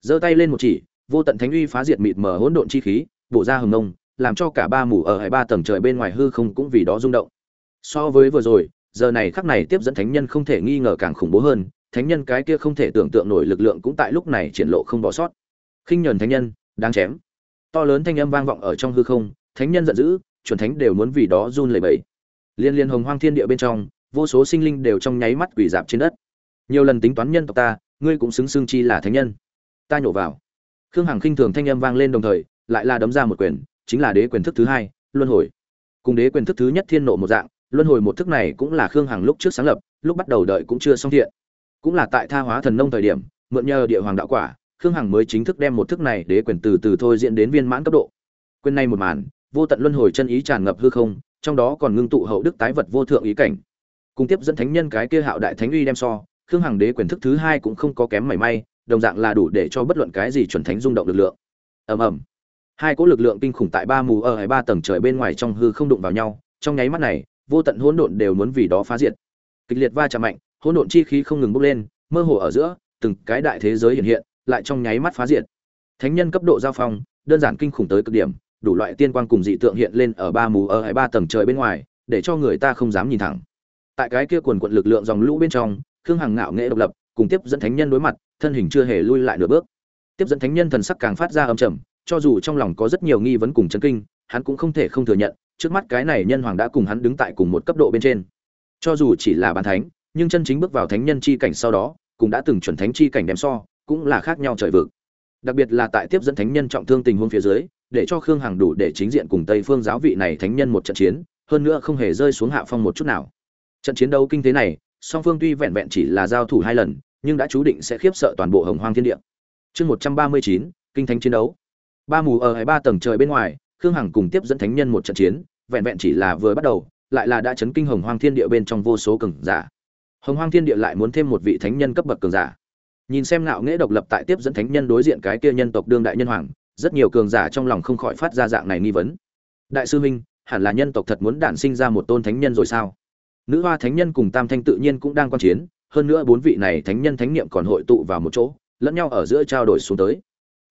giơ tay lên một chỉ, vô tận thánh uy phá diệt mịt mờ hỗn độn chi khí, bổ ra hừng ngông làm cho cả ba mù ở hai ba tầng trời bên ngoài hư không cũng vì đó rung động. So với vừa rồi, giờ này khắc này tiếp dẫn thánh nhân không thể nghi ngờ càng khủng bố hơn, thánh nhân cái kia không thể tưởng tượng nổi lực lượng cũng tại lúc này triển lộ không bỏ sót. Khinh nhờn thánh nhân, đáng chém. To lớn thanh âm vang vọng ở trong hư không, thánh nhân giận dữ, chuẩn thánh đều muốn vì đó run lẩy bẩy. Liên liên hồng hoang thiên địa bên trong, vô số sinh linh đều trong nháy mắt quỷ dạp trên đất. Nhiều lần tính toán nhân tộc ta, ngươi cũng xứng xưng chi là thánh nhân ta nhổ vào. Khương hằng khinh thường thanh âm vang lên đồng thời, lại là đấm ra một quyền, chính là đế quyền thức thứ hai, luân hồi. Cùng đế quyền thức thứ nhất thiên nộ một dạng, luân hồi một thức này cũng là khương hằng lúc trước sáng lập, lúc bắt đầu đợi cũng chưa xong thiện. Cũng là tại tha hóa thần nông thời điểm, mượn nhờ địa hoàng đạo quả, khương hằng mới chính thức đem một thức này đế quyền từ từ thôi diễn đến viên mãn cấp độ. Quyền này một màn, vô tận luân hồi chân ý tràn ngập hư không, trong đó còn ngưng tụ hậu đức tái vật vô thượng ý cảnh. Cùng tiếp dẫn thánh nhân cái kia hạo đại thánh uy đem so, khương hằng đế quyền thức thứ hai cũng không có kém mảy may đồng dạng là đủ để cho bất luận cái gì chuẩn thánh rung động lực lượng. Ầm ầm. Hai cỗ lực lượng kinh khủng tại ba mù ở hai ba tầng trời bên ngoài trong hư không đụng vào nhau, trong nháy mắt này, vô tận hỗn độn đều muốn vì đó phá diệt. Kịch liệt va chạm mạnh, hỗn độn chi khí không ngừng bốc lên, mơ hồ ở giữa, từng cái đại thế giới hiện hiện, lại trong nháy mắt phá diệt. Thánh nhân cấp độ giao phong, đơn giản kinh khủng tới cực điểm, đủ loại tiên quang cùng dị tượng hiện lên ở ba mù ở hai ba tầng trời bên ngoài, để cho người ta không dám nhìn thẳng. Tại cái kia quần quận lực lượng dòng lũ bên trong, khương hằng ngạo nghệ độc lập, cùng tiếp dẫn thánh nhân đối mặt thân hình chưa hề lui lại nửa bước. Tiếp dẫn thánh nhân thần sắc càng phát ra âm trầm, cho dù trong lòng có rất nhiều nghi vấn cùng chấn kinh, hắn cũng không thể không thừa nhận, trước mắt cái này nhân hoàng đã cùng hắn đứng tại cùng một cấp độ bên trên. Cho dù chỉ là bàn thánh, nhưng chân chính bước vào thánh nhân chi cảnh sau đó, cũng đã từng chuẩn thánh chi cảnh đem so, cũng là khác nhau trời vực. Đặc biệt là tại tiếp dẫn thánh nhân trọng thương tình huống phía dưới, để cho khương hằng đủ để chính diện cùng tây phương giáo vị này thánh nhân một trận chiến, hơn nữa không hề rơi xuống hạ phong một chút nào. Trận chiến đấu kinh tế này, song phương tuy vẹn vẹn chỉ là giao thủ hai lần nhưng đã chú định sẽ khiếp sợ toàn bộ hồng hoang thiên địa. Chương một trăm ba mươi chín, kinh thánh chiến đấu. Ba mù ở hai ba tầng trời bên ngoài, khương hằng cùng tiếp dẫn thánh nhân một trận chiến, vẹn vẹn chỉ là vừa bắt đầu, lại là đã chấn kinh hồng hoang thiên địa bên trong vô số cường giả. Hồng hoang thiên địa lại muốn thêm một vị thánh nhân cấp bậc cường giả. Nhìn xem ngạo nghễ độc lập tại tiếp dẫn thánh nhân đối diện cái kia nhân tộc đương đại nhân hoàng, rất nhiều cường giả trong lòng không khỏi phát ra dạng này nghi vấn. Đại sư huynh, hẳn là nhân tộc thật muốn đản sinh ra một tôn thánh nhân rồi sao? Nữ hoa thánh nhân cùng tam thanh tự nhiên cũng đang quan chiến hơn nữa bốn vị này thánh nhân thánh niệm còn hội tụ vào một chỗ, lẫn nhau ở giữa trao đổi xuống tới.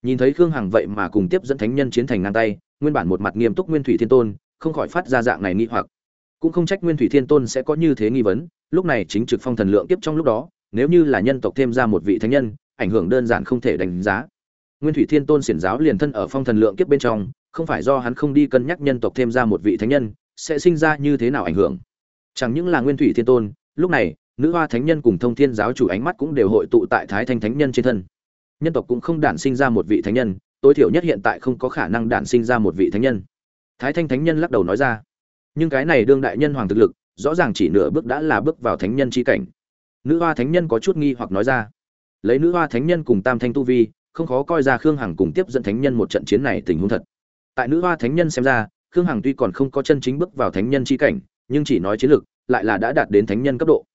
Nhìn thấy khương hằng vậy mà cùng tiếp dẫn thánh nhân chiến thành ngang tay, nguyên bản một mặt nghiêm túc nguyên thủy thiên tôn, không khỏi phát ra dạng này nghi hoặc. Cũng không trách nguyên thủy thiên tôn sẽ có như thế nghi vấn, lúc này chính trực phong thần lượng tiếp trong lúc đó, nếu như là nhân tộc thêm ra một vị thánh nhân, ảnh hưởng đơn giản không thể đánh giá. Nguyên thủy thiên tôn xiển giáo liền thân ở phong thần lượng kiếp bên trong, không phải do hắn không đi cân nhắc nhân tộc thêm ra một vị thánh nhân, sẽ sinh ra như thế nào ảnh hưởng. Chẳng những là nguyên thủy thiên tôn, lúc này nữ hoa thánh nhân cùng thông thiên giáo chủ ánh mắt cũng đều hội tụ tại thái thanh thánh nhân trên thân nhân tộc cũng không đản sinh ra một vị thánh nhân tối thiểu nhất hiện tại không có khả năng đản sinh ra một vị thánh nhân thái thanh thánh nhân lắc đầu nói ra nhưng cái này đương đại nhân hoàng thực lực rõ ràng chỉ nửa bước đã là bước vào thánh nhân chi cảnh nữ hoa thánh nhân có chút nghi hoặc nói ra lấy nữ hoa thánh nhân cùng tam thanh tu vi không khó coi ra khương hằng cùng tiếp dẫn thánh nhân một trận chiến này tình huống thật tại nữ hoa thánh nhân xem ra khương hằng tuy còn không có chân chính bước vào thánh nhân chi cảnh nhưng chỉ nói chiến lực lại là đã đạt đến thánh nhân cấp độ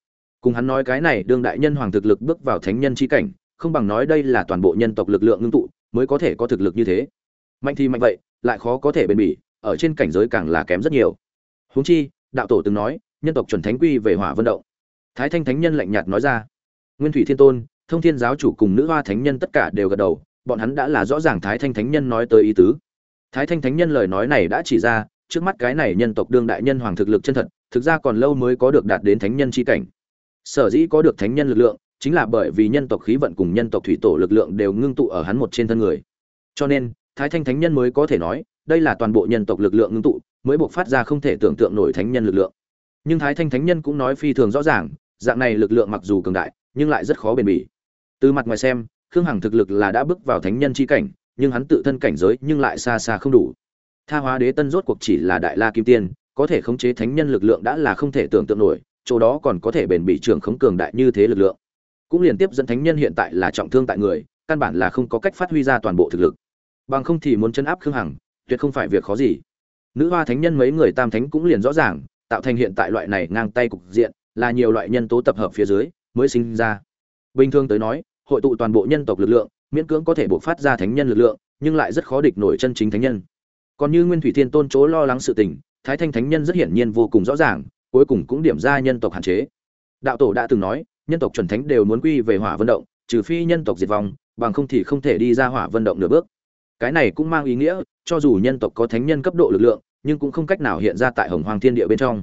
cùng hắn nói cái này, đương đại nhân hoàng thực lực bước vào thánh nhân chi cảnh, không bằng nói đây là toàn bộ nhân tộc lực lượng ngưng tụ, mới có thể có thực lực như thế. Mạnh thì mạnh vậy, lại khó có thể bền bỉ, ở trên cảnh giới càng là kém rất nhiều. Huống chi, đạo tổ từng nói, nhân tộc chuẩn thánh quy về hỏa vận động. Thái thanh thánh nhân lạnh nhạt nói ra. Nguyên thủy thiên tôn, thông thiên giáo chủ cùng nữ hoa thánh nhân tất cả đều gật đầu, bọn hắn đã là rõ ràng thái thanh thánh nhân nói tới ý tứ. Thái thanh thánh nhân lời nói này đã chỉ ra, trước mắt cái này nhân tộc đương đại nhân hoàng thực lực chân thật, thực ra còn lâu mới có được đạt đến thánh nhân chi cảnh sở dĩ có được thánh nhân lực lượng, chính là bởi vì nhân tộc khí vận cùng nhân tộc thủy tổ lực lượng đều ngưng tụ ở hắn một trên thân người. Cho nên, thái thanh thánh nhân mới có thể nói, đây là toàn bộ nhân tộc lực lượng ngưng tụ, mới buộc phát ra không thể tưởng tượng nổi thánh nhân lực lượng. Nhưng thái thanh thánh nhân cũng nói phi thường rõ ràng, dạng này lực lượng mặc dù cường đại, nhưng lại rất khó bền bỉ. Từ mặt ngoài xem, khương hằng thực lực là đã bước vào thánh nhân c h i cảnh, nhưng hắn tự thân cảnh giới nhưng lại xa xa không đủ. Tha hóa đế tân rốt cuộc chỉ là đại la kim tiên, có thể khống chế thánh nhân lực lượng đã là không thể tưởng tượng nổi chỗ đó còn có thể bền bị trưởng khống cường đại như thế lực lượng. Cũng liên tiếp dẫn thánh nhân hiện tại là trọng thương tại người, căn bản là không có cách phát huy ra toàn bộ thực lực. Bằng không thì muốn chấn áp khương hằng, tuyệt không phải việc khó gì. Nữ hoa thánh nhân mấy người tam thánh cũng liền rõ ràng, tạo thành hiện tại loại này ngang tay cục diện, là nhiều loại nhân tố tập hợp phía dưới, mới sinh ra. Bình thường tới nói, hội tụ toàn bộ nhân tộc lực lượng, miễn cưỡng có thể buộc phát ra thánh nhân lực lượng, nhưng lại rất khó địch nổi chân chính thánh nhân. Còn như nguyên thủy thiên tôn chỗ lo lắng sự tình, thái thanh thánh nhân rất hiển nhiên vô cùng rõ ràng cuối cùng cũng điểm ra nhân tộc hạn chế. Đạo tổ đã từng nói, nhân tộc chuẩn thánh đều muốn quy về hỏa vận động, trừ phi nhân tộc diệt vong, bằng không thì không thể đi ra hỏa vận động nửa bước. Cái này cũng mang ý nghĩa, cho dù nhân tộc có thánh nhân cấp độ lực lượng, nhưng cũng không cách nào hiện ra tại hồng hoàng thiên địa bên trong.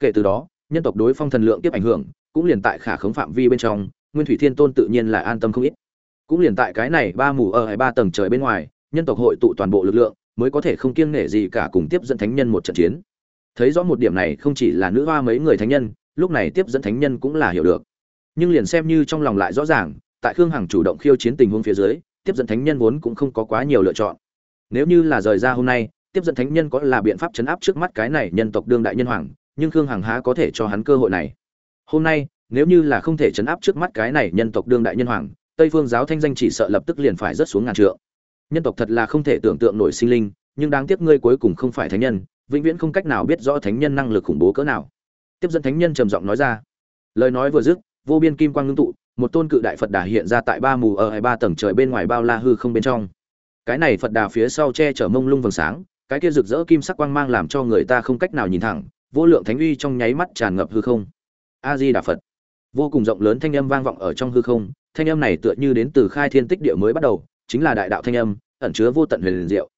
Kể từ đó, nhân tộc đối phong thần lượng tiếp ảnh hưởng, cũng liền tại khả khống phạm vi bên trong, nguyên thủy thiên tôn tự nhiên là an tâm không ít. Cũng liền tại cái này ba mù ở hai ba tầng trời bên ngoài, nhân tộc hội tụ toàn bộ lực lượng, mới có thể không kiêng nể gì cả cùng tiếp dẫn thánh nhân một trận chiến thấy rõ một điểm này, không chỉ là nữ hoa mấy người thánh nhân, lúc này tiếp dẫn thánh nhân cũng là hiểu được. Nhưng liền xem như trong lòng lại rõ ràng, tại khương hằng chủ động khiêu chiến tình huống phía dưới, tiếp dẫn thánh nhân vốn cũng không có quá nhiều lựa chọn. Nếu như là rời ra hôm nay, tiếp dẫn thánh nhân có là biện pháp chấn áp trước mắt cái này nhân tộc đương đại nhân hoàng, nhưng khương hằng há có thể cho hắn cơ hội này. Hôm nay, nếu như là không thể chấn áp trước mắt cái này nhân tộc đương đại nhân hoàng, tây phương giáo thanh danh chỉ sợ lập tức liền phải rớt xuống ngàn trượng. Nhân tộc thật là không thể tưởng tượng nổi sinh linh, nhưng đáng tiếc ngươi cuối cùng không phải thánh nhân vĩnh viễn không cách nào biết rõ thánh nhân năng lực khủng bố cỡ nào. Tiếp dẫn thánh nhân trầm giọng nói ra. Lời nói vừa dứt, vô biên kim quang ngưng tụ, một tôn cự đại phật đà hiện ra tại ba mù ở hai ba tầng trời bên ngoài bao la hư không bên trong. Cái này phật đà phía sau che chở mông lung vầng sáng, cái kia rực rỡ kim sắc quang mang làm cho người ta không cách nào nhìn thẳng, vô lượng thánh uy trong nháy mắt tràn ngập hư không. A di đà phật. Vô cùng rộng lớn thanh âm vang vọng ở trong hư không, thanh âm này tựa như đến từ khai thiên tích địa mới bắt đầu, chính là đại đạo thanh âm, ẩn chứa vô tận huyền diệu.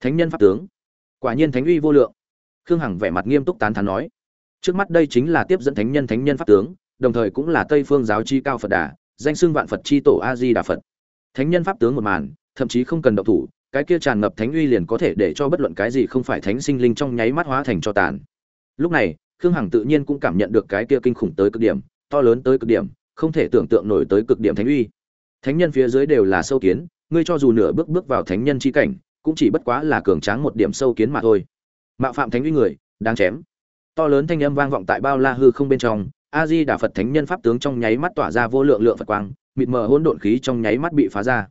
Thánh nhân pháp tướng. Quả nhiên thánh uy vô lượng khương hằng vẻ mặt nghiêm túc tán thán nói, trước mắt đây chính là tiếp dẫn thánh nhân thánh nhân pháp tướng, đồng thời cũng là tây phương giáo chi cao phật đà, danh xưng vạn phật chi tổ a di đà phật. Thánh nhân pháp tướng một màn, thậm chí không cần động thủ, cái kia tràn ngập thánh uy liền có thể để cho bất luận cái gì không phải thánh sinh linh trong nháy mắt hóa thành cho tàn. Lúc này, khương hằng tự nhiên cũng cảm nhận được cái kia kinh khủng tới cực điểm, to lớn tới cực điểm, không thể tưởng tượng nổi tới cực điểm thánh uy. Thánh nhân phía dưới đều là sâu kiến, ngươi cho dù nửa bước bước vào thánh nhân chi cảnh, cũng chỉ bất quá là cường tráng một điểm sâu kiến mà thôi mạo phạm thánh uy người, đáng chém. To lớn thanh âm vang vọng tại bao la hư không bên trong, a di đà phật thánh nhân pháp tướng trong nháy mắt tỏa ra vô lượng lượng phật quang, mịt mờ hỗn độn khí trong nháy mắt bị phá ra.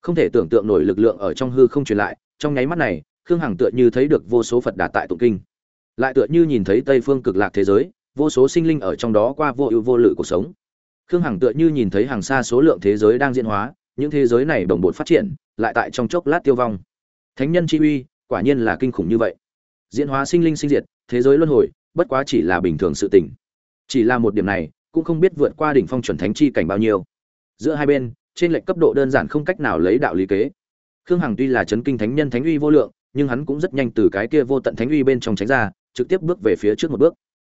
Không thể tưởng tượng nổi lực lượng ở trong hư không truyền lại, trong nháy mắt này, khương hằng tựa như thấy được vô số phật đà tại tụng kinh. Lại tựa như nhìn thấy tây phương cực lạc thế giới, vô số sinh linh ở trong đó qua vô ưu vô lự cuộc sống. Khương hằng tựa như nhìn thấy hàng xa số lượng thế giới đang diễn hóa, những thế giới này đồng bộ phát triển, lại tại trong chốc lát tiêu vong. Thánh nhân chi uy, quả nhiên là kinh khủng như vậy diễn hóa sinh linh sinh diệt, thế giới luân hồi, bất quá chỉ là bình thường sự tình. Chỉ là một điểm này, cũng không biết vượt qua đỉnh phong chuẩn thánh chi cảnh bao nhiêu. Giữa hai bên, trên lệnh cấp độ đơn giản không cách nào lấy đạo lý kế. Khương hằng tuy là chấn kinh thánh nhân thánh uy vô lượng, nhưng hắn cũng rất nhanh từ cái kia vô tận thánh uy bên trong tránh ra, trực tiếp bước về phía trước một bước.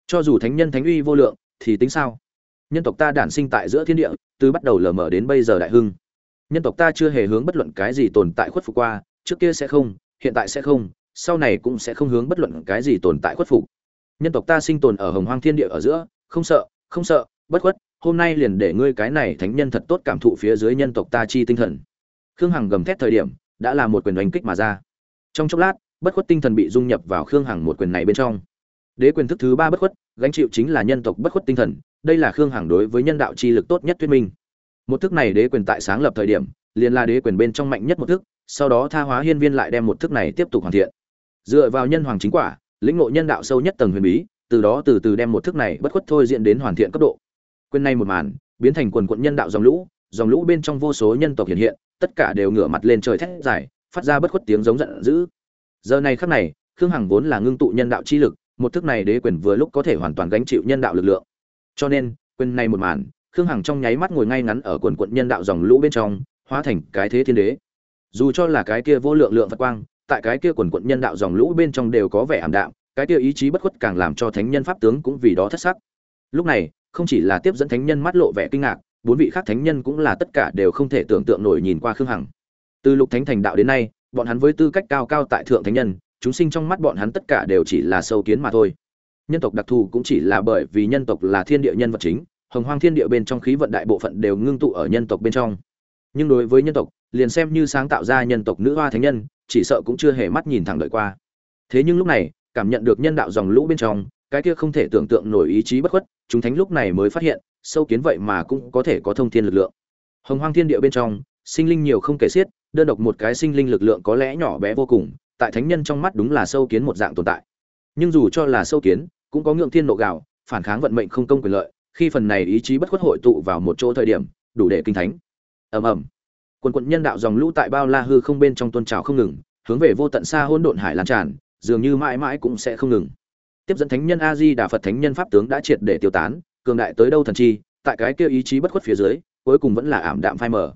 Cho dù thánh nhân thánh uy vô lượng, thì tính sao? Nhân tộc ta đản sinh tại giữa thiên địa, từ bắt đầu lờ mờ đến bây giờ đại hưng. Nhân tộc ta chưa hề hướng bất luận cái gì tồn tại khuất phục qua, trước kia sẽ không, hiện tại sẽ không sau này cũng sẽ không hướng bất luận cái gì tồn tại khuất phục. Nhân tộc ta sinh tồn ở hồng hoang thiên địa ở giữa, không sợ không sợ, bất khuất, hôm nay liền để ngươi cái này thánh nhân thật tốt cảm thụ phía dưới nhân tộc ta chi tinh thần. Khương hằng gầm thét thời điểm, đã là một quyền đánh kích mà ra. Trong chốc lát, bất khuất tinh thần bị dung nhập vào khương hằng một quyền này bên trong. Đế quyền thức thứ ba bất khuất, gánh chịu chính là nhân tộc bất khuất tinh thần, đây là khương hằng đối với nhân đạo chi lực tốt nhất thuyết minh. Một thức này đế quyền tại sáng lập thời điểm, liền là đế quyền bên trong mạnh nhất một thức, sau đó tha hóa hiên viên lại đem một thức này tiếp tục hoàn thiện dựa vào nhân hoàng chính quả, lĩnh ngộ nhân đạo sâu nhất tầng huyền bí, từ đó từ từ đem một thức này bất khuất thôi diễn đến hoàn thiện cấp độ. Quyền này một màn, biến thành quần quận nhân đạo dòng lũ dòng lũ bên trong vô số nhân tộc hiện hiện, tất cả đều ngửa mặt lên trời thét dài, phát ra bất khuất tiếng giống giận dữ. Giờ này khắc này, khương hằng vốn là ngưng tụ nhân đạo chi lực, một thức này đế quyền vừa lúc có thể hoàn toàn gánh chịu nhân đạo lực lượng. Cho nên quyền này một màn, khương hằng trong nháy mắt ngồi ngay ngắn ở quần quận nhân đạo dòng lũ bên trong, hóa thành cái thế thiên đế. Dù cho là cái kia vô lượng lượng phật quang tại cái kia quần quận nhân đạo dòng lũ bên trong đều có vẻ ảm đạm, cái kia ý chí bất khuất càng làm cho thánh nhân pháp tướng cũng vì đó thất sắc. Lúc này, không chỉ là tiếp dẫn thánh nhân mắt lộ vẻ kinh ngạc, bốn vị khác thánh nhân cũng là tất cả đều không thể tưởng tượng nổi nhìn qua khương hằng. Từ lục thánh thành đạo đến nay, bọn hắn với tư cách cao cao tại thượng thánh nhân, chúng sinh trong mắt bọn hắn tất cả đều chỉ là sâu kiến mà thôi. Nhân tộc đặc thù cũng chỉ là bởi vì nhân tộc là thiên địa nhân vật chính, hồng hoang thiên địa bên trong khí vận đại bộ phận đều ngưng tụ ở nhân tộc bên trong. Nhưng đối với nhân tộc, liền xem như sáng tạo ra nhân tộc nữ hoa thánh nhân chỉ sợ cũng chưa hề mắt nhìn thẳng đợi qua. Thế nhưng lúc này, cảm nhận được nhân đạo dòng lũ bên trong, cái kia không thể tưởng tượng nổi ý chí bất khuất, chúng thánh lúc này mới phát hiện, sâu kiến vậy mà cũng có thể có thông thiên lực lượng. Hồng hoang thiên địa bên trong, sinh linh nhiều không kể xiết, đơn độc một cái sinh linh lực lượng có lẽ nhỏ bé vô cùng, tại thánh nhân trong mắt đúng là sâu kiến một dạng tồn tại. Nhưng dù cho là sâu kiến, cũng có ngượng thiên nộ gạo, phản kháng vận mệnh không công quyền lợi, khi phần này ý chí bất khuất hội tụ vào một chỗ thời điểm, đủ để kinh thánh. Ầm ầm quần quận nhân đạo dòng lũ tại bao la hư không bên trong tôn trào không ngừng, hướng về vô tận xa hỗn độn hải lan tràn, dường như mãi mãi cũng sẽ không ngừng. Tiếp dẫn thánh nhân a di đà phật thánh nhân pháp tướng đã triệt để tiêu tán, cường đại tới đâu thần chi, tại cái kia ý chí bất khuất phía dưới, cuối cùng vẫn là ảm đạm phai mờ.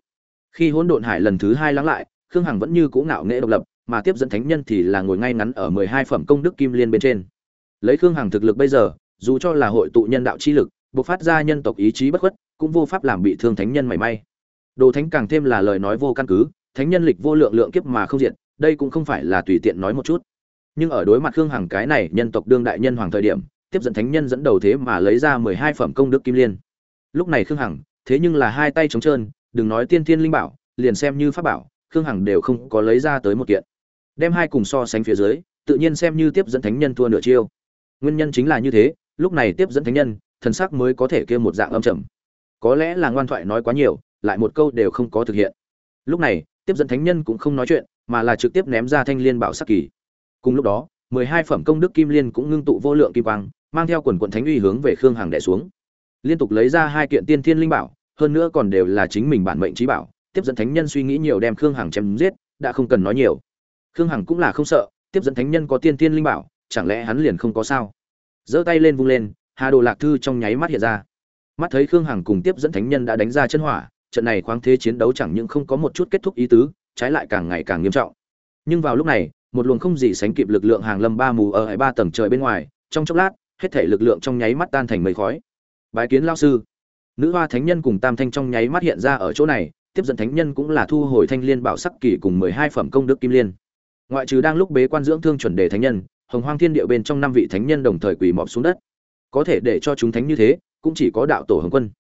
Khi hỗn độn hải lần thứ hai lắng lại, khương hằng vẫn như cũ ngạo nghễ độc lập, mà tiếp dẫn thánh nhân thì là ngồi ngay ngắn ở mười hai phẩm công đức kim liên bên trên. Lấy khương hằng thực lực bây giờ, dù cho là hội tụ nhân đạo chi lực buộc phát ra nhân tộc ý chí bất khuất, cũng vô pháp làm bị thương thánh nhân mảy may đồ thánh càng thêm là lời nói vô căn cứ, thánh nhân lịch vô lượng lượng kiếp mà không diện đây cũng không phải là tùy tiện nói một chút. Nhưng ở đối mặt khương hằng cái này nhân tộc đương đại nhân hoàng thời điểm, tiếp dẫn thánh nhân dẫn đầu thế mà lấy ra mười hai phẩm công đức kim liên. Lúc này khương hằng, thế nhưng là hai tay trống trơn, đừng nói tiên thiên linh bảo, liền xem như pháp bảo, khương hằng đều không có lấy ra tới một kiện. Đem hai cùng so sánh phía dưới, tự nhiên xem như tiếp dẫn thánh nhân thua nửa chiêu. Nguyên nhân chính là như thế, lúc này tiếp dẫn thánh nhân, thần sắc mới có thể kêu một dạng âm trầm. Có lẽ là ngoan thoại nói quá nhiều lại một câu đều không có thực hiện. Lúc này, tiếp dẫn thánh nhân cũng không nói chuyện, mà là trực tiếp ném ra thanh liên bảo sắc kỳ. Cùng lúc đó, mười hai phẩm công đức kim liên cũng ngưng tụ vô lượng kim quang, mang theo quần quận thánh uy hướng về khương hằng đẻ xuống. Liên tục lấy ra hai kiện tiên thiên linh bảo, hơn nữa còn đều là chính mình bản mệnh trí bảo. Tiếp dẫn thánh nhân suy nghĩ nhiều đem khương hằng chém giết, đã không cần nói nhiều. Khương hằng cũng là không sợ, tiếp dẫn thánh nhân có tiên thiên linh bảo, chẳng lẽ hắn liền không có sao? Giơ tay lên vung lên, hà đồ lạc thư trong nháy mắt hiện ra. Mắt thấy khương hằng cùng tiếp dẫn thánh nhân đã đánh ra chân hỏa trận này khoáng thế chiến đấu chẳng những không có một chút kết thúc ý tứ, trái lại càng ngày càng nghiêm trọng. Nhưng vào lúc này, một luồng không gì sánh kịp lực lượng hàng lâm ba mù ở hai ba tầng trời bên ngoài, trong chốc lát, hết thể lực lượng trong nháy mắt tan thành mây khói. Bái kiến lao sư. Nữ hoa thánh nhân cùng tam thanh trong nháy mắt hiện ra ở chỗ này, tiếp dẫn thánh nhân cũng là thu hồi thanh liên bảo sắc kỳ cùng mười hai phẩm công đức kim liên. Ngoại trừ đang lúc bế quan dưỡng thương chuẩn đề thánh nhân, hồng hoang thiên địa bên trong năm vị thánh nhân đồng thời quỳ mọp xuống đất. Có thể để cho chúng thánh như thế, cũng chỉ có đạo tổ hồng quân.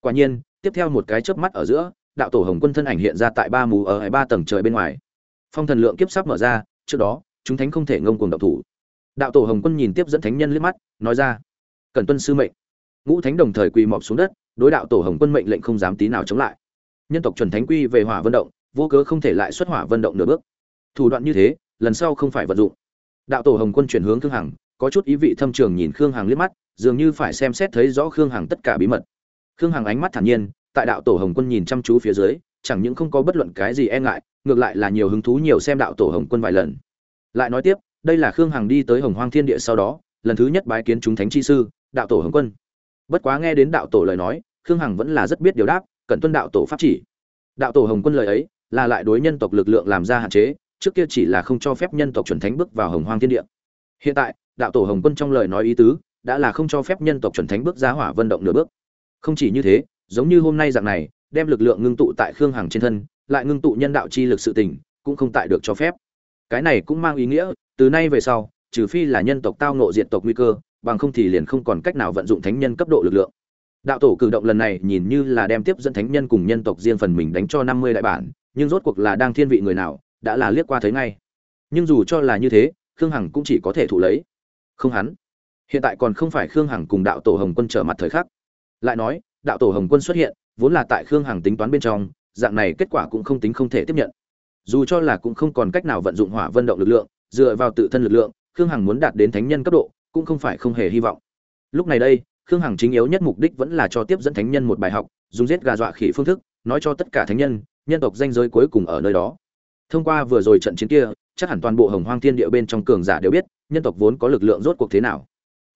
Quả nhiên tiếp theo một cái chớp mắt ở giữa, đạo tổ hồng quân thân ảnh hiện ra tại ba mù ở hai ba tầng trời bên ngoài. Phong thần lượng kiếp sắp mở ra, trước đó, chúng thánh không thể ngông cuồng động thủ. Đạo tổ hồng quân nhìn tiếp dẫn thánh nhân liếc mắt, nói ra, cần tuân sư mệnh. Ngũ thánh đồng thời quỳ mọp xuống đất, đối đạo tổ hồng quân mệnh lệnh không dám tí nào chống lại. Nhân tộc chuẩn thánh quy về hỏa vận động, vô cớ không thể lại xuất hỏa vận động nửa bước. Thủ đoạn như thế, lần sau không phải vận dụng. Đạo tổ hồng quân chuyển hướng khương hằng, có chút ý vị thâm trường nhìn khương hằng liếc mắt, dường như phải xem xét thấy rõ khương hằng tất cả bí mật khương hằng ánh mắt thản nhiên, tại đạo tổ hồng quân nhìn chăm chú phía dưới, chẳng những không có bất luận cái gì e ngại, ngược lại là nhiều hứng thú nhiều xem đạo tổ hồng quân vài lần. Lại nói tiếp, đây là khương hằng đi tới hồng hoang thiên địa sau đó, lần thứ nhất bái kiến chúng thánh chi sư, đạo tổ hồng quân. Bất quá nghe đến đạo tổ lời nói, khương hằng vẫn là rất biết điều đáp cần tuân đạo tổ pháp chỉ. Đạo tổ hồng quân lời ấy, là lại đối nhân tộc lực lượng làm ra hạn chế, trước kia chỉ là không cho phép nhân tộc chuẩn thánh bước vào hồng hoang thiên địa. Hiện tại, đạo tổ hồng quân trong lời nói ý tứ, đã là không cho phép nhân tộc chuẩn thánh bước ra hỏa vận động nửa bước không chỉ như thế, giống như hôm nay dạng này, đem lực lượng ngưng tụ tại khương hằng trên thân, lại ngưng tụ nhân đạo chi lực sự tình, cũng không tại được cho phép. Cái này cũng mang ý nghĩa, từ nay về sau, trừ phi là nhân tộc tao nộ diện tộc nguy cơ, bằng không thì liền không còn cách nào vận dụng thánh nhân cấp độ lực lượng. Đạo tổ cử động lần này nhìn như là đem tiếp dẫn thánh nhân cùng nhân tộc riêng phần mình đánh cho năm mươi đại bản, nhưng rốt cuộc là đang thiên vị người nào, đã là liếc qua thấy ngay. Nhưng dù cho là như thế, khương hằng cũng chỉ có thể thụ lấy. Không hắn. Hiện tại còn không phải khương hằng cùng đạo tổ hồng quân trở mặt thời khắc lại nói, đạo tổ hồng quân xuất hiện, vốn là tại khương hằng tính toán bên trong, dạng này kết quả cũng không tính không thể tiếp nhận. Dù cho là cũng không còn cách nào vận dụng hỏa vận động lực lượng, dựa vào tự thân lực lượng, khương hằng muốn đạt đến thánh nhân cấp độ, cũng không phải không hề hy vọng. Lúc này đây, khương hằng chính yếu nhất mục đích vẫn là cho tiếp dẫn thánh nhân một bài học, dùng giết gà dọa khỉ phương thức, nói cho tất cả thánh nhân nhân tộc danh giới cuối cùng ở nơi đó. Thông qua vừa rồi trận chiến kia, chắc hẳn toàn bộ hồng hoang thiên địa bên trong cường giả đều biết, nhân tộc vốn có lực lượng rốt cuộc thế nào.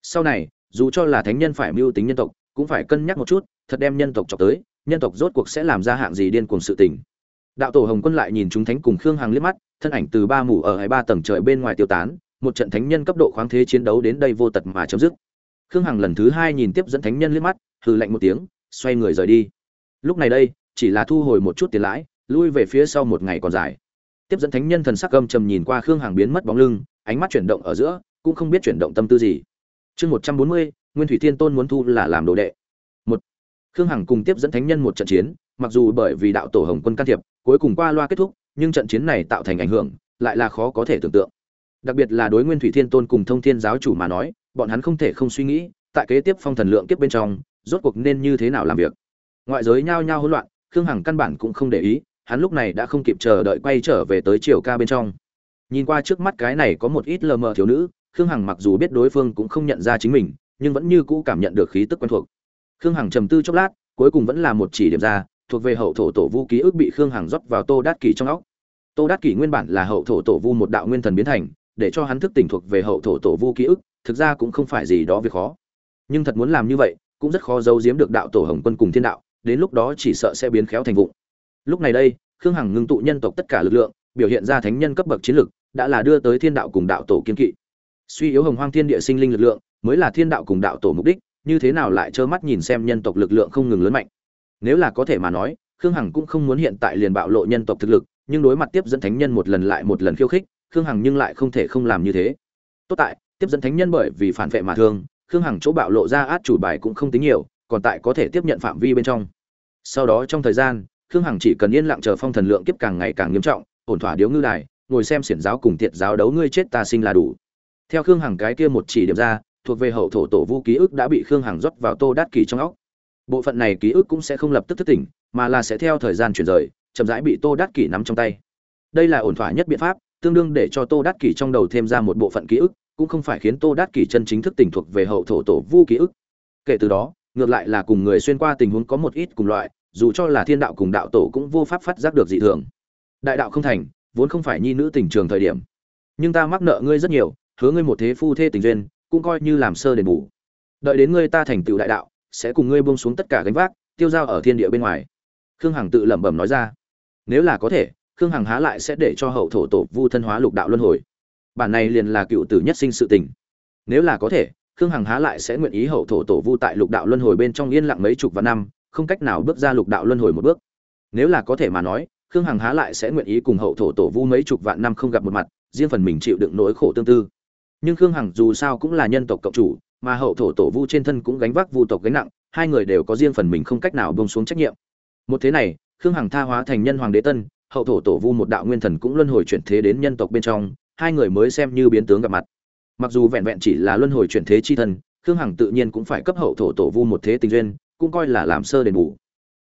Sau này, dù cho là thánh nhân phải mưu tính nhân tộc cũng phải cân nhắc một chút, thật đem nhân tộc chọc tới, nhân tộc rốt cuộc sẽ làm ra hạng gì điên cuồng sự tình. Đạo tổ hồng quân lại nhìn chúng thánh cùng khương hằng liếc mắt, thân ảnh từ ba mù ở hai ba tầng trời bên ngoài tiêu tán, một trận thánh nhân cấp độ khoáng thế chiến đấu đến đây vô tật mà chấm dứt. Khương hằng lần thứ hai nhìn tiếp dẫn thánh nhân liếc mắt, hừ lạnh một tiếng, xoay người rời đi. Lúc này đây, chỉ là thu hồi một chút tiền lãi, lui về phía sau một ngày còn dài. Tiếp dẫn thánh nhân thần sắc gâm trầm nhìn qua khương hằng biến mất bóng lưng, ánh mắt chuyển động ở giữa, cũng không biết chuyển động tâm tư gì chương một trăm bốn mươi, nguyên thủy thiên tôn muốn thu là làm đồ đệ. Một, khương hằng cùng tiếp dẫn thánh nhân một trận chiến, mặc dù bởi vì đạo tổ hồng quân can thiệp, cuối cùng qua loa kết thúc, nhưng trận chiến này tạo thành ảnh hưởng, lại là khó có thể tưởng tượng. Đặc biệt là đối nguyên thủy thiên tôn cùng thông thiên giáo chủ mà nói, bọn hắn không thể không suy nghĩ, tại kế tiếp phong thần lượng kiếp bên trong, rốt cuộc nên như thế nào làm việc. Ngoại giới nhao nhao hỗn loạn, khương hằng căn bản cũng không để ý, hắn lúc này đã không kịp chờ đợi quay trở về tới triều ca bên trong. Nhìn qua trước mắt cái này có một ít lờ mờ thiếu nữ khương hằng mặc dù biết đối phương cũng không nhận ra chính mình, nhưng vẫn như cũ cảm nhận được khí tức quen thuộc. Khương hằng trầm tư chốc lát, cuối cùng vẫn là một chỉ điểm ra, thuộc về hậu thổ tổ vu ký ức bị khương hằng rót vào tô đát kỷ trong óc. Tô đát kỷ nguyên bản là hậu thổ tổ vu một đạo nguyên thần biến thành, để cho hắn thức tỉnh thuộc về hậu thổ tổ vu ký ức, thực ra cũng không phải gì đó việc khó. Nhưng thật muốn làm như vậy, cũng rất khó giấu giếm được đạo tổ hồng quân cùng thiên đạo, đến lúc đó chỉ sợ sẽ biến khéo thành vụng. Lúc này đây, khương hằng ngưng tụ nhân tộc tất cả lực lượng, biểu hiện ra thánh nhân cấp bậc chiến lực, đã là đưa tới thiên đạo cùng đạo tổ kiên kỵ suy yếu hồng hoang thiên địa sinh linh lực lượng, mới là thiên đạo cùng đạo tổ mục đích, như thế nào lại trơ mắt nhìn xem nhân tộc lực lượng không ngừng lớn mạnh. Nếu là có thể mà nói, khương hằng cũng không muốn hiện tại liền bạo lộ nhân tộc thực lực, nhưng đối mặt tiếp dẫn thánh nhân một lần lại một lần khiêu khích, khương hằng nhưng lại không thể không làm như thế. Tốt tại, tiếp dẫn thánh nhân bởi vì phản vệ mà thương, khương hằng chỗ bạo lộ ra át chủ bài cũng không tính nhiều, còn tại có thể tiếp nhận phạm vi bên trong. Sau đó trong thời gian, khương hằng chỉ cần yên lặng chờ phong thần lượng kiếp càng ngày càng nghiêm trọng, ổn thỏa điếu ngư đài, ngồi xem xiển giáo cùng tiệt giáo đấu ngươi chết ta sinh là đủ theo khương hằng cái kia một chỉ điểm ra, thuộc về hậu thổ tổ vu ký ức đã bị khương hằng rót vào tô đát kỷ trong óc. Bộ phận này ký ức cũng sẽ không lập tức thức tỉnh, mà là sẽ theo thời gian chuyển rời, chậm rãi bị tô đát kỷ nắm trong tay. Đây là ổn thỏa nhất biện pháp, tương đương để cho tô đát kỷ trong đầu thêm ra một bộ phận ký ức, cũng không phải khiến tô đát kỷ chân chính thức tỉnh thuộc về hậu thổ tổ vu ký ức. Kể từ đó, ngược lại là cùng người xuyên qua tình huống có một ít cùng loại, dù cho là thiên đạo cùng đạo tổ cũng vô pháp phát giác được dị thường. Đại đạo không thành, vốn không phải nhi nữ tình trường thời điểm. Nhưng ta mắc nợ ngươi rất nhiều hứa ngươi một thế phu thê tình duyên, cũng coi như làm sơ đền bù. Đợi đến ngươi ta thành tựu đại đạo, sẽ cùng ngươi buông xuống tất cả gánh vác, tiêu dao ở thiên địa bên ngoài. Khương hằng tự lẩm bẩm nói ra. Nếu là có thể, khương hằng há lại sẽ để cho hậu thổ tổ vu thân hóa lục đạo luân hồi. Bản này liền là cựu tử nhất sinh sự tình. Nếu là có thể, khương hằng há lại sẽ nguyện ý hậu thổ tổ vu tại lục đạo luân hồi bên trong yên lặng mấy chục vạn năm, không cách nào bước ra lục đạo luân hồi một bước. Nếu là có thể mà nói, khương hằng há lại sẽ nguyện ý cùng hậu thổ tổ vu mấy chục vạn năm không gặp một mặt, riêng phần mình chịu đựng nỗi khổ tương tư nhưng khương hằng dù sao cũng là nhân tộc cộng chủ, mà hậu thổ tổ vu trên thân cũng gánh vác vu tộc gánh nặng, hai người đều có riêng phần mình không cách nào bông xuống trách nhiệm. Một thế này, khương hằng tha hóa thành nhân hoàng đế tân, hậu thổ tổ vu một đạo nguyên thần cũng luân hồi chuyển thế đến nhân tộc bên trong, hai người mới xem như biến tướng gặp mặt. Mặc dù vẹn vẹn chỉ là luân hồi chuyển thế chi thân, khương hằng tự nhiên cũng phải cấp hậu thổ tổ vu một thế tình duyên, cũng coi là làm sơ đền bù.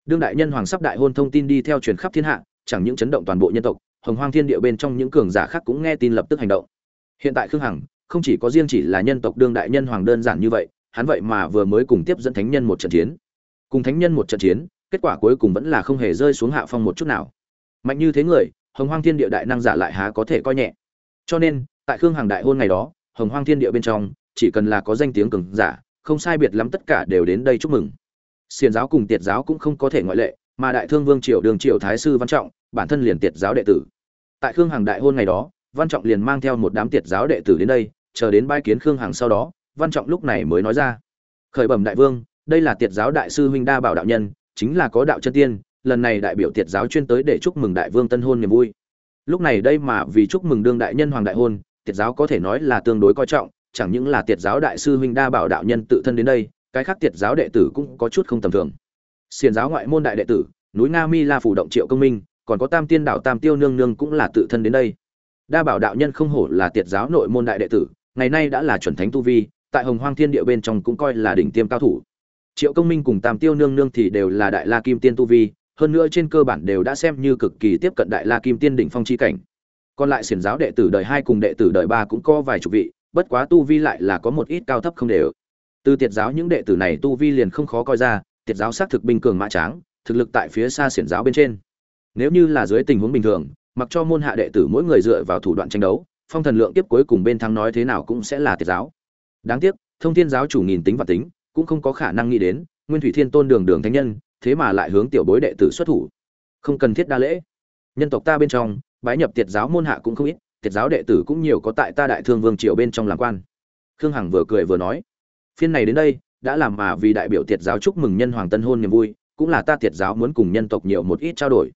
Đương đại nhân hoàng sắp đại hôn thông tin đi theo truyền khắp thiên hạ, chẳng những chấn động toàn bộ nhân tộc, hồng hoang thiên địa bên trong những cường giả khác cũng nghe tin lập tức hành động. Hiện tại khương hằng không chỉ có riêng chỉ là nhân tộc đương đại nhân hoàng đơn giản như vậy, hắn vậy mà vừa mới cùng tiếp dẫn thánh nhân một trận chiến. Cùng thánh nhân một trận chiến, kết quả cuối cùng vẫn là không hề rơi xuống hạ phong một chút nào. Mạnh như thế người, hồng hoang thiên địa đại năng giả lại há có thể coi nhẹ. Cho nên, tại khương hàng đại hôn ngày đó, hồng hoang thiên địa bên trong, chỉ cần là có danh tiếng cường giả, không sai biệt lắm tất cả đều đến đây chúc mừng. Xiền giáo cùng tiệt giáo cũng không có thể ngoại lệ, mà đại thương vương triều đường triều thái sư văn trọng, bản thân liền tiệt giáo đệ tử. Tại khương hàng đại hôn ngày đó văn trọng liền mang theo một đám tiệt giáo đệ tử đến đây, chờ đến bãi kiến khương hằng sau đó, văn trọng lúc này mới nói ra. Khởi bẩm đại vương, đây là tiệt giáo đại sư huynh đa bảo đạo nhân, chính là có đạo chân tiên, lần này đại biểu tiệt giáo chuyên tới để chúc mừng đại vương tân hôn niềm vui. Lúc này đây mà vì chúc mừng đương đại nhân hoàng đại hôn, tiệt giáo có thể nói là tương đối coi trọng, chẳng những là tiệt giáo đại sư huynh đa bảo đạo nhân tự thân đến đây, cái khác tiệt giáo đệ tử cũng có chút không tầm thường. Xiền giáo ngoại môn đại đệ tử, núi nga mi la phủ động triệu công minh, còn có tam tiên đạo tam tiêu nương nương cũng là tự thân đến đây đa bảo đạo nhân không hổ là tiệt giáo nội môn đại đệ tử, ngày nay đã là chuẩn thánh tu vi, tại hồng hoang thiên địa bên trong cũng coi là đỉnh tiêm cao thủ. Triệu công minh cùng tam tiêu nương nương thì đều là đại la kim tiên tu vi, hơn nữa trên cơ bản đều đã xem như cực kỳ tiếp cận đại la kim tiên đỉnh phong chi cảnh. Còn lại xiển giáo đệ tử đời hai cùng đệ tử đời ba cũng có vài chục vị, bất quá tu vi lại là có một ít cao thấp không đều. Từ tiệt giáo những đệ tử này tu vi liền không khó coi ra, tiệt giáo xác thực binh cường mã tráng, thực lực tại phía xa xiển giáo bên trên. Nếu như là dưới tình huống bình thường mặc cho môn hạ đệ tử mỗi người dựa vào thủ đoạn tranh đấu, phong thần lượng tiếp cuối cùng bên thắng nói thế nào cũng sẽ là tiệt giáo. Đáng tiếc, thông thiên giáo chủ nghìn tính và tính, cũng không có khả năng nghĩ đến, nguyên thủy thiên tôn đường đường thánh nhân, thế mà lại hướng tiểu bối đệ tử xuất thủ. Không cần thiết đa lễ. Nhân tộc ta bên trong, bái nhập tiệt giáo môn hạ cũng không ít tiệt giáo đệ tử cũng nhiều có tại ta đại thương vương triều bên trong làm quan. Khương hằng vừa cười vừa nói, phiên này đến đây, đã làm mà vì đại biểu tiệt giáo chúc mừng nhân hoàng tân hôn niềm vui, cũng là ta tiệt giáo muốn cùng nhân tộc nhiều một ít trao đổi.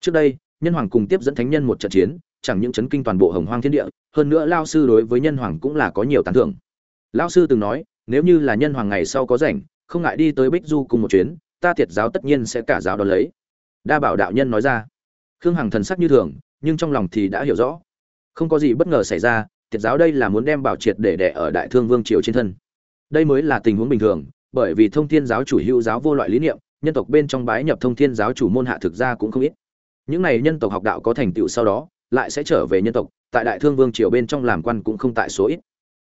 Trước đây nhân hoàng cùng tiếp dẫn thánh nhân một trận chiến, chẳng những chấn kinh toàn bộ hồng hoang thiên địa, hơn nữa lao sư đối với nhân hoàng cũng là có nhiều tán thưởng. Lao sư từng nói, nếu như là nhân hoàng ngày sau có rảnh, không ngại đi tới bích du cùng một chuyến, ta Thiệt giáo tất nhiên sẽ cả giáo đón lấy. Đa bảo đạo nhân nói ra. Khương hằng thần sắc như thường, nhưng trong lòng thì đã hiểu rõ. Không có gì bất ngờ xảy ra, Thiệt giáo đây là muốn đem bảo triệt để đẻ ở đại thương vương triều trên thân. Đây mới là tình huống bình thường, bởi vì thông thiên giáo chủ hữu giáo vô loại lý niệm, nhân tộc bên trong bái nhập thông thiên giáo chủ môn hạ thực ra cũng không ít những này nhân tộc học đạo có thành tựu sau đó, lại sẽ trở về nhân tộc, tại đại thương vương triều bên trong làm quan cũng không tại số ít.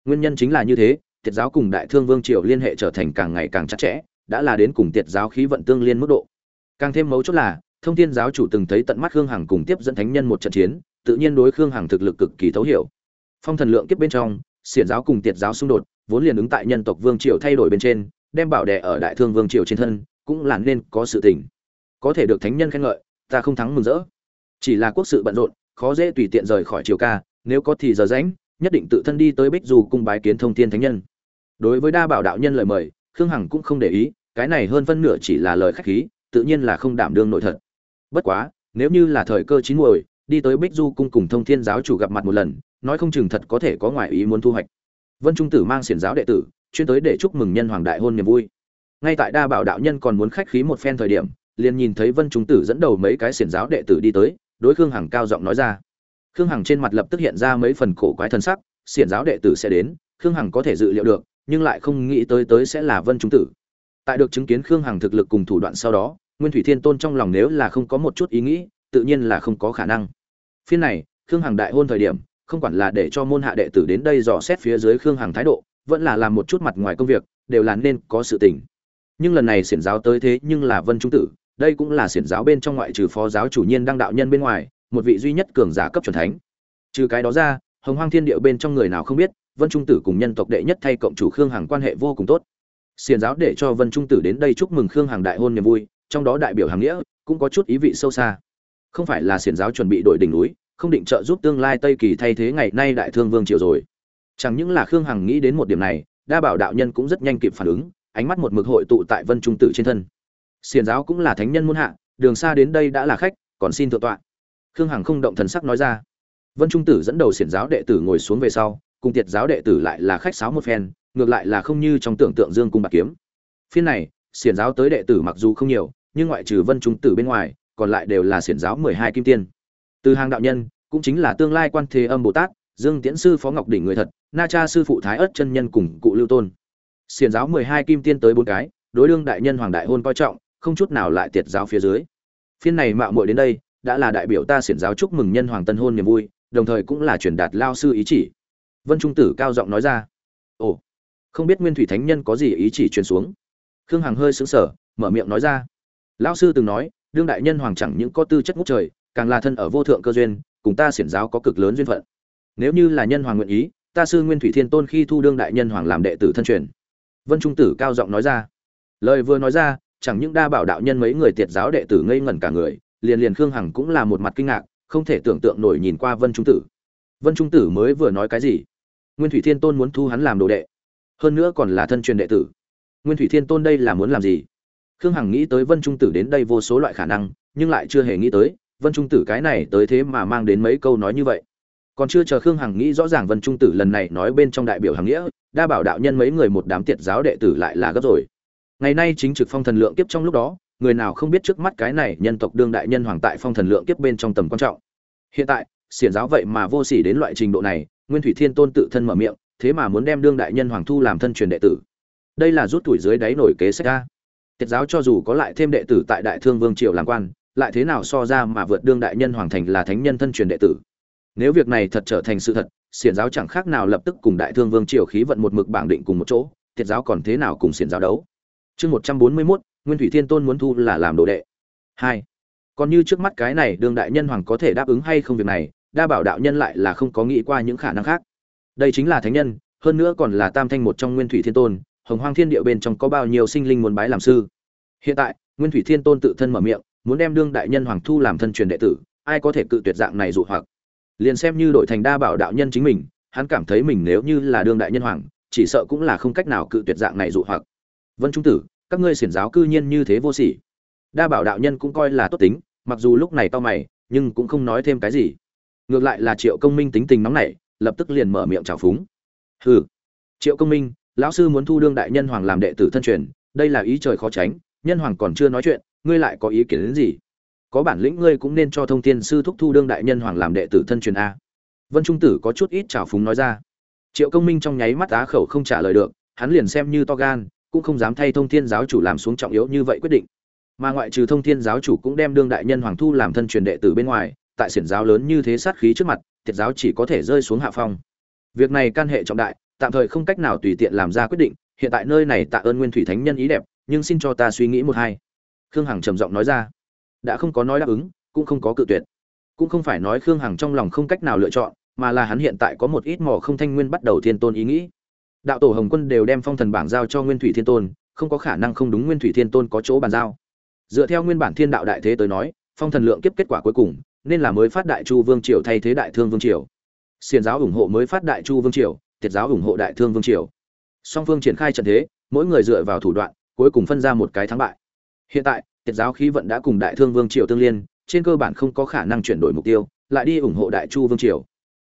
Nguyên nhân chính là như thế, tiệt giáo cùng đại thương vương triều liên hệ trở thành càng ngày càng chặt chẽ, đã là đến cùng tiệt giáo khí vận tương liên mức độ. Càng thêm mấu chốt là, thông thiên giáo chủ từng thấy tận mắt khương hằng cùng tiếp dẫn thánh nhân một trận chiến, tự nhiên đối khương hằng thực lực cực kỳ thấu hiểu. Phong thần lượng kiếp bên trong, xiển giáo cùng tiệt giáo xung đột, vốn liền ứng tại nhân tộc vương triều thay đổi bên trên, đem bảo đệ ở đại thương vương triều trên thân, cũng là nên có sự tình. Có thể được thánh nhân khen ngợi ta không thắng mừng rỡ. Chỉ là quốc sự bận rộn, khó dễ tùy tiện rời khỏi triều ca, nếu có thì giờ rãnh nhất định tự thân đi tới bích du cung bái kiến thông thiên thánh nhân. Đối với đa bảo đạo nhân lời mời, khương hằng cũng không để ý, cái này hơn phân nửa chỉ là lời khách khí, tự nhiên là không đảm đương nội thật. Bất quá, nếu như là thời cơ chín muồi, đi tới bích du cung cùng thông thiên giáo chủ gặp mặt một lần, nói không chừng thật có thể có ngoại ý muốn thu hoạch. Vân trung tử mang xiển giáo đệ tử, chuyên tới để chúc mừng nhân hoàng đại hôn niềm vui. Ngay tại đa bảo đạo nhân còn muốn khách khí một phen thời điểm liền nhìn thấy vân trung tử dẫn đầu mấy cái xiển giáo đệ tử đi tới, đối khương hằng cao giọng nói ra. Khương hằng trên mặt lập tức hiện ra mấy phần cổ quái thân sắc, xiển giáo đệ tử sẽ đến, khương hằng có thể dự liệu được, nhưng lại không nghĩ tới tới sẽ là vân trung tử. Tại được chứng kiến khương hằng thực lực cùng thủ đoạn sau đó, nguyên thủy thiên tôn trong lòng nếu là không có một chút ý nghĩ, tự nhiên là không có khả năng. Phiên này, khương hằng đại hôn thời điểm, không quản là để cho môn hạ đệ tử đến đây dò xét phía dưới khương hằng thái độ, vẫn là làm một chút mặt ngoài công việc, đều là nên có sự tình. Nhưng lần này xiển giáo tới thế nhưng là vân trung tử đây cũng là xiển giáo bên trong ngoại trừ phó giáo chủ nhiên đăng đạo nhân bên ngoài, một vị duy nhất cường giả cấp chuẩn thánh. Trừ cái đó ra, hồng hoang thiên địa bên trong người nào không biết, vân trung tử cùng nhân tộc đệ nhất thay cộng chủ khương hằng quan hệ vô cùng tốt. Xiển giáo để cho vân trung tử đến đây chúc mừng khương hằng đại hôn niềm vui, trong đó đại biểu hàng nghĩa, cũng có chút ý vị sâu xa. Không phải là xiển giáo chuẩn bị đổi đỉnh núi, không định trợ giúp tương lai tây kỳ thay thế ngày nay đại thương vương triều rồi. Chẳng những là khương hằng nghĩ đến một điểm này, đa bảo đạo nhân cũng rất nhanh kịp phản ứng, ánh mắt một mực hội tụ tại vân trung tử trên thân xiền giáo cũng là thánh nhân muôn hạ, đường xa đến đây đã là khách, còn xin thượng tọa. Khương hằng không động thần sắc nói ra. Vân trung tử dẫn đầu xiển giáo đệ tử ngồi xuống về sau, cùng tiệt giáo đệ tử lại là khách sáo một phen, ngược lại là không như trong tưởng tượng dương cung bạc kiếm. Phiên này, xiển giáo tới đệ tử mặc dù không nhiều, nhưng ngoại trừ vân trung tử bên ngoài, còn lại đều là xiển giáo mười hai kim tiên. Từ hàng đạo nhân, cũng chính là tương lai quan thế âm bồ tát, dương tiễn sư phó ngọc đỉnh người thật, na cha sư phụ thái ất chân nhân cùng cụ lưu tôn. Xiển giáo mười hai kim tiên tới bốn cái, đối đương đại nhân hoàng đại hôn coi trọng không chút nào lại tiệt giáo phía dưới. Phiên này mạo muội đến đây, đã là đại biểu ta xiển giáo chúc mừng nhân hoàng tân hôn niềm vui, đồng thời cũng là truyền đạt lao sư ý chỉ. Vân trung tử cao giọng nói ra. Ồ, không biết nguyên thủy thánh nhân có gì ý chỉ truyền xuống? Khương hằng hơi sững sờ, mở miệng nói ra. Lão sư từng nói, đương đại nhân hoàng chẳng những có tư chất ngút trời, càng là thân ở vô thượng cơ duyên, cùng ta xiển giáo có cực lớn duyên phận. Nếu như là nhân hoàng nguyện ý, ta sư nguyên thủy thiên tôn khi thu đương đại nhân hoàng làm đệ tử thân truyền. Vân trung tử cao giọng nói ra. Lời vừa nói ra chẳng những đa bảo đạo nhân mấy người tiệt giáo đệ tử ngây ngẩn cả người, liền liền khương hằng cũng là một mặt kinh ngạc, không thể tưởng tượng nổi nhìn qua vân trung tử. Vân trung tử mới vừa nói cái gì? Nguyên thủy thiên tôn muốn thu hắn làm đồ đệ, hơn nữa còn là thân truyền đệ tử. Nguyên thủy thiên tôn đây là muốn làm gì? Khương hằng nghĩ tới vân trung tử đến đây vô số loại khả năng, nhưng lại chưa hề nghĩ tới, vân trung tử cái này tới thế mà mang đến mấy câu nói như vậy. Còn chưa chờ khương hằng nghĩ rõ ràng vân trung tử lần này nói bên trong đại biểu hàng nghĩa, đa bảo đạo nhân mấy người một đám tiệt giáo đệ tử lại là gấp rồi ngày nay chính trực phong thần lượng kiếp trong lúc đó, người nào không biết trước mắt cái này nhân tộc đương đại nhân hoàng tại phong thần lượng kiếp bên trong tầm quan trọng. Hiện tại, xiển giáo vậy mà vô sỉ đến loại trình độ này, nguyên thủy thiên tôn tự thân mở miệng, thế mà muốn đem đương đại nhân hoàng thu làm thân truyền đệ tử. Đây là rút tuổi dưới đáy nổi kế sách ra tiết giáo cho dù có lại thêm đệ tử tại đại thương vương triều làm quan, lại thế nào so ra mà vượt đương đại nhân hoàng thành là thánh nhân thân truyền đệ tử? Nếu việc này thật trở thành sự thật, xiển giáo chẳng khác nào lập tức cùng đại thương vương triều khí vận một mực bảng định cùng một chỗ thiệt giáo còn thế nào cùng xiển giáo đấu? Chương một trăm bốn mươi mốt, nguyên thủy thiên tôn muốn thu là làm đồ đệ. Hai, còn như trước mắt cái này đương đại nhân hoàng có thể đáp ứng hay không việc này, đa bảo đạo nhân lại là không có nghĩ qua những khả năng khác. Đây chính là thánh nhân, hơn nữa còn là tam thanh một trong nguyên thủy thiên tôn, hồng hoang thiên địa bên trong có bao nhiêu sinh linh muốn bái làm sư. Hiện tại, nguyên thủy thiên tôn tự thân mở miệng, muốn đem đương đại nhân hoàng thu làm thân truyền đệ tử, ai có thể cự tuyệt dạng này dụ hoặc? Liền xem như đội thành đa bảo đạo nhân chính mình, hắn cảm thấy mình nếu như là đương đại nhân hoàng, chỉ sợ cũng là không cách nào cự tuyệt dạng này dụ hoặc vân trung tử, các ngươi xiển giáo cư nhiên như thế vô sỉ. Đa bảo đạo nhân cũng coi là tốt tính, mặc dù lúc này to mày, nhưng cũng không nói thêm cái gì. Ngược lại là triệu công minh tính tình nóng nảy, lập tức liền mở miệng trào phúng. Hừ. Triệu công minh, lão sư muốn thu đương đại nhân hoàng làm đệ tử thân truyền, đây là ý trời khó tránh, nhân hoàng còn chưa nói chuyện, ngươi lại có ý kiến đến gì? Có bản lĩnh ngươi cũng nên cho thông thiên sư thúc thu đương đại nhân hoàng làm đệ tử thân truyền a. Vân trung tử có chút ít trào phúng nói ra. Triệu công minh trong nháy mắt á khẩu không trả lời được, hắn liền xem như to gan cũng không dám thay thông thiên giáo chủ làm xuống trọng yếu như vậy quyết định. Mà ngoại trừ thông thiên giáo chủ cũng đem đương đại nhân hoàng thu làm thân truyền đệ tử bên ngoài, tại xiển giáo lớn như thế sát khí trước mặt, thiệt giáo chỉ có thể rơi xuống hạ phong. Việc này can hệ trọng đại, tạm thời không cách nào tùy tiện làm ra quyết định, hiện tại nơi này tạ ơn nguyên thủy thánh nhân ý đẹp, nhưng xin cho ta suy nghĩ một hai. Khương hằng trầm giọng nói ra. Đã không có nói đáp ứng, cũng không có cự tuyệt. Cũng không phải nói khương hằng trong lòng không cách nào lựa chọn, mà là hắn hiện tại có một ít mỏ không thanh nguyên bắt đầu thiên tôn ý nghĩ đạo tổ hồng quân đều đem phong thần bảng giao cho nguyên thủy thiên tôn, không có khả năng không đúng nguyên thủy thiên tôn có chỗ bàn giao. Dựa theo nguyên bản thiên đạo đại thế tới nói, phong thần lượng kiếp kết quả cuối cùng, nên là mới phát đại chu vương triều thay thế đại thương vương triều. Xiền giáo ủng hộ mới phát đại chu vương triều, tiệt giáo ủng hộ đại thương vương triều. Song phương triển khai trận thế, mỗi người dựa vào thủ đoạn, cuối cùng phân ra một cái thắng bại. Hiện tại, tiệt giáo khí vận đã cùng đại thương vương triều tương liên, trên cơ bản không có khả năng chuyển đổi mục tiêu, lại đi ủng hộ đại chu vương triều.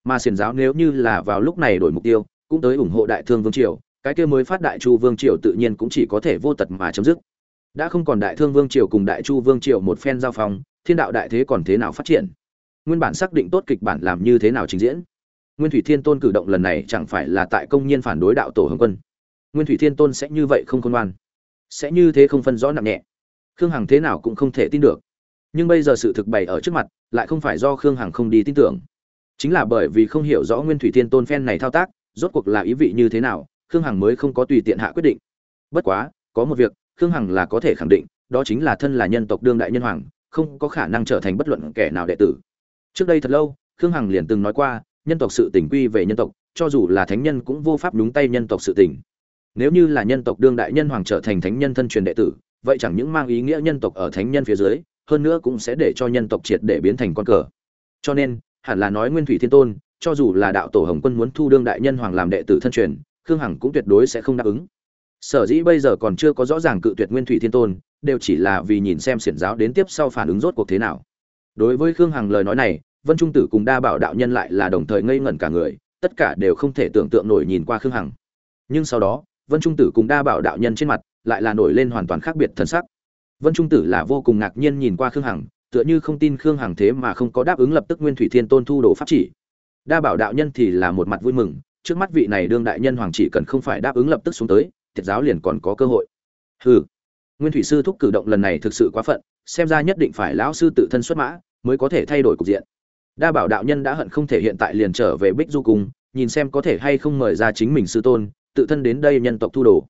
Mà xiền giáo nếu như là vào lúc này đổi mục tiêu cũng tới ủng hộ đại thương vương triều, cái kia mới phát đại chu vương triều tự nhiên cũng chỉ có thể vô tật mà chấm dứt. Đã không còn đại thương vương triều cùng đại chu vương triều một phen giao phong, thiên đạo đại thế còn thế nào phát triển? Nguyên bản xác định tốt kịch bản làm như thế nào trình diễn? Nguyên thủy thiên tôn cử động lần này chẳng phải là tại công nhiên phản đối đạo tổ hồng quân? Nguyên thủy thiên tôn sẽ như vậy không khôn ngoan? Sẽ như thế không phân rõ nặng nhẹ? Khương hằng thế nào cũng không thể tin được. Nhưng bây giờ sự thực bày ở trước mặt, lại không phải do khương hằng không đi tin tưởng. Chính là bởi vì không hiểu rõ nguyên thủy thiên tôn phen này thao tác rốt cuộc là ý vị như thế nào, khương hằng mới không có tùy tiện hạ quyết định. Bất quá, có một việc, khương hằng là có thể khẳng định, đó chính là thân là nhân tộc đương đại nhân hoàng, không có khả năng trở thành bất luận kẻ nào đệ tử. Trước đây thật lâu, khương hằng liền từng nói qua, nhân tộc sự tình quy về nhân tộc, cho dù là thánh nhân cũng vô pháp đúng tay nhân tộc sự tình. Nếu như là nhân tộc đương đại nhân hoàng trở thành thánh nhân thân truyền đệ tử, vậy chẳng những mang ý nghĩa nhân tộc ở thánh nhân phía dưới, hơn nữa cũng sẽ để cho nhân tộc triệt để biến thành con cờ. Cho nên, hẳn là nói nguyên thủy thiên tôn cho dù là đạo tổ hồng quân muốn thu đương đại nhân hoàng làm đệ tử thân truyền, khương hằng cũng tuyệt đối sẽ không đáp ứng. Sở dĩ bây giờ còn chưa có rõ ràng cự tuyệt nguyên thủy thiên tôn, đều chỉ là vì nhìn xem xiển giáo đến tiếp sau phản ứng rốt cuộc thế nào. Đối với khương hằng lời nói này, vân trung tử cùng đa bảo đạo nhân lại là đồng thời ngây ngẩn cả người, tất cả đều không thể tưởng tượng nổi nhìn qua khương hằng. Nhưng sau đó, vân trung tử cùng đa bảo đạo nhân trên mặt lại là nổi lên hoàn toàn khác biệt thân sắc. Vân trung tử là vô cùng ngạc nhiên nhìn qua khương hằng, tựa như không tin khương hằng thế mà không có đáp ứng lập tức nguyên thủy thiên tôn thu đồ pháp chỉ đa bảo đạo nhân thì là một mặt vui mừng, trước mắt vị này đương đại nhân hoàng chỉ cần không phải đáp ứng lập tức xuống tới, thiệt giáo liền còn có cơ hội. Hừ. Nguyên thủy sư thúc cử động lần này thực sự quá phận, xem ra nhất định phải lão sư tự thân xuất mã, mới có thể thay đổi cục diện. Đa bảo đạo nhân đã hận không thể hiện tại liền trở về bích du cung, nhìn xem có thể hay không mời ra chính mình sư tôn, tự thân đến đây nhân tộc thu đồ.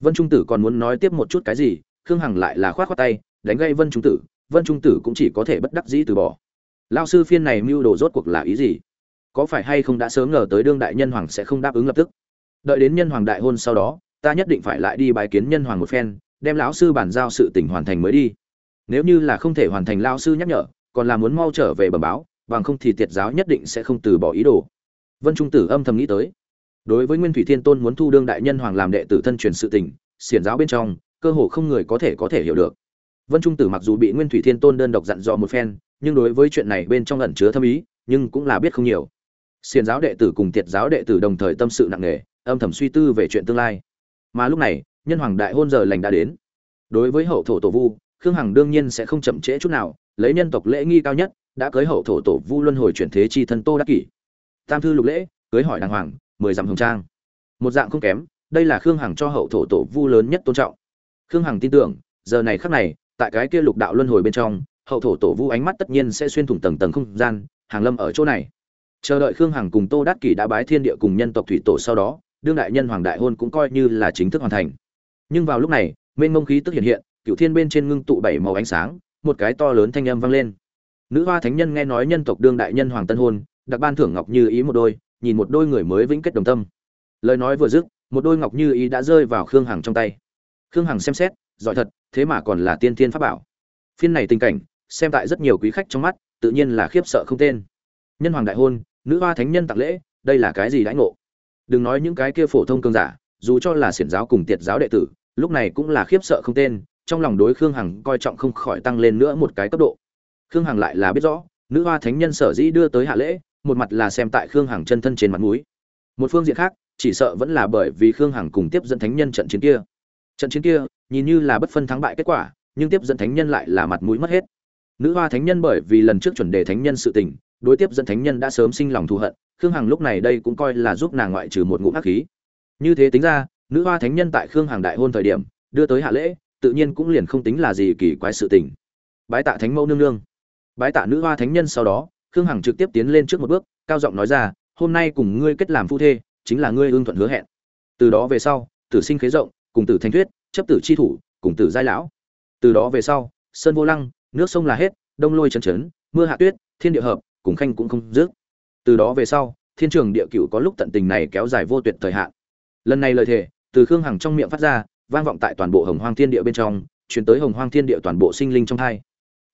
Vân trung tử còn muốn nói tiếp một chút cái gì, khương hằng lại là khoát khoát tay, đánh gây vân trung tử, vân trung tử cũng chỉ có thể bất đắc dĩ từ bỏ. Lao sư phiên này mưu đồ rốt cuộc là ý gì? Có phải hay không đã sớm ngờ tới đương đại nhân hoàng sẽ không đáp ứng lập tức? Đợi đến nhân hoàng đại hôn sau đó, ta nhất định phải lại đi bài kiến nhân hoàng một phen, đem lão sư bàn giao sự tình hoàn thành mới đi. Nếu như là không thể hoàn thành lao sư nhắc nhở, còn là muốn mau trở về bẩm báo, bằng không thì tiệt giáo nhất định sẽ không từ bỏ ý đồ. Vân trung tử âm thầm nghĩ tới. Đối với nguyên thủy thiên tôn muốn thu đương đại nhân hoàng làm đệ tử thân truyền sự tình, xiển giáo bên trong, cơ hồ không người có thể có thể hiểu được. Vân trung tử mặc dù bị nguyên thủy thiên tôn đơn độc dặn dò một phen, nhưng đối với chuyện này bên trong ẩn chứa thâm ý, nhưng cũng là biết không nhiều xiền giáo đệ tử cùng tiệt giáo đệ tử đồng thời tâm sự nặng nề, âm thầm suy tư về chuyện tương lai. Mà lúc này, nhân hoàng đại hôn giờ lành đã đến. Đối với hậu thổ tổ vu, khương hằng đương nhiên sẽ không chậm trễ chút nào, lấy nhân tộc lễ nghi cao nhất, đã cưới hậu thổ tổ vu luân hồi chuyển thế chi thân tô đắc kỷ. Tam thư lục lễ, cưới hỏi đàng hoàng, mười dặm hồng trang. Một dạng không kém, đây là khương hằng cho hậu thổ tổ vu lớn nhất tôn trọng. Khương hằng tin tưởng, giờ này khắc này, tại cái kia lục đạo luân hồi bên trong, hậu thổ tổ vu ánh mắt tất nhiên sẽ xuyên thủng tầng tầng không gian, hàng lâm ở chỗ này chờ đợi khương hằng cùng tô đắc kỷ đã bái thiên địa cùng nhân tộc thủy tổ sau đó, đương đại nhân hoàng đại hôn cũng coi như là chính thức hoàn thành. Nhưng vào lúc này, mênh mông khí tức hiện hiện cựu thiên bên trên ngưng tụ bảy màu ánh sáng, một cái to lớn thanh âm vang lên. Nữ hoa thánh nhân nghe nói nhân tộc đương đại nhân hoàng tân hôn, đặc ban thưởng ngọc như ý một đôi, nhìn một đôi người mới vĩnh kết đồng tâm. Lời nói vừa dứt, một đôi ngọc như ý đã rơi vào khương hằng trong tay. Khương hằng xem xét, giỏi thật, thế mà còn là tiên thiên pháp bảo. Phiên này tình cảnh, xem tại rất nhiều quý khách trong mắt, tự nhiên là khiếp sợ không tên. Nhân hoàng đại hôn nữ hoa thánh nhân tặng lễ, đây là cái gì đãi ngộ? Đừng nói những cái kia phổ thông cương giả, dù cho là xiển giáo cùng tiệt giáo đệ tử, lúc này cũng là khiếp sợ không tên, trong lòng đối khương hằng coi trọng không khỏi tăng lên nữa một cái cấp độ. Khương hằng lại là biết rõ, nữ hoa thánh nhân sở dĩ đưa tới hạ lễ, một mặt là xem tại khương hằng chân thân trên mặt núi một phương diện khác, chỉ sợ vẫn là bởi vì khương hằng cùng tiếp dẫn thánh nhân trận chiến kia. Trận chiến kia, nhìn như là bất phân thắng bại kết quả, nhưng tiếp dẫn thánh nhân lại là mặt mũi mất hết. Nữ hoa thánh nhân bởi vì lần trước chuẩn đề thánh nhân sự tình đối tiếp dẫn thánh nhân đã sớm sinh lòng thù hận, khương hằng lúc này đây cũng coi là giúp nàng ngoại trừ một ngụm ác khí. Như thế tính ra, nữ hoa thánh nhân tại khương hằng đại hôn thời điểm, đưa tới hạ lễ, tự nhiên cũng liền không tính là gì kỳ quái sự tình. Bái tạ thánh mẫu nương nương. Bái tạ nữ hoa thánh nhân sau đó, khương hằng trực tiếp tiến lên trước một bước, cao giọng nói ra, hôm nay cùng ngươi kết làm phu thê, chính là ngươi ương thuận hứa hẹn. Từ đó về sau, tử sinh khế rộng, cùng tử thanh thuyết, chấp tử chi thủ, cùng tử giai lão. Từ đó về sau, sơn vô lăng, nước sông là hết, đông lôi chân chấn, mưa hạ tuyết, thiên địa hợp cùng khanh cũng không dứt. Từ đó về sau, thiên trường địa cửu có lúc tận tình này kéo dài vô tuyệt thời hạn. Lần này lời thề, từ khương hằng trong miệng phát ra, vang vọng tại toàn bộ hồng hoang thiên địa bên trong, truyền tới hồng hoang thiên địa toàn bộ sinh linh trong hai.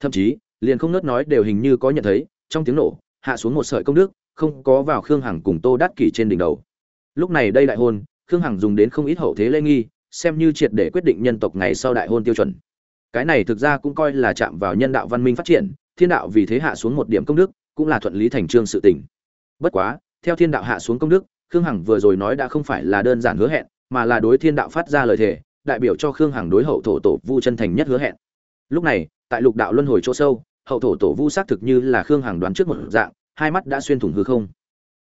Thậm chí, liền không nớt nói đều hình như có nhận thấy, trong tiếng nổ, hạ xuống một sợi công đức, không có vào khương hằng cùng tô đát kỷ trên đỉnh đầu. Lúc này đây đại hôn, khương hằng dùng đến không ít hậu thế lễ nghi, xem như triệt để quyết định nhân tộc ngày sau đại hôn tiêu chuẩn. Cái này thực ra cũng coi là chạm vào nhân đạo văn minh phát triển, thiên đạo vì thế hạ xuống một điểm công đức cũng là thuận lý thành trương sự tình. Bất quá, theo thiên đạo hạ xuống công đức, khương hằng vừa rồi nói đã không phải là đơn giản hứa hẹn, mà là đối thiên đạo phát ra lời thề, đại biểu cho khương hằng đối hậu thổ tổ vu chân thành nhất hứa hẹn. Lúc này, tại lục đạo luân hồi chỗ sâu, hậu thổ tổ vu xác thực như là khương hằng đoán trước một dạng, hai mắt đã xuyên thủng hư không.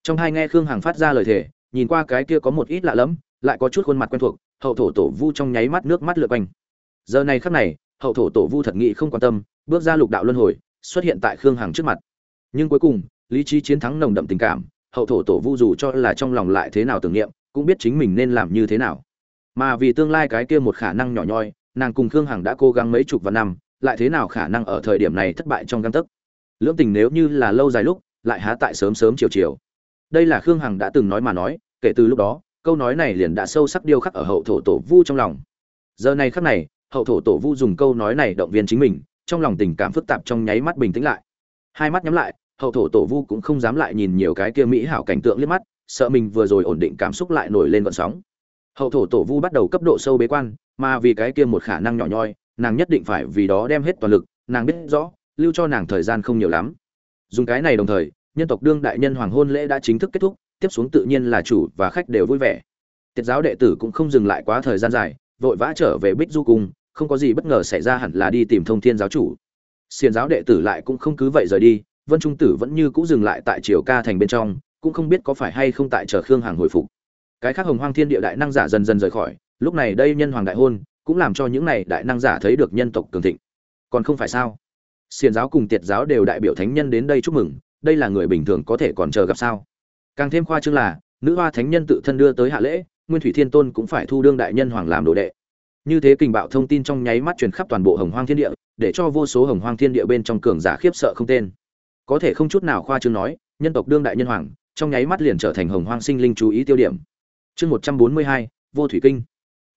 Trong hai nghe khương hằng phát ra lời thề, nhìn qua cái kia có một ít lạ lẫm, lại có chút khuôn mặt quen thuộc, hậu thổ tổ vu trong nháy mắt nước mắt lượn quanh. Giờ này khắc này, hậu thổ tổ vu thật nghị không quan tâm, bước ra lục đạo luân hồi, xuất hiện tại khương hằng trước mặt nhưng cuối cùng, lý trí chiến thắng nồng đậm tình cảm, hậu thổ tổ vu dù cho là trong lòng lại thế nào tưởng niệm, cũng biết chính mình nên làm như thế nào. Mà vì tương lai cái kia một khả năng nhỏ nhoi, nàng cùng khương hằng đã cố gắng mấy chục vạn năm, lại thế nào khả năng ở thời điểm này thất bại trong găng tấc? Lưỡng tình nếu như là lâu dài lúc, lại há tại sớm sớm chiều chiều. Đây là khương hằng đã từng nói mà nói, kể từ lúc đó, câu nói này liền đã sâu sắc điêu khắc ở hậu thổ tổ vu trong lòng. Giờ này khắc này, hậu thổ tổ vu dùng câu nói này động viên chính mình, trong lòng tình cảm phức tạp trong nháy mắt bình tĩnh lại. Hai mắt nhắm lại hậu thổ tổ vu cũng không dám lại nhìn nhiều cái kia mỹ hảo cảnh tượng liếc mắt, sợ mình vừa rồi ổn định cảm xúc lại nổi lên vận sóng. Hậu thổ tổ vu bắt đầu cấp độ sâu bế quan, mà vì cái kia một khả năng nhỏ nhoi, nàng nhất định phải vì đó đem hết toàn lực, nàng biết rõ, lưu cho nàng thời gian không nhiều lắm. Dùng cái này đồng thời, nhân tộc đương đại nhân hoàng hôn lễ đã chính thức kết thúc, tiếp xuống tự nhiên là chủ và khách đều vui vẻ. Tiết giáo đệ tử cũng không dừng lại quá thời gian dài, vội vã trở về bích du cung, không có gì bất ngờ xảy ra hẳn là đi tìm thông thiên giáo chủ. Xiền giáo đệ tử lại cũng không cứ vậy rời đi vân trung tử vẫn như cũ dừng lại tại triều ca thành bên trong, cũng không biết có phải hay không tại chờ khương hàng hồi phục. Cái khác hồng hoang thiên địa đại năng giả dần dần rời khỏi, lúc này đây nhân hoàng đại hôn, cũng làm cho những này đại năng giả thấy được nhân tộc cường thịnh. Còn không phải sao? Xiền giáo cùng tiệt giáo đều đại biểu thánh nhân đến đây chúc mừng, đây là người bình thường có thể còn chờ gặp sao? Càng thêm khoa trương là, nữ hoa thánh nhân tự thân đưa tới hạ lễ, nguyên thủy thiên tôn cũng phải thu đương đại nhân hoàng làm đồ đệ. Như thế kình bạo thông tin trong nháy mắt truyền khắp toàn bộ hồng hoang thiên địa, để cho vô số hồng hoang thiên địa bên trong cường giả khiếp sợ không tên có thể không chút nào khoa trương nói, nhân tộc đương đại nhân hoàng, trong nháy mắt liền trở thành hồng hoang sinh linh chú ý tiêu điểm. Chương một trăm bốn mươi hai, vô thủy kinh.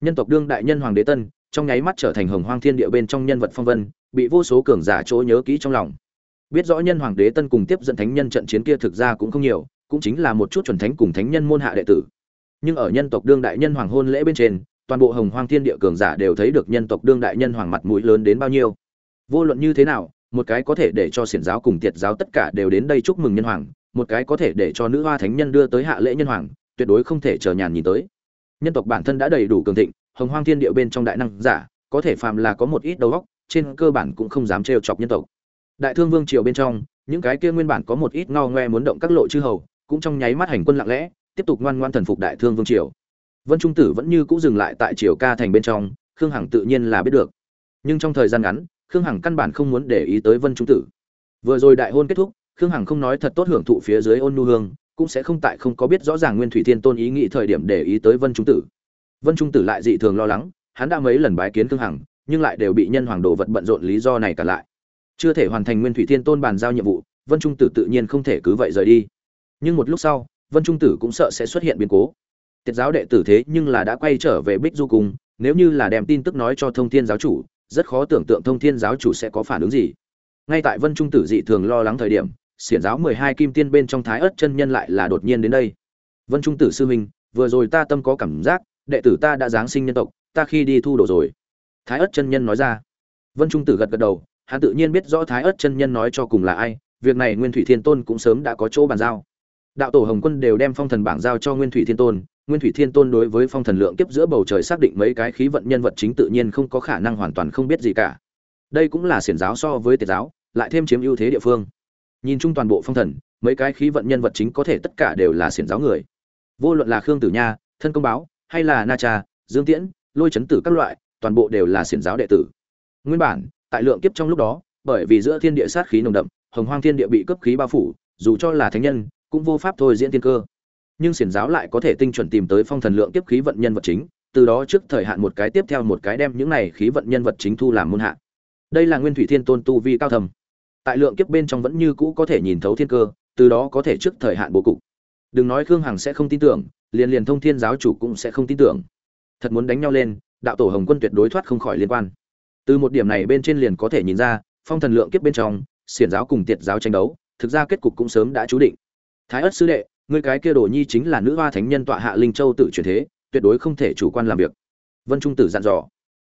Nhân tộc đương đại nhân hoàng đế tân, trong nháy mắt trở thành hồng hoang thiên địa bên trong nhân vật phong vân, bị vô số cường giả chỗ nhớ kỹ trong lòng. Biết rõ nhân hoàng đế tân cùng tiếp dẫn thánh nhân trận chiến kia thực ra cũng không nhiều, cũng chính là một chút chuẩn thánh cùng thánh nhân môn hạ đệ tử. Nhưng ở nhân tộc đương đại nhân hoàng hôn lễ bên trên, toàn bộ hồng hoang thiên địa cường giả đều thấy được nhân tộc đương đại nhân hoàng mặt mũi lớn đến bao nhiêu. Vô luận như thế nào một cái có thể để cho xiển giáo cùng tiệt giáo tất cả đều đến đây chúc mừng nhân hoàng, một cái có thể để cho nữ hoa thánh nhân đưa tới hạ lễ nhân hoàng, tuyệt đối không thể chờ nhàn nhìn tới. Nhân tộc bản thân đã đầy đủ cường thịnh, hồng hoang thiên địa bên trong đại năng giả, có thể phàm là có một ít đầu óc, trên cơ bản cũng không dám trêu chọc nhân tộc. Đại thương vương triều bên trong, những cái kia nguyên bản có một ít ngao ngoe muốn động các lộ chư hầu, cũng trong nháy mắt hành quân lặng lẽ, tiếp tục ngoan ngoan thần phục đại thương vương triều. Vân trung tử vẫn như cũ dừng lại tại triều ca thành bên trong, khương hằng tự nhiên là biết được. Nhưng trong thời gian ngắn khương hằng căn bản không muốn để ý tới vân trung tử. Vừa rồi đại hôn kết thúc, khương hằng không nói thật tốt hưởng thụ phía dưới ôn nu hương, cũng sẽ không tại không có biết rõ ràng nguyên thủy thiên tôn ý nghĩ thời điểm để ý tới vân trung tử. Vân trung tử lại dị thường lo lắng, hắn đã mấy lần bái kiến khương hằng, nhưng lại đều bị nhân hoàng đồ vật bận rộn lý do này cả lại. Chưa thể hoàn thành nguyên thủy thiên tôn bàn giao nhiệm vụ, vân trung tử tự nhiên không thể cứ vậy rời đi. Nhưng một lúc sau, vân trung tử cũng sợ sẽ xuất hiện biến cố. Tiết giáo đệ tử thế nhưng là đã quay trở về bích du cung, nếu như là đem tin tức nói cho thông thiên giáo chủ rất khó tưởng tượng thông thiên giáo chủ sẽ có phản ứng gì. Ngay tại vân trung tử dị thường lo lắng thời điểm, xiển giáo mười hai kim tiên bên trong thái ớt chân nhân lại là đột nhiên đến đây. Vân trung tử sư huynh, vừa rồi ta tâm có cảm giác, đệ tử ta đã giáng sinh nhân tộc, ta khi đi thu đồ rồi. Thái ớt chân nhân nói ra. Vân trung tử gật gật đầu, hắn tự nhiên biết rõ thái ớt chân nhân nói cho cùng là ai, việc này nguyên thủy thiên tôn cũng sớm đã có chỗ bàn giao. Đạo tổ hồng quân đều đem phong thần bảng giao cho nguyên thủy thiên tôn nguyên thủy thiên tôn đối với phong thần lượng kiếp giữa bầu trời xác định mấy cái khí vận nhân vật chính tự nhiên không có khả năng hoàn toàn không biết gì cả. Đây cũng là xiển giáo so với tiệt giáo, lại thêm chiếm ưu thế địa phương. Nhìn chung toàn bộ phong thần, mấy cái khí vận nhân vật chính có thể tất cả đều là xiển giáo người. Vô luận là khương tử nha, thân công báo, hay là na cha, dương tiễn, lôi chấn tử các loại, toàn bộ đều là xiển giáo đệ tử. Nguyên bản, tại lượng kiếp trong lúc đó, bởi vì giữa thiên địa sát khí nồng đậm, hồng hoang thiên địa bị cấp khí bao phủ, dù cho là thánh nhân, cũng vô pháp thôi diễn tiên cơ nhưng xiển giáo lại có thể tinh chuẩn tìm tới phong thần lượng kiếp khí vận nhân vật chính, từ đó trước thời hạn một cái tiếp theo một cái đem những này khí vận nhân vật chính thu làm môn hạ. Đây là nguyên thủy thiên tôn tu vi cao thầm. Tại lượng kiếp bên trong vẫn như cũ có thể nhìn thấu thiên cơ, từ đó có thể trước thời hạn bố cục. Đừng nói khương hằng sẽ không tin tưởng, liền liền thông thiên giáo chủ cũng sẽ không tin tưởng. Thật muốn đánh nhau lên, đạo tổ hồng quân tuyệt đối thoát không khỏi liên quan. Từ một điểm này bên trên liền có thể nhìn ra, phong thần lượng kiếp bên trong, xiển giáo cùng tiệt giáo tranh đấu, thực ra kết cục cũng sớm đã chú định. Thái ất sư đệ ngươi cái kia đồ nhi chính là nữ hoa thánh nhân tọa hạ linh châu tự chuyển thế, tuyệt đối không thể chủ quan làm việc. Vân trung tử dặn dò.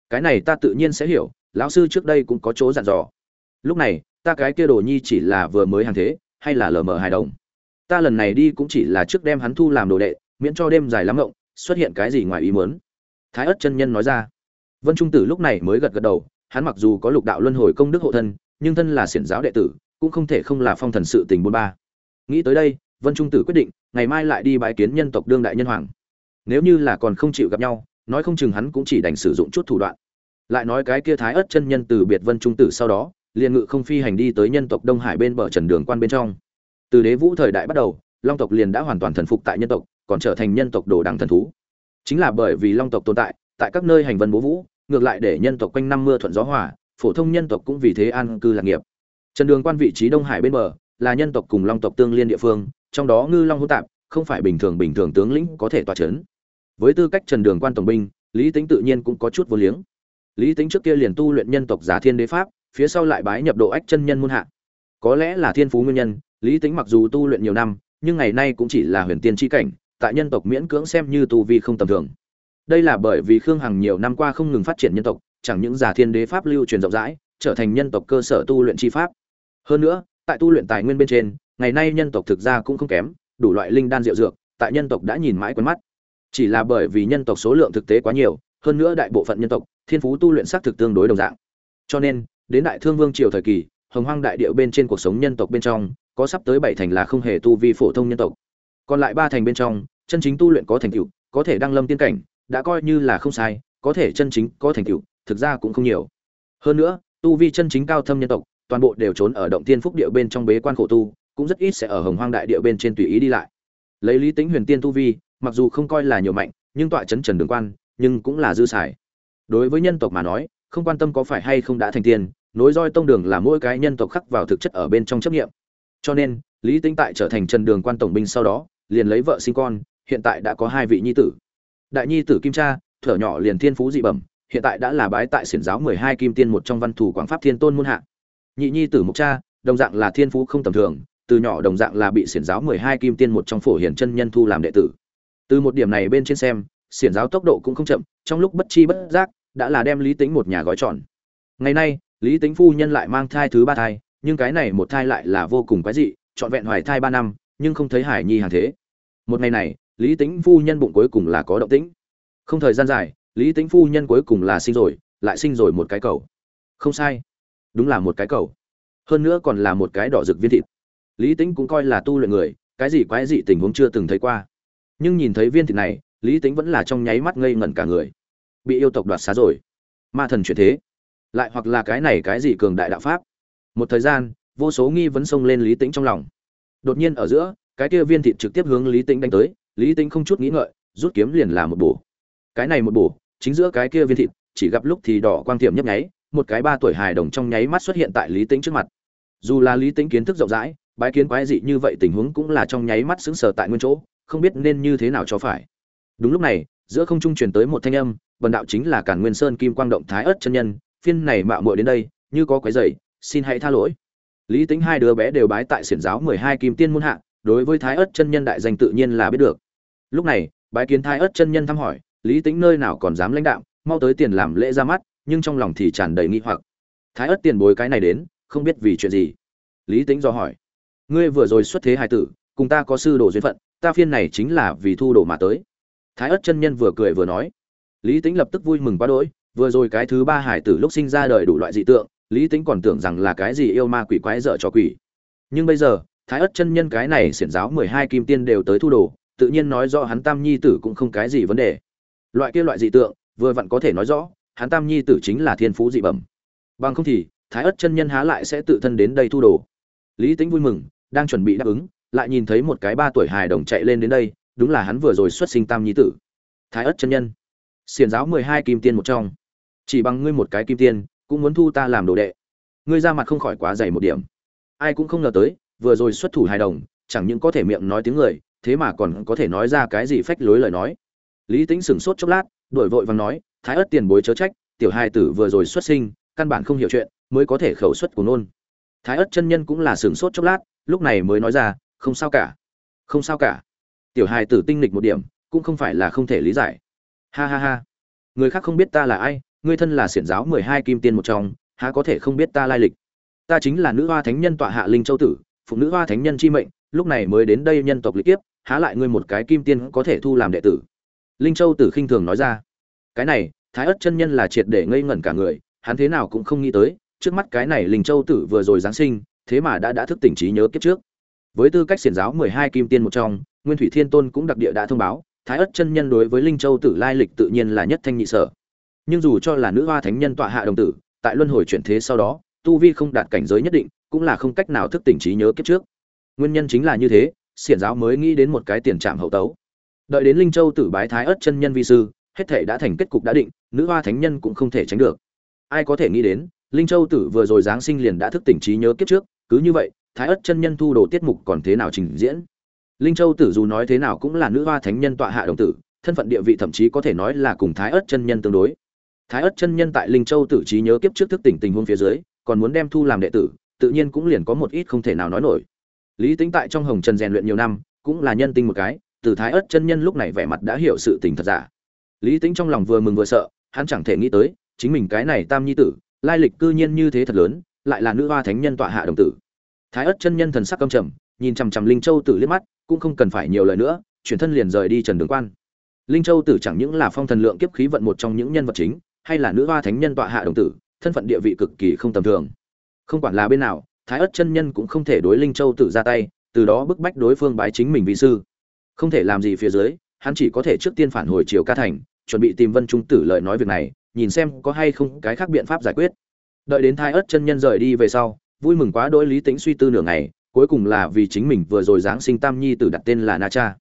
Cái này ta tự nhiên sẽ hiểu, lão sư trước đây cũng có chỗ dặn dò. Lúc này, ta cái kia đồ nhi chỉ là vừa mới hàng thế, hay là lờ mờ hài đồng? Ta lần này đi cũng chỉ là trước đem hắn thu làm đồ đệ, miễn cho đêm dài lắm ngộng, xuất hiện cái gì ngoài ý muốn? Thái ất chân nhân nói ra. Vân trung tử lúc này mới gật gật đầu, hắn mặc dù có lục đạo luân hồi công đức hộ thân, nhưng thân là xiển giáo đệ tử, cũng không thể không là phong thần sự tình bốn ba. Nghĩ tới đây vân trung tử quyết định, ngày mai lại đi bái kiến nhân tộc đương đại nhân hoàng. Nếu như là còn không chịu gặp nhau, nói không chừng hắn cũng chỉ đành sử dụng chút thủ đoạn. Lại nói cái kia thái ớt chân nhân từ biệt vân trung tử sau đó, liền ngự không phi hành đi tới nhân tộc đông hải bên bờ trần đường quan bên trong. Từ đế vũ thời đại bắt đầu, long tộc liền đã hoàn toàn thần phục tại nhân tộc, còn trở thành nhân tộc đồ đằng thần thú. Chính là bởi vì long tộc tồn tại tại các nơi hành vân bố vũ, ngược lại để nhân tộc quanh năm mưa thuận gió hòa, phổ thông nhân tộc cũng vì thế an cư lạc nghiệp. Trần đường quan vị trí đông hải bên bờ, là nhân tộc cùng long tộc tương liên địa phương trong đó ngư long hỗn tạp, không phải bình thường bình thường tướng lĩnh có thể tỏa chấn. Với tư cách trần đường quan tổng binh, lý tính tự nhiên cũng có chút vô liếng. Lý tính trước kia liền tu luyện nhân tộc giả thiên đế pháp, phía sau lại bái nhập độ ách chân nhân môn hạ. Có lẽ là thiên phú nguyên nhân, lý tính mặc dù tu luyện nhiều năm, nhưng ngày nay cũng chỉ là huyền tiên tri cảnh, tại nhân tộc miễn cưỡng xem như tu vi không tầm thường. Đây là bởi vì khương hằng nhiều năm qua không ngừng phát triển nhân tộc, chẳng những giả thiên đế pháp lưu truyền rộng rãi, trở thành nhân tộc cơ sở tu luyện chi pháp. Hơn nữa, tại tu luyện tài nguyên bên trên ngày nay nhân tộc thực ra cũng không kém, đủ loại linh đan diệu dược, tại nhân tộc đã nhìn mãi quen mắt. Chỉ là bởi vì nhân tộc số lượng thực tế quá nhiều, hơn nữa đại bộ phận nhân tộc, thiên phú tu luyện xác thực tương đối đồng dạng. Cho nên, đến đại thương vương triều thời kỳ, hồng hoang đại địa bên trên cuộc sống nhân tộc bên trong, có sắp tới bảy thành là không hề tu vi phổ thông nhân tộc. Còn lại ba thành bên trong, chân chính tu luyện có thành tựu, có thể đăng lâm tiên cảnh, đã coi như là không sai, có thể chân chính có thành tựu, thực ra cũng không nhiều. Hơn nữa, tu vi chân chính cao thâm nhân tộc, toàn bộ đều trốn ở động tiên phúc địa bên trong bế quan khổ tu cũng rất ít sẽ ở hồng hoang đại địa bên trên tùy ý đi lại. Lấy lý tính huyền tiên tu vi, mặc dù không coi là nhiều mạnh, nhưng tọa chấn trần đường quan, nhưng cũng là dư xài. Đối với nhân tộc mà nói, không quan tâm có phải hay không đã thành tiên, nối roi tông đường là mỗi cái nhân tộc khắc vào thực chất ở bên trong chấp nghiệm cho nên, lý tính tại trở thành trần đường quan tổng binh sau đó, liền lấy vợ sinh con, hiện tại đã có hai vị nhi tử. Đại nhi tử kim cha, thở nhỏ liền thiên phú dị bẩm, hiện tại đã là bái tại xiển giáo mười hai kim tiên một trong văn thủ quảng pháp thiên tôn muôn hạ. Nhị nhi tử mục cha, đồng dạng là thiên phú không tầm thường từ nhỏ đồng dạng là bị xiển giáo mười hai kim tiên một trong phổ hiển chân nhân thu làm đệ tử. Từ một điểm này bên trên xem, xiển giáo tốc độ cũng không chậm, trong lúc bất chi bất giác, đã là đem lý tĩnh một nhà gói tròn. Ngày nay, lý tĩnh phu nhân lại mang thai thứ ba thai, nhưng cái này một thai lại là vô cùng quái dị, trọn vẹn hoài thai ba năm, nhưng không thấy hải nhi hàng thế. Một ngày này, lý tĩnh phu nhân bụng cuối cùng là có động tĩnh. Không thời gian dài, lý tĩnh phu nhân cuối cùng là sinh rồi, lại sinh rồi một cái cầu. Không sai, đúng là một cái cầu. Hơn nữa còn là một cái đỏ rực viên thịt lý tính cũng coi là tu luyện người, cái gì quái dị tình huống chưa từng thấy qua. Nhưng nhìn thấy viên thịt này, lý tính vẫn là trong nháy mắt ngây ngẩn cả người. Bị yêu tộc đoạt xá rồi. Ma thần chuyển thế. Lại hoặc là cái này cái gì cường đại đạo pháp. Một thời gian, vô số nghi vấn xông lên lý tính trong lòng. Đột nhiên ở giữa, cái kia viên thịt trực tiếp hướng lý tính đánh tới, lý tính không chút nghĩ ngợi, rút kiếm liền là một bổ. Cái này một bổ, chính giữa cái kia viên thịt, chỉ gặp lúc thì đỏ quang tiệm nhấp nháy, một cái ba tuổi hài đồng trong nháy mắt xuất hiện tại lý tính trước mặt. Dù là lý tính kiến thức rộng rãi bái kiến quái dị như vậy tình huống cũng là trong nháy mắt sững sờ tại nguyên chỗ, không biết nên như thế nào cho phải. Đúng lúc này, giữa không trung truyền tới một thanh âm, bần đạo chính là cản nguyên sơn kim quang động thái ớt chân nhân, phiên này mạo muội đến đây, như có quái dày, xin hãy tha lỗi. Lý tính hai đứa bé đều bái tại xiển giáo mười hai kim tiên môn hạ, đối với thái ớt chân nhân đại danh tự nhiên là biết được. Lúc này, bái kiến thái ớt chân nhân thăm hỏi, lý tính nơi nào còn dám lãnh đạo, mau tới tiền làm lễ ra mắt, nhưng trong lòng thì tràn đầy nghi hoặc. Thái ớt tiền bối cái này đến, không biết vì chuyện gì. Lý tính do hỏi ngươi vừa rồi xuất thế hài tử, cùng ta có sư đồ duyên phận, ta phiên này chính là vì thu đồ mà tới. Thái ớt chân nhân vừa cười vừa nói. Lý tính lập tức vui mừng quá đỗi, vừa rồi cái thứ ba hải tử lúc sinh ra đời đủ loại dị tượng, lý tính còn tưởng rằng là cái gì yêu ma quỷ quái dở cho quỷ. Nhưng bây giờ, thái ớt chân nhân cái này xiển giáo mười hai kim tiên đều tới thu đồ, tự nhiên nói rõ hắn tam nhi tử cũng không cái gì vấn đề. Loại kia loại dị tượng, vừa vặn có thể nói rõ, hắn tam nhi tử chính là thiên phú dị bẩm. Bằng không thì, thái ớt chân nhân há lại sẽ tự thân đến đây thu đồ. Lý tính vui mừng đang chuẩn bị đáp ứng, lại nhìn thấy một cái ba tuổi hài đồng chạy lên đến đây, đúng là hắn vừa rồi xuất sinh tam nhi tử. Thái ất chân nhân. Xiền giáo mười hai kim tiên một trong. Chỉ bằng ngươi một cái kim tiên, cũng muốn thu ta làm đồ đệ. Ngươi ra mặt không khỏi quá dày một điểm. Ai cũng không ngờ tới, vừa rồi xuất thủ hài đồng, chẳng những có thể miệng nói tiếng người, thế mà còn có thể nói ra cái gì phách lối lời nói. Lý tính sửng sốt chốc lát đổi vội vàng nói, thái ất tiền bối chớ trách, tiểu hai tử vừa rồi xuất sinh, căn bản không hiểu chuyện, mới có thể khẩu xuất của nôn. Thái ất chân nhân cũng là sửng sốt chốc lát lúc này mới nói ra, không sao cả, không sao cả. Tiểu hài tử tinh lịch một điểm, cũng không phải là không thể lý giải. Ha ha ha, người khác không biết ta là ai, ngươi thân là xiển giáo mười hai kim tiên một trong, há có thể không biết ta lai lịch? Ta chính là nữ hoa thánh nhân tọa hạ linh châu tử, phụ nữ hoa thánh nhân chi mệnh, lúc này mới đến đây nhân tộc lịch kiếp, há lại ngươi một cái kim tiên có thể thu làm đệ tử? Linh châu tử khinh thường nói ra. Cái này, thái ất chân nhân là triệt để ngây ngẩn cả người, hắn thế nào cũng không nghĩ tới, trước mắt cái này linh châu tử vừa rồi giáng sinh thế mà đã đã thức tỉnh trí nhớ kiếp trước. Với tư cách xiển giáo mười hai kim tiên một trong, nguyên thủy thiên tôn cũng đặc địa đã thông báo, thái ất chân nhân đối với linh châu tử lai lịch tự nhiên là nhất thanh nhị sở. Nhưng dù cho là nữ hoa thánh nhân tọa hạ đồng tử, tại luân hồi chuyển thế sau đó, tu vi không đạt cảnh giới nhất định, cũng là không cách nào thức tỉnh trí nhớ kiếp trước. Nguyên nhân chính là như thế, xiển giáo mới nghĩ đến một cái tiền trạm hậu tấu. Đợi đến linh châu tử bái thái ất chân nhân vi sư, hết thể đã thành kết cục đã định, nữ hoa thánh nhân cũng không thể tránh được. Ai có thể nghĩ đến, linh châu tử vừa rồi giáng sinh liền đã thức tỉnh trí nhớ kiếp trước cứ như vậy, thái ất chân nhân thu đồ tiết mục còn thế nào trình diễn? Linh châu tử dù nói thế nào cũng là nữ hoa thánh nhân tọa hạ đồng tử, thân phận địa vị thậm chí có thể nói là cùng thái ất chân nhân tương đối. Thái ất chân nhân tại linh châu tử trí nhớ kiếp trước thức tỉnh tình huống phía dưới, còn muốn đem thu làm đệ tử, tự nhiên cũng liền có một ít không thể nào nói nổi. Lý tính tại trong hồng trần rèn luyện nhiều năm, cũng là nhân tinh một cái, từ thái ất chân nhân lúc này vẻ mặt đã hiểu sự tình thật giả. Lý tính trong lòng vừa mừng vừa sợ, hắn chẳng thể nghĩ tới, chính mình cái này tam nhi tử, lai lịch cư nhiên như thế thật lớn lại là nữ hoa thánh nhân tọa hạ đồng tử. Thái ất chân nhân thần sắc căm trầm, nhìn chằm chằm linh châu tử liếc mắt, cũng không cần phải nhiều lời nữa, chuyển thân liền rời đi trần đường quan. Linh châu tử chẳng những là phong thần lượng kiếp khí vận một trong những nhân vật chính, hay là nữ hoa thánh nhân tọa hạ đồng tử, thân phận địa vị cực kỳ không tầm thường. Không quản là bên nào, thái ất chân nhân cũng không thể đối linh châu tử ra tay, từ đó bức bách đối phương bái chính mình vị sư. Không thể làm gì phía dưới, hắn chỉ có thể trước tiên phản hồi triều ca thành, chuẩn bị tìm vân trung tử lợi nói việc này, nhìn xem có hay không cái khác biện pháp giải quyết đợi đến thái ớt chân nhân rời đi về sau, vui mừng quá đỗi lý tính suy tư nửa ngày, cuối cùng là vì chính mình vừa rồi giáng sinh tam nhi tử đặt tên là na cha.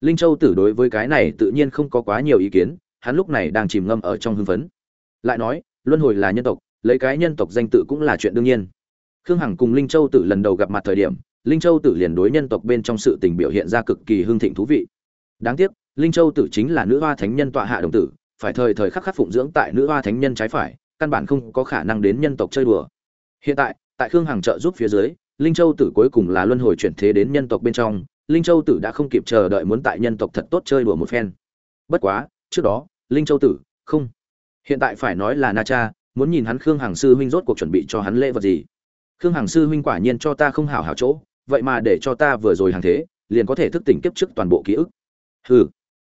Linh châu tử đối với cái này tự nhiên không có quá nhiều ý kiến, hắn lúc này đang chìm ngâm ở trong hưng phấn. Lại nói, luân hồi là nhân tộc, lấy cái nhân tộc danh tự cũng là chuyện đương nhiên. Khương hằng cùng linh châu tử lần đầu gặp mặt thời điểm, linh châu tử liền đối nhân tộc bên trong sự tình biểu hiện ra cực kỳ hưng thịnh thú vị. Đáng tiếc, linh châu tử chính là nữ hoa thánh nhân tọa hạ đồng tử, phải thời thời khắc khắc phụng dưỡng tại nữ hoa thánh nhân trái phải căn bản không có khả năng đến nhân tộc chơi đùa. Hiện tại tại khương hằng trợ giúp phía dưới, linh châu tử cuối cùng là luân hồi chuyển thế đến nhân tộc bên trong, linh châu tử đã không kịp chờ đợi muốn tại nhân tộc thật tốt chơi đùa một phen. Bất quá, trước đó, linh châu tử, không. Hiện tại phải nói là na cha, muốn nhìn hắn khương hằng sư huynh rốt cuộc chuẩn bị cho hắn lễ vật gì. Khương hằng sư huynh quả nhiên cho ta không hảo hảo chỗ, vậy mà để cho ta vừa rồi hàng thế, liền có thể thức tỉnh kiếp trước toàn bộ ký ức. Hừ.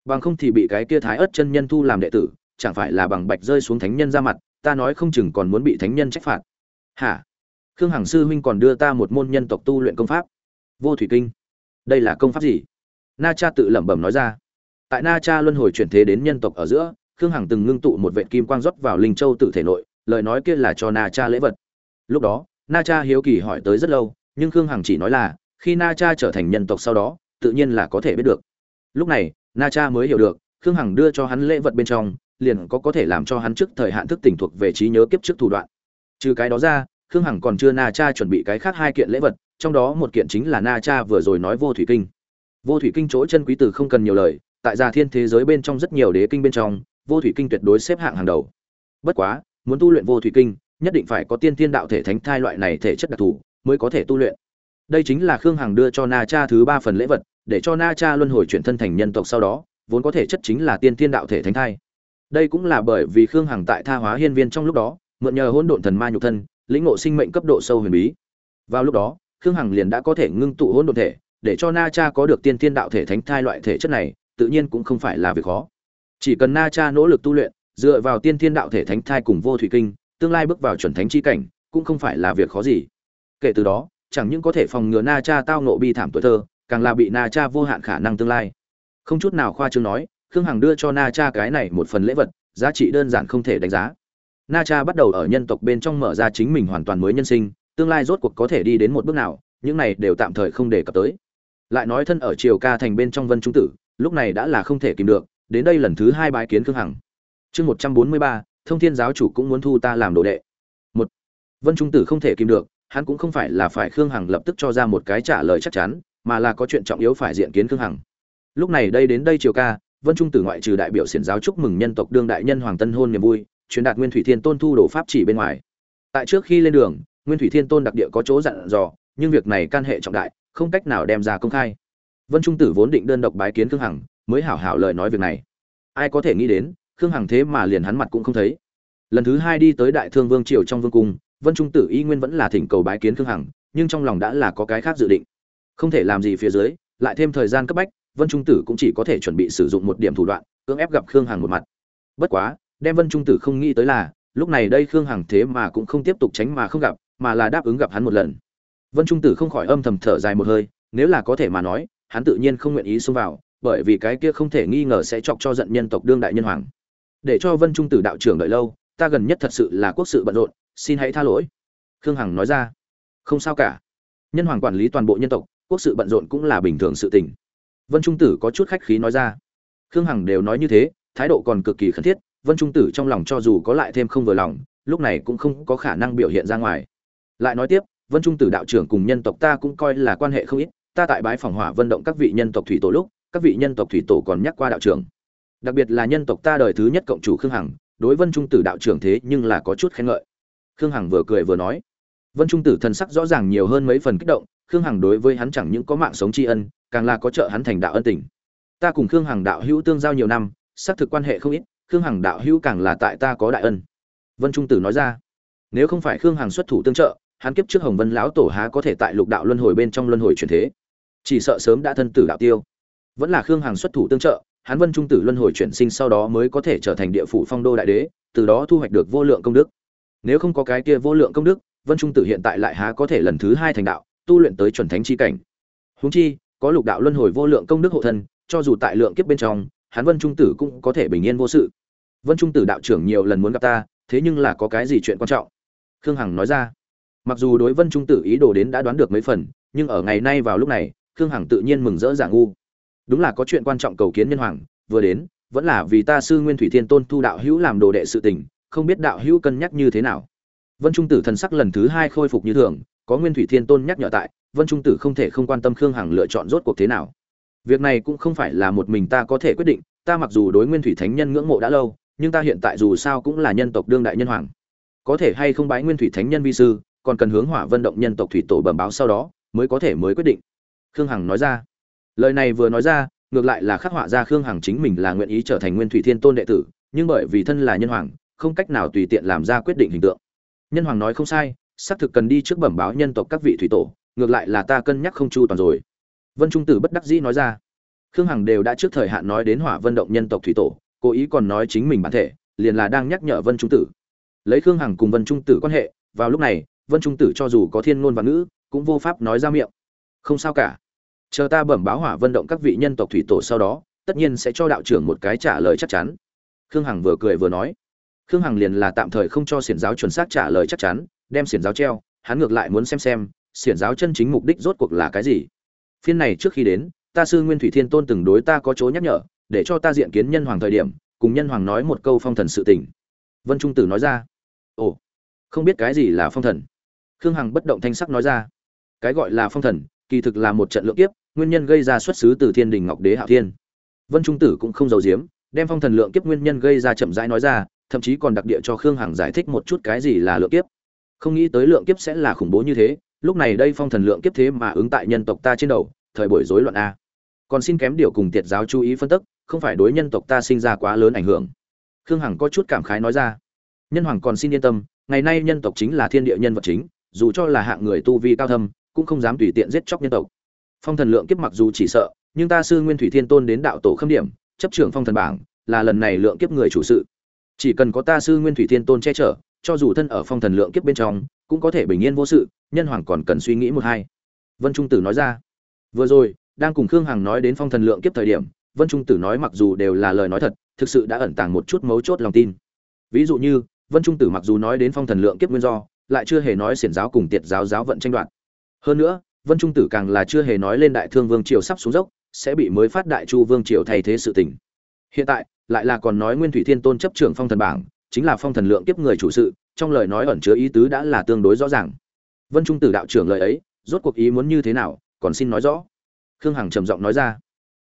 Bằng không thì bị cái kia thái Ức chân nhân thu làm đệ tử, chẳng phải là bằng bạch rơi xuống thánh nhân ra mặt ta nói không chừng còn muốn bị thánh nhân trách phạt. Hả? Khương hằng sư huynh còn đưa ta một môn nhân tộc tu luyện công pháp. Vô thủy kinh. Đây là công pháp gì? Na cha tự lẩm bẩm nói ra. Tại na cha luân hồi chuyển thế đến nhân tộc ở giữa, khương hằng từng ngưng tụ một vệ kim quang rót vào linh châu tự thể nội, lời nói kia là cho na cha lễ vật. Lúc đó, na cha hiếu kỳ hỏi tới rất lâu, nhưng khương hằng chỉ nói là, khi na cha trở thành nhân tộc sau đó, tự nhiên là có thể biết được. Lúc này, na cha mới hiểu được, khương hằng đưa cho hắn lễ vật bên trong liền có có thể làm cho hắn trước thời hạn thức tỉnh thuộc về trí nhớ kiếp trước thủ đoạn. Trừ cái đó ra, khương hằng còn chưa na cha chuẩn bị cái khác hai kiện lễ vật, trong đó một kiện chính là na cha vừa rồi nói vô thủy kinh. Vô thủy kinh chỗ chân quý từ không cần nhiều lời, tại gia thiên thế giới bên trong rất nhiều đế kinh bên trong, vô thủy kinh tuyệt đối xếp hạng hàng đầu. Bất quá, muốn tu luyện vô thủy kinh, nhất định phải có tiên thiên đạo thể thánh thai loại này thể chất đặc thù mới có thể tu luyện. Đây chính là khương hằng đưa cho na cha thứ ba phần lễ vật, để cho na cha luân hồi chuyển thân thành nhân tộc sau đó, vốn có thể chất chính là tiên thiên đạo thể thánh thai đây cũng là bởi vì khương hằng tại tha hóa hiên viên trong lúc đó, mượn nhờ hỗn độn thần ma nhục thân, lĩnh ngộ sinh mệnh cấp độ sâu huyền bí. Vào lúc đó, khương hằng liền đã có thể ngưng tụ hỗn độn thể, để cho na cha có được tiên thiên đạo thể thánh thai loại thể chất này, tự nhiên cũng không phải là việc khó. Chỉ cần na cha nỗ lực tu luyện, dựa vào tiên thiên đạo thể thánh thai cùng vô thủy kinh, tương lai bước vào chuẩn thánh chi cảnh, cũng không phải là việc khó gì. Kể từ đó, chẳng những có thể phòng ngừa na cha tao nộ bi thảm tuổi thơ, càng là bị na cha vô hạn khả năng tương lai. Không chút nào khoa trương nói khương hằng đưa cho na cha cái này một phần lễ vật, giá trị đơn giản không thể đánh giá. Na cha bắt đầu ở nhân tộc bên trong mở ra chính mình hoàn toàn mới nhân sinh, tương lai rốt cuộc có thể đi đến một bước nào, những này đều tạm thời không đề cập tới. Lại nói thân ở triều ca thành bên trong vân trung tử, lúc này đã là không thể kìm được, đến đây lần thứ hai bái kiến khương hằng. Chương một trăm bốn mươi ba, thông thiên giáo chủ cũng muốn thu ta làm đồ đệ. Một, vân trung tử không thể kìm được, hắn cũng không phải là phải khương hằng lập tức cho ra một cái trả lời chắc chắn, mà là có chuyện trọng yếu phải diện kiến khương hằng. Lúc này đây đến đây triều ca vân trung tử ngoại trừ đại biểu xiển giáo chúc mừng nhân tộc đương đại nhân hoàng tân hôn niềm vui, truyền đạt nguyên thủy thiên tôn thu đồ pháp chỉ bên ngoài. Tại trước khi lên đường, nguyên thủy thiên tôn đặc địa có chỗ dặn dò, nhưng việc này can hệ trọng đại, không cách nào đem ra công khai. Vân trung tử vốn định đơn độc bái kiến khương hằng, mới hảo hảo lời nói việc này. Ai có thể nghĩ đến, khương hằng thế mà liền hắn mặt cũng không thấy. Lần thứ hai đi tới đại thương vương triều trong vương cung, vân trung tử y nguyên vẫn là thỉnh cầu bái kiến khương hằng, nhưng trong lòng đã là có cái khác dự định. Không thể làm gì phía dưới, lại thêm thời gian cấp bách vân trung tử cũng chỉ có thể chuẩn bị sử dụng một điểm thủ đoạn, cưỡng ép gặp khương hằng một mặt. Bất quá, đem vân trung tử không nghĩ tới là, lúc này đây khương hằng thế mà cũng không tiếp tục tránh mà không gặp, mà là đáp ứng gặp hắn một lần. Vân trung tử không khỏi âm thầm thở dài một hơi, nếu là có thể mà nói, hắn tự nhiên không nguyện ý xông vào, bởi vì cái kia không thể nghi ngờ sẽ chọc cho giận nhân tộc đương đại nhân hoàng. Để cho vân trung tử đạo trưởng đợi lâu, ta gần nhất thật sự là quốc sự bận rộn, xin hãy tha lỗi. Khương hằng nói ra. Không sao cả. Nhân hoàng quản lý toàn bộ nhân tộc, quốc sự bận rộn cũng là bình thường sự tình vân trung tử có chút khách khí nói ra. Khương hằng đều nói như thế, thái độ còn cực kỳ khẩn thiết, vân trung tử trong lòng cho dù có lại thêm không vừa lòng, lúc này cũng không có khả năng biểu hiện ra ngoài. Lại nói tiếp, vân trung tử đạo trưởng cùng nhân tộc ta cũng coi là quan hệ không ít, ta tại bái phòng hỏa vận động các vị nhân tộc thủy tổ lúc, các vị nhân tộc thủy tổ còn nhắc qua đạo trưởng. Đặc biệt là nhân tộc ta đời thứ nhất cộng chủ khương hằng, đối vân trung tử đạo trưởng thế nhưng là có chút khen ngợi. Khương hằng vừa cười vừa nói. Vân trung tử thần sắc rõ ràng nhiều hơn mấy phần kích động, khương hằng đối với hắn chẳng những có mạng sống tri ân càng là có trợ hắn thành đạo ân tình. Ta cùng khương hằng đạo hữu tương giao nhiều năm, xác thực quan hệ không ít, khương hằng đạo hữu càng là tại ta có đại ân. Vân trung tử nói ra, nếu không phải khương hằng xuất thủ tương trợ, hắn kiếp trước hồng vân lão tổ há có thể tại lục đạo luân hồi bên trong luân hồi truyền thế? Chỉ sợ sớm đã thân tử đạo tiêu. Vẫn là khương hằng xuất thủ tương trợ, hắn vân trung tử luân hồi chuyển sinh sau đó mới có thể trở thành địa phủ phong đô đại đế, từ đó thu hoạch được vô lượng công đức. Nếu không có cái kia vô lượng công đức, vân trung tử hiện tại lại há có thể lần thứ hai thành đạo, tu luyện tới chuẩn thánh chi cảnh. Huống chi có lục đạo luân hồi vô lượng công đức hộ thân, cho dù tại lượng kiếp bên trong, hắn vân trung tử cũng có thể bình yên vô sự. Vân trung tử đạo trưởng nhiều lần muốn gặp ta, thế nhưng là có cái gì chuyện quan trọng? Khương hằng nói ra. Mặc dù đối vân trung tử ý đồ đến đã đoán được mấy phần, nhưng ở ngày nay vào lúc này, khương hằng tự nhiên mừng rỡ giả ngu. Đúng là có chuyện quan trọng cầu kiến nhân hoàng, vừa đến, vẫn là vì ta sư nguyên thủy thiên tôn thu đạo hữu làm đồ đệ sự tình, không biết đạo hữu cân nhắc như thế nào. Vân trung tử thần sắc lần thứ hai khôi phục như thường, có nguyên thủy thiên tôn nhắc nhở tại vân trung tử không thể không quan tâm khương hằng lựa chọn rốt cuộc thế nào. Việc này cũng không phải là một mình ta có thể quyết định, ta mặc dù đối nguyên thủy thánh nhân ngưỡng mộ đã lâu, nhưng ta hiện tại dù sao cũng là nhân tộc đương đại nhân hoàng. Có thể hay không bái nguyên thủy thánh nhân vi sư, còn cần hướng hỏa vận động nhân tộc thủy tổ bẩm báo sau đó, mới có thể mới quyết định. Khương hằng nói ra. Lời này vừa nói ra, ngược lại là khắc họa ra khương hằng chính mình là nguyện ý trở thành nguyên thủy thiên tôn đệ tử, nhưng bởi vì thân là nhân hoàng, không cách nào tùy tiện làm ra quyết định hình tượng. Nhân hoàng nói không sai, xác thực cần đi trước bẩm báo nhân tộc các vị thủy tổ ngược lại là ta cân nhắc không chu toàn rồi. Vân trung tử bất đắc dĩ nói ra. Khương hằng đều đã trước thời hạn nói đến hỏa vận động nhân tộc thủy tổ, cố ý còn nói chính mình bản thể, liền là đang nhắc nhở vân trung tử. Lấy khương hằng cùng vân trung tử quan hệ, vào lúc này, vân trung tử cho dù có thiên ngôn và ngữ, cũng vô pháp nói ra miệng. Không sao cả. Chờ ta bẩm báo hỏa vận động các vị nhân tộc thủy tổ sau đó, tất nhiên sẽ cho đạo trưởng một cái trả lời chắc chắn. Khương hằng vừa cười vừa nói. Khương hằng liền là tạm thời không cho xiển giáo chuẩn xác trả lời chắc chắn, đem xiển giáo treo, hắn ngược lại muốn xem xem xiển giáo chân chính mục đích rốt cuộc là cái gì? Phiên này trước khi đến, ta sư nguyên thủy thiên tôn từng đối ta có chỗ nhắc nhở, để cho ta diện kiến nhân hoàng thời điểm, cùng nhân hoàng nói một câu phong thần sự tình. Vân trung tử nói ra. Ồ, không biết cái gì là phong thần? Khương hằng bất động thanh sắc nói ra. Cái gọi là phong thần, kỳ thực là một trận lượng kiếp, nguyên nhân gây ra xuất xứ từ thiên đình ngọc đế hạo thiên. Vân trung tử cũng không giàu giếm, đem phong thần lượng kiếp nguyên nhân gây ra chậm rãi nói ra, thậm chí còn đặc địa cho khương hằng giải thích một chút cái gì là lượng kiếp. Không nghĩ tới lượng kiếp sẽ là khủng bố như thế lúc này đây phong thần lượng kiếp thế mà ứng tại nhân tộc ta trên đầu, thời buổi rối loạn a. Còn xin kém điều cùng tiệt giáo chú ý phân tích không phải đối nhân tộc ta sinh ra quá lớn ảnh hưởng. Khương hằng có chút cảm khái nói ra. Nhân hoàng còn xin yên tâm, ngày nay nhân tộc chính là thiên địa nhân vật chính, dù cho là hạng người tu vi cao thâm, cũng không dám tùy tiện giết chóc nhân tộc. Phong thần lượng kiếp mặc dù chỉ sợ, nhưng ta sư nguyên thủy thiên tôn đến đạo tổ khâm điểm, chấp trưởng phong thần bảng, là lần này lượng kiếp người chủ sự. Chỉ cần có ta sư nguyên thủy thiên tôn che chở, cho dù thân ở phong thần lượng kiếp bên trong cũng có thể bình yên vô sự, nhân hoàng còn cần suy nghĩ một hai. Vân trung tử nói ra. Vừa rồi, đang cùng khương hằng nói đến phong thần lượng kiếp thời điểm, vân trung tử nói mặc dù đều là lời nói thật, thực sự đã ẩn tàng một chút mấu chốt lòng tin. Ví dụ như, vân trung tử mặc dù nói đến phong thần lượng kiếp nguyên do, lại chưa hề nói xiển giáo cùng tiệt giáo giáo vận tranh đoạt. Hơn nữa, vân trung tử càng là chưa hề nói lên đại thương vương triều sắp xuống dốc, sẽ bị mới phát đại chu vương triều thay thế sự tình. Hiện tại, lại là còn nói nguyên thủy thiên tôn chấp trưởng phong thần bảng, chính là phong thần lượng kiếp người chủ sự trong lời nói ẩn chứa ý tứ đã là tương đối rõ ràng. Vân trung tử đạo trưởng lời ấy, rốt cuộc ý muốn như thế nào, còn xin nói rõ. Khương hằng trầm giọng nói ra.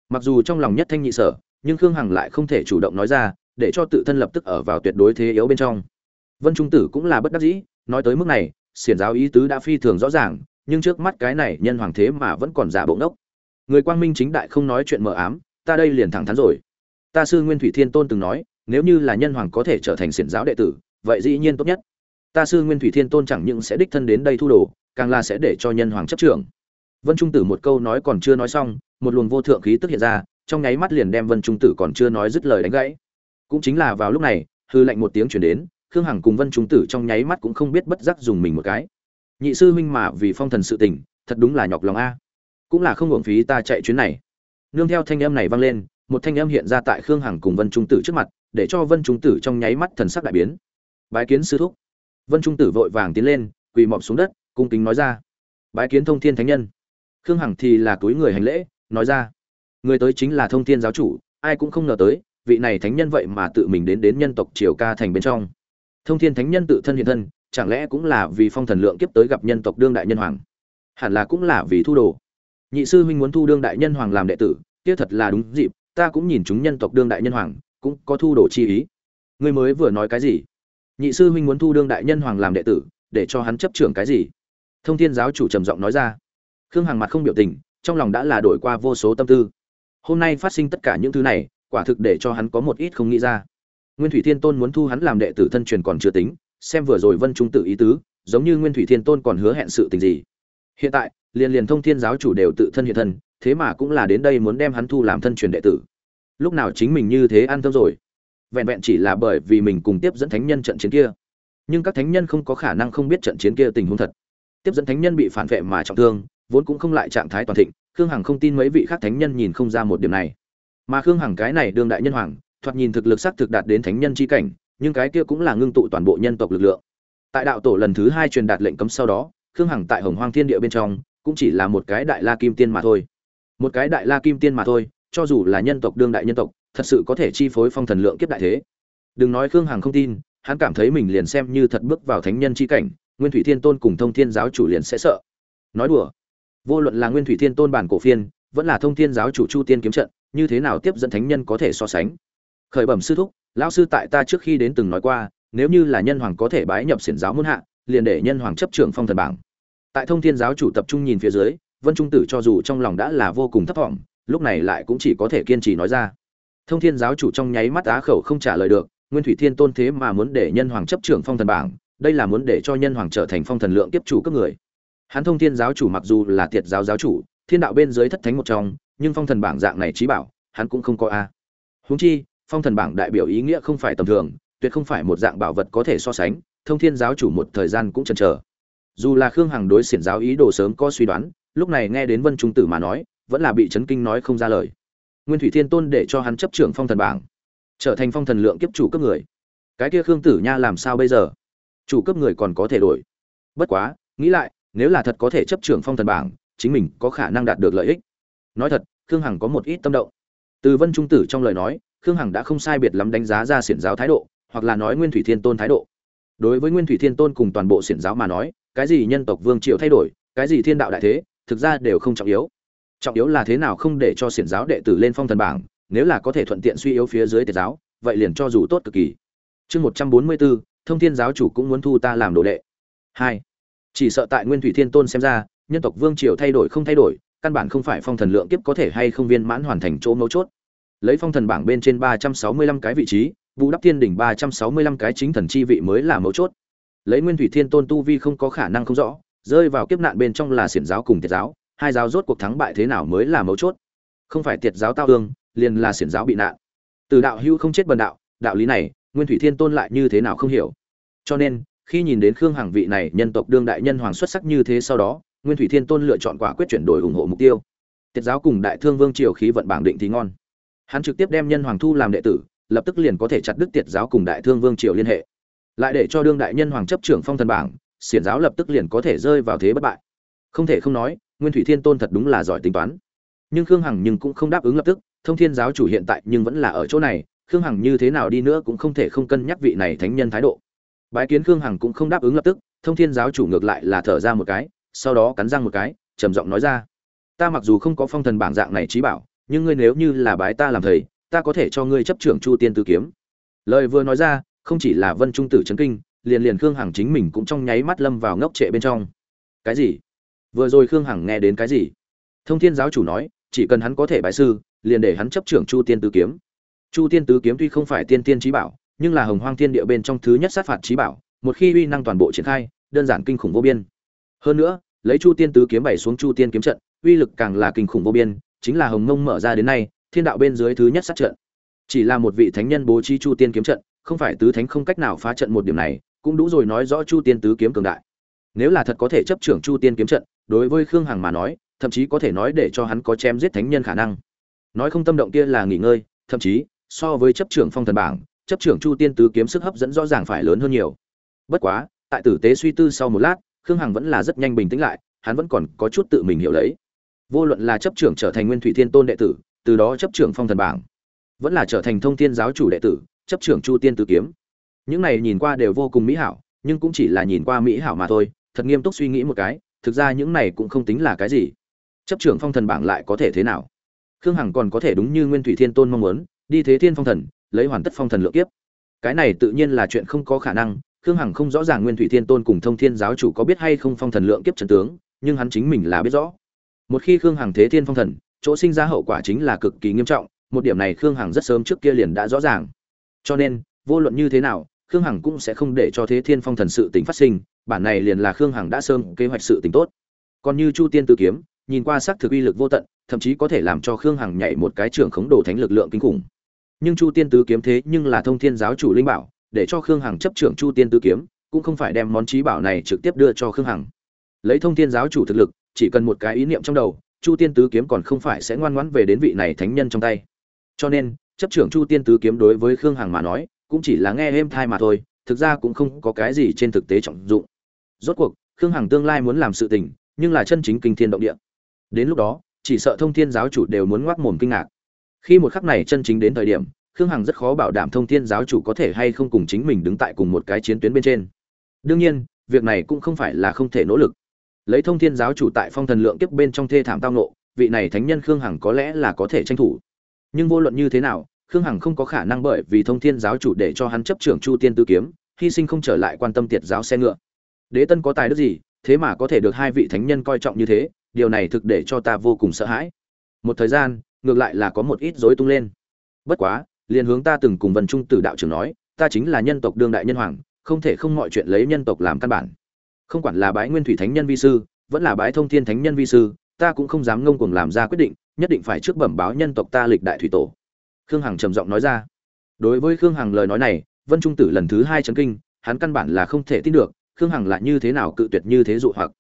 Mặc dù trong lòng nhất thanh nhị sở, nhưng khương hằng lại không thể chủ động nói ra, để cho tự thân lập tức ở vào tuyệt đối thế yếu bên trong. Vân trung tử cũng là bất đắc dĩ, nói tới mức này, xiển giáo ý tứ đã phi thường rõ ràng, nhưng trước mắt cái này nhân hoàng thế mà vẫn còn giả bộ ngốc. người quang minh chính đại không nói chuyện mờ ám, ta đây liền thẳng thắn rồi. Ta sư nguyên thủy thiên tôn từng nói, nếu như là nhân hoàng có thể trở thành xiển giáo đệ tử vậy dĩ nhiên tốt nhất. Ta sư nguyên thủy thiên tôn chẳng những sẽ đích thân đến đây thu đồ, càng là sẽ để cho nhân hoàng chấp trưởng. Vân trung tử một câu nói còn chưa nói xong, một luồng vô thượng khí tức hiện ra, trong nháy mắt liền đem vân trung tử còn chưa nói dứt lời đánh gãy. Cũng chính là vào lúc này, hư lệnh một tiếng chuyển đến, khương hằng cùng vân trung tử trong nháy mắt cũng không biết bất giác dùng mình một cái. Nhị sư huynh mà vì phong thần sự tình, thật đúng là nhọc lòng a. Cũng là không hưởng phí ta chạy chuyến này. Nương theo thanh âm này vang lên, một thanh âm hiện ra tại khương hằng cùng vân trung tử trước mặt, để cho vân trung tử trong nháy mắt thần sắc đại biến bái kiến sư thúc. Vân trung tử vội vàng tiến lên, quỳ mọp xuống đất, cung kính nói ra. Bái kiến thông thiên thánh nhân. Khương hằng thì là túi người hành lễ, nói ra. Người tới chính là thông thiên giáo chủ, ai cũng không ngờ tới, vị này thánh nhân vậy mà tự mình đến đến nhân tộc triều ca thành bên trong. Thông thiên thánh nhân tự thân hiện thân, chẳng lẽ cũng là vì phong thần lượng kiếp tới gặp nhân tộc đương đại nhân hoàng? Hẳn là cũng là vì thu đồ. Nhị sư huynh muốn thu đương đại nhân hoàng làm đệ tử, kia thật là đúng dịp, ta cũng nhìn chúng nhân tộc đương đại nhân hoàng, cũng có thu đồ chi ý. Ngươi mới vừa nói cái gì? Nhị sư huynh muốn thu đương đại nhân hoàng làm đệ tử, để cho hắn chấp trưởng cái gì? Thông thiên giáo chủ trầm giọng nói ra. Khương hằng mặt không biểu tình, trong lòng đã là đổi qua vô số tâm tư. Hôm nay phát sinh tất cả những thứ này, quả thực để cho hắn có một ít không nghĩ ra. Nguyên thủy thiên tôn muốn thu hắn làm đệ tử thân truyền còn chưa tính, xem vừa rồi vân trung tự ý tứ, giống như nguyên thủy thiên tôn còn hứa hẹn sự tình gì. Hiện tại, liền liền thông thiên giáo chủ đều tự thân hiện thân, thế mà cũng là đến đây muốn đem hắn thu làm thân truyền đệ tử. Lúc nào chính mình như thế an tâm rồi? Vẹn vẹn chỉ là bởi vì mình cùng tiếp dẫn thánh nhân trận chiến kia. Nhưng các thánh nhân không có khả năng không biết trận chiến kia tình huống thật. Tiếp dẫn thánh nhân bị phản vệ mà trọng thương, vốn cũng không lại trạng thái toàn thịnh, khương hằng không tin mấy vị khác thánh nhân nhìn không ra một điểm này. Mà khương hằng cái này đương đại nhân hoàng, thoạt nhìn thực lực sắc thực đạt đến thánh nhân chi cảnh, nhưng cái kia cũng là ngưng tụ toàn bộ nhân tộc lực lượng. Tại đạo tổ lần thứ hai truyền đạt lệnh cấm sau đó, khương hằng tại hồng hoang thiên địa bên trong, cũng chỉ là một cái đại la kim tiên mà thôi. Một cái đại la kim tiên mà thôi, cho dù là nhân tộc đương đại nhân tộc thật sự có thể chi phối phong thần lượng kiếp đại thế. Đừng nói khương hằng không tin, hắn cảm thấy mình liền xem như thật bước vào thánh nhân chi cảnh, nguyên thủy thiên tôn cùng thông thiên giáo chủ liền sẽ sợ. Nói đùa, vô luận là nguyên thủy thiên tôn bản cổ phiên, vẫn là thông thiên giáo chủ chu tiên kiếm trận, như thế nào tiếp dẫn thánh nhân có thể so sánh? Khởi bẩm sư thúc, lão sư tại ta trước khi đến từng nói qua, nếu như là nhân hoàng có thể bái nhập xiển giáo muôn hạ, liền để nhân hoàng chấp trưởng phong thần bảng. Tại thông thiên giáo chủ tập trung nhìn phía dưới, vân trung tử cho dù trong lòng đã là vô cùng thấp thỏm, lúc này lại cũng chỉ có thể kiên trì nói ra thông thiên giáo chủ trong nháy mắt á khẩu không trả lời được, nguyên thủy thiên tôn thế mà muốn để nhân hoàng chấp trưởng phong thần bảng, đây là muốn để cho nhân hoàng trở thành phong thần lượng kiếp chủ cấp người. Hắn thông thiên giáo chủ mặc dù là tiệt giáo giáo chủ, thiên đạo bên dưới thất thánh một trong, nhưng phong thần bảng dạng này trí bảo, hắn cũng không có a. Huống chi, phong thần bảng đại biểu ý nghĩa không phải tầm thường, tuyệt không phải một dạng bảo vật có thể so sánh, thông thiên giáo chủ một thời gian cũng chần chờ. Dù là khương hằng đối xiển giáo ý đồ sớm có suy đoán, lúc này nghe đến vân trung tử mà nói, vẫn là bị chấn kinh nói không ra lời nguyên thủy thiên tôn để cho hắn chấp trưởng phong thần bảng, trở thành phong thần lượng kiếp chủ cấp người. Cái kia khương tử nha làm sao bây giờ? Chủ cấp người còn có thể đổi. Bất quá, nghĩ lại, nếu là thật có thể chấp trưởng phong thần bảng, chính mình có khả năng đạt được lợi ích. Nói thật, khương hằng có một ít tâm động. Từ vân trung tử trong lời nói, khương hằng đã không sai biệt lắm đánh giá ra xiển giáo thái độ, hoặc là nói nguyên thủy thiên tôn thái độ. Đối với nguyên thủy thiên tôn cùng toàn bộ xiển giáo mà nói, cái gì nhân tộc vương triều thay đổi, cái gì thiên đạo đại thế, thực ra đều không trọng yếu trọng yếu là thế nào không để cho xiển giáo đệ tử lên phong thần bảng, nếu là có thể thuận tiện suy yếu phía dưới tiệt giáo, vậy liền cho dù tốt cực kỳ. Chương một trăm bốn mươi bốn thông thiên giáo chủ cũng muốn thu ta làm đồ đệ. Hai, chỉ sợ tại nguyên thủy thiên tôn xem ra, nhân tộc vương triều thay đổi không thay đổi, căn bản không phải phong thần lượng kiếp có thể hay không viên mãn hoàn thành chỗ mấu chốt. Lấy phong thần bảng bên trên ba trăm sáu mươi lăm cái vị trí, vũ đắp thiên đỉnh ba trăm sáu mươi lăm cái chính thần chi vị mới là mấu chốt. Lấy nguyên thủy thiên tôn tu vi không có khả năng không rõ, rơi vào kiếp nạn bên trong là xiển giáo cùng tiệt giáo hai giáo rốt cuộc thắng bại thế nào mới là mấu chốt. Không phải tiệt giáo tao ương liền là xiển giáo bị nạn. Từ đạo hưu không chết bần đạo đạo lý này, nguyên thủy thiên tôn lại như thế nào không hiểu. Cho nên, khi nhìn đến khương hằng vị này nhân tộc đương đại nhân hoàng xuất sắc như thế sau đó, nguyên thủy thiên tôn lựa chọn quả quyết chuyển đổi ủng hộ mục tiêu. Tiết giáo cùng đại thương vương triều khí vận bảng định thì ngon. Hắn trực tiếp đem nhân hoàng thu làm đệ tử, lập tức liền có thể chặt đứt tiệt giáo cùng đại thương vương triều liên hệ. Lại để cho đương đại nhân hoàng chấp trưởng phong thần bảng, xiển giáo lập tức liền có thể rơi vào thế bất bại. Không thể không nói nguyên thủy thiên tôn thật đúng là giỏi tính toán. Nhưng khương hằng nhưng cũng không đáp ứng lập tức, thông thiên giáo chủ hiện tại nhưng vẫn là ở chỗ này, khương hằng như thế nào đi nữa cũng không thể không cân nhắc vị này thánh nhân thái độ. Bái kiến khương hằng cũng không đáp ứng lập tức, thông thiên giáo chủ ngược lại là thở ra một cái, sau đó cắn răng một cái, trầm giọng nói ra. Ta mặc dù không có phong thần bảng dạng này trí bảo, nhưng ngươi nếu như là bái ta làm thầy, ta có thể cho ngươi chấp trưởng chu tiên tử kiếm. Lời vừa nói ra, không chỉ là vân trung tử trấn kinh, liền liền khương hằng chính mình cũng trong nháy mắt lâm vào ngốc trệ bên trong. Cái gì? Vừa rồi khương hằng nghe đến cái gì? Thông thiên giáo chủ nói, chỉ cần hắn có thể bại sư, liền để hắn chấp trưởng chu tiên tứ kiếm. Chu tiên tứ kiếm tuy không phải tiên tiên trí bảo, nhưng là hồng hoang thiên địa bên trong thứ nhất sát phạt trí bảo, một khi uy năng toàn bộ triển khai, đơn giản kinh khủng vô biên. Hơn nữa, lấy chu tiên tứ kiếm bày xuống chu tiên kiếm trận, uy lực càng là kinh khủng vô biên, chính là hồng mông mở ra đến nay, thiên đạo bên dưới thứ nhất sát trận. Chỉ là một vị thánh nhân bố trí chu tiên kiếm trận, không phải tứ thánh không cách nào phá trận một điểm này, cũng đủ rồi nói rõ chu tiên tứ kiếm cường đại. Nếu là thật có thể chấp trưởng chu tiên kiếm trận đối với khương hằng mà nói, thậm chí có thể nói để cho hắn có chém giết thánh nhân khả năng. Nói không tâm động kia là nghỉ ngơi, thậm chí, so với chấp trưởng phong thần bảng, chấp trưởng chu tiên tứ kiếm sức hấp dẫn rõ ràng phải lớn hơn nhiều. Bất quá, tại tử tế suy tư sau một lát, khương hằng vẫn là rất nhanh bình tĩnh lại, hắn vẫn còn có chút tự mình hiểu lấy. Vô luận là chấp trưởng trở thành nguyên thủy thiên tôn đệ tử, từ đó chấp trưởng phong thần bảng, vẫn là trở thành thông thiên giáo chủ đệ tử, chấp trưởng chu tiên tứ kiếm. Những này nhìn qua đều vô cùng mỹ hảo, nhưng cũng chỉ là nhìn qua mỹ hảo mà thôi, thật nghiêm túc suy nghĩ một cái thực ra những này cũng không tính là cái gì. Chấp trưởng phong thần bảng lại có thể thế nào? Khương hằng còn có thể đúng như nguyên thủy thiên tôn mong muốn, đi thế thiên phong thần, lấy hoàn tất phong thần lượng kiếp. Cái này tự nhiên là chuyện không có khả năng, khương hằng không rõ ràng nguyên thủy thiên tôn cùng thông thiên giáo chủ có biết hay không phong thần lượng kiếp trần tướng, nhưng hắn chính mình là biết rõ. Một khi khương hằng thế thiên phong thần, chỗ sinh ra hậu quả chính là cực kỳ nghiêm trọng, một điểm này khương hằng rất sớm trước kia liền đã rõ ràng. Cho nên, vô luận như thế nào khương hằng cũng sẽ không để cho thế thiên phong thần sự t phát sinh, bản này liền là khương hằng đã sớm kế hoạch sự t tốt. Còn như chu tiên tự kiếm, nhìn qua sắc thực uy lực vô tận, thậm chí có thể làm cho khương hằng nhảy một cái trưởng khống đồ thánh lực lượng kinh khủng. Nhưng chu tiên tứ kiếm thế nhưng là thông thiên giáo chủ linh bảo, để cho khương hằng chấp trưởng chu tiên tứ kiếm, cũng không phải đem món trí bảo này trực tiếp đưa cho khương hằng. Lấy thông thiên giáo chủ thực lực, chỉ cần một cái ý niệm trong đầu, chu tiên tứ kiếm còn không phải sẽ ngoan ngoãn về đến vị này thánh nhân trong tay. Cho nên, chấp trưởng chu tiên tứ kiếm đối với khương hằng mà nói cũng chỉ là nghe êm thai mà thôi, thực ra cũng không có cái gì trên thực tế trọng dụng. Rốt cuộc, khương hằng tương lai muốn làm sự tình, nhưng là chân chính kinh thiên động địa. Đến lúc đó, chỉ sợ thông thiên giáo chủ đều muốn ngoác mồm kinh ngạc. Khi một khắc này chân chính đến thời điểm, khương hằng rất khó bảo đảm thông thiên giáo chủ có thể hay không cùng chính mình đứng tại cùng một cái chiến tuyến bên trên. Đương nhiên, việc này cũng không phải là không thể nỗ lực. Lấy thông thiên giáo chủ tại phong thần lượng kiếp bên trong thê thảm tao nộ vị này thánh nhân khương hằng có lẽ là có thể tranh thủ. Nhưng vô luận như thế nào khương hằng không có khả năng bởi vì thông thiên giáo chủ để cho hắn chấp trưởng chu tiên tư kiếm, hy sinh không trở lại quan tâm tiệt giáo xe ngựa. Đế tân có tài đức gì, thế mà có thể được hai vị thánh nhân coi trọng như thế, điều này thực để cho ta vô cùng sợ hãi. Một thời gian, ngược lại là có một ít dối tung lên. Bất quá, liền hướng ta từng cùng vân trung tử đạo trưởng nói, ta chính là nhân tộc đương đại nhân hoàng, không thể không mọi chuyện lấy nhân tộc làm căn bản. Không quản là bái nguyên thủy thánh nhân vi sư, vẫn là bái thông thiên thánh nhân vi sư, ta cũng không dám ngông cuồng làm ra quyết định, nhất định phải trước bẩm báo nhân tộc ta lịch đại thủy tổ khương hằng trầm giọng nói ra. Đối với khương hằng lời nói này, vân trung tử lần thứ hai chấn kinh, hắn căn bản là không thể tin được, khương hằng là như thế nào cự tuyệt như thế dụ hoặc.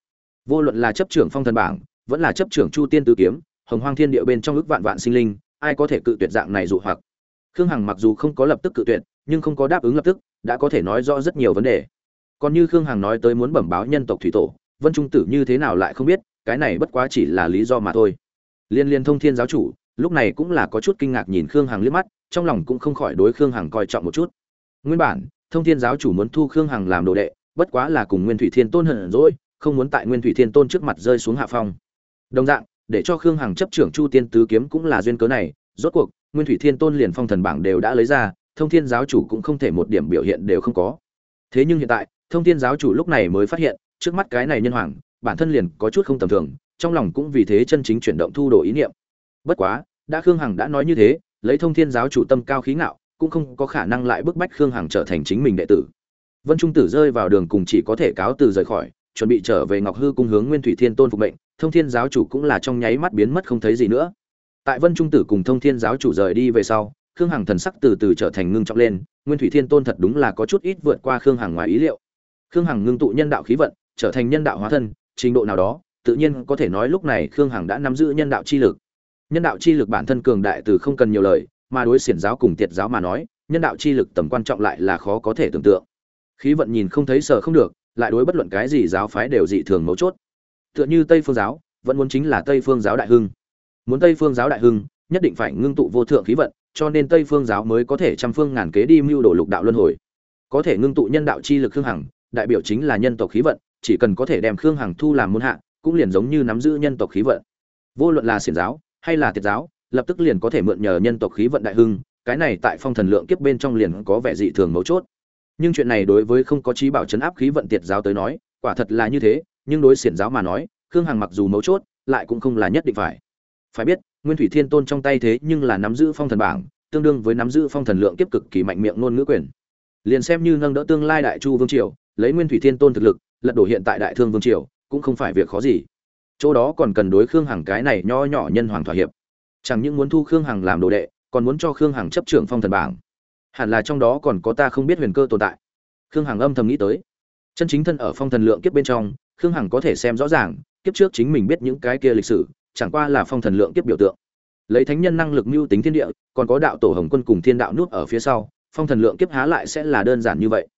Vô luận là chấp trưởng phong thần bảng, vẫn là chấp trưởng chu tiên tứ kiếm, hồng hoang thiên địa bên trong ước vạn vạn sinh linh, ai có thể cự tuyệt dạng này dụ hoặc? Khương hằng mặc dù không có lập tức cự tuyệt, nhưng không có đáp ứng lập tức, đã có thể nói rõ rất nhiều vấn đề. Còn như khương hằng nói tới muốn bẩm báo nhân tộc thủy tổ, vân trung tử như thế nào lại không biết, cái này bất quá chỉ là lý do mà thôi. Liên liên thông thiên giáo chủ lúc này cũng là có chút kinh ngạc nhìn khương hằng liếc mắt, trong lòng cũng không khỏi đối khương hằng coi trọng một chút. Nguyên bản, thông thiên giáo chủ muốn thu khương hằng làm đồ đệ, bất quá là cùng nguyên thủy thiên tôn hận rỗi không muốn tại nguyên thủy thiên tôn trước mặt rơi xuống hạ phong. Đồng dạng, để cho khương hằng chấp trưởng chu tiên tứ kiếm cũng là duyên cớ này, rốt cuộc, nguyên thủy thiên tôn liền phong thần bảng đều đã lấy ra, thông thiên giáo chủ cũng không thể một điểm biểu hiện đều không có. Thế nhưng hiện tại, thông thiên giáo chủ lúc này mới phát hiện, trước mắt cái này nhân hoàng, bản thân liền có chút không tầm thường, trong lòng cũng vì thế chân chính chuyển động thu đồ ý niệm bất quá, đã khương hằng đã nói như thế, lấy thông thiên giáo chủ tâm cao khí ngạo, cũng không có khả năng lại bức bách khương hằng trở thành chính mình đệ tử. Vân trung tử rơi vào đường cùng chỉ có thể cáo từ rời khỏi, chuẩn bị trở về ngọc hư cung hướng nguyên thủy thiên tôn phục mệnh, thông thiên giáo chủ cũng là trong nháy mắt biến mất không thấy gì nữa. Tại vân trung tử cùng thông thiên giáo chủ rời đi về sau, khương hằng thần sắc từ từ trở thành ngưng trọng lên, nguyên thủy thiên tôn thật đúng là có chút ít vượt qua khương hằng ngoài ý liệu. Khương hằng ngưng tụ nhân đạo khí vận, trở thành nhân đạo hóa thân, trình độ nào đó, tự nhiên có thể nói lúc này khương hằng đã nắm giữ nhân đạo chi lực nhân đạo chi lực bản thân cường đại từ không cần nhiều lời, mà đối xiển giáo cùng tiệt giáo mà nói, nhân đạo chi lực tầm quan trọng lại là khó có thể tưởng tượng. Khí vận nhìn không thấy sợ không được, lại đối bất luận cái gì giáo phái đều dị thường mấu chốt. Tựa như tây phương giáo, vẫn muốn chính là tây phương giáo đại hưng. Muốn tây phương giáo đại hưng, nhất định phải ngưng tụ vô thượng khí vận, cho nên tây phương giáo mới có thể trăm phương ngàn kế đi mưu đồ lục đạo luân hồi. Có thể ngưng tụ nhân đạo chi lực khương hằng, đại biểu chính là nhân tộc khí vận, chỉ cần có thể đem khương hằng thu làm môn hạ, cũng liền giống như nắm giữ nhân tộc khí vận. Vô luận là xiển giáo hay là tiệt giáo, lập tức liền có thể mượn nhờ nhân tộc khí vận đại hưng, cái này tại phong thần lượng kiếp bên trong liền có vẻ dị thường mấu chốt. Nhưng chuyện này đối với không có trí bảo chấn áp khí vận tiệt giáo tới nói, quả thật là như thế, nhưng đối xiển giáo mà nói, khương hằng mặc dù mấu chốt, lại cũng không là nhất định phải. Phải biết, nguyên thủy thiên tôn trong tay thế nhưng là nắm giữ phong thần bảng, tương đương với nắm giữ phong thần lượng kiếp cực kỳ mạnh miệng ngôn ngữ quyền. Liền xem như nâng đỡ tương lai đại chu vương triều, lấy nguyên thủy thiên tôn thực lực, lật đổ hiện tại đại thương vương triều, cũng không phải việc khó gì chỗ đó còn cần đối khương hằng cái này nho nhỏ nhân hoàng thỏa hiệp. Chẳng những muốn thu khương hằng làm đồ đệ, còn muốn cho khương hằng chấp trưởng phong thần bảng. Hẳn là trong đó còn có ta không biết huyền cơ tồn tại. Khương hằng âm thầm nghĩ tới. Chân chính thân ở phong thần lượng kiếp bên trong, khương hằng có thể xem rõ ràng, kiếp trước chính mình biết những cái kia lịch sử, chẳng qua là phong thần lượng kiếp biểu tượng. Lấy thánh nhân năng lực mưu tính thiên địa, còn có đạo tổ hồng quân cùng thiên đạo nút ở phía sau, phong thần lượng kiếp há lại sẽ là đơn giản như vậy.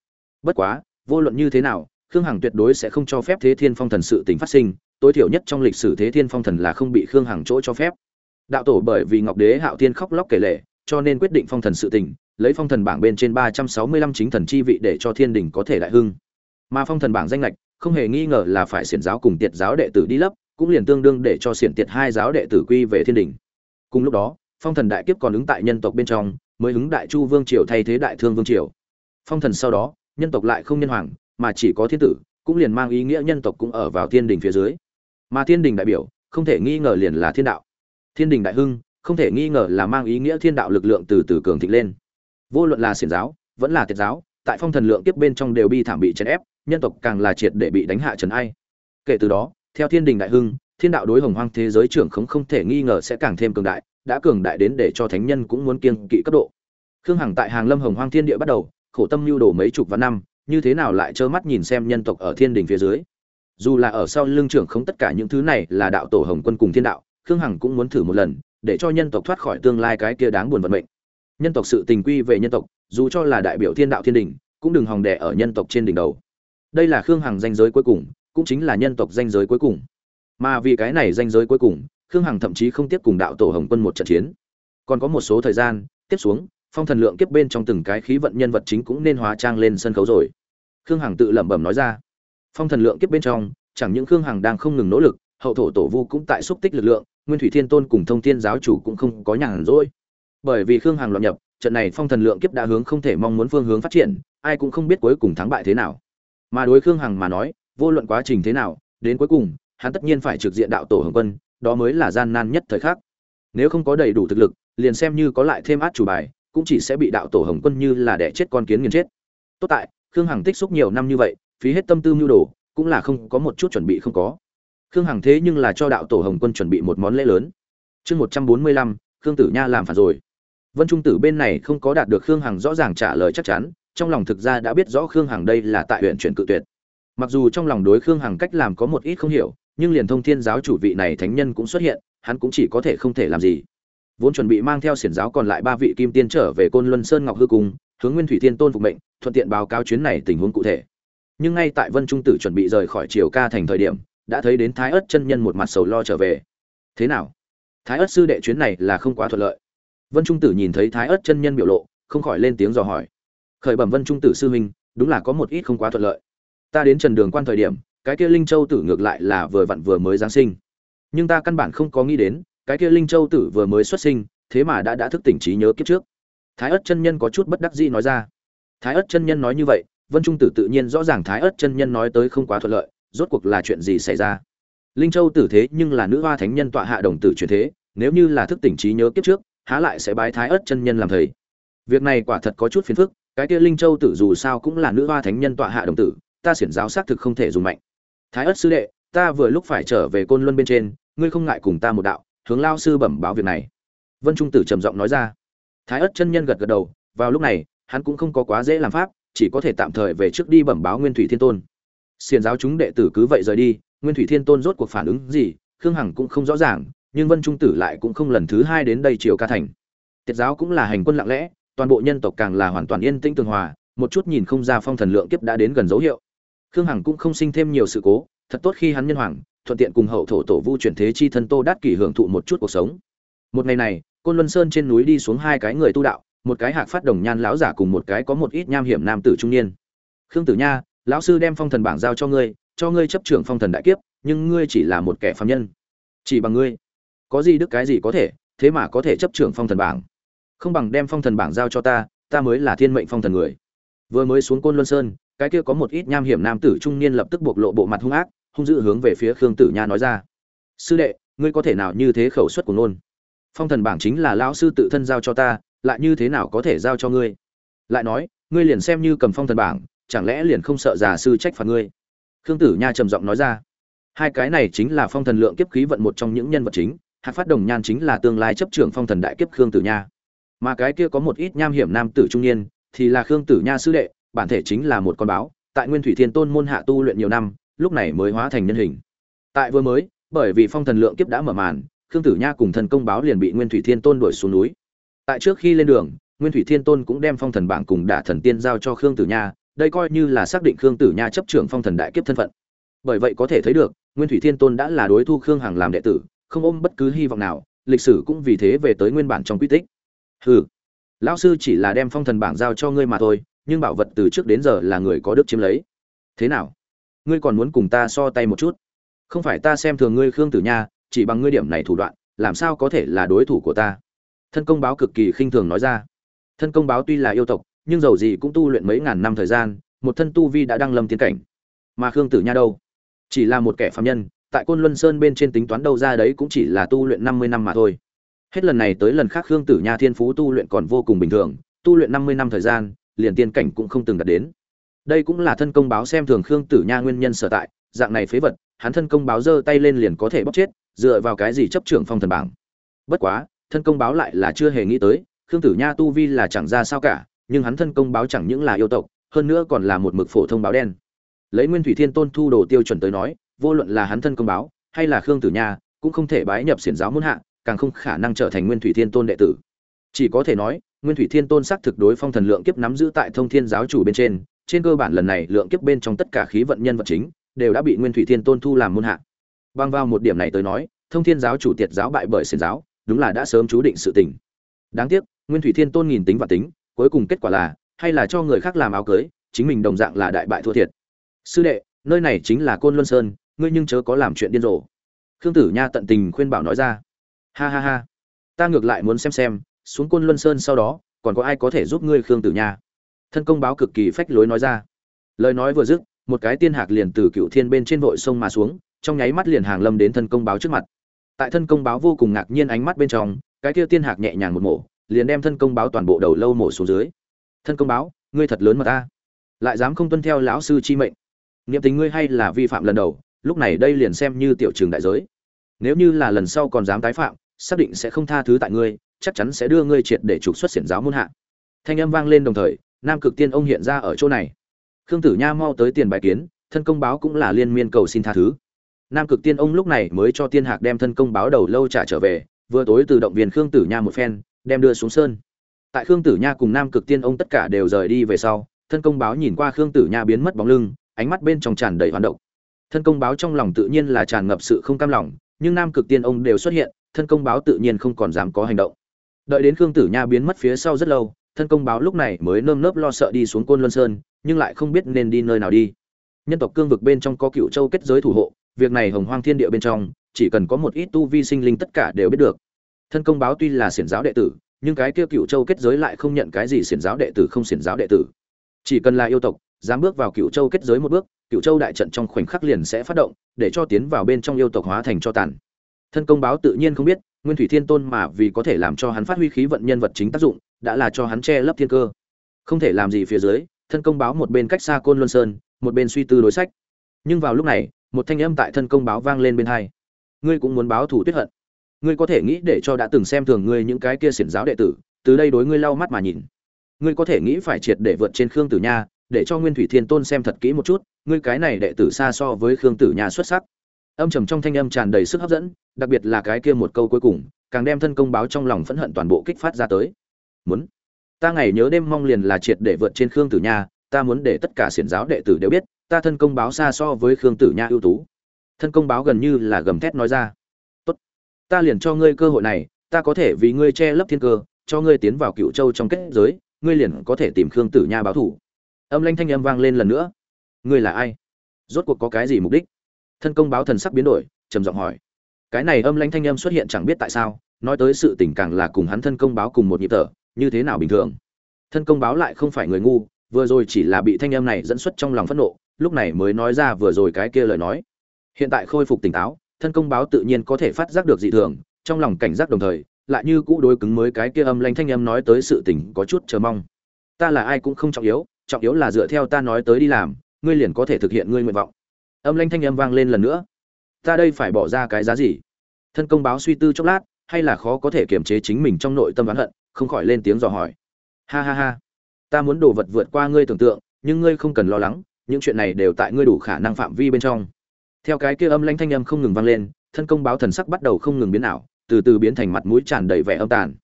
Bất quá, vô luận như thế nào, khương hằng tuyệt đối sẽ không cho phép thế thiên phong thần sự tình phát sinh tối thiểu nhất trong lịch sử thế thiên phong thần là không bị khương hằng chỗ cho phép. Đạo tổ bởi vì ngọc đế hạo thiên khóc lóc kể lệ cho nên quyết định phong thần sự tình, lấy phong thần bảng bên trên ba trăm sáu mươi lăm chính thần chi vị để cho thiên đình có thể đại hưng. Mà phong thần bảng danh lệch, không hề nghi ngờ là phải xiển giáo cùng tiệt giáo đệ tử đi lấp, cũng liền tương đương để cho xiển tiệt hai giáo đệ tử quy về thiên đình. Cùng lúc đó, phong thần đại kiếp còn ứng tại nhân tộc bên trong, mới ứng đại chu vương triều thay thế đại thương vương triều. Phong thần sau đó, nhân tộc lại không nhân hoàng, mà chỉ có thiên tử, cũng liền mang ý nghĩa nhân tộc cũng ở vào thiên đình phía dưới mà thiên đình đại biểu không thể nghi ngờ liền là thiên đạo. Thiên đình đại hưng không thể nghi ngờ là mang ý nghĩa thiên đạo lực lượng từ từ cường thịnh lên. Vô luận là xiển giáo, vẫn là tiệt giáo, tại phong thần lượng tiếp bên trong đều bi thảm bị chèn ép, nhân tộc càng là triệt để bị đánh hạ trần ai. Kể từ đó, theo thiên đình đại hưng, thiên đạo đối hồng hoang thế giới trưởng không không thể nghi ngờ sẽ càng thêm cường đại, đã cường đại đến để cho thánh nhân cũng muốn kiêng kỵ cấp độ. Khương hằng tại hàng lâm hồng hoang thiên địa bắt đầu, khổ tâm lưu đồ mấy chục vạn năm, như thế nào lại trơ mắt nhìn xem nhân tộc ở thiên đình phía dưới? Dù là ở sau lưng trưởng không tất cả những thứ này là đạo tổ hồng quân cùng thiên đạo, khương hằng cũng muốn thử một lần, để cho nhân tộc thoát khỏi tương lai cái kia đáng buồn vận mệnh. Nhân tộc sự tình quy về nhân tộc, dù cho là đại biểu thiên đạo thiên đình, cũng đừng hòng đẻ ở nhân tộc trên đỉnh đầu. Đây là khương hằng danh giới cuối cùng, cũng chính là nhân tộc danh giới cuối cùng. Mà vì cái này danh giới cuối cùng, khương hằng thậm chí không tiếp cùng đạo tổ hồng quân một trận chiến. Còn có một số thời gian, tiếp xuống, phong thần lượng kiếp bên trong từng cái khí vận nhân vật chính cũng nên hóa trang lên sân khấu rồi. Khương hằng tự lẩm bẩm nói ra phong thần lượng kiếp bên trong, chẳng những khương hằng đang không ngừng nỗ lực, hậu thổ tổ vu cũng tại xúc tích lực lượng, nguyên thủy thiên tôn cùng thông thiên giáo chủ cũng không có nhàn rỗi. Bởi vì khương hằng loạn nhập, trận này phong thần lượng kiếp đã hướng không thể mong muốn phương hướng phát triển, ai cũng không biết cuối cùng thắng bại thế nào. Mà đối khương hằng mà nói, vô luận quá trình thế nào, đến cuối cùng, hắn tất nhiên phải trực diện đạo tổ hồng quân, đó mới là gian nan nhất thời khắc. Nếu không có đầy đủ thực lực, liền xem như có lại thêm át chủ bài, cũng chỉ sẽ bị đạo tổ hồng quân như là đẻ chết con kiến nghiền chết. Tốt tại, khương hằng tích xúc nhiều năm như vậy phí hết tâm tư mưu đồ, cũng là không có một chút chuẩn bị không có. Khương hằng thế nhưng là cho đạo tổ hồng quân chuẩn bị một món lễ lớn. Chương một trăm bốn mươi lăm, khương tử nha làm phản rồi. Vân trung tử bên này không có đạt được khương hằng rõ ràng trả lời chắc chắn, trong lòng thực ra đã biết rõ khương hằng đây là tại huyện chuyển cự tuyệt. Mặc dù trong lòng đối khương hằng cách làm có một ít không hiểu, nhưng liền thông thiên giáo chủ vị này thánh nhân cũng xuất hiện, hắn cũng chỉ có thể không thể làm gì. Vốn chuẩn bị mang theo xiển giáo còn lại ba vị kim tiên trở về côn luân sơn ngọc hư cung, hướng nguyên thủy thiên tôn phục mệnh, thuận tiện báo cáo chuyến này tình huống cụ thể nhưng ngay tại vân trung tử chuẩn bị rời khỏi triều ca thành thời điểm, đã thấy đến thái ớt chân nhân một mặt sầu lo trở về. Thế nào? Thái ớt sư đệ chuyến này là không quá thuận lợi. Vân trung tử nhìn thấy thái ớt chân nhân biểu lộ, không khỏi lên tiếng dò hỏi. Khởi bẩm vân trung tử sư huynh, đúng là có một ít không quá thuận lợi. Ta đến trần đường quan thời điểm, cái kia linh châu tử ngược lại là vừa vặn vừa mới giáng sinh. Nhưng ta căn bản không có nghĩ đến, cái kia linh châu tử vừa mới xuất sinh, thế mà đã đã thức tỉnh trí nhớ kiếp trước. Thái ất chân nhân có chút bất đắc dĩ nói ra. Thái ất chân nhân nói như vậy vân trung tử tự nhiên rõ ràng thái Ức chân nhân nói tới không quá thuận lợi, rốt cuộc là chuyện gì xảy ra? Linh châu tử thế nhưng là nữ hoa thánh nhân tọa hạ đồng tử truyền thế, nếu như là thức tỉnh trí nhớ kiếp trước, há lại sẽ bái thái Ức chân nhân làm thầy? Việc này quả thật có chút phiền phức, cái kia linh châu tử dù sao cũng là nữ hoa thánh nhân tọa hạ đồng tử, ta xiển giáo xác thực không thể dùng mạnh. Thái Ức sư đệ, ta vừa lúc phải trở về côn luân bên trên, ngươi không ngại cùng ta một đạo, hướng lao sư bẩm báo việc này. Vân trung tử trầm giọng nói ra. Thái Ức chân nhân gật gật đầu, vào lúc này, hắn cũng không có quá dễ làm pháp chỉ có thể tạm thời về trước đi bẩm báo nguyên thủy thiên tôn. Xiền giáo chúng đệ tử cứ vậy rời đi, nguyên thủy thiên tôn rốt cuộc phản ứng gì, khương hằng cũng không rõ ràng, nhưng vân trung tử lại cũng không lần thứ hai đến đây triều ca thành. Tiết giáo cũng là hành quân lặng lẽ, toàn bộ nhân tộc càng là hoàn toàn yên tĩnh tường hòa, một chút nhìn không ra phong thần lượng kiếp đã đến gần dấu hiệu. Khương hằng cũng không sinh thêm nhiều sự cố, thật tốt khi hắn nhân hoàng, thuận tiện cùng hậu thổ tổ vu chuyển thế chi thân tô đát kỷ hưởng thụ một chút cuộc sống. Một ngày này, côn luân sơn trên núi đi xuống hai cái người tu đạo một cái hạc phát đồng nhan lão giả cùng một cái có một ít nham hiểm nam tử trung niên. Khương tử nha, lão sư đem phong thần bảng giao cho ngươi cho ngươi chấp trưởng phong thần đại kiếp, nhưng ngươi chỉ là một kẻ phạm nhân. Chỉ bằng ngươi. Có gì đức cái gì có thể, thế mà có thể chấp trưởng phong thần bảng. Không bằng đem phong thần bảng giao cho ta ta mới là thiên mệnh phong thần người. Vừa mới xuống côn luân sơn, cái kia có một ít nham hiểm nam tử trung niên lập tức bộc lộ bộ mặt hung ác, hung dữ hướng về phía khương tử nha nói ra. Sư đệ, ngươi có thể nào như thế khẩu suất của nôn phong thần bảng chính là lão sư tự thân giao cho ta lại như thế nào có thể giao cho ngươi? Lại nói, ngươi liền xem như cầm phong thần bảng, chẳng lẽ liền không sợ già sư trách phạt ngươi? Khương tử nha trầm giọng nói ra. Hai cái này chính là phong thần lượng kiếp khí vận một trong những nhân vật chính, hạc phát đồng nhan chính là tương lai chấp trưởng phong thần đại kiếp khương tử nha. Mà cái kia có một ít nham hiểm nam tử trung niên, thì là khương tử nha sư đệ, bản thể chính là một con báo, tại nguyên thủy thiên tôn môn hạ tu luyện nhiều năm, lúc này mới hóa thành nhân hình. Tại vừa mới, bởi vì phong thần lượng kiếp đã mở màn, khương tử nha cùng thần công báo liền bị nguyên thủy thiên tôn đuổi xuống núi tại trước khi lên đường, nguyên thủy thiên tôn cũng đem phong thần bảng cùng đả thần tiên giao cho khương tử nha, đây coi như là xác định khương tử nha chấp trưởng phong thần đại kiếp thân phận. Bởi vậy có thể thấy được, nguyên thủy thiên tôn đã là đối thu khương hằng làm đệ tử, không ôm bất cứ hy vọng nào, lịch sử cũng vì thế về tới nguyên bản trong quy tích. Hừ, lão sư chỉ là đem phong thần bảng giao cho ngươi mà thôi, nhưng bảo vật từ trước đến giờ là người có đức chiếm lấy. Thế nào? Ngươi còn muốn cùng ta so tay một chút? Không phải ta xem thường ngươi khương tử nha, chỉ bằng ngươi điểm này thủ đoạn, làm sao có thể là đối thủ của ta? Thân công báo cực kỳ khinh thường nói ra. Thân công báo tuy là yêu tộc, nhưng dầu gì cũng tu luyện mấy ngàn năm thời gian, một thân tu vi đã đăng lâm tiến cảnh. Mà khương tử nha đâu? Chỉ là một kẻ phạm nhân, tại côn luân sơn bên trên tính toán đâu ra đấy cũng chỉ là tu luyện năm mươi năm mà thôi. Hết lần này tới lần khác khương tử nha thiên phú tu luyện còn vô cùng bình thường, tu luyện năm mươi năm thời gian, liền tiên cảnh cũng không từng đạt đến. Đây cũng là thân công báo xem thường khương tử nha nguyên nhân sở tại, dạng này phế vật, hắn thân công báo giơ tay lên liền có thể bóc chết, dựa vào cái gì chấp trưởng phong thần bảng. Bất quá thân công báo lại là chưa hề nghĩ tới, khương tử nha tu vi là chẳng ra sao cả, nhưng hắn thân công báo chẳng những là yêu tộc, hơn nữa còn là một mực phổ thông báo đen. Lấy nguyên thủy thiên tôn thu đồ tiêu chuẩn tới nói, vô luận là hắn thân công báo, hay là khương tử nha, cũng không thể bái nhập xiển giáo muôn hạ, càng không khả năng trở thành nguyên thủy thiên tôn đệ tử. Chỉ có thể nói, nguyên thủy thiên tôn xác thực đối phong thần lượng kiếp nắm giữ tại thông thiên giáo chủ bên trên trên cơ bản lần này lượng kiếp bên trong tất cả khí vận nhân vật chính, đều đã bị nguyên thủy thiên tôn thu làm môn hạ. Băng vào một điểm này tới nói, thông thiên giáo chủ tiệt giáo bại bởi xiển giáo đúng là đã sớm chú định sự tình. Đáng tiếc, nguyên thủy thiên tôn nghìn tính và tính, cuối cùng kết quả là, hay là cho người khác làm áo cưới, chính mình đồng dạng là đại bại thua thiệt. Sư đệ, nơi này chính là côn luân sơn, ngươi nhưng chớ có làm chuyện điên rồ. Khương tử nha tận tình khuyên bảo nói ra. Ha ha ha. Ta ngược lại muốn xem xem, xuống côn luân sơn sau đó, còn có ai có thể giúp ngươi, khương tử nha? Thân công báo cực kỳ phách lối nói ra. Lời nói vừa dứt, một cái tiên hạc liền từ cựu thiên bên trên vội sông mà xuống, trong nháy mắt liền hàng lâm đến thân công báo trước mặt tại thân công báo vô cùng ngạc nhiên ánh mắt bên trong, cái kia tiên hạc nhẹ nhàng một mổ, liền đem thân công báo toàn bộ đầu lâu mổ xuống dưới. Thân công báo, ngươi thật lớn mà ta. Lại dám không tuân theo lão sư chi mệnh. Niệm tình ngươi hay là vi phạm lần đầu, lúc này đây liền xem như tiểu trường đại giới. Nếu như là lần sau còn dám tái phạm, xác định sẽ không tha thứ tại ngươi, chắc chắn sẽ đưa ngươi triệt để trục xuất xiển giáo môn hạ. Thanh âm vang lên đồng thời, nam cực tiên ông hiện ra ở chỗ này. Khương tử nha mau tới tiền bài kiến, thân công báo cũng là liên miên cầu xin tha thứ nam cực tiên ông lúc này mới cho tiên hạc đem thân công báo đầu lâu trả trở về, vừa tối từ động viên khương tử nha một phen, đem đưa xuống sơn. Tại khương tử nha cùng nam cực tiên ông tất cả đều rời đi về sau, thân công báo nhìn qua khương tử nha biến mất bóng lưng, ánh mắt bên trong tràn đầy hoạt động thân công báo trong lòng tự nhiên là tràn ngập sự không cam lòng, nhưng nam cực tiên ông đều xuất hiện, thân công báo tự nhiên không còn dám có hành động. Đợi đến khương tử nha biến mất phía sau rất lâu, thân công báo lúc này mới nơm nớp lo sợ đi xuống côn luân sơn, nhưng lại không biết nên đi nơi nào đi. Nhân tộc cương vực bên trong có cựu châu kết giới thủ hộ việc này hồng hoang thiên địa bên trong, chỉ cần có một ít tu vi sinh linh tất cả đều biết được. Thân công báo tuy là xiển giáo đệ tử, nhưng cái kia cựu châu kết giới lại không nhận cái gì xiển giáo đệ tử không xiển giáo đệ tử. Chỉ cần là yêu tộc, dám bước vào cựu châu kết giới một bước, cựu châu đại trận trong khoảnh khắc liền sẽ phát động, để cho tiến vào bên trong yêu tộc hóa thành cho tàn. Thân công báo tự nhiên không biết, nguyên thủy thiên tôn mà vì có thể làm cho hắn phát huy khí vận nhân vật chính tác dụng, đã là cho hắn che lấp thiên cơ. Không thể làm gì phía dưới, thân công báo một bên cách xa côn luân sơn, một bên suy tư đối sách. Nhưng vào lúc này một thanh âm tại thân công báo vang lên bên hai. Ngươi cũng muốn báo thủ tuyết hận. Ngươi có thể nghĩ để cho đã từng xem thường ngươi những cái kia xiển giáo đệ tử, từ đây đối ngươi lau mắt mà nhìn. Ngươi có thể nghĩ phải triệt để vượt trên khương tử nha, để cho nguyên thủy thiên tôn xem thật kỹ một chút, ngươi cái này đệ tử xa so với khương tử nha xuất sắc. Âm trầm trong thanh âm tràn đầy sức hấp dẫn, đặc biệt là cái kia một câu cuối cùng, càng đem thân công báo trong lòng phẫn hận toàn bộ kích phát ra tới. Muốn. Ta ngày nhớ đêm mong liền là triệt để vượt trên khương tử nha, ta muốn để tất cả xiển giáo đệ tử đều biết ta thân công báo xa so với khương tử nha ưu tú. Thân công báo gần như là gầm thét nói ra. Tốt, ta liền cho ngươi cơ hội này, ta có thể vì ngươi che lấp thiên cơ, cho ngươi tiến vào cựu châu trong kết giới, ngươi liền có thể tìm khương tử nha báo thủ. Âm lanh thanh âm vang lên lần nữa. Ngươi là ai? Rốt cuộc có cái gì mục đích? Thân công báo thần sắc biến đổi, trầm giọng hỏi. Cái này âm lanh thanh âm xuất hiện chẳng biết tại sao, nói tới sự tình càng là cùng hắn thân công báo cùng một nhịp thở, như thế nào bình thường? Thân công báo lại không phải người ngu, vừa rồi chỉ là bị thanh âm này dẫn xuất trong lòng phẫn nộ lúc này mới nói ra vừa rồi cái kia lời nói. Hiện tại khôi phục tỉnh táo, thân công báo tự nhiên có thể phát giác được dị thường, trong lòng cảnh giác đồng thời, lại như cũ đối cứng mới cái kia âm lanh thanh âm nói tới sự tình có chút chờ mong. Ta là ai cũng không trọng yếu trọng yếu là dựa theo ta nói tới đi làm, ngươi liền có thể thực hiện ngươi nguyện vọng. Âm lanh thanh âm vang lên lần nữa. Ta đây phải bỏ ra cái giá gì? Thân công báo suy tư chốc lát, hay là khó có thể kiềm chế chính mình trong nội tâm oán hận, không khỏi lên tiếng dò hỏi. Ha ha ha. Ta muốn đồ vật vượt qua ngươi tưởng tượng, nhưng ngươi không cần lo lắng những chuyện này đều tại ngươi đủ khả năng phạm vi bên trong. Theo cái kia âm lãnh thanh âm không ngừng vang lên, thân công báo thần sắc bắt đầu không ngừng biến ảo, từ từ biến thành mặt mũi tràn đầy vẻ âm tàn.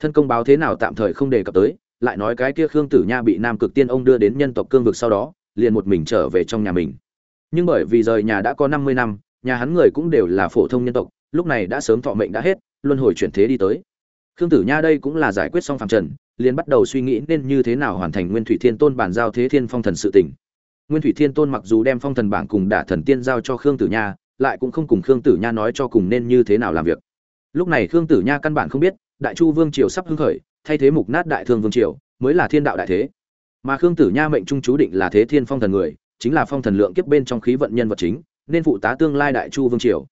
Thân công báo thế nào tạm thời không đề cập tới, lại nói cái kia khương tử nha bị nam cực tiên ông đưa đến nhân tộc cương vực sau đó, liền một mình trở về trong nhà mình. Nhưng bởi vì rời nhà đã có năm mươi năm, nhà hắn người cũng đều là phổ thông nhân tộc, lúc này đã sớm thọ mệnh đã hết, luân hồi chuyển thế đi tới. Khương tử nha đây cũng là giải quyết xong phạm trần, liền bắt đầu suy nghĩ nên như thế nào hoàn thành nguyên thủy thiên tôn bàn giao thế thiên phong thần sự tỉnh nguyên thủy thiên tôn mặc dù đem phong thần bảng cùng đả thần tiên giao cho khương tử nha, lại cũng không cùng khương tử nha nói cho cùng nên như thế nào làm việc. Lúc này khương tử nha căn bản không biết, đại chu vương triều sắp hưng khởi, thay thế mục nát đại thương vương triều, mới là thiên đạo đại thế. Mà khương tử nha mệnh trung chú định là thế thiên phong thần người, chính là phong thần lượng kiếp bên trong khí vận nhân vật chính, nên phụ tá tương lai đại chu vương triều.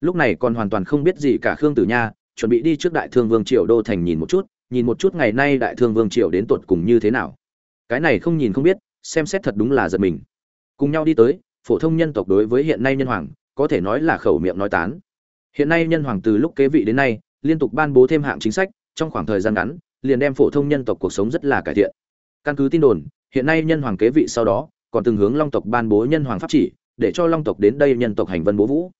Lúc này còn hoàn toàn không biết gì cả khương tử nha, chuẩn bị đi trước đại thương vương triều đô thành nhìn một chút, nhìn một chút ngày nay đại thương vương triều đến tột cùng như thế nào. Cái này không nhìn không biết xem xét thật đúng là giật mình. Cùng nhau đi tới, phổ thông nhân tộc đối với hiện nay nhân hoàng, có thể nói là khẩu miệng nói tán. Hiện nay nhân hoàng từ lúc kế vị đến nay, liên tục ban bố thêm hạng chính sách, trong khoảng thời gian ngắn, liền đem phổ thông nhân tộc cuộc sống rất là cải thiện. Căn cứ tin đồn, hiện nay nhân hoàng kế vị sau đó, còn từng hướng long tộc ban bố nhân hoàng pháp chỉ, để cho long tộc đến đây nhân tộc hành vân bố vũ.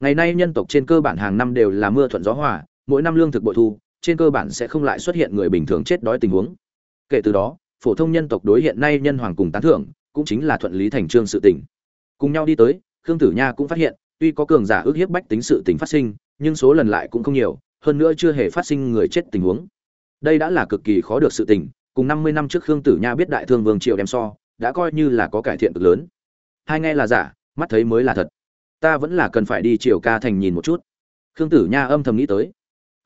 Ngày nay nhân tộc trên cơ bản hàng năm đều là mưa thuận gió hòa, mỗi năm lương thực bội thu, trên cơ bản sẽ không lại xuất hiện người bình thường chết đói tình huống. Kể từ đó phổ thông nhân tộc đối hiện nay nhân hoàng cùng tán thưởng, cũng chính là thuận lý thành trương sự tình. Cùng nhau đi tới, khương tử nha cũng phát hiện, tuy có cường giả ước hiếp bách tính sự tình phát sinh, nhưng số lần lại cũng không nhiều, hơn nữa chưa hề phát sinh người chết tình huống. Đây đã là cực kỳ khó được sự tình, cùng năm mươi năm trước khương tử nha biết đại thương vương triều đem so, đã coi như là có cải thiện cực lớn. Hai nghe là giả, mắt thấy mới là thật. Ta vẫn là cần phải đi triều ca thành nhìn một chút. Khương tử nha âm thầm nghĩ tới.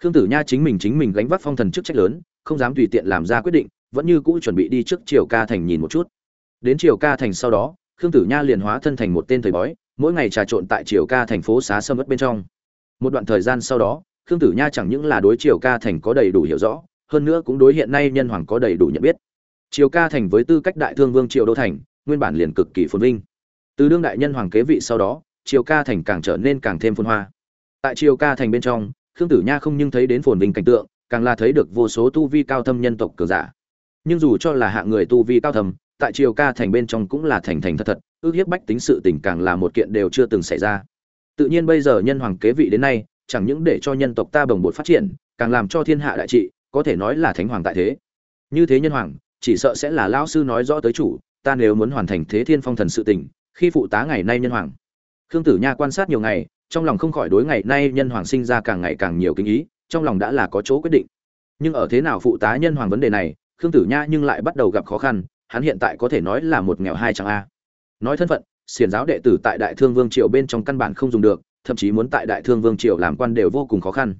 Khương tử nha chính mình chính mình gánh vác phong thần chức trách lớn, không dám tùy tiện làm ra quyết định vẫn như cũ chuẩn bị đi trước triều ca thành nhìn một chút. Đến triều ca thành sau đó, khương tử nha liền hóa thân thành một tên thầy bói, mỗi ngày trà trộn tại triều ca thành phố xá sâm ất bên trong. Một đoạn thời gian sau đó, khương tử nha chẳng những là đối triều ca thành có đầy đủ hiểu rõ, hơn nữa cũng đối hiện nay nhân hoàng có đầy đủ nhận biết. Triều ca thành với tư cách đại thương vương triều đô thành, nguyên bản liền cực kỳ phồn vinh. Từ đương đại nhân hoàng kế vị sau đó, triều ca thành càng trở nên càng thêm phồn hoa. Tại triều ca thành bên trong, khương tử nha không nhưng thấy đến phồn vinh cảnh tượng, càng là thấy được vô số tu vi cao thâm nhân tộc cường giả nhưng dù cho là hạng người tu vi cao thầm, tại triều ca thành bên trong cũng là thành thành thật thật ước hiếp bách tính sự tình càng là một kiện đều chưa từng xảy ra. Tự nhiên bây giờ nhân hoàng kế vị đến nay chẳng những để cho nhân tộc ta bồng bột phát triển càng làm cho thiên hạ đại trị có thể nói là thánh hoàng tại thế. Như thế nhân hoàng chỉ sợ sẽ là lão sư nói rõ tới chủ ta nếu muốn hoàn thành thế thiên phong thần sự tình khi phụ tá ngày nay nhân hoàng. Khương tử nha quan sát nhiều ngày trong lòng không khỏi đối ngày nay nhân hoàng sinh ra càng ngày càng nhiều kinh ý trong lòng đã là có chỗ quyết định. Nhưng ở thế nào phụ tá nhân hoàng vấn đề này khương tử nha nhưng lại bắt đầu gặp khó khăn, hắn hiện tại có thể nói là một nghèo hai chẳng a. Nói thân phận, xiển giáo đệ tử tại đại thương vương triều bên trong căn bản không dùng được, thậm chí muốn tại đại thương vương triều làm quan đều vô cùng khó khăn.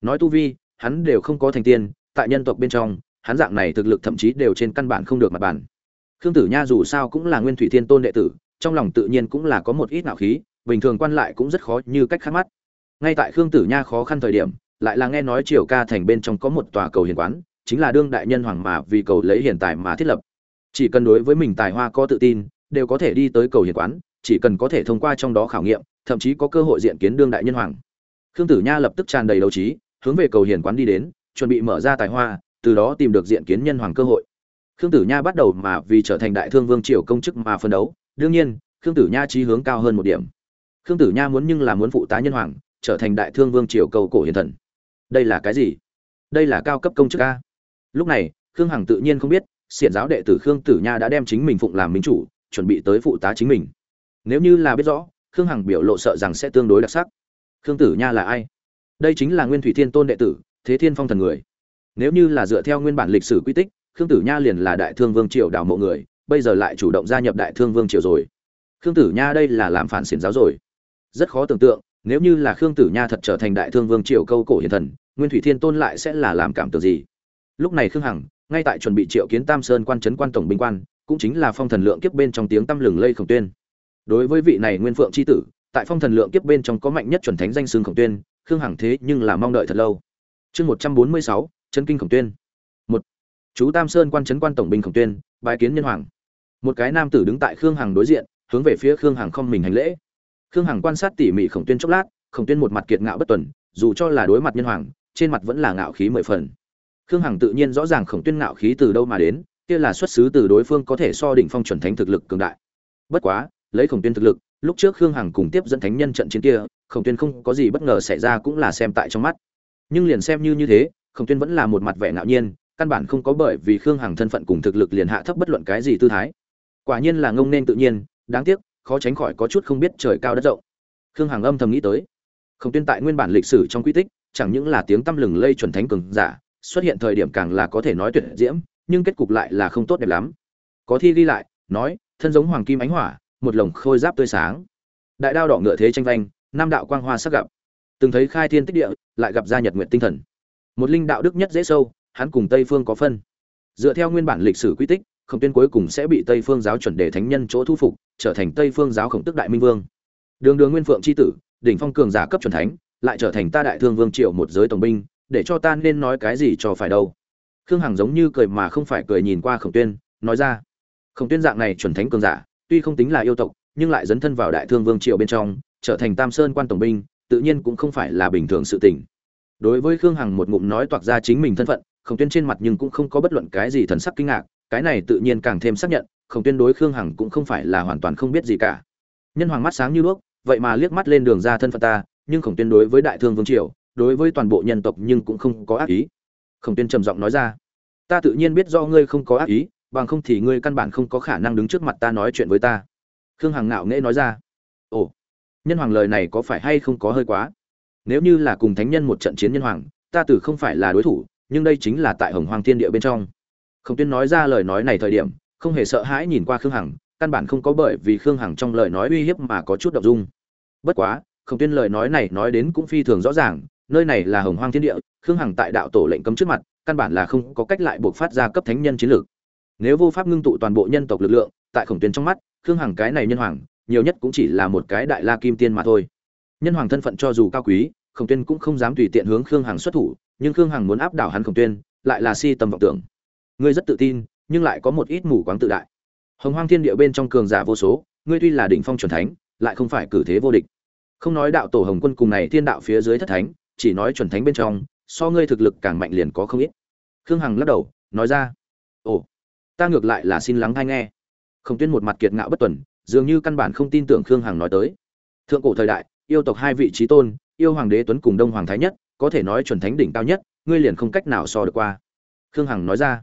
Nói tu vi, hắn đều không có thành tiên, tại nhân tộc bên trong, hắn dạng này thực lực thậm chí đều trên căn bản không được mặt bản khương tử nha dù sao cũng là nguyên thủy thiên tôn đệ tử, trong lòng tự nhiên cũng là có một ít nạo khí, bình thường quan lại cũng rất khó như cách khác mắt. Ngay tại khương tử nha khó khăn thời điểm, lại là nghe nói triều ca thành bên trong có một tòa cầu hiền quán chính là đương đại nhân hoàng mà vì cầu lấy hiện tại mà thiết lập. Chỉ cần đối với mình tài hoa có tự tin, đều có thể đi tới cầu hiền quán, chỉ cần có thể thông qua trong đó khảo nghiệm, thậm chí có cơ hội diện kiến đương đại nhân hoàng. Khương tử nha lập tức tràn đầy đấu trí, hướng về cầu hiền quán đi đến, chuẩn bị mở ra tài hoa, từ đó tìm được diện kiến nhân hoàng cơ hội. Khương tử nha bắt đầu mà vì trở thành đại thương vương triều công chức mà phân đấu, đương nhiên, khương tử nha trí hướng cao hơn một điểm. Khương tử nha muốn nhưng là muốn phụ tá nhân hoàng, trở thành đại thương vương triều cầu cổ hiền thần. Đây là cái gì? Đây là cao cấp công chức a? Lúc này, khương hằng tự nhiên không biết, xiển giáo đệ tử khương tử nha đã đem chính mình phụng làm minh chủ, chuẩn bị tới phụ tá chính mình. Nếu như là biết rõ, khương hằng biểu lộ sợ rằng sẽ tương đối đặc sắc. Khương tử nha là ai? Đây chính là nguyên thủy thiên tôn đệ tử, thế thiên phong thần người. Nếu như là dựa theo nguyên bản lịch sử quy tích, khương tử nha liền là đại thương vương triều đào mộ người, bây giờ lại chủ động gia nhập đại thương vương triều rồi. Khương tử nha đây là làm phản xiển giáo rồi. Rất khó tưởng tượng, nếu như là khương tử nha thật trở thành đại thương vương triều câu cổ hiền thần, nguyên thủy thiên tôn lại sẽ là làm cảm tưởng gì? Lúc này khương hằng, ngay tại chuẩn bị triệu kiến tam sơn quan trấn quan tổng binh quan, cũng chính là phong thần lượng kiếp bên trong tiếng tăm lừng lây khổng tuyên. Đối với vị này nguyên phượng c h i tử, tại phong thần lượng kiếp bên trong có mạnh nhất chuẩn thánh danh xương khổng tuyên, khương hằng thế nhưng là mong đợi thật lâu. Chương một trăm bốn mươi sáu, chân kinh khổng tuyên. Một, chú tam sơn quan trấn quan tổng binh khổng tuyên bài kiến nhân hoàng. Một cái nam tử đứng tại khương hằng đối diện, hướng về phía khương hằng không mình hành lễ. Khương hằng quan sát tỉ mỉ khổng tuyên chốc lát, khổng tuyên một mặt kiệt ngạo bất tuần, dù cho là đối mặt nhân hoàng, trên mặt vẫn là ngạo khí mười phần khương hằng tự nhiên rõ ràng khổng tuyên ngạo khí từ đâu mà đến, kia là xuất xứ từ đối phương có thể so đỉnh phong chuẩn thánh thực lực cường đại. Bất quá, lấy khổng tuyên thực lực, lúc trước khương hằng cùng tiếp dẫn thánh nhân trận chiến kia, khổng tuyên không có gì bất ngờ xảy ra cũng là xem tại trong mắt. Nhưng liền xem như như thế, khổng tuyên vẫn là một mặt vẻ ngạo nhiên, căn bản không có bởi vì khương hằng thân phận cùng thực lực liền hạ thấp bất luận cái gì tư thái. Quả nhiên là ngông nên tự nhiên, đáng tiếc, khó tránh khỏi có chút không biết trời cao đất rộng. Khương hằng âm thầm nghĩ tới, khổng tuyên tại nguyên bản lịch sử trong quy tích, chẳng những là tiếng tăm lừng lây chuẩn thánh cường giả xuất hiện thời điểm càng là có thể nói tuyệt diễm, nhưng kết cục lại là không tốt đẹp lắm. Có thi ghi lại, nói, thân giống hoàng kim ánh hỏa, một lồng khôi giáp tươi sáng. Đại đao đỏ ngựa thế tranh vanh nam đạo quang hoa sắc gặp. Từng thấy khai thiên tích địa, lại gặp gia nhật nguyện tinh thần. Một linh đạo đức nhất dễ sâu, hắn cùng tây phương có phân. Dựa theo nguyên bản lịch sử quy tích, khổng tuyên cuối cùng sẽ bị tây phương giáo chuẩn đề thánh nhân chỗ thu phục, trở thành tây phương giáo khổng tức đại minh vương. Đường đường nguyên phượng chi tử, đỉnh phong cường giả cấp chuẩn thánh, lại trở thành ta đại thương vương triệu một giới tổng binh để cho ta nên nói cái gì cho phải đâu. Khương hằng giống như cười mà không phải cười nhìn qua khổng tuyên, nói ra, khổng tuyên dạng này chuẩn thánh cường giả, tuy không tính là yêu tộc, nhưng lại dấn thân vào đại thương vương triều bên trong, trở thành tam sơn quan tổng binh, tự nhiên cũng không phải là bình thường sự tình. Đối với khương hằng một ngụm nói toạc ra chính mình thân phận, khổng tuyên trên mặt nhưng cũng không có bất luận cái gì thần sắc kinh ngạc, cái này tự nhiên càng thêm xác nhận, khổng tuyên đối khương hằng cũng không phải là hoàn toàn không biết gì cả. Nhân hoàng mắt sáng như đuốc, vậy mà liếc mắt lên đường ra thân phận ta, nhưng khổng tuyên đối với đại thương vương triều đối với toàn bộ nhân tộc nhưng cũng không có ác ý. Khổng tuyên trầm giọng nói ra, ta tự nhiên biết do ngươi không có ác ý, bằng không thì ngươi căn bản không có khả năng đứng trước mặt ta nói chuyện với ta. Khương hằng ngạo nghễ nói ra, ồ, nhân hoàng lời này có phải hay không có hơi quá? Nếu như là cùng thánh nhân một trận chiến nhân hoàng, ta tử không phải là đối thủ, nhưng đây chính là tại hồng hoàng thiên địa bên trong. Khổng tuyên nói ra lời nói này thời điểm, không hề sợ hãi nhìn qua khương hằng, căn bản không có bởi vì khương hằng trong lời nói uy hiếp mà có chút đ ộ n g dung. Bất quá, khổng tuyên lời nói này nói đến cũng phi thường rõ ràng nơi này là hồng hoang thiên địa, khương hằng tại đạo tổ lệnh cấm trước mặt, căn bản là không có cách lại buộc phát ra cấp thánh nhân chiến lược. Nếu vô pháp ngưng tụ toàn bộ nhân tộc lực lượng, tại khổng tuyên trong mắt, khương hằng cái này nhân hoàng, nhiều nhất cũng chỉ là một cái đại la kim tiên mà thôi. Nhân hoàng thân phận cho dù cao quý, khổng tuyên cũng không dám tùy tiện hướng khương hằng xuất thủ, nhưng khương hằng muốn áp đảo hắn khổng tuyên lại là si tầm vọng tưởng. Ngươi rất tự tin, nhưng lại có một ít mù quáng tự đại. Hồng hoang thiên địa bên trong cường giả vô số, ngươi tuy là đỉnh phong chuẩn thánh, lại không phải cử thế vô địch. Không nói đạo tổ hồng quân cùng này thiên đạo phía dưới thất thánh chỉ nói chuẩn thánh bên trong, so ngươi thực lực càng mạnh liền có không ít. Khương hằng lắc đầu, nói ra, ồ, ta ngược lại là xin lắng hay nghe. Khổng tuyên một mặt kiệt ngạo bất tuần, dường như căn bản không tin tưởng khương hằng nói tới. Thượng cổ thời đại, yêu tộc hai vị trí tôn, yêu hoàng đế tuấn cùng đông hoàng thái nhất, có thể nói chuẩn thánh đỉnh cao nhất, ngươi liền không cách nào so được qua. Khương hằng nói ra,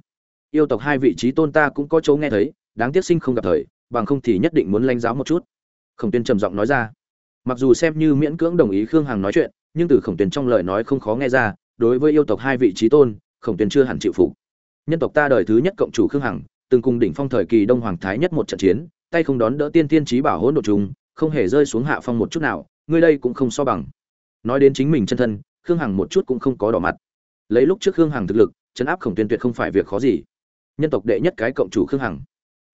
yêu tộc hai vị trí tôn ta cũng có chỗ nghe thấy, đáng tiếc sinh không gặp thời, bằng không thì nhất định muốn lãnh giáo một chút. Khổng tuyên trầm giọng nói ra, mặc dù xem như miễn cưỡng đồng ý khương hằng nói chuyện nhưng từ khổng tuyền trong lời nói không khó nghe ra, đối với yêu tộc hai vị trí tôn, khổng tuyền chưa hẳn chịu phục. Nhân tộc ta đời thứ nhất cộng chủ khương hằng, từng cùng đỉnh phong thời kỳ đông hoàng thái nhất một trận chiến, tay không đón đỡ tiên tiên trí bảo hỗn độ trùng, không hề rơi xuống hạ phong một chút nào, ngươi đây cũng không so bằng. Nói đến chính mình chân thân, khương hằng một chút cũng không có đỏ mặt. Lấy lúc trước khương hằng thực lực chấn áp khổng tuyên tuyệt không phải việc khó gì. Nhân tộc đệ nhất cái cộng chủ khương hằng.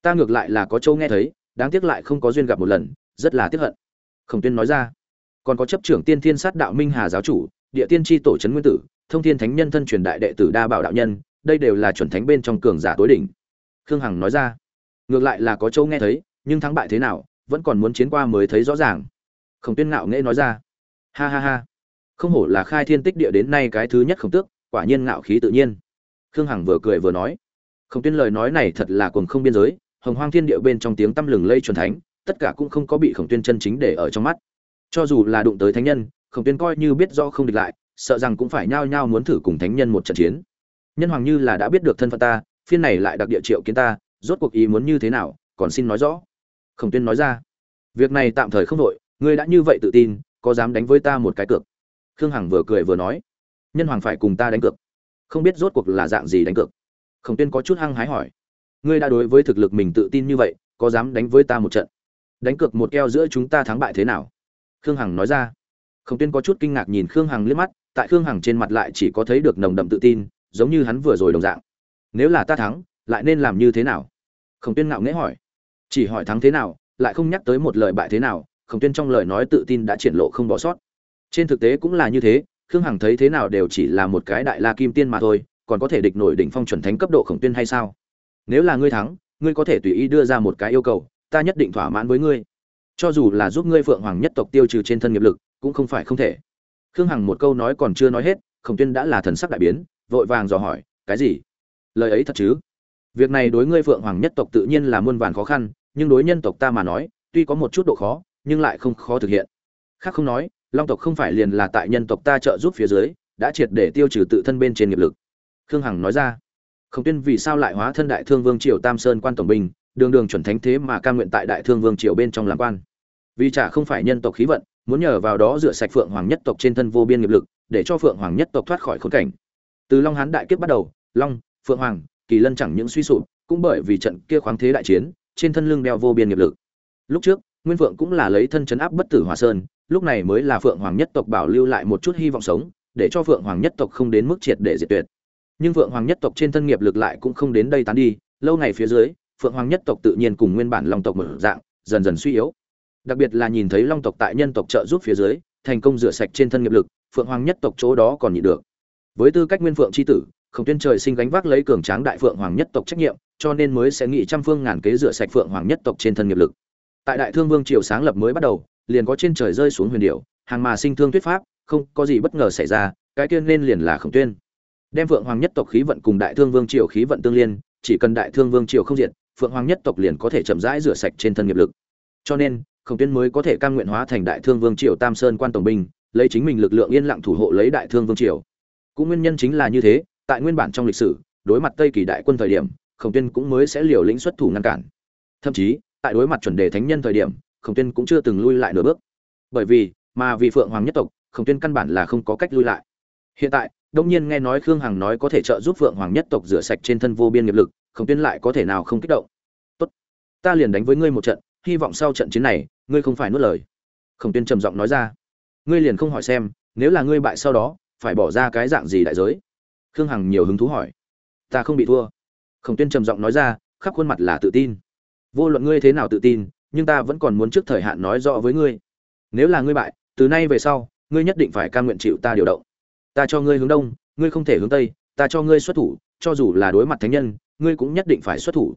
Ta ngược lại là có châu nghe thấy, đáng tiếc lại không có duyên gặp một lần, rất là tiếc hận. Khổng tuyên nói ra còn có chấp trưởng tiên thiên sát đạo minh hà giáo chủ, địa tiên tri tổ trấn nguyên tử, thông thiên thánh nhân thân truyền đại đệ tử đa bảo đạo nhân, đây đều là chuẩn thánh bên trong cường giả tối đỉnh. Khương hằng nói ra, ngược lại là có châu nghe thấy, nhưng thắng bại thế nào, vẫn còn muốn chiến qua mới thấy rõ ràng. Khổng tuyên ngạo nghễ nói ra, ha ha ha, không hổ là khai thiên tích địa đến nay cái thứ nhất khổng tước, quả nhiên ngạo khí tự nhiên. Khương hằng vừa cười vừa nói, khổng tuyên lời nói này thật là cuồng không biên giới, hồng hoang thiên địa bên trong tiếng tăm lừng lây truyền thánh, tất cả cũng không có bị khổng tuyên chân chính để ở trong mắt cho dù là đụng tới thánh nhân, khổng tuyên coi như biết do không địch lại, sợ rằng cũng phải nhao nhao muốn thử cùng thánh nhân một trận chiến. Nhân hoàng như là đã biết được thân phận ta, phiên này lại đặc địa triệu kiến ta, rốt cuộc ý muốn như thế nào, còn xin nói rõ. Khổng tuyên nói ra, việc này tạm thời không đội ngươi đã như vậy tự tin, có dám đánh với ta một cái cược? Khương hằng vừa cười vừa nói, nhân hoàng phải cùng ta đánh cược, không biết rốt cuộc là dạng gì đánh cược. Khổng tuyên có chút hăng hái hỏi, ngươi đã đối với thực lực mình tự tin như vậy, có dám đánh với ta một trận? Đánh cược một keo giữa chúng ta thắng bại thế nào? Khương hằng nói ra. Khổng tuyên có chút kinh ngạc nhìn khương hằng liếc mắt, tại khương hằng trên mặt lại chỉ có thấy được nồng đậm tự tin, giống như hắn vừa rồi đồng dạng. Nếu là ta thắng, lại nên làm như thế nào? Khổng tuyên ngạo nghễ hỏi. Chỉ hỏi thắng thế nào, lại không nhắc tới một lời bại thế nào, khổng tuyên trong lời nói tự tin đã triển lộ không bỏ sót. Trên thực tế cũng là như thế, khương hằng thấy thế nào đều chỉ là một cái đại la kim tiên mà thôi, còn có thể địch nổi đỉnh phong chuẩn thánh cấp độ khổng tuyên hay sao? Nếu là ngươi thắng, ngươi có thể tùy ý đưa ra một cái yêu cầu, ta nhất định thỏa mãn với ngươi cho dù là giúp ngươi phượng hoàng nhất tộc tiêu trừ trên thân nghiệp lực, cũng không phải không thể. Khương hằng một câu nói còn chưa nói hết, khổng tuyên đã là thần sắc đại biến, vội vàng dò hỏi, cái gì? Lời ấy thật chứ? Việc này đối ngươi phượng hoàng nhất tộc tự nhiên là muôn vàn khó khăn, nhưng đối nhân tộc ta mà nói, tuy có một chút độ khó, nhưng lại không khó thực hiện. Khác không nói, long tộc không phải liền là tại nhân tộc ta trợ giúp phía dưới, đã triệt để tiêu trừ tự thân bên trên nghiệp lực. Khương hằng nói ra, khổng tuyên vì sao lại hóa thân đại thương vương triều tam sơn quan tổng binh, đường đường chuẩn thánh thế mà ca nguyện tại đại thương vương triều bên trong làm quan? Vì chả không phải nhân tộc khí vận, muốn nhờ vào đó rửa sạch phượng hoàng nhất tộc trên thân vô biên nghiệp lực, để cho phượng hoàng nhất tộc thoát khỏi khốn cảnh. Từ long hán đại kiếp bắt đầu, long, phượng hoàng, kỳ lân chẳng những suy sụp, cũng bởi vì trận kia khoáng thế đại chiến, trên thân lưng đeo vô biên nghiệp lực. Lúc trước, nguyên phượng cũng là lấy thân chấn áp bất tử hòa sơn, lúc này mới là phượng hoàng nhất tộc bảo lưu lại một chút hy vọng sống, để cho phượng hoàng nhất tộc không đến mức triệt để diệt tuyệt. Nhưng phượng hoàng nhất tộc trên thân nghiệp lực lại cũng không đến đây tán đi, lâu ngày phía dưới, phượng hoàng nhất tộc tự nhiên cùng nguyên bản long tộc mở dạng, dần dần suy yếu đặc biệt là nhìn thấy long tộc tại nhân tộc trợ giúp phía dưới, thành công rửa sạch trên thân nghiệp lực, phượng hoàng nhất tộc chỗ đó còn nhịn được. Với tư cách nguyên phượng c h i tử, khổng tuyên trời sinh gánh vác lấy cường tráng đại phượng hoàng nhất tộc trách nhiệm, cho nên mới sẽ nghị trăm phương ngàn kế rửa sạch phượng hoàng nhất tộc trên thân nghiệp lực. Tại đại thương vương triều sáng lập mới bắt đầu, liền có trên trời rơi xuống huyền điệu hàng mà sinh thương thuyết pháp, không có gì bất ngờ xảy ra, cái tiên nên liền là khổng tuyên. Đem phượng hoàng nhất tộc khí vận cùng đại thương vương triều khí vận tương liên, chỉ cần đại thương vương triều không diệt, phượng hoàng nhất tộc liền có thể chậm rãi rửa sạch trên thân nghiệp lực. Cho nên khổng tuyên mới có thể cam nguyện hóa thành đại thương vương triều tam sơn quan tổng binh, lấy chính mình lực lượng yên lặng thủ hộ lấy đại thương vương triều. Cũng nguyên nhân chính là như thế, tại nguyên bản trong lịch sử, đối mặt tây kỳ đại quân thời điểm, khổng tuyên cũng mới sẽ liều lĩnh xuất thủ ngăn cản. Thậm chí, tại đối mặt chuẩn đề thánh nhân thời điểm, khổng tuyên cũng chưa từng lui lại nửa bước. Bởi vì, mà vì phượng hoàng nhất tộc, khổng tuyên căn bản là không có cách lui lại. Hiện tại đông nhiên nghe nói khương hằng nói có thể trợ giúp phượng hoàng nhất tộc rửa sạch trên thân vô biên nghiệp lực, khổng tuyên lại có thể nào không kích động. Tốt, ta liền đánh với ngươi một trận hy vọng sau trận chiến này, ngươi không phải nuốt lời. Khổng tuyên trầm giọng nói ra. Ngươi liền không hỏi xem, nếu là ngươi bại sau đó, phải bỏ ra cái dạng gì đại giới? Khương hằng nhiều hứng thú hỏi. Ta không bị thua. Khổng tuyên trầm giọng nói ra, khắp khuôn mặt là tự tin. Vô luận ngươi thế nào tự tin, nhưng ta vẫn còn muốn trước thời hạn nói rõ với ngươi. Nếu là ngươi bại, từ nay về sau, ngươi nhất định phải ca nguyện chịu ta điều động. Ta cho ngươi hướng đông, ngươi không thể hướng tây, ta cho ngươi xuất thủ, cho dù là đối mặt thánh nhân, ngươi cũng nhất định phải xuất thủ.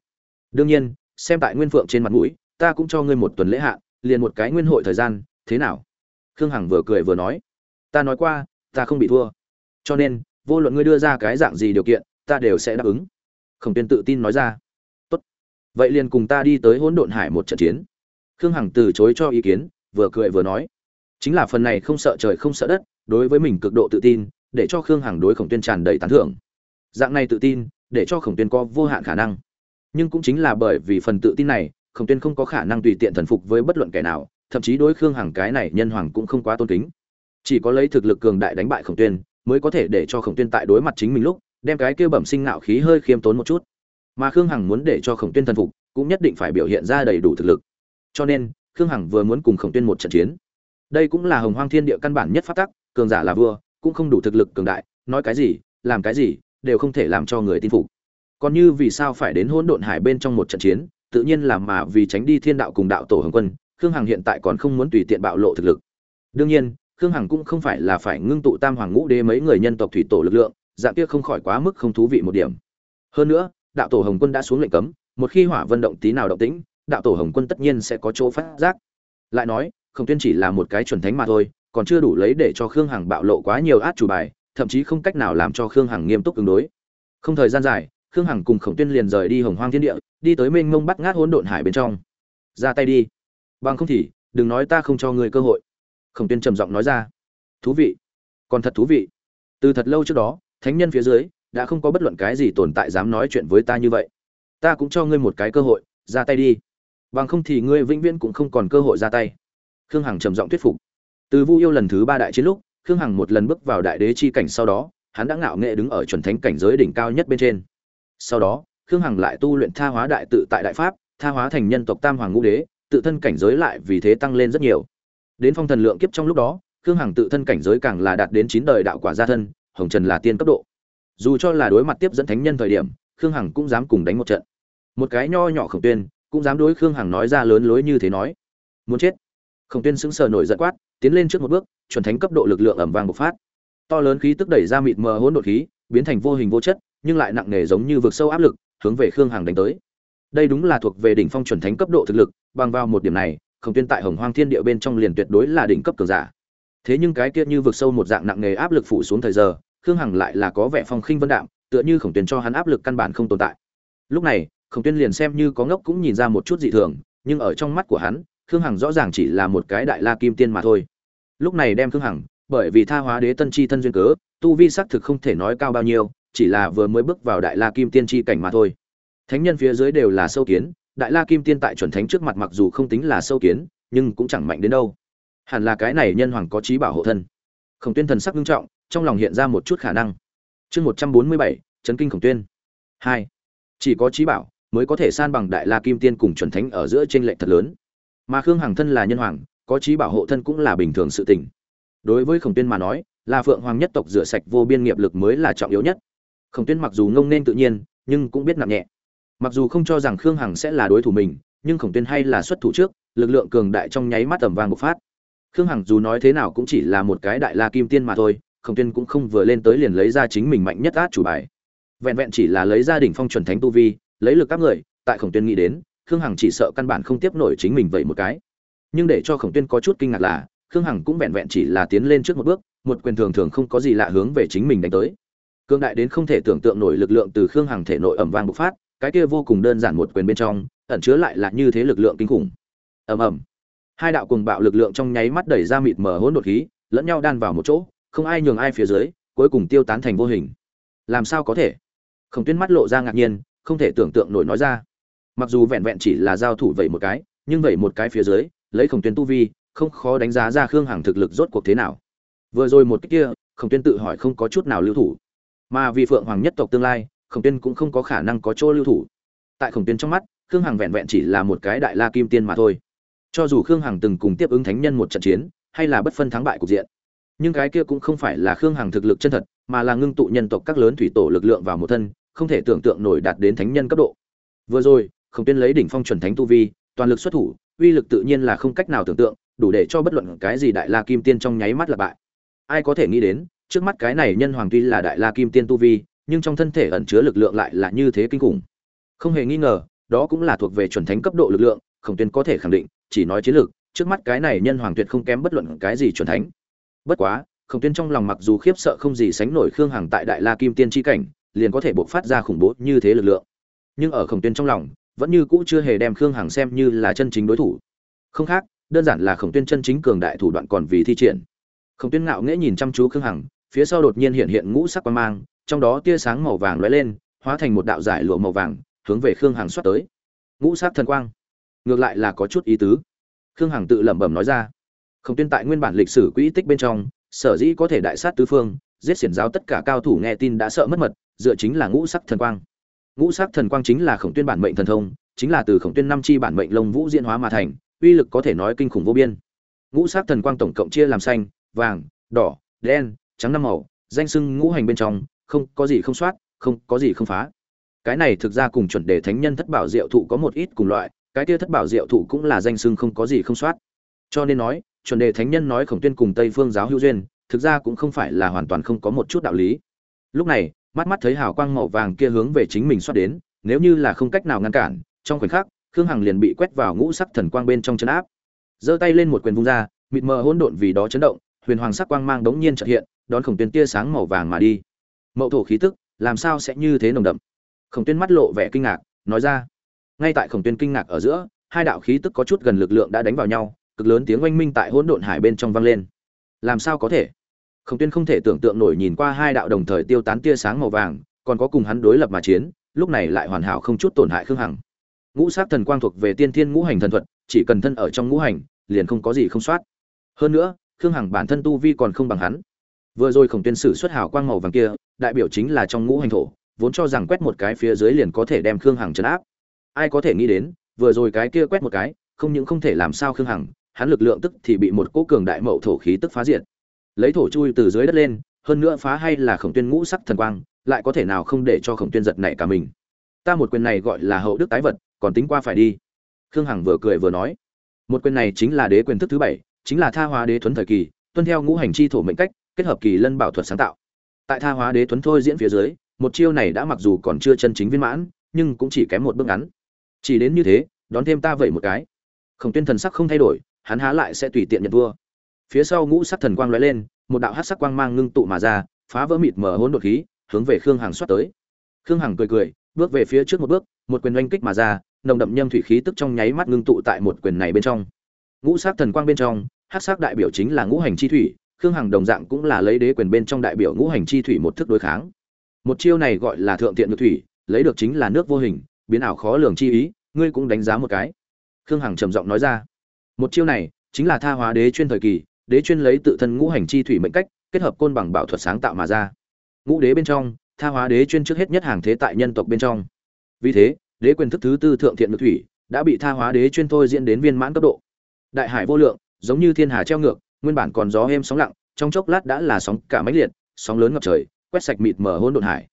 Đương nhiên, xem tại nguyên phượng trên mặt mũi ta cũng cho ngươi một tuần lễ hạn, liền một cái nguyên hội thời gian, thế nào? Khương hằng vừa cười vừa nói. Ta nói qua, ta không bị thua. Cho nên, vô luận ngươi đưa ra cái dạng gì điều kiện, ta đều sẽ đáp ứng. Khổng tuyên tự tin nói ra. Tốt. Vậy liền cùng ta đi tới hỗn độn hải một trận chiến. Khương hằng từ chối cho ý kiến, vừa cười vừa nói. Chính là phần này không sợ trời không sợ đất, đối với mình cực độ tự tin, để cho khương hằng đối khổng tuyên tràn đầy tán thưởng. Dạng này tự tin, để cho khổng tuyên có vô hạn khả năng. Nhưng cũng chính là bởi vì phần tự tin này khổng tuyên không có khả năng tùy tiện thần phục với bất luận kẻ nào, thậm chí đối khương hằng cái này nhân hoàng cũng không quá tôn kính. Chỉ có lấy thực lực cường đại đánh bại khổng tuyên, mới có thể để cho khổng tuyên tại đối mặt chính mình lúc, đem cái kia bẩm sinh ngạo khí hơi khiêm tốn một chút. Mà khương hằng muốn để cho khổng tuyên thần phục, cũng nhất định phải biểu hiện ra đầy đủ thực lực. Cho nên, khương hằng vừa muốn cùng khổng tuyên một trận chiến. Đây cũng là hồng hoang thiên địa căn bản nhất phát tắc, cường giả là vua, cũng không đủ thực lực cường đại, nói cái gì, làm cái gì, đều không thể làm cho người tin phục. Còn như vì sao phải đến hỗn độn hải bên trong một trận chiến tự nhiên là mà vì tránh đi thiên đạo cùng đạo tổ hồng quân, khương hằng hiện tại còn không muốn tùy tiện bạo lộ thực lực. Đương nhiên, khương hằng cũng không phải là phải ngưng tụ tam hoàng ngũ đế mấy người nhân tộc thủy tổ lực lượng, dạng kia không khỏi quá mức không thú vị một điểm. Hơn nữa, đạo tổ hồng quân đã xuống lệnh cấm, một khi hỏa vân động tí nào động tĩnh, đạo tổ hồng quân tất nhiên sẽ có chỗ phát giác. Lại nói không tuyên chỉ là một cái chuẩn thánh mà thôi, còn chưa đủ lấy để cho khương hằng bạo lộ quá nhiều át chủ bài, thậm chí không cách nào làm cho khương hằng nghiêm túc ứng đối. Không thời gian dài khương hằng cùng khổng tuyên liền rời đi hồng hoang thiên địa, đi tới mênh mông bắt ngát hỗn độn hải bên trong. Ra tay đi. Bằng không thì, đừng nói ta không cho người cơ hội. Khổng tuyên trầm giọng nói ra. Thú vị. Còn thật thú vị. Từ thật lâu trước đó, thánh nhân phía dưới, đã không có bất luận cái gì tồn tại dám nói chuyện với ta như vậy. Ta cũng cho ngươi một cái cơ hội, ra tay đi. Bằng không thì ngươi vĩnh viễn cũng không còn cơ hội ra tay. Khương hằng trầm giọng thuyết phục. Từ vu yêu lần thứ ba đại chiến lúc, khương hằng một lần bước vào đại đế chi cảnh sau đó, hắn đã ngạo nghệ đứng ở chuẩn thánh cảnh giới đỉnh cao nhất bên trên sau đó, khương hằng lại tu luyện tha hóa đại tự tại đại pháp, tha hóa thành nhân tộc tam hoàng ngũ đế, tự thân cảnh giới lại vì thế tăng lên rất nhiều. Đến phong thần lượng kiếp trong lúc đó, khương hằng tự thân cảnh giới càng là đạt đến chín đời đạo quả gia thân, hồng trần là tiên cấp độ. Dù cho là đối mặt tiếp dẫn thánh nhân thời điểm, khương hằng cũng dám cùng đánh một trận. Một cái nho nhỏ khổng tuyên, cũng dám đối khương hằng nói ra lớn lối như thế nói. Muốn chết. Khổng tuyên sững sờ nổi giận quát, tiến lên trước một bước, chuẩn thánh cấp độ lực lượng ẩm vang bộc phát. To lớn khí tức đẩy ra mịt mờ hỗn độn khí biến thành vô hình vô chất, nhưng lại nặng nề giống như vực sâu áp lực, hướng về khương hằng đánh tới. Đây đúng là thuộc về đỉnh phong chuẩn thánh cấp độ thực lực, bằng vào một điểm này, khổng tuyên tại hồng hoang thiên địa bên trong liền tuyệt đối là đỉnh cấp cường giả. Thế nhưng cái kia như vực sâu một dạng nặng nề áp lực phủ xuống thời giờ, khương hằng lại là có vẻ phong khinh vân đạm, tựa như khổng tuyên cho hắn áp lực căn bản không tồn tại. Lúc này, khổng tuyên liền xem như có ngốc cũng nhìn ra một chút dị thường, nhưng ở trong mắt của hắn, khương hằng rõ ràng chỉ là một cái đại la kim tiên mà thôi. Lúc này đem khương hằng bởi vì tha hóa đế tân chi thân duyên cớ, tu vi xác thực không thể nói cao bao nhiêu, chỉ là vừa mới bước vào đại la kim tiên chi cảnh mà thôi. Thánh nhân phía dưới đều là sâu kiến, đại la kim tiên tại chuẩn thánh trước mặt mặc dù không tính là sâu kiến, nhưng cũng chẳng mạnh đến đâu. Hẳn là cái này nhân hoàng có trí bảo hộ thân. Khổng tuyên thần sắc nghiêm trọng, trong lòng hiện ra một chút khả năng. Chương một trăm bốn mươi bảy, chấn kinh khổng tuyên. Hai. Chỉ có trí bảo mới có thể san bằng đại la kim tiên cùng chuẩn thánh ở giữa tranh lệch thật lớn. Mà khương hằng thân là nhân hoàng, có trí bảo hộ thân cũng là bình thường sự tình đối với khổng tuyên mà nói, là phượng hoàng nhất tộc rửa sạch vô biên nghiệp lực mới là trọng yếu nhất. Khổng tuyên mặc dù ngông nên tự nhiên, nhưng cũng biết nặng nhẹ. Mặc dù không cho rằng khương hằng sẽ là đối thủ mình, nhưng khổng tuyên hay là xuất thủ trước, lực lượng cường đại trong nháy mắt tầm vang bộc phát. Khương hằng dù nói thế nào cũng chỉ là một cái đại la kim tiên mà thôi, khổng tuyên cũng không vừa lên tới liền lấy ra chính mình mạnh nhất át chủ bài. Vẹn vẹn chỉ là lấy ra đỉnh phong chuẩn thánh tu vi, lấy lực các người, tại khổng tuyên nghĩ đến, khương hằng chỉ sợ căn bản không tiếp nổi chính mình vậy một cái. Nhưng để cho khổng tuyên có chút kinh ngạc là khương hằng cũng vẹn vẹn chỉ là tiến lên trước một bước, một quyền thường thường không có gì lạ hướng về chính mình đánh tới. Cương đại đến không thể tưởng tượng nổi lực lượng từ khương hằng thể nội ẩm vang bộc phát, cái kia vô cùng đơn giản một quyền bên trong, ẩn chứa lại là như thế lực lượng kinh khủng. Ầm ầm. Hai đạo cùng bạo lực lượng trong nháy mắt đẩy ra mịt mờ hỗn độn khí, lẫn nhau đan vào một chỗ, không ai nhường ai phía dưới, cuối cùng tiêu tán thành vô hình. Làm sao có thể? Khổng tuyên mắt lộ ra ngạc nhiên, không thể tưởng tượng nổi nói ra. Mặc dù vẹn vẹn chỉ là giao thủ vậy một cái, nhưng vậy một cái phía dưới, lấy khổng tuyên tu vi không khó đánh giá ra khương hằng thực lực rốt cuộc thế nào. Vừa rồi một cái kia, khổng tuyên tự hỏi không có chút nào lưu thủ. Mà vì phượng hoàng nhất tộc tương lai, khổng tuyên cũng không có khả năng có chỗ lưu thủ. Tại khổng tuyên trong mắt, khương hằng vẹn vẹn chỉ là một cái đại la kim tiên mà thôi. Cho dù khương hằng từng cùng tiếp ứng thánh nhân một trận chiến, hay là bất phân thắng bại cục diện, nhưng cái kia cũng không phải là khương hằng thực lực chân thật, mà là ngưng tụ nhân tộc các lớn thủy tổ lực lượng vào một thân, không thể tưởng tượng nổi đạt đến thánh nhân cấp độ. Vừa rồi, khổng tuyên lấy đỉnh phong chuẩn thánh tu vi, toàn lực xuất thủ, uy lực tự nhiên là không cách nào tưởng tượng đủ để cho bất luận cái gì đại la kim tiên trong nháy mắt là bại. Ai có thể nghĩ đến, trước mắt cái này nhân hoàng tuy là đại la kim tiên tu vi, nhưng trong thân thể ẩn chứa lực lượng lại là như thế kinh khủng. Không hề nghi ngờ, đó cũng là thuộc về chuẩn thánh cấp độ lực lượng, khổng tuyên có thể khẳng định, chỉ nói chiến lược, trước mắt cái này nhân hoàng tuyệt không kém bất luận cái gì chuẩn thánh. Bất quá, khổng tuyên trong lòng mặc dù khiếp sợ không gì sánh nổi khương hằng tại đại la kim tiên tri cảnh, liền có thể bộc phát ra khủng bố như thế lực lượng. Nhưng ở khổng tuyên trong lòng, vẫn như cũ chưa hề đem khương hằng xem như là chân chính đối thủ. Không khác đơn giản là khổng tuyên chân chính cường đại thủ đoạn còn vì thi triển. Khổng tuyên ngạo nghễ nhìn chăm chú khương hằng, phía sau đột nhiên hiện hiện ngũ sắc quang mang, trong đó tia sáng màu vàng lóe lên, hóa thành một đạo giải lụa màu vàng, hướng về khương hằng xoát tới. Ngũ sắc thần quang. Ngược lại là có chút ý tứ. Khương hằng tự lẩm bẩm nói ra. Khổng tuyên tại nguyên bản lịch sử quỹ tích bên trong, sở dĩ có thể đại sát tứ phương, giết xiển giáo tất cả cao thủ nghe tin đã sợ mất mật, dựa chính là ngũ sắc thần quang. Ngũ sắc thần quang chính là khổng tuyên bản mệnh thần thông, chính là từ khổng tuyên năm chi bản mệnh lông vũ diễn hóa mà thành uy lực có thể nói kinh khủng vô biên. Ngũ sắc thần quang tổng cộng chia làm xanh, vàng, đỏ, đen, trắng năm màu, danh sưng ngũ hành bên trong, không có gì không soát, không có gì không phá. Cái này thực ra cùng chuẩn đề thánh nhân thất bảo diệu thụ có một ít cùng loại, cái kia thất bảo diệu thụ cũng là danh sưng không có gì không soát. Cho nên nói, chuẩn đề thánh nhân nói khổng tuyên cùng tây phương giáo hữu duyên, thực ra cũng không phải là hoàn toàn không có một chút đạo lý. Lúc này, mắt mắt thấy hào quang màu vàng kia hướng về chính mình xoát đến, nếu như là không cách nào ngăn cản, trong khoảnh khắc khương hằng liền bị quét vào ngũ sắc thần quang bên trong chân áp. Giơ tay lên một quyền vung ra, mịt mờ hỗn độn vì đó chấn động, huyền hoàng sắc quang mang đống nhiên trợ hiện, đón khổng tuyên tia sáng màu vàng mà đi. Mậu thổ khí tức, làm sao sẽ như thế nồng đậm? Khổng tuyên mắt lộ vẻ kinh ngạc, nói ra. Ngay tại khổng tuyên kinh ngạc ở giữa, hai đạo khí tức có chút gần lực lượng đã đánh vào nhau, cực lớn tiếng oanh minh tại hỗn độn hải bên trong vang lên. Làm sao có thể? Khổng tuyên không thể tưởng tượng nổi nhìn qua hai đạo đồng thời tiêu tán tia sáng màu vàng, còn có cùng hắn đối lập mà chiến, lúc này lại hoàn hảo không chút tổn hại khương hằng ngũ sát thần quang thuộc về tiên thiên ngũ hành thần thuật, chỉ cần thân ở trong ngũ hành, liền không có gì không soát. Hơn nữa, khương hằng bản thân tu vi còn không bằng hắn. Vừa rồi khổng tuyên sử xuất hào quang màu vàng kia, đại biểu chính là trong ngũ hành thổ, vốn cho rằng quét một cái phía dưới liền có thể đem khương hằng chấn áp. Ai có thể nghĩ đến, vừa rồi cái kia quét một cái, không những không thể làm sao khương hằng, hắn lực lượng tức thì bị một cỗ cường đại mậu thổ khí tức phá diệt. Lấy thổ chui từ dưới đất lên, hơn nữa phá hay là khổng tuyên ngũ sắc thần quang, lại có thể nào không để cho khổng tuyên giật nảy cả mình ta một quyền này gọi là hậu đức tái vật, còn tính qua phải đi. Khương hằng vừa cười vừa nói, một quyền này chính là đế quyền thức thứ bảy, chính là tha hóa đế thuấn thời kỳ, tuân theo ngũ hành chi thổ mệnh cách, kết hợp kỳ lân bảo thuật sáng tạo. Tại tha hóa đế thuấn thôi diễn phía dưới, một chiêu này đã mặc dù còn chưa chân chính viên mãn, nhưng cũng chỉ kém một bước ngắn. Chỉ đến như thế, đón thêm ta vậy một cái. Khổng tuyên thần sắc không thay đổi, hắn há lại sẽ tùy tiện nhận vua. Phía sau ngũ sắc thần quang lóe lên, một đạo hắc sắc quang mang ngưng tụ mà ra, phá vỡ mịt mở hỗn độn khí, hướng về khương hằng xoát tới. Khương hằng cười cười bước về phía trước một bước, một quyền oanh kích mà ra, nồng đậm nhâm thủy khí tức trong nháy mắt ngưng tụ tại một quyền này bên trong. Ngũ sắc thần quang bên trong, hắc sắc đại biểu chính là ngũ hành chi thủy, khương hằng đồng dạng cũng là lấy đế quyền bên trong đại biểu ngũ hành chi thủy một thức đối kháng. Một chiêu này gọi là thượng tiện nhược thủy, lấy được chính là nước vô hình, biến ảo khó lường chi ý, ngươi cũng đánh giá một cái. Khương hằng trầm giọng nói ra. Một chiêu này chính là tha hóa đế chuyên thời kỳ, đế chuyên lấy tự thân ngũ hành chi thủy mệnh cách, kết hợp côn bằng bảo thuật sáng tạo mà ra. Ngũ đế bên trong tha hóa đế chuyên trước hết nhất hàng thế tại nhân tộc bên trong. Vì thế, đế quyền thức thứ tư thượng thiện ngự thủy đã bị tha hóa đế chuyên thôi diễn đến viên mãn cấp độ. Đại hải vô lượng, giống như thiên hà treo ngược, nguyên bản còn gió êm sóng lặng, trong chốc lát đã là sóng cả máy liệt, sóng lớn ngập trời, quét sạch mịt mờ hỗn độn hải.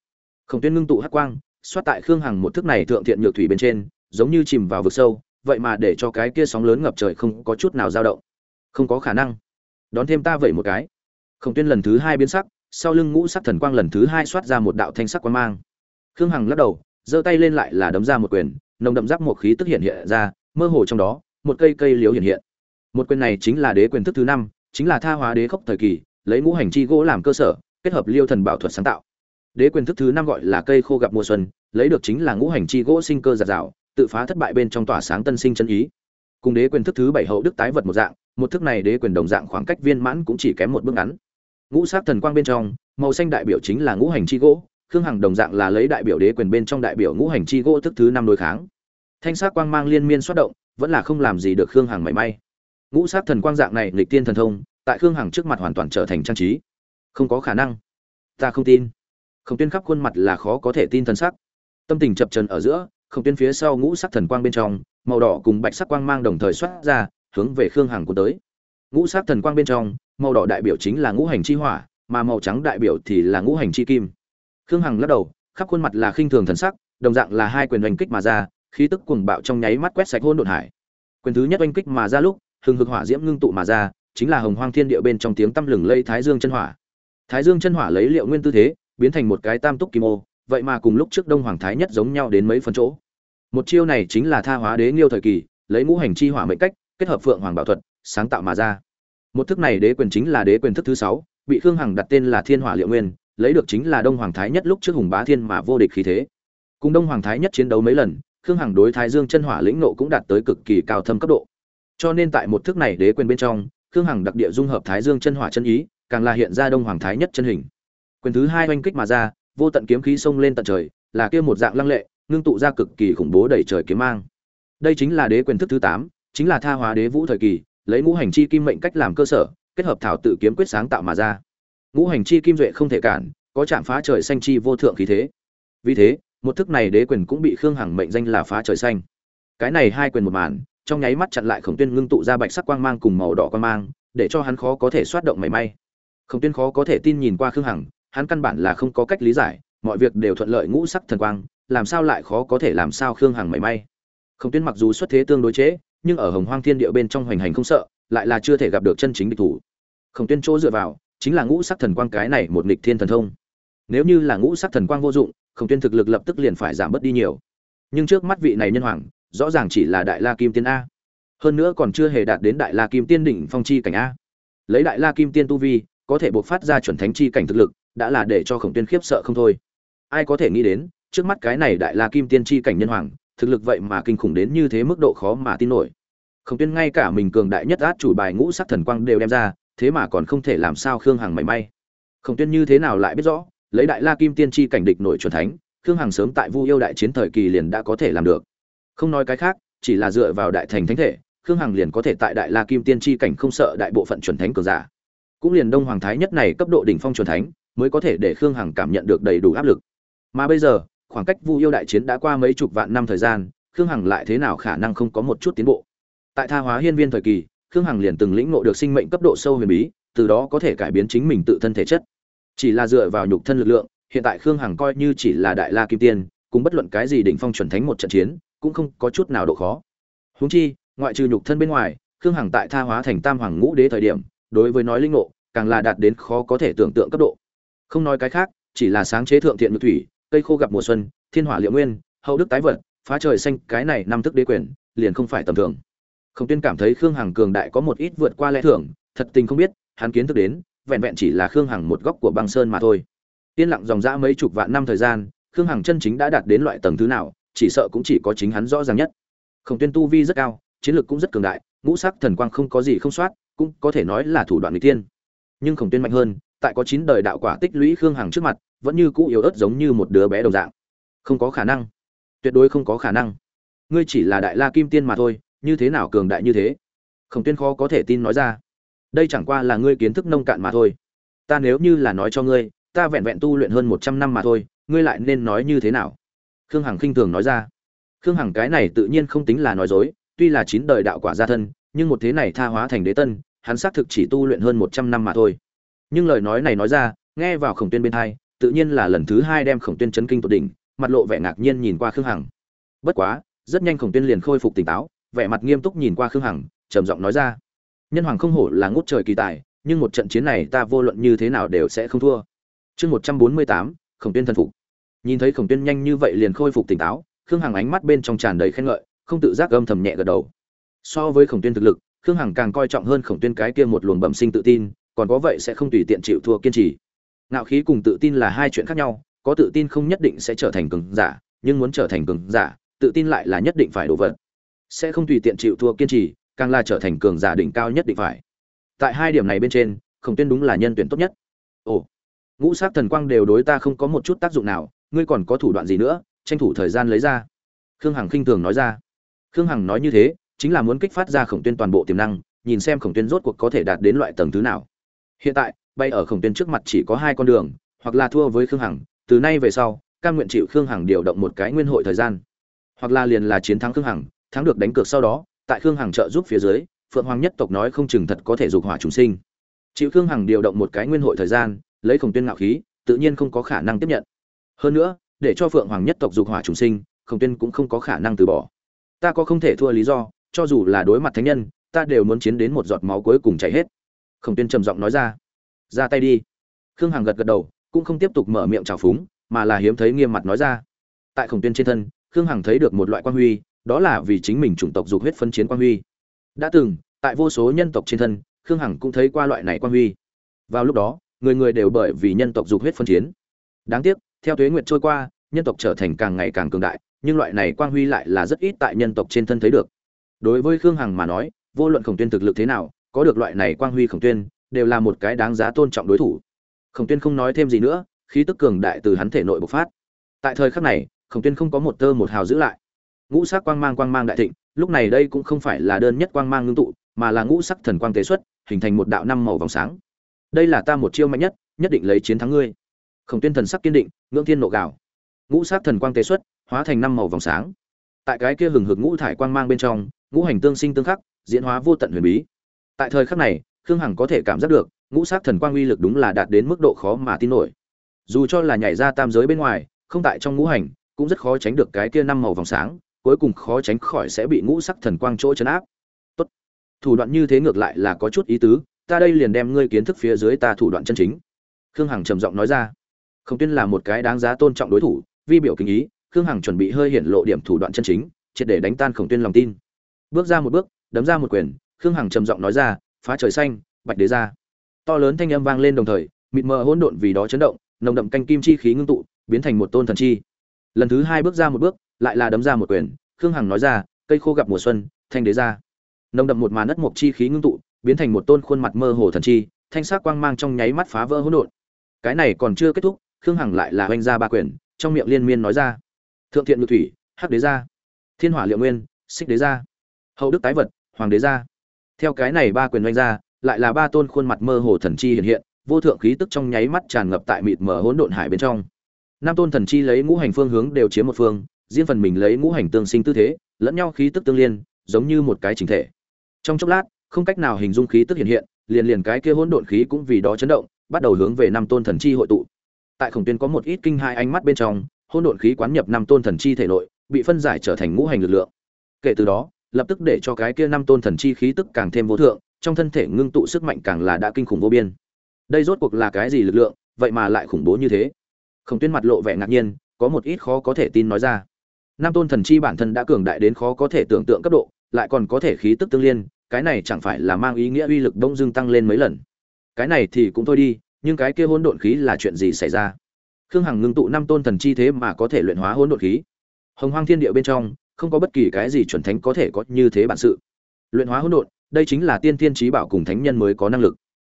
Khổng tuyên ngưng tụ hắc quang, xoát tại khương hằng một thức này thượng thiện nhược thủy bên trên, giống như chìm vào vực sâu, vậy mà để cho cái kia sóng lớn ngập trời không có chút nào dao động. Không có khả năng. Đón thêm ta vậy một cái. Khổng tuyên lần thứ hai biến sắc sau lưng ngũ sắc thần quang lần thứ hai xoát ra một đạo thanh sắc quang mang. Khương hằng lắc đầu, giơ tay lên lại là đấm ra một quyền, nồng đậm giáp một khí tức hiện hiện ra, mơ hồ trong đó, một cây cây liếu hiện hiện. Một quyền này chính là đế quyền thức thứ năm, chính là tha hóa đế khốc thời kỳ, lấy ngũ hành chi gỗ làm cơ sở, kết hợp liêu thần bảo thuật sáng tạo. Đế quyền thức thứ năm gọi là cây khô gặp mùa xuân, lấy được chính là ngũ hành chi gỗ sinh cơ giạt rào, tự phá thất bại bên trong tỏa sáng tân sinh chân ý. Cùng đế quyền thức thứ bảy hậu đức tái vật một dạng, một thức này đế quyền đồng dạng khoảng cách viên mãn cũng chỉ kém một bước ngắn ngũ sát thần quang bên trong, màu xanh đại biểu chính là ngũ hành chi gỗ, khương hằng đồng dạng là lấy đại biểu đế quyền bên trong đại biểu ngũ hành chi gỗ thức thứ năm đối kháng. Thanh sát quang mang liên miên xuất động, vẫn là không làm gì được khương hằng mảy may. Ngũ sát thần quang dạng này lịch tiên thần thông, tại khương hằng trước mặt hoàn toàn trở thành trang trí. Không có khả năng. Ta không tin. Khổng tuyên khắp khuôn mặt là khó có thể tin thần sắc. Tâm tình chập trần ở giữa, khổng tuyên phía sau ngũ sắc thần quang bên trong, màu đỏ cùng bạch sắc quang mang đồng thời xuất ra, hướng về khương hằng cuốn tới. Ngũ sắc thần quang bên trong màu đỏ đại biểu chính là ngũ hành chi hỏa, mà màu trắng đại biểu thì là ngũ hành chi kim. Khương hằng lắc đầu, khắp khuôn mặt là khinh thường thần sắc, đồng dạng là hai quyền oanh kích mà ra, khí tức cuồng bạo trong nháy mắt quét sạch hôn đột hải. Quyền thứ nhất oanh kích mà ra lúc, hừng hực hỏa diễm ngưng tụ mà ra, chính là hồng hoang thiên địa bên trong tiếng tăm lừng lây thái dương chân hỏa. Thái dương chân hỏa lấy liệu nguyên tư thế, biến thành một cái tam túc kim ô, vậy mà cùng lúc trước đông hoàng thái nhất giống nhau đến mấy phần chỗ. Một chiêu này chính là tha hóa đế nghiêu thời kỳ, lấy ngũ hành chi hỏa mệnh cách, kết hợp phượng hoàng bảo thuật, sáng tạo mà ra một thức này đế quyền chính là đế quyền thức thứ sáu, bị khương hằng đặt tên là thiên hỏa liệu nguyên, lấy được chính là đông hoàng thái nhất lúc trước hùng bá thiên mà vô địch khí thế. Cùng đông hoàng thái nhất chiến đấu mấy lần, khương hằng đối thái dương chân hỏa lĩnh nộ cũng đạt tới cực kỳ cao thâm cấp độ. Cho nên tại một thức này đế quyền bên trong, khương hằng đặc địa dung hợp thái dương chân hỏa chân ý, càng là hiện ra đông hoàng thái nhất chân hình. Quyền thứ hai oanh kích mà ra, vô tận kiếm khí xông lên tận trời, là kia một dạng lăng lệ, ngưng tụ ra cực kỳ khủng bố đẩy trời kiếm mang. Đây chính là đế quyền thức thứ tám, chính là tha hóa đế vũ thời kỳ lấy ngũ hành chi kim mệnh cách làm cơ sở, kết hợp thảo tự kiếm quyết sáng tạo mà ra. Ngũ hành chi kim duệ không thể cản, có chạm phá trời xanh chi vô thượng khí thế. Vì thế, một thức này đế quyền cũng bị khương hằng mệnh danh là phá trời xanh. Cái này hai quyền một màn, trong nháy mắt chặn lại khổng tuyên ngưng tụ ra bạch sắc quang mang cùng màu đỏ quang mang, để cho hắn khó có thể xoát động mảy may. Khổng tuyên khó có thể tin nhìn qua khương hằng, hắn căn bản là không có cách lý giải, mọi việc đều thuận lợi ngũ sắc thần quang, làm sao lại khó có thể làm sao khương hằng mảy may. Khổng tuyên mặc dù xuất thế tương đối chế nhưng ở hồng hoang thiên địa bên trong hoành hành không sợ, lại là chưa thể gặp được chân chính địch thủ. Khổng tuyên chỗ dựa vào, chính là ngũ sắc thần quang cái này một nghịch thiên thần thông. Nếu như là ngũ sắc thần quang vô dụng, khổng tuyên thực lực lập tức liền phải giảm bớt đi nhiều. Nhưng trước mắt vị này nhân hoàng, rõ ràng chỉ là đại la kim tiên a. Hơn nữa còn chưa hề đạt đến đại la kim tiên đỉnh phong chi cảnh a. Lấy đại la kim tiên tu vi, có thể buộc phát ra chuẩn thánh chi cảnh thực lực, đã là để cho khổng tuyên khiếp sợ không thôi. Ai có thể nghĩ đến, trước mắt cái này đại la kim tiên chi cảnh nhân hoàng thực lực vậy mà kinh khủng đến như thế mức độ khó mà tin nổi. Khổng tuyên ngay cả mình cường đại nhất át chủ bài ngũ sắc thần quang đều đem ra, thế mà còn không thể làm sao khương hằng mảy may. Khổng tuyên như thế nào lại biết rõ, lấy đại la kim tiên chi cảnh địch nổi chuẩn thánh, khương hằng sớm tại vu yêu đại chiến thời kỳ liền đã có thể làm được. Không nói cái khác, chỉ là dựa vào đại thành thánh thể, khương hằng liền có thể tại đại la kim tiên chi cảnh không sợ đại bộ phận chuẩn thánh cường giả. Cũng liền đông hoàng thái nhất này cấp độ đỉnh phong chuẩn thánh, mới có thể để khương hằng cảm nhận được đầy đủ áp lực. Mà bây giờ khoảng cách vu yêu đại chiến đã qua mấy chục vạn năm thời gian, khương hằng lại thế nào khả năng không có một chút tiến bộ? Tại tha hóa hiên viên thời kỳ, khương hằng liền từng lĩnh ngộ được sinh mệnh cấp độ sâu huyền bí, từ đó có thể cải biến chính mình tự thân thể chất. Chỉ là dựa vào nhục thân lực lượng, hiện tại khương hằng coi như chỉ là đại la kim tiên, cùng bất luận cái gì đỉnh phong chuẩn thánh một trận chiến, cũng không có chút nào độ khó. Huống chi, ngoại trừ nhục thân bên ngoài, khương hằng tại tha hóa thành tam hoàng ngũ đế thời điểm, đối với nói lĩnh ngộ, càng là đạt đến khó có thể tưởng tượng cấp độ. Không nói cái khác, chỉ là sáng chế thượng thiện nhược thủy cây khô gặp mùa xuân, thiên hỏa liệu nguyên, hậu đức tái vật, phá trời xanh, cái này năm thức đế quyền, liền không phải tầm thường. Không tiên cảm thấy khương hằng cường đại có một ít vượt qua lẽ thường, thật tình không biết, hắn kiến thức đến, vẹn vẹn chỉ là khương hằng một góc của băng sơn mà thôi. Yên lặng dòng dã mấy chục vạn năm thời gian, khương hằng chân chính đã đạt đến loại tầng thứ nào, chỉ sợ cũng chỉ có chính hắn rõ ràng nhất. Khổng tuyên tu vi rất cao, chiến lược cũng rất cường đại, ngũ sắc thần quang không có gì không soát, cũng có thể nói là thủ đoạn người tiên nhưng khổng tuyên mạnh hơn tại có chín đời đạo quả tích lũy khương hằng trước mặt, vẫn như cũ yếu ớt giống như một đứa bé đồng dạng. Không có khả năng. Tuyệt đối không có khả năng. Ngươi chỉ là đại la kim tiên mà thôi, như thế nào cường đại như thế? Khổng tuyên khó có thể tin nói ra. Đây chẳng qua là ngươi kiến thức nông cạn mà thôi. Ta nếu như là nói cho ngươi, ta vẹn vẹn tu luyện hơn một trăm năm mà thôi, ngươi lại nên nói như thế nào? Khương hằng khinh thường nói ra. Khương hằng cái này tự nhiên không tính là nói dối, tuy là chín đời đạo quả gia thân, nhưng một thế này tha hóa thành đế tân, hắn xác thực chỉ tu luyện hơn một trăm năm mà thôi nhưng lời nói này nói ra, nghe vào khổng tuyên bên hai, tự nhiên là lần thứ hai đem khổng tuyên chấn kinh tột đỉnh, mặt lộ vẻ ngạc nhiên nhìn qua khương hằng. Bất quá, rất nhanh khổng tuyên liền khôi phục tỉnh táo, vẻ mặt nghiêm túc nhìn qua khương hằng, trầm giọng nói ra. Nhân hoàng không hổ là ngút trời kỳ tài, nhưng một trận chiến này ta vô luận như thế nào đều sẽ không thua. Chương một trăm bốn mươi tám, khổng tuyên thần phục. Nhìn thấy khổng tuyên nhanh như vậy liền khôi phục tỉnh táo, khương hằng ánh mắt bên trong tràn đầy khen ngợi, không tự giác âm thầm nhẹ gật đầu. So với khổng tuyên thực lực, khương hằng càng coi trọng hơn khổng tuyên cái kia một luồng bẩm sinh tự tin còn có vậy sẽ không tùy tiện chịu thua kiên trì. Ngạo khí cùng tự tin là hai chuyện khác nhau, có tự tin không nhất định sẽ trở thành cường giả, nhưng muốn trở thành cường giả, tự tin lại là nhất định phải đổ vật. Sẽ không tùy tiện chịu thua kiên trì, càng là trở thành cường giả đỉnh cao nhất định phải. Tại hai điểm này bên trên, khổng tuyên đúng là nhân tuyển tốt nhất. Ồ, ngũ sát thần quang đều đối ta không có một chút tác dụng nào, ngươi còn có thủ đoạn gì nữa, tranh thủ thời gian lấy ra. Khương hằng khinh thường nói ra. Khương hằng nói như thế, chính là muốn kích phát ra khổng tuyên toàn bộ tiềm năng, nhìn xem khổng tuyên rốt cuộc có thể đạt đến loại tầng thứ nào hiện tại, bay ở khổng tuyên trước mặt chỉ có hai con đường, hoặc là thua với khương hằng, từ nay về sau, cam nguyện chịu khương hằng điều động một cái nguyên hội thời gian. Hoặc là liền là chiến thắng khương hằng, thắng được đánh cược sau đó, tại khương hằng trợ giúp phía dưới, phượng hoàng nhất tộc nói không chừng thật có thể dục hỏa chúng sinh. Chịu khương hằng điều động một cái nguyên hội thời gian, lấy khổng tuyên ngạo khí, tự nhiên không có khả năng tiếp nhận. Hơn nữa, để cho phượng hoàng nhất tộc dục hỏa chúng sinh, khổng tuyên cũng không có khả năng từ bỏ. Ta có không thể thua lý do, cho dù là đối mặt thánh nhân, ta đều muốn chiến đến một giọt máu cuối cùng chảy hết khổng tuyên trầm giọng nói ra. Ra tay đi. Khương hằng gật gật đầu, cũng không tiếp tục mở miệng trào phúng, mà là hiếm thấy nghiêm mặt nói ra. Tại khổng tuyên trên thân, khương hằng thấy được một loại quan huy, đó là vì chính mình chủng tộc dục huyết phân chiến quan huy. Đã từng, tại vô số nhân tộc trên thân, khương hằng cũng thấy qua loại này quan huy. Vào lúc đó, người người đều bởi vì nhân tộc dục huyết phân chiến. Đáng tiếc, theo tuế nguyệt trôi qua, nhân tộc trở thành càng ngày càng cường đại, nhưng loại này quang huy lại là rất ít tại nhân tộc trên thân thấy được. Đối với khương hằng mà nói, vô luận khổng tuyên thực lực thế nào có được loại này quang huy khổng tuyên, đều là một cái đáng giá tôn trọng đối thủ. Khổng tuyên không nói thêm gì nữa, khí tức cường đại từ hắn thể nội bộc phát. Tại thời khắc này, khổng tuyên không có một tơ một hào giữ lại. Ngũ sắc quang mang quang mang đại thịnh, lúc này đây cũng không phải là đơn nhất quang mang ngưng tụ, mà là ngũ sắc thần quang tế xuất, hình thành một đạo năm màu vòng sáng. Đây là ta một chiêu mạnh nhất nhất định lấy chiến thắng ngươi. Khổng tuyên thần sắc kiên định, ngưỡng thiên nộ gạo ngũ sắc thần quang tế xuất, hóa thành năm màu vòng sáng. Tại cái kia hừng hực ngũ thải quang mang bên trong, ngũ hành tương sinh tương khắc, diễn hóa vô tận huyền bí tại thời khắc này, khương hằng có thể cảm giác được, ngũ sát thần quang uy lực đúng là đạt đến mức độ khó mà tin nổi. Dù cho là nhảy ra tam giới bên ngoài, không tại trong ngũ hành, cũng rất khó tránh được cái kia năm màu vòng sáng, cuối cùng khó tránh khỏi sẽ bị ngũ sắc thần quang chỗ chấn áp. Tốt. Thủ đoạn như thế ngược lại là có chút ý tứ, ta đây liền đem ngươi kiến thức phía dưới ta thủ đoạn chân chính. Khương hằng trầm giọng nói ra. Không Tuyên là một cái đáng giá tôn trọng đối thủ, vi biểu kinh ý, khương hằng chuẩn bị hơi hiện lộ điểm thủ đoạn chân chính, triệt để đánh tan khổng tuyên lòng tin. Bước ra một bước, đấm ra một quyền khương hằng trầm giọng nói ra, phá trời xanh, bạch đế ra. To lớn thanh âm vang lên đồng thời, mịt mờ hỗn độn vì đó chấn động, nồng đậm canh kim chi khí ngưng tụ, biến thành một tôn thần chi. Lần thứ hai bước ra một bước, lại là đấm ra một quyền, khương hằng nói ra, cây khô gặp mùa xuân, thanh đế ra. Nồng đậm một màn đất mộc chi khí ngưng tụ, biến thành một tôn khuôn mặt mơ hồ thần chi, thanh sắc quang mang trong nháy mắt phá vỡ hỗn độn. Cái này còn chưa kết thúc, khương hằng lại là oanh ra ba quyền, trong miệng liên miên nói ra, thượng thiện ngự thủy, hắc đế gia thiên hỏa liệu nguyên, xích đế gia hậu đức tái vật, hoàng đế gia theo cái này ba quyền oanh ra, lại là ba tôn khuôn mặt mơ hồ thần chi hiện hiện, vô thượng khí tức trong nháy mắt tràn ngập tại mịt mờ hỗn độn hải bên trong. Năm tôn thần chi lấy ngũ hành phương hướng đều chiếm một phương, riêng phần mình lấy ngũ hành tương sinh tư thế, lẫn nhau khí tức tương liên, giống như một cái chính thể. Trong chốc lát, không cách nào hình dung khí tức hiện hiện, liền liền cái kia hỗn độn khí cũng vì đó chấn động, bắt đầu hướng về năm tôn thần chi hội tụ. Tại khổng tuyên có một ít kinh hai ánh mắt bên trong, hỗn độn khí quán nhập năm tôn thần chi thể nội, bị phân giải trở thành ngũ hành lực lượng. Kể từ đó lập tức để cho cái kia năm tôn thần chi khí tức càng thêm vô thượng, trong thân thể ngưng tụ sức mạnh càng là đã kinh khủng vô biên. Đây rốt cuộc là cái gì lực lượng, vậy mà lại khủng bố như thế? Khổng tuyên mặt lộ vẻ ngạc nhiên, có một ít khó có thể tin nói ra. Năm tôn thần chi bản thân đã cường đại đến khó có thể tưởng tượng cấp độ, lại còn có thể khí tức tương liên, cái này chẳng phải là mang ý nghĩa uy lực đông dương tăng lên mấy lần. Cái này thì cũng thôi đi, nhưng cái kia hỗn độn khí là chuyện gì xảy ra? Khương hằng ngưng tụ năm tôn thần chi thế mà có thể luyện hóa hỗn độn khí. Hồng hoang thiên địa bên trong không có bất kỳ cái gì chuẩn thánh có thể có như thế bản sự. Luyện hóa hỗn độn, đây chính là tiên tiên trí bảo cùng thánh nhân mới có năng lực.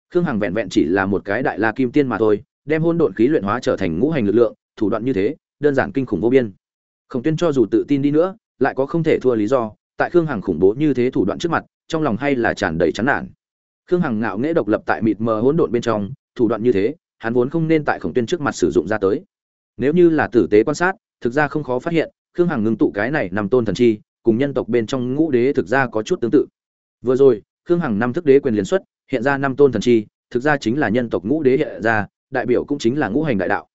Khương hằng vẹn vẹn chỉ là một cái đại la kim tiên mà thôi, đem hỗn độn khí luyện hóa trở thành ngũ hành lực lượng, thủ đoạn như thế, đơn giản kinh khủng vô biên. Khổng tuyên cho dù tự tin đi nữa, lại có không thể thua lý do, tại khương hằng khủng bố như thế thủ đoạn trước mặt, trong lòng hay là tràn đầy chán nản. Khương hằng ngạo nghễ độc lập tại mịt mờ hỗn độn bên trong, thủ đoạn như thế, hắn vốn không nên tại khổng tuyên trước mặt sử dụng ra tới. Nếu như là tử tế quan sát, thực ra không khó phát hiện khương hằng ngưng tụ cái này nằm tôn thần chi, cùng nhân tộc bên trong ngũ đế thực ra có chút tương tự. Vừa rồi, khương hằng năm thức đế quyền liên xuất, hiện ra năm tôn thần chi, thực ra chính là nhân tộc ngũ đế hiện ra, đại biểu cũng chính là ngũ hành đại đạo.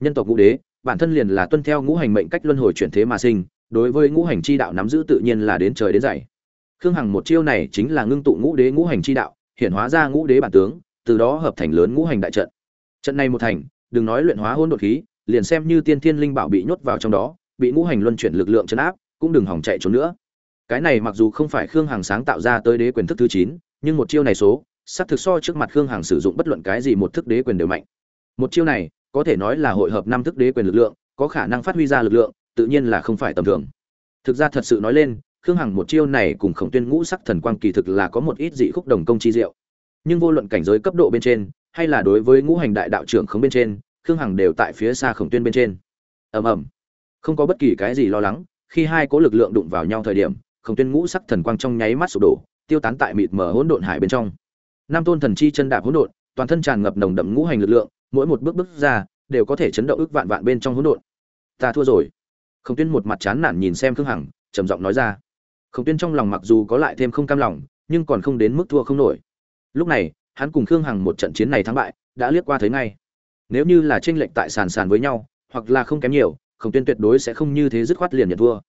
Nhân tộc ngũ đế, bản thân liền là tuân theo ngũ hành mệnh cách luân hồi chuyển thế mà sinh, đối với ngũ hành chi đạo nắm giữ tự nhiên là đến trời đến dày khương hằng một chiêu này chính là ngưng tụ ngũ đế ngũ hành chi đạo, hiện hóa ra ngũ đế bản tướng, từ đó hợp thành lớn ngũ hành đại trận. Trận này một thành, đừng nói luyện hóa hôn đột khí, liền xem như tiên thiên linh bảo bị nhốt vào trong đó bị ngũ hành luân chuyển lực lượng chấn áp, cũng đừng hỏng chạy trốn nữa. Cái này mặc dù không phải khương hằng sáng tạo ra tới đế quyền thức thứ chín, nhưng một chiêu này số sắp thực so trước mặt khương hằng sử dụng bất luận cái gì một thức đế quyền đều mạnh. Một chiêu này, có thể nói là hội hợp năm thức đế quyền lực lượng, có khả năng phát huy ra lực lượng, tự nhiên là không phải tầm thường. Thực ra thật sự nói lên, khương hằng một chiêu này cùng khổng tuyên ngũ sắc thần quang kỳ thực là có một ít dị khúc đồng công chi diệu. Nhưng vô luận cảnh giới cấp độ bên trên, hay là đối với ngũ hành đại đạo trưởng khống bên trên, khương hằng đều tại phía xa khổng tuyên bên trên. Ầm ầm không có bất kỳ cái gì lo lắng, khi hai cố lực lượng đụng vào nhau thời điểm, khổng tuyên ngũ sắc thần quang trong nháy mắt sụp đổ, tiêu tán tại mịt mờ hỗn độn hải bên trong. Nam tôn thần chi chân đạp hỗn độn, toàn thân tràn ngập nồng đậm ngũ hành lực lượng, mỗi một bước bước ra, đều có thể chấn động ức vạn vạn bên trong hỗn độn. Ta thua rồi. Khổng tuyên một mặt chán nản nhìn xem khương hằng, trầm giọng nói ra. Khổng tuyên trong lòng mặc dù có lại thêm không cam lòng, nhưng còn không đến mức thua không nổi. Lúc này, hắn cùng khương hằng một trận chiến này thắng bại, đã liếc qua thấy ngay. Nếu như là tranh lệch tại sàn sàn với nhau, hoặc là không kém nhiều khổng tuyên tuyệt đối sẽ không như thế dứt khoát liền nhận thua.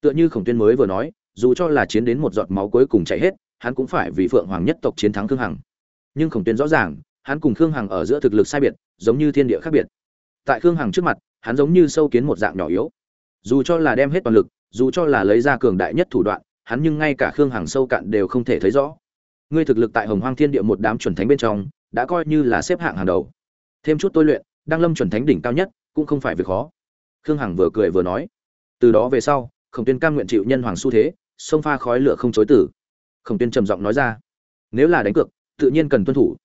Tựa như khổng tuyên mới vừa nói, dù cho là chiến đến một giọt máu cuối cùng chạy hết, hắn cũng phải vì phượng hoàng nhất tộc chiến thắng khương hằng. Nhưng khổng tuyên rõ ràng, hắn cùng khương hằng ở giữa thực lực sai biệt, giống như thiên địa khác biệt. Tại khương hằng trước mặt, hắn giống như sâu kiến một dạng nhỏ yếu. Dù cho là đem hết toàn lực, dù cho là lấy ra cường đại nhất thủ đoạn, hắn nhưng ngay cả khương hằng sâu cạn đều không thể thấy rõ. Ngươi thực lực tại hồng hoang thiên địa một đám chuẩn thánh bên trong, đã coi như là xếp hạng hàng đầu. Thêm chút tôi luyện đang lâm chuẩn thánh đỉnh cao nhất, cũng không phải việc khó khương hằng vừa cười vừa nói, từ đó về sau, khổng tuyên cam nguyện chịu nhân hoàng xu thế sông pha khói lửa không chối tử khổng tuyên trầm giọng nói ra, nếu là đánh cược, tự nhiên cần tuân thủ.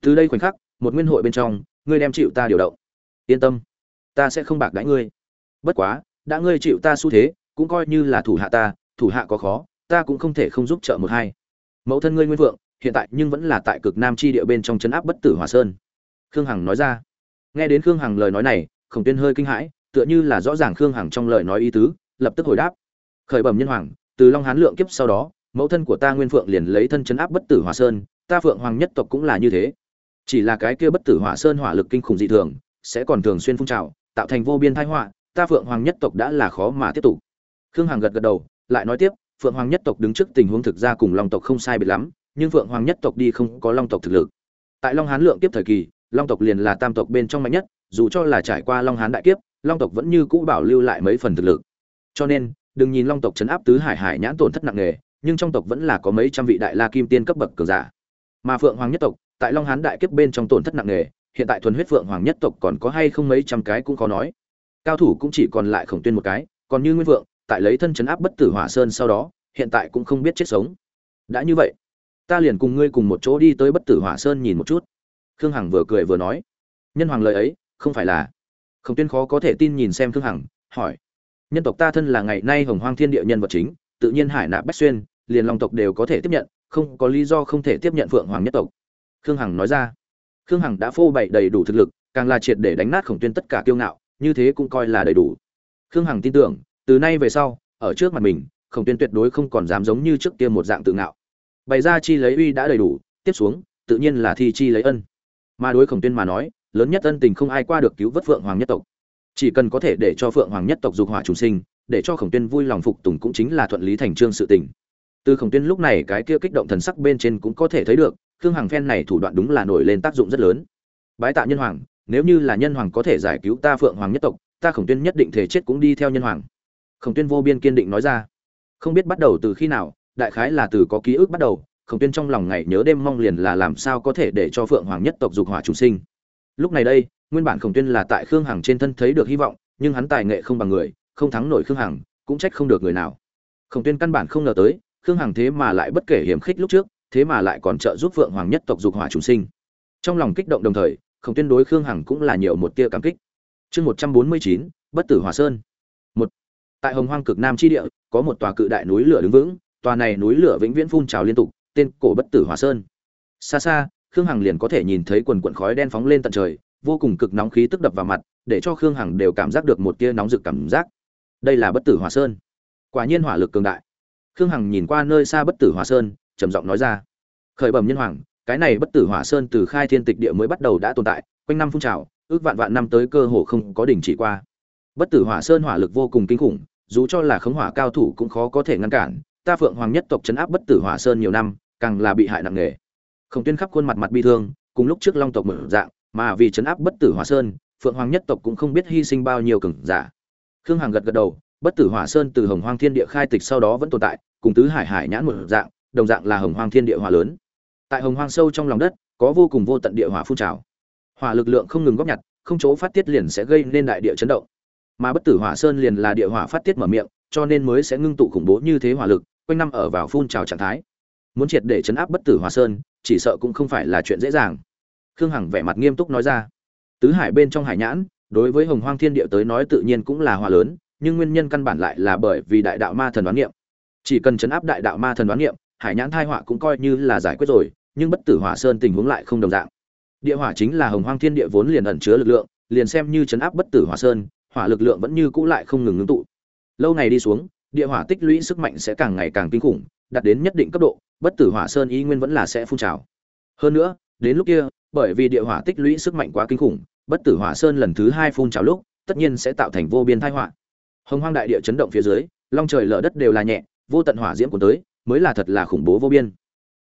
Từ đây khoảnh khắc, một nguyên hội bên trong, ngươi đem chịu ta điều động. Yên tâm, ta sẽ không bạc đãi ngươi. Bất quá, đã ngươi chịu ta xu thế, cũng coi như là thủ hạ ta, thủ hạ có khó, ta cũng không thể không giúp trợ một hai. Mẫu thân ngươi nguyên vượng, hiện tại nhưng vẫn là tại cực nam chi địa bên trong chấn áp bất tử hòa sơn. Khương hằng nói ra. Nghe đến khương hằng lời nói này, khổng tuyên hơi kinh hãi tựa như là rõ ràng khương hằng trong lời nói ý tứ, lập tức hồi đáp. Khởi bẩm nhân hoàng, từ long hán lượng kiếp sau đó, mẫu thân của ta nguyên phượng liền lấy thân chấn áp bất tử hòa sơn, ta phượng hoàng nhất tộc cũng là như thế. Chỉ là cái kia bất tử hỏa sơn hỏa lực kinh khủng dị thường, sẽ còn thường xuyên phun trào, tạo thành vô biên thái họa, ta phượng hoàng nhất tộc đã là khó mà tiếp tục. Khương hằng gật gật đầu, lại nói tiếp, phượng hoàng nhất tộc đứng trước tình huống thực ra cùng long tộc không sai biệt lắm, nhưng phượng hoàng nhất tộc đi không có long tộc thực lực. Tại long hán lượng kiếp thời kỳ, long tộc liền là tam tộc bên trong mạnh nhất, dù cho là trải qua long hán đại kiếp long tộc vẫn như cũ bảo lưu lại mấy phần thực lực. Cho nên, đừng nhìn long tộc chấn áp tứ hải hải nhãn tổn thất nặng nề, nhưng trong tộc vẫn là có mấy trăm vị đại la kim tiên cấp bậc cường giả. Mà phượng hoàng nhất tộc, tại long hán đại kiếp bên trong tổn thất nặng nề, hiện tại thuần huyết phượng hoàng nhất tộc còn có hay không mấy trăm cái cũng khó nói. Cao thủ cũng chỉ còn lại khổng tuyên một cái, còn như nguyên vượng tại lấy thân chấn áp bất tử hỏa sơn sau đó, hiện tại cũng không biết chết sống. Đã như vậy, ta liền cùng ngươi cùng một chỗ đi tới bất tử hỏa sơn nhìn một chút. Khương hằng vừa cười vừa nói, nhân hoàng lời ấy, không phải là khổng tuyên khó có thể tin nhìn xem thương hằng, hỏi. Nhân tộc ta thân là ngày nay hồng hoang thiên địa nhân vật chính, tự nhiên hải nạp bách xuyên, liền long tộc đều có thể tiếp nhận, không có lý do không thể tiếp nhận phượng hoàng nhất tộc. Khương hằng nói ra. Khương hằng đã phô bày đầy đủ thực lực, càng là triệt để đánh nát khổng tuyên tất cả kiêu ngạo, như thế cũng coi là đầy đủ. Khương hằng tin tưởng, từ nay về sau, ở trước mặt mình, khổng tuyên tuyệt đối không còn dám giống như trước kia một dạng tự ngạo. Bày ra chi lấy uy đã đầy đủ, tiếp xuống, tự nhiên là thi chi lấy ân. Mà đối khổng tuyên mà nói lớn nhất ân tình không ai qua được cứu vớt phượng hoàng nhất tộc. Chỉ cần có thể để cho phượng hoàng nhất tộc dục hỏa trùng sinh, để cho khổng tuyên vui lòng phục tùng cũng chính là thuận lý thành trương sự tình. Từ khổng tuyên lúc này cái kia kích động thần sắc bên trên cũng có thể thấy được, khương hằng phen này thủ đoạn đúng là nổi lên tác dụng rất lớn. Bái tạ nhân hoàng, nếu như là nhân hoàng có thể giải cứu ta phượng hoàng nhất tộc, ta khổng tuyên nhất định thể chết cũng đi theo nhân hoàng. Khổng tuyên vô biên kiên định nói ra. Không biết bắt đầu từ khi nào, đại khái là từ có ký ức bắt đầu, khổng tuyên trong lòng ngày nhớ đêm mong liền là làm sao có thể để cho phượng hoàng nhất tộc dục hỏa chủ sinh lúc này đây, nguyên bản khổng tuyên là tại khương hằng trên thân thấy được hy vọng, nhưng hắn tài nghệ không bằng người, không thắng nổi khương hằng, cũng trách không được người nào. Khổng tuyên căn bản không ngờ tới, khương hằng thế mà lại bất kể hiểm khích lúc trước, thế mà lại còn trợ giúp phượng hoàng nhất tộc dục hỏa chủ sinh. Trong lòng kích động đồng thời, khổng tuyên đối khương hằng cũng là nhiều một tia cảm kích. Chương một trăm bốn mươi chín, bất tử hỏa sơn. Một, tại hồng hoang cực nam tri địa, có một tòa cự đại núi lửa đứng vững, tòa này núi lửa vĩnh viễn phun trào liên tục, tên cổ bất tử hỏa sơn. Xa xa khương hằng liền có thể nhìn thấy quần quần khói đen phóng lên tận trời, vô cùng cực nóng khí tức đập vào mặt, để cho khương hằng đều cảm giác được một tia nóng rực cảm giác. Đây là bất tử hòa sơn. Quả nhiên hỏa lực cường đại. Khương hằng nhìn qua nơi xa bất tử hòa sơn, trầm giọng nói ra. Khởi bẩm nhân hoàng, cái này bất tử hỏa sơn từ khai thiên tịch địa mới bắt đầu đã tồn tại, quanh năm phun trào, ước vạn vạn năm tới cơ hồ không có đỉnh chỉ qua. Bất tử hỏa sơn hỏa lực vô cùng kinh khủng, dù cho là khống hỏa cao thủ cũng khó có thể ngăn cản. Ta phượng hoàng nhất tộc chấn áp bất tử hỏa sơn nhiều năm, càng là bị hại nặng nề khổng tuyên khắp khuôn mặt mặt bi thương, cùng lúc trước long tộc mở dạng, mà vì chấn áp bất tử hỏa sơn, phượng hoàng nhất tộc cũng không biết hy sinh bao nhiêu cường giả. Khương hằng gật gật đầu, bất tử hỏa sơn từ hồng hoang thiên địa khai tịch sau đó vẫn tồn tại, cùng tứ hải hải nhãn một dạng, đồng dạng là hồng hoang thiên địa hỏa lớn. Tại hồng hoang sâu trong lòng đất, có vô cùng vô tận địa hỏa phun trào. Hỏa lực lượng không ngừng góp nhặt, không chỗ phát tiết liền sẽ gây nên đại địa chấn động. Mà bất tử hỏa sơn liền là địa hỏa phát tiết mở miệng, cho nên mới sẽ ngưng tụ khủng bố như thế hỏa lực, quanh năm ở vào phun trào trạng thái muốn triệt để chấn áp bất tử hỏa sơn, chỉ sợ cũng không phải là chuyện dễ dàng. Khương hằng vẻ mặt nghiêm túc nói ra. Tứ hải bên trong hải nhãn, đối với hồng hoang thiên địa tới nói tự nhiên cũng là hỏa lớn, nhưng nguyên nhân căn bản lại là bởi vì đại đạo ma thần đoán niệm. Chỉ cần chấn áp đại đạo ma thần đoán niệm, hải nhãn thai họa cũng coi như là giải quyết rồi, nhưng bất tử hỏa sơn tình huống lại không đồng dạng. Địa hỏa chính là hồng hoang thiên địa vốn liền ẩn chứa lực lượng, liền xem như chấn áp bất tử hỏa sơn, hỏa lực lượng vẫn như cũ lại không ngừng ngưng tụ. Lâu ngày đi xuống, địa hỏa tích lũy sức mạnh sẽ càng ngày càng kinh khủng, đạt đến nhất định cấp độ bất tử hỏa sơn ý nguyên vẫn là sẽ phun trào. Hơn nữa, đến lúc kia, bởi vì địa hỏa tích lũy sức mạnh quá kinh khủng, bất tử hỏa sơn lần thứ hai phun trào lúc, tất nhiên sẽ tạo thành vô biên tai họa. Hồng hoang đại địa chấn động phía dưới, long trời lở đất đều là nhẹ, vô tận hỏa diễm của tới, mới là thật là khủng bố vô biên.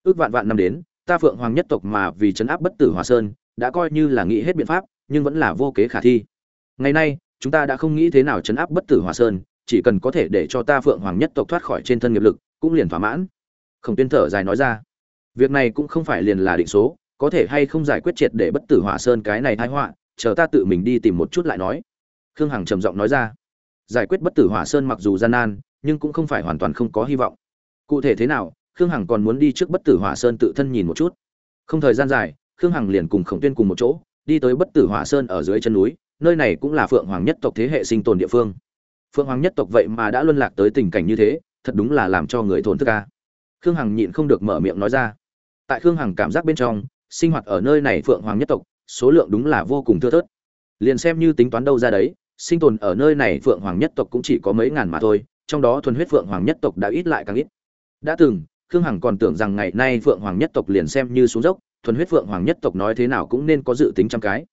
Ước vạn vạn năm đến, ta phượng hoàng nhất tộc mà vì chấn áp bất tử hỏa sơn, đã coi như là nghĩ hết biện pháp, nhưng vẫn là vô kế khả thi. Ngày nay, chúng ta đã không nghĩ thế nào chấn áp bất tử hỏa sơn, chỉ cần có thể để cho ta phượng hoàng nhất tộc thoát khỏi trên thân nghiệp lực, cũng liền thỏa mãn khổng tuyên thở dài nói ra. Việc này cũng không phải liền là định số, có thể hay không giải quyết triệt để bất tử hỏa sơn cái này thái họa, chờ ta tự mình đi tìm một chút lại nói. Khương hằng trầm giọng nói ra. Giải quyết bất tử hỏa sơn mặc dù gian nan, nhưng cũng không phải hoàn toàn không có hy vọng. Cụ thể thế nào, khương hằng còn muốn đi trước bất tử hỏa sơn tự thân nhìn một chút. Không thời gian dài, khương hằng liền cùng khổng tuyên cùng một chỗ, đi tới bất tử hỏa sơn ở dưới chân núi, nơi này cũng là phượng hoàng nhất tộc thế hệ sinh tồn địa phương. Phượng hoàng nhất tộc vậy mà đã luân lạc tới tình cảnh như thế, thật đúng là làm cho người thốn thức ca khương hằng nhịn không được mở miệng nói ra. Tại khương hằng cảm giác bên trong, sinh hoạt ở nơi này phượng hoàng nhất tộc, số lượng đúng là vô cùng thưa thớt. Liền xem như tính toán đâu ra đấy, sinh tồn ở nơi này phượng hoàng nhất tộc cũng chỉ có mấy ngàn mà thôi, trong đó thuần huyết phượng hoàng nhất tộc đã ít lại càng ít. Đã từng, khương hằng còn tưởng rằng ngày nay phượng hoàng nhất tộc liền xem như xuống dốc, thuần huyết phượng hoàng nhất tộc nói thế nào cũng nên có dự tính trăm cái.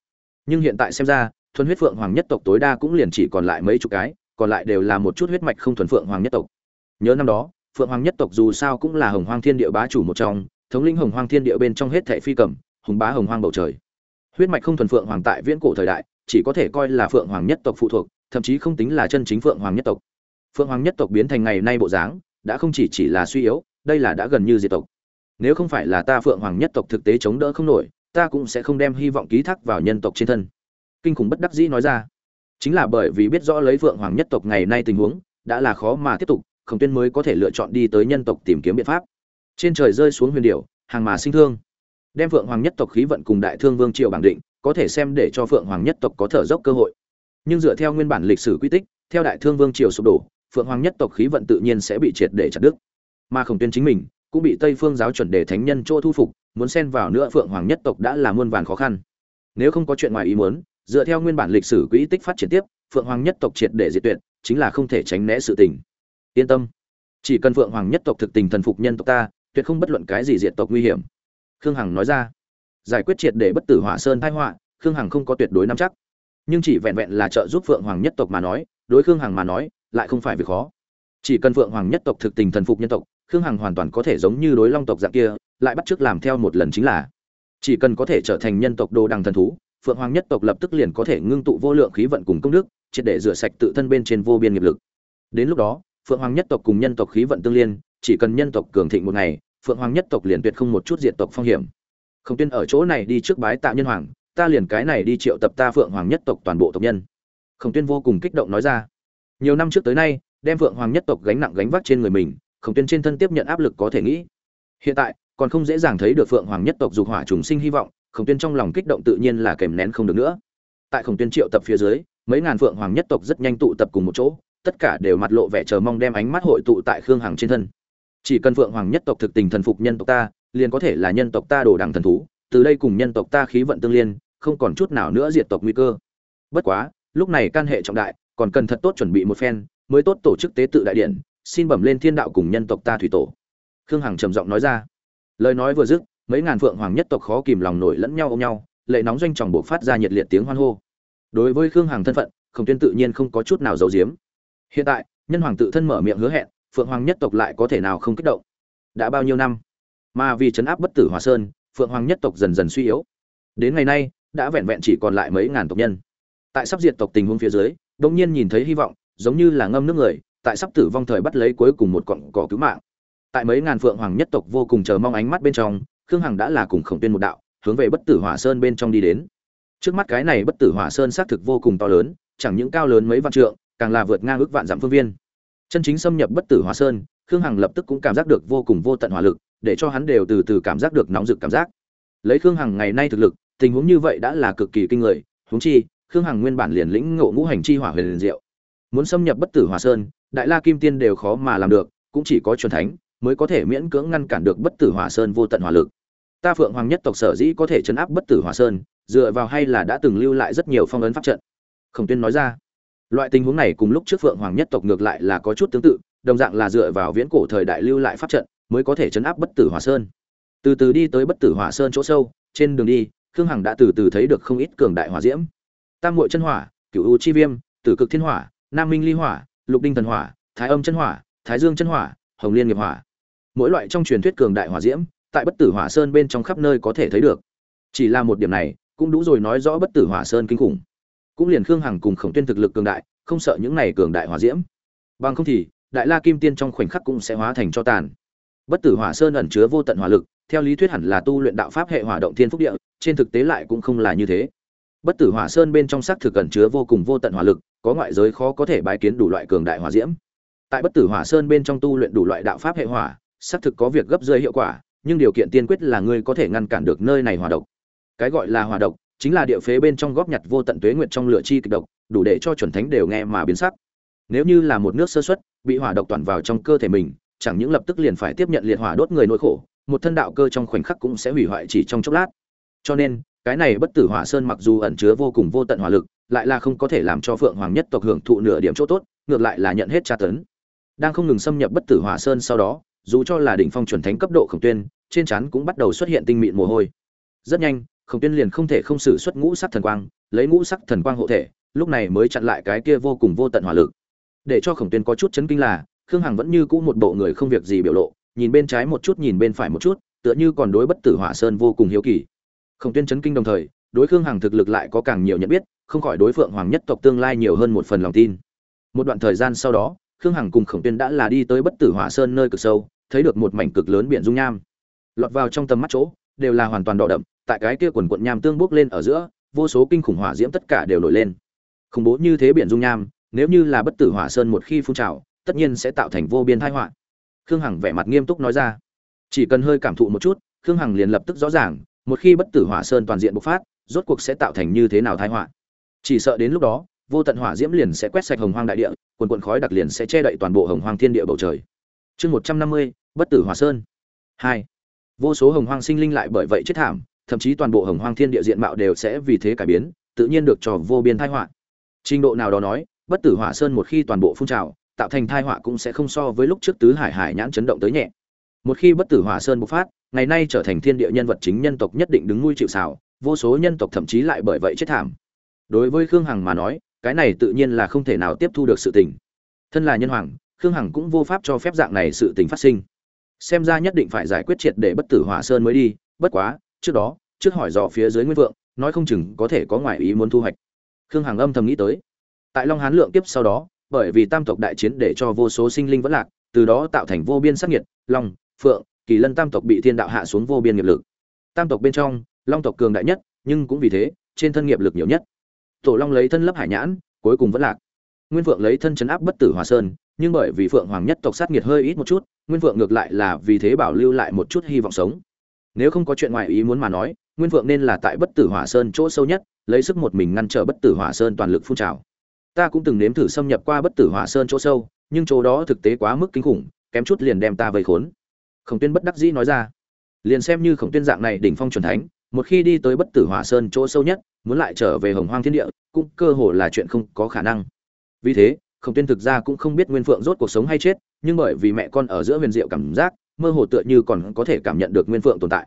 Nhưng hiện tại xem ra, thuần huyết phượng hoàng nhất tộc tối đa cũng liền chỉ còn lại mấy chục cái, còn lại đều là một chút huyết mạch không thuần phượng hoàng nhất tộc. Nhớ năm đó phượng hoàng nhất tộc dù sao cũng là hồng hoang thiên địa bá chủ một trong, thống lĩnh hồng hoang thiên địa bên trong hết thệ phi cầm, hùng bá hồng hoang bầu trời. Huyết mạch không thuần phượng hoàng tại viễn cổ thời đại, chỉ có thể coi là phượng hoàng nhất tộc phụ thuộc, thậm chí không tính là chân chính phượng hoàng nhất tộc. Phượng hoàng nhất tộc biến thành ngày nay bộ dáng, đã không chỉ chỉ là suy yếu, đây là đã gần như diệt tộc. Nếu không phải là ta phượng hoàng nhất tộc thực tế chống đỡ không nổi, ta cũng sẽ không đem hy vọng ký thác vào nhân tộc trên thân. Kinh khủng bất đắc dĩ nói ra. Chính là bởi vì biết rõ lấy phượng hoàng nhất tộc ngày nay tình huống, đã là khó mà tiếp tục khổng tuyên mới có thể lựa chọn đi tới nhân tộc tìm kiếm biện pháp. Trên trời rơi xuống huyền điệu hàng mà sinh thương. Đem phượng hoàng nhất tộc khí vận cùng đại thương vương triều bảng định, có thể xem để cho phượng hoàng nhất tộc có thở dốc cơ hội. Nhưng dựa theo nguyên bản lịch sử quy tích, theo đại thương vương triều sụp đổ, phượng hoàng nhất tộc khí vận tự nhiên sẽ bị triệt để chặt đứt. Mà khổng tuyên chính mình, cũng bị tây phương giáo chuẩn đề thánh nhân chỗ thu phục, muốn xen vào nữa phượng hoàng nhất tộc đã là muôn vàn khó khăn. Nếu không có chuyện ngoài ý muốn, dựa theo nguyên bản lịch sử quỹ tích phát triển tiếp, phượng hoàng nhất tộc triệt để diệt tuyệt, chính là không thể tránh né sự tình yên tâm. Chỉ cần phượng hoàng nhất tộc thực tình thần phục nhân tộc ta, tuyệt không bất luận cái gì diệt tộc nguy hiểm. Khương hằng nói ra. Giải quyết triệt để bất tử hỏa sơn thái họa, khương hằng không có tuyệt đối nắm chắc. Nhưng chỉ vẹn vẹn là trợ giúp phượng hoàng nhất tộc mà nói, đối khương hằng mà nói, lại không phải việc khó. Chỉ cần phượng hoàng nhất tộc thực tình thần phục nhân tộc, khương hằng hoàn toàn có thể giống như đối long tộc dạng kia, lại bắt t làm theo một lần chính là chỉ cần có thể trở thành nhân tộc đồ đằng thần thú, phượng hoàng nhất tộc lập tức liền có thể ngưng tụ vô lượng khí vận cùng công đức, triệt để rửa sạch tự thân bên trên vô biên nghiệp lực. Đến lúc đó phượng hoàng nhất tộc cùng nhân tộc khí vận tương liên, chỉ cần nhân tộc cường thịnh một ngày, phượng hoàng nhất tộc liền tuyệt không một chút diệt tộc phong hiểm. Không Tuyên ở chỗ này đi trước bái tạ nhân hoàng, ta liền cái này đi triệu tập ta phượng hoàng nhất tộc toàn bộ tộc nhân. Khổng tuyên vô cùng kích động nói ra. Nhiều năm trước tới nay, đem phượng hoàng nhất tộc gánh nặng gánh vác trên người mình khổng tuyên trên thân tiếp nhận áp lực có thể nghĩ. Hiện tại, còn không dễ dàng thấy được phượng hoàng nhất tộc dục hỏa trùng sinh hy vọng khổng tuyên trong lòng kích động tự nhiên là kèm nén không được nữa. Tại khổng tuyên triệu tập phía dưới, mấy ngàn phượng hoàng nhất tộc rất nhanh tụ tập cùng một chỗ tất cả đều mặt lộ vẻ chờ mong đem ánh mắt hội tụ tại khương hằng trên thân. Chỉ cần phượng hoàng nhất tộc thực tình thần phục nhân tộc ta, liền có thể là nhân tộc ta đồ đằng thần thú, từ đây cùng nhân tộc ta khí vận tương liên, không còn chút nào nữa diệt tộc nguy cơ. Bất quá, lúc này can hệ trọng đại, còn cần thật tốt chuẩn bị một phen, mới tốt tổ chức tế tự đại điện, xin bẩm lên thiên đạo cùng nhân tộc ta thủy tổ. Khương hằng trầm giọng nói ra. Lời nói vừa dứt, mấy ngàn phượng hoàng nhất tộc khó kìm lòng nổi lẫn nhau ôm nhau, lệ nóng doanh tròng buộc phát ra nhiệt liệt tiếng hoan hô. Đối với khương hằng thân phận, khổng tuyên tự nhiên không có chút nào giấu giếm hiện tại, nhân hoàng tự thân mở miệng hứa hẹn, phượng hoàng nhất tộc lại có thể nào không kích động? Đã bao nhiêu năm? Mà vì chấn áp bất tử hòa sơn, phượng hoàng nhất tộc dần dần suy yếu. Đến ngày nay, đã vẹn vẹn chỉ còn lại mấy ngàn tộc nhân. Tại sắp diệt tộc tình huống phía dưới đột nhiên nhìn thấy hy vọng, giống như là ngâm nước người, tại sắp tử vong thời bắt lấy cuối cùng một cọng cỏ cứu mạng. Tại mấy ngàn phượng hoàng nhất tộc vô cùng chờ mong ánh mắt bên trong, khương hằng đã là cùng khổng tuyên một đạo, hướng về bất tử hỏa sơn bên trong đi đến. Trước mắt cái này bất tử hỏa sơn xác thực vô cùng to lớn, chẳng những cao lớn mấy vạn trượng càng là vượt ngang ước vạn dặm phương viên. Chân chính xâm nhập bất tử hỏa sơn, khương hằng lập tức cũng cảm giác được vô cùng vô tận hỏa lực, để cho hắn đều từ từ cảm giác được nóng rực cảm giác. Lấy khương hằng ngày nay thực lực, tình huống như vậy đã là cực kỳ kinh người, huống chi, khương hằng nguyên bản liền lĩnh ngộ ngũ hành chi hỏa huyền liền diệu. Muốn xâm nhập bất tử hỏa sơn, đại la kim tiên đều khó mà làm được, cũng chỉ có truyền thánh mới có thể miễn cưỡng ngăn cản được bất tử hỏa sơn vô tận hỏa lực. Ta phượng hoàng nhất tộc sở dĩ có thể chấn áp bất tử hỏa sơn, dựa vào hay là đã từng lưu lại rất nhiều phong ấn pháp trận? Khổng tuyên nói ra loại tình huống này cùng lúc trước phượng hoàng nhất tộc ngược lại là có chút tương tự, đồng dạng là dựa vào viễn cổ thời đại lưu lại pháp trận, mới có thể chấn áp bất tử hỏa sơn. Từ từ đi tới bất tử hỏa sơn chỗ sâu, trên đường đi, khương hằng đã từ từ thấy được không ít cường đại hỏa diễm. Tam hội chân hỏa, cửu u chi viêm, tử cực thiên hỏa, nam minh ly hỏa, lục đinh thần hỏa, thái âm chân hỏa, thái dương chân hỏa, hồng liên nghiệp hỏa. Mỗi loại trong truyền thuyết cường đại hỏa diễm, tại bất tử hỏa sơn bên trong khắp nơi có thể thấy được. Chỉ là một điểm này, cũng đủ rồi nói rõ bất tử hỏa sơn kinh khủng cũng liền khương hằng cùng khổng tuyên thực lực cường đại, không sợ những này cường đại hỏa diễm. Bằng không thì, đại la kim tiên trong khoảnh khắc cũng sẽ hóa thành cho tàn. Bất tử hỏa sơn ẩn chứa vô tận hỏa lực, theo lý thuyết hẳn là tu luyện đạo pháp hệ hỏa động thiên phúc địa, trên thực tế lại cũng không là như thế. Bất tử hỏa sơn bên trong xác thực ẩn chứa vô cùng vô tận hỏa lực, có ngoại giới khó có thể bái kiến đủ loại cường đại hỏa diễm. Tại bất tử hỏa sơn bên trong tu luyện đủ loại đạo pháp hệ hỏa, xác thực có việc gấp rơi hiệu quả, nhưng điều kiện tiên quyết là ngươi có thể ngăn cản được nơi này hỏa độc. Cái gọi là hỏa độc chính là địa phế bên trong góp nhặt vô tận tuế nguyệt trong lửa chi kịch độc, đủ để cho chuẩn thánh đều nghe mà biến sắc. Nếu như là một nước sơ xuất bị hỏa độc toàn vào trong cơ thể mình, chẳng những lập tức liền phải tiếp nhận liệt hỏa đốt người nỗi khổ, một thân đạo cơ trong khoảnh khắc cũng sẽ hủy hoại chỉ trong chốc lát. Cho nên, cái này bất tử hỏa sơn mặc dù ẩn chứa vô cùng vô tận hỏa lực, lại là không có thể làm cho phượng hoàng nhất tộc hưởng thụ nửa điểm chỗ tốt, ngược lại là nhận hết tra tấn. Đang không ngừng xâm nhập bất tử hỏa sơn sau đó, dù cho là đỉnh phong chuẩn thánh cấp độ khổng tuyên, trên trán cũng bắt đầu xuất hiện tinh mịn mồ hôi. Rất nhanh khổng tuyên liền không thể không sử xuất ngũ sắc thần quang, lấy ngũ sắc thần quang hộ thể, lúc này mới chặn lại cái kia vô cùng vô tận hỏa lực. Để cho khổng tuyên có chút chấn kinh là, khương hằng vẫn như cũ một bộ người không việc gì biểu lộ, nhìn bên trái một chút nhìn bên phải một chút, tựa như còn đối bất tử hỏa sơn vô cùng hiếu kỳ. Khổng tuyên chấn kinh đồng thời, đối khương hằng thực lực lại có càng nhiều nhận biết, không khỏi đối phượng hoàng nhất tộc tương lai nhiều hơn một phần lòng tin. Một đoạn thời gian sau đó, khương hằng cùng khổng tuyên đã là đi tới bất tử hỏa sơn nơi cực sâu, thấy được một mảnh cực lớn biển dung nham. Lọt vào trong tầm mắt chỗ, đều là hoàn toàn đỏ đậm tại cái kia quần quận nham tương bốc lên ở giữa, vô số kinh khủng hỏa diễm tất cả đều nổi lên. Khủng bố như thế biển dung nham, nếu như là bất tử hỏa sơn một khi phun trào, tất nhiên sẽ tạo thành vô biên tai họa. Khương hằng vẻ mặt nghiêm túc nói ra. Chỉ cần hơi cảm thụ một chút, khương hằng liền lập tức rõ ràng, một khi bất tử hỏa sơn toàn diện bộc phát, rốt cuộc sẽ tạo thành như thế nào tai họa. Chỉ sợ đến lúc đó, vô tận hỏa diễm liền sẽ quét sạch hồng hoang đại địa, quần quần khói đặc liền sẽ che đậy toàn bộ hồng hoang thiên địa bầu trời. Chương một trăm năm mươi, bất tử hỏa sơn. Hai. Vô số hồng hoang sinh linh lại bởi vậy chết thảm thậm chí toàn bộ hồng hoang thiên địa diện mạo đều sẽ vì thế cải biến, tự nhiên được trò vô biên thai họa. Trình độ nào đó nói, bất tử hỏa sơn một khi toàn bộ phun trào, tạo thành thai họa cũng sẽ không so với lúc trước tứ hải hải nhãn chấn động tới nhẹ. Một khi bất tử hỏa sơn bộc phát, ngày nay trở thành thiên địa nhân vật chính nhân tộc nhất định đứng nuôi chịu xào vô số nhân tộc thậm chí lại bởi vậy chết thảm. Đối với khương hằng mà nói, cái này tự nhiên là không thể nào tiếp thu được sự tình. Thân là nhân hoàng, khương hằng cũng vô pháp cho phép dạng này sự tình phát sinh. Xem ra nhất định phải giải quyết triệt để bất tử hỏa sơn mới đi, bất quá, trước đó trước hỏi dò phía dưới nguyên vượng nói không chừng có thể có ngoại ý muốn thu hoạch. Khương hằng âm thầm nghĩ tới. Tại long hán lượng kiếp sau đó, bởi vì tam tộc đại chiến để cho vô số sinh linh vẫn lạc, từ đó tạo thành vô biên sắc nhiệt long, phượng, kỳ lân tam tộc bị thiên đạo hạ xuống vô biên nghiệp lực. Tam tộc bên trong, long tộc cường đại nhất, nhưng cũng vì thế, trên thân nghiệp lực nhiều nhất. Tổ long lấy thân lấp hải nhãn, cuối cùng vẫn lạc. Nguyên phượng lấy thân chấn áp bất tử hòa sơn, nhưng bởi vì phượng hoàng nhất tộc sát nghiệt hơi ít một chút, nguyên phượng ngược lại là vì thế bảo lưu lại một chút hy vọng sống. Nếu không có chuyện ngoài ý muốn mà nói nguyên phượng nên là tại bất tử hỏa sơn chỗ sâu nhất, lấy sức một mình ngăn trở bất tử hỏa sơn toàn lực phun trào. Ta cũng từng nếm thử xâm nhập qua bất tử hỏa sơn chỗ sâu, nhưng chỗ đó thực tế quá mức kinh khủng, kém chút liền đem ta vây khốn. Khổng tuyên bất đắc dĩ nói ra. Liền xem như khổng tuyên dạng này đỉnh phong chuẩn thánh, một khi đi tới bất tử hỏa sơn chỗ sâu nhất, muốn lại trở về hồng hoang thiên địa, cũng cơ hồ là chuyện không có khả năng. Vì thế, khổng tuyên thực ra cũng không biết nguyên phượng rốt cuộc sống hay chết, nhưng bởi vì mẹ con ở giữa huyền diệu cảm giác, mơ hồ tựa như còn có thể cảm nhận được nguyên phượng tồn tại.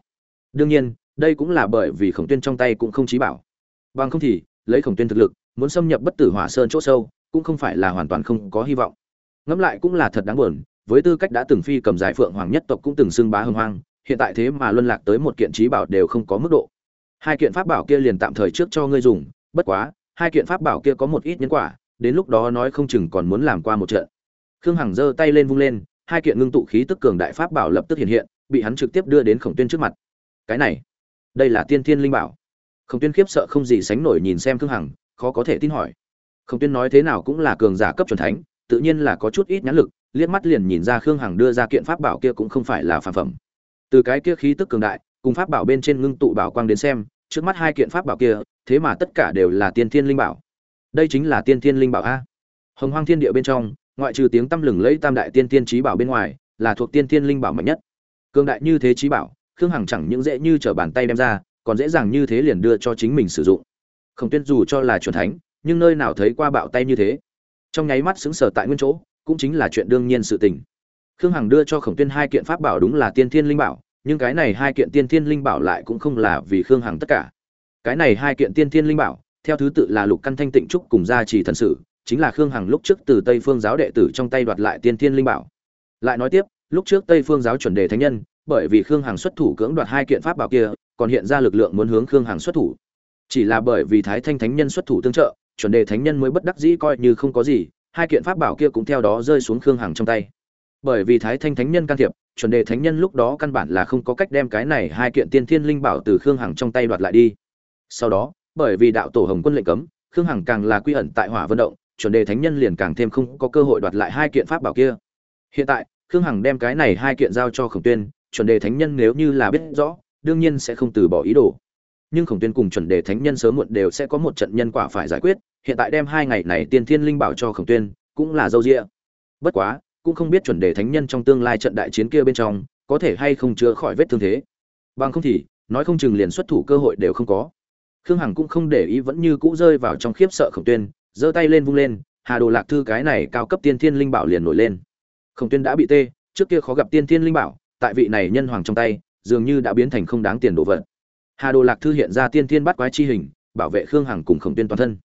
Đương nhiên đây cũng là bởi vì khổng tuyên trong tay cũng không trí bảo. Bằng không thì, lấy khổng tuyên thực lực, muốn xâm nhập bất tử hỏa sơn chỗ sâu, cũng không phải là hoàn toàn không có hy vọng. Ngẫm lại cũng là thật đáng buồn, với tư cách đã từng phi cầm giải phượng hoàng nhất tộc cũng từng xưng bá hưng hoang, hiện tại thế mà luân lạc tới một kiện trí bảo đều không có mức độ. Hai kiện pháp bảo kia liền tạm thời trước cho ngươi dùng, bất quá, hai kiện pháp bảo kia có một ít nhân quả, đến lúc đó nói không chừng còn muốn làm qua một trận. Khương hằng giơ tay lên vung lên, hai kiện ngưng tụ khí tức cường đại pháp bảo lập tức hiện hiện, bị hắn trực tiếp đưa đến khổng tuyên trước mặt. Cái này đây là tiên thiên linh bảo. Khổng tuyên khiếp sợ không gì sánh nổi nhìn xem khương hằng, khó có thể tin hỏi. Khổng tuyên nói thế nào cũng là cường giả cấp c thánh, tự nhiên là có chút ít nhãn lực, liếc mắt liền nhìn ra khương hằng đưa ra kiện pháp bảo kia cũng không phải là phản phẩm. Từ cái kia khí tức cường đại, cùng pháp bảo bên trên ngưng tụ bảo quang đến xem, trước mắt hai kiện pháp bảo kia, thế mà tất cả đều là tiên thiên linh bảo. Đây chính là tiên thiên linh bảo a. Hồng hoang thiên địa bên trong, ngoại trừ tiếng tăm lừng lẫy tam đại tiên tiên trí bảo bên ngoài, là thuộc tiên thiên linh bảo mạnh nhất. Cường đại như thế trí bảo khương hằng chẳng những dễ như t r ở bàn tay đem ra, còn dễ dàng như thế liền đưa cho chính mình sử dụng. Khổng tuyên dù cho là c thánh, nhưng nơi nào thấy qua bạo tay như thế. Trong nháy mắt xứng sở tại nguyên chỗ, cũng chính là chuyện đương nhiên sự tình. Khương hằng đưa cho khổng tuyên hai kiện pháp bảo đúng là tiên thiên linh bảo, nhưng cái này hai kiện tiên thiên linh bảo lại cũng không là vì khương hằng tất cả. Cái này hai kiện tiên thiên linh bảo, theo thứ tự là lục căn thanh tịnh trúc cùng gia trì thần sử, chính là khương hằng lúc trước từ tây phương giáo đệ tử trong tay đoạt lại tiên thiên linh bảo. Lại nói tiếp, lúc trước tây phương giáo chuẩn đề thánh nhân bởi vì khương hằng xuất thủ cưỡng đoạt hai kiện pháp bảo kia, còn hiện ra lực lượng muốn hướng khương hằng xuất thủ. Chỉ là bởi vì thái thanh thánh nhân xuất thủ tương trợ, chuẩn đề thánh nhân mới bất đắc dĩ coi như không có gì, hai kiện pháp bảo kia cũng theo đó rơi xuống khương hằng trong tay. Bởi vì thái thanh thánh nhân can thiệp, chuẩn đề thánh nhân lúc đó căn bản là không có cách đem cái này hai kiện tiên thiên linh bảo từ khương hằng trong tay đoạt lại đi. Sau đó, bởi vì đạo tổ hồng quân lệnh cấm, khương hằng càng là quy ẩn tại hỏa vận động, chuẩn đề thánh nhân liền càng thêm không có cơ hội đoạt lại hai kiện pháp bảo kia. Hiện tại, khương hằng đem cái này hai kiện giao cho khổng tuyên chuẩn đề thánh nhân nếu như là biết rõ, đương nhiên sẽ không từ bỏ ý đồ. Nhưng khổng tuyên cùng chuẩn đề thánh nhân sớm muộn đều sẽ có một trận nhân quả phải giải quyết, hiện tại đem hai ngày này tiên thiên linh bảo cho khổng tuyên, cũng là dâu rịa bất quá, cũng không biết chuẩn đề thánh nhân trong tương lai trận đại chiến kia bên trong, có thể hay không chữa khỏi vết thương thế. Bằng không thì, nói không chừng liền xuất thủ cơ hội đều không có. Khương hằng cũng không để ý vẫn như cũ rơi vào trong khiếp sợ khổng tuyên, giơ tay lên vung lên, hà đồ lạc thư cái này cao cấp tiên thiên linh bảo liền nổi lên. Khổng tuyên đã bị tê, trước kia khó gặp tiên thiên linh bảo tại vị này nhân hoàng trong tay, dường như đã biến thành không đáng tiền đồ vật. Hà đồ lạc thư hiện ra tiên thiên bắt quái chi hình, bảo vệ khương hằng cùng khổng tuyên toàn thân.